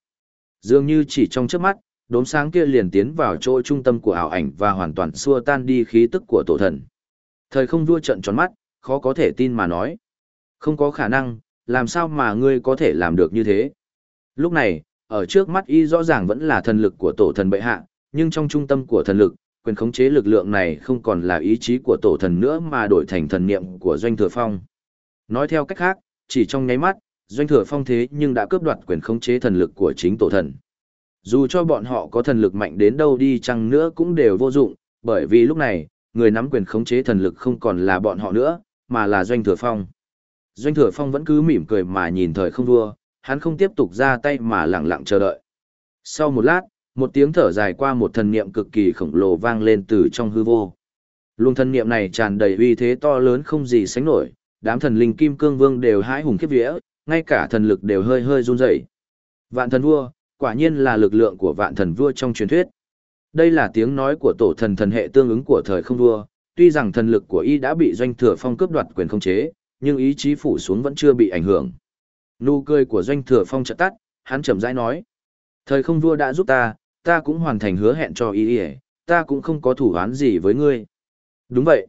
Dường như chỉ trong chớp mắt, đốm sáng kia liền tiến vào chỗ trung tâm của ảo ảnh và hoàn toàn xua tan đi khí tức của tổ thần. Thời không vua trận tròn mắt, khó có thể tin mà nói. Không có khả năng, làm sao mà ngươi có thể làm được như thế? Lúc này, ở trước mắt y rõ ràng vẫn là thần lực của tổ thần bệ hạ, nhưng trong trung tâm của thần lực, quyền khống chế lực lượng này không còn là ý chí của tổ thần nữa mà đổi thành thần niệm của doanh thừa phong. Nói theo cách khác, chỉ trong nháy mắt, doanh thừa phong thế nhưng đã cướp đoạt quyền khống chế thần lực của chính tổ thần. Dù cho bọn họ có thần lực mạnh đến đâu đi chăng nữa cũng đều vô dụng, bởi vì lúc này, người nắm quyền khống chế thần lực không còn là bọn họ nữa, mà là doanh thừa phong. Doanh thừa phong vẫn cứ mỉm cười mà nhìn thời không vua, hắn không tiếp tục ra tay mà lặng lặng chờ đợi. Sau một lát, một tiếng thở dài qua một thần niệm cực kỳ khổng lồ vang lên từ trong hư vô. Luồng thần niệm này tràn đầy uy thế to lớn không gì sánh nổi, đám thần linh kim cương vương đều hãi hùng khiếp vía, ngay cả thần lực đều hơi hơi run rẩy. Vạn thần vua, quả nhiên là lực lượng của vạn thần vua trong truyền thuyết. Đây là tiếng nói của tổ thần thần hệ tương ứng của thời không vua, tuy rằng thần lực của y đã bị doanh thừa phong cướp đoạt quyền khống chế, nhưng ý chí phủ xuống vẫn chưa bị ảnh hưởng. Nụ cười của doanh thừa phong chợt tắt, hắn chậm rãi nói. Thời không vua đã giúp ta, ta cũng hoàn thành hứa hẹn cho y ta cũng không có thủ án gì với ngươi. Đúng vậy.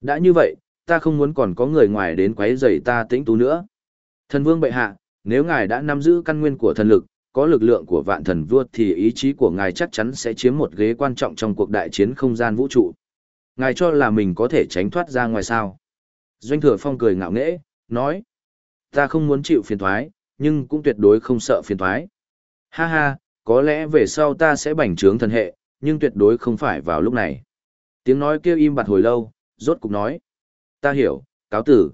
Đã như vậy, ta không muốn còn có người ngoài đến quấy rầy ta tĩnh tú nữa. Thần vương bệ hạ, nếu ngài đã nắm giữ căn nguyên của thần lực, có lực lượng của vạn thần vua thì ý chí của ngài chắc chắn sẽ chiếm một ghế quan trọng trong cuộc đại chiến không gian vũ trụ. Ngài cho là mình có thể tránh thoát ra ngoài sao. Doanh thừa phong cười ngạo nghễ, nói. Ta không muốn chịu phiền thoái, nhưng cũng tuyệt đối không sợ phiền thoái. Ha ha, có lẽ về sau ta sẽ bành trướng thần hệ, nhưng tuyệt đối không phải vào lúc này. Tiếng nói kêu im bặt hồi lâu, rốt cục nói. Ta hiểu, cáo tử.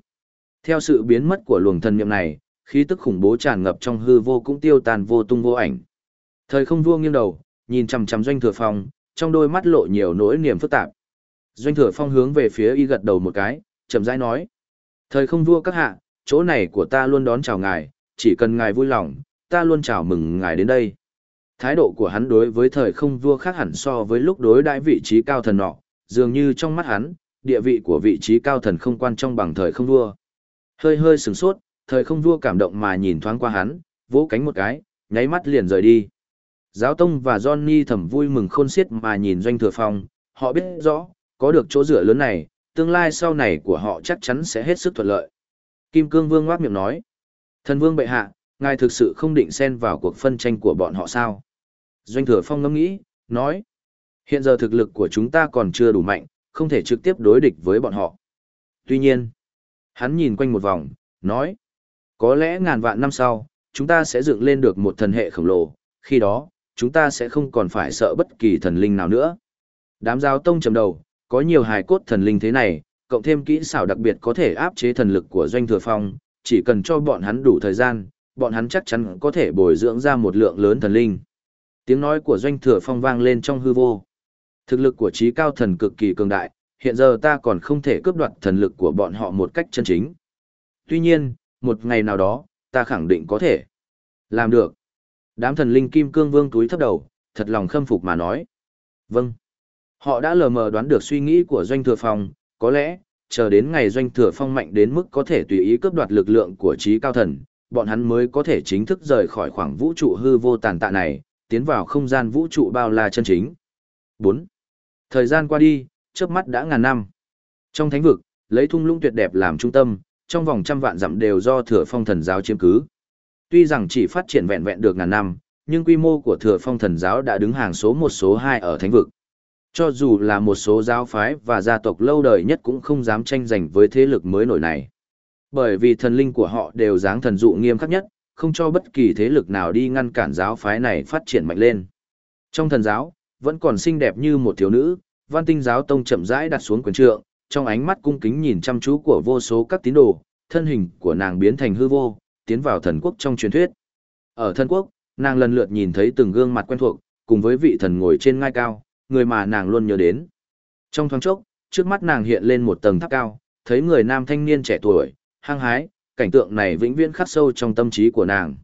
Theo sự biến mất của luồng thần niệm này, khí tức khủng bố tràn ngập trong hư vô cũng tiêu tàn vô tung vô ảnh. Thời không vua nghiêng đầu, nhìn chằm chằm doanh thừa phong, trong đôi mắt lộ nhiều nỗi niềm phức tạp. Doanh thừa phong hướng về phía y gật đầu một cái, chậm rãi nói. Thời không vua các hạ, chỗ này của ta luôn đón chào ngài, chỉ cần ngài vui lòng, ta luôn chào mừng ngài đến đây. Thái độ của hắn đối với thời không vua khác hẳn so với lúc đối đãi vị trí cao thần nọ, dường như trong mắt hắn, địa vị của vị trí cao thần không quan trọng bằng thời không vua. Hơi hơi sửng sốt, thời không vua cảm động mà nhìn thoáng qua hắn, vỗ cánh một cái, nháy mắt liền rời đi. Giáo Tông và Johnny thầm vui mừng khôn xiết mà nhìn doanh thừa phong, họ biết rõ, có được chỗ dựa lớn này, tương lai sau này của họ chắc chắn sẽ hết sức thuận lợi. Kim Cương Vương ngoác miệng nói, thần vương bệ hạ, ngài thực sự không định xen vào cuộc phân tranh của bọn họ sao? Doanh thừa phong ngẫm nghĩ, nói, hiện giờ thực lực của chúng ta còn chưa đủ mạnh, không thể trực tiếp đối địch với bọn họ. Tuy nhiên, hắn nhìn quanh một vòng, nói, có lẽ ngàn vạn năm sau, chúng ta sẽ dựng lên được một thần hệ khổng lồ, khi đó, chúng ta sẽ không còn phải sợ bất kỳ thần linh nào nữa. Đám giáo tông trầm đầu, có nhiều hài cốt thần linh thế này, cộng thêm kỹ xảo đặc biệt có thể áp chế thần lực của doanh thừa phong, chỉ cần cho bọn hắn đủ thời gian, bọn hắn chắc chắn có thể bồi dưỡng ra một lượng lớn thần linh. Tiếng nói của doanh thừa phong vang lên trong hư vô. Thực lực của trí cao thần cực kỳ cường đại, hiện giờ ta còn không thể cướp đoạt thần lực của bọn họ một cách chân chính. Tuy nhiên, một ngày nào đó, ta khẳng định có thể. Làm được. Đám thần linh kim cương vương túi thấp đầu, thật lòng khâm phục mà nói. Vâng. Họ đã lờ mờ đoán được suy nghĩ của doanh thừa phong, có lẽ, chờ đến ngày doanh thừa phong mạnh đến mức có thể tùy ý cướp đoạt lực lượng của trí cao thần, bọn hắn mới có thể chính thức rời khỏi khoảng vũ trụ hư vô tàn tạ này, tiến vào không gian vũ trụ bao la chân chính. 4. Thời gian qua đi, chớp mắt đã ngàn năm. Trong thánh vực, lấy thung lũng tuyệt đẹp làm trung tâm, trong vòng trăm vạn dặm đều do thừa phong thần giáo chiếm cứ. Tuy rằng chỉ phát triển vẹn vẹn được ngàn năm, nhưng quy mô của thừa phong thần giáo đã đứng hàng số một số hai ở thánh vực. Cho dù là một số giáo phái và gia tộc lâu đời nhất cũng không dám tranh giành với thế lực mới nổi này. Bởi vì thần linh của họ đều dáng thần dụ nghiêm khắc nhất, không cho bất kỳ thế lực nào đi ngăn cản giáo phái này phát triển mạnh lên. Trong thần giáo, vẫn còn xinh đẹp như một thiếu nữ, văn tinh giáo tông chậm rãi đặt xuống quyền trượng, trong ánh mắt cung kính nhìn chăm chú của vô số các tín đồ, thân hình của nàng biến thành hư vô, tiến vào thần quốc trong truyền thuyết. Ở thần quốc, nàng lần lượt nhìn thấy từng gương mặt quen thuộc, cùng với vị thần ngồi trên ngai cao, người mà nàng luôn nhớ đến. Trong thoáng chốc, trước mắt nàng hiện lên một tầng tháp cao, thấy người nam thanh niên trẻ tuổi, hăng hái, cảnh tượng này vĩnh viễn khắc sâu trong tâm trí của nàng.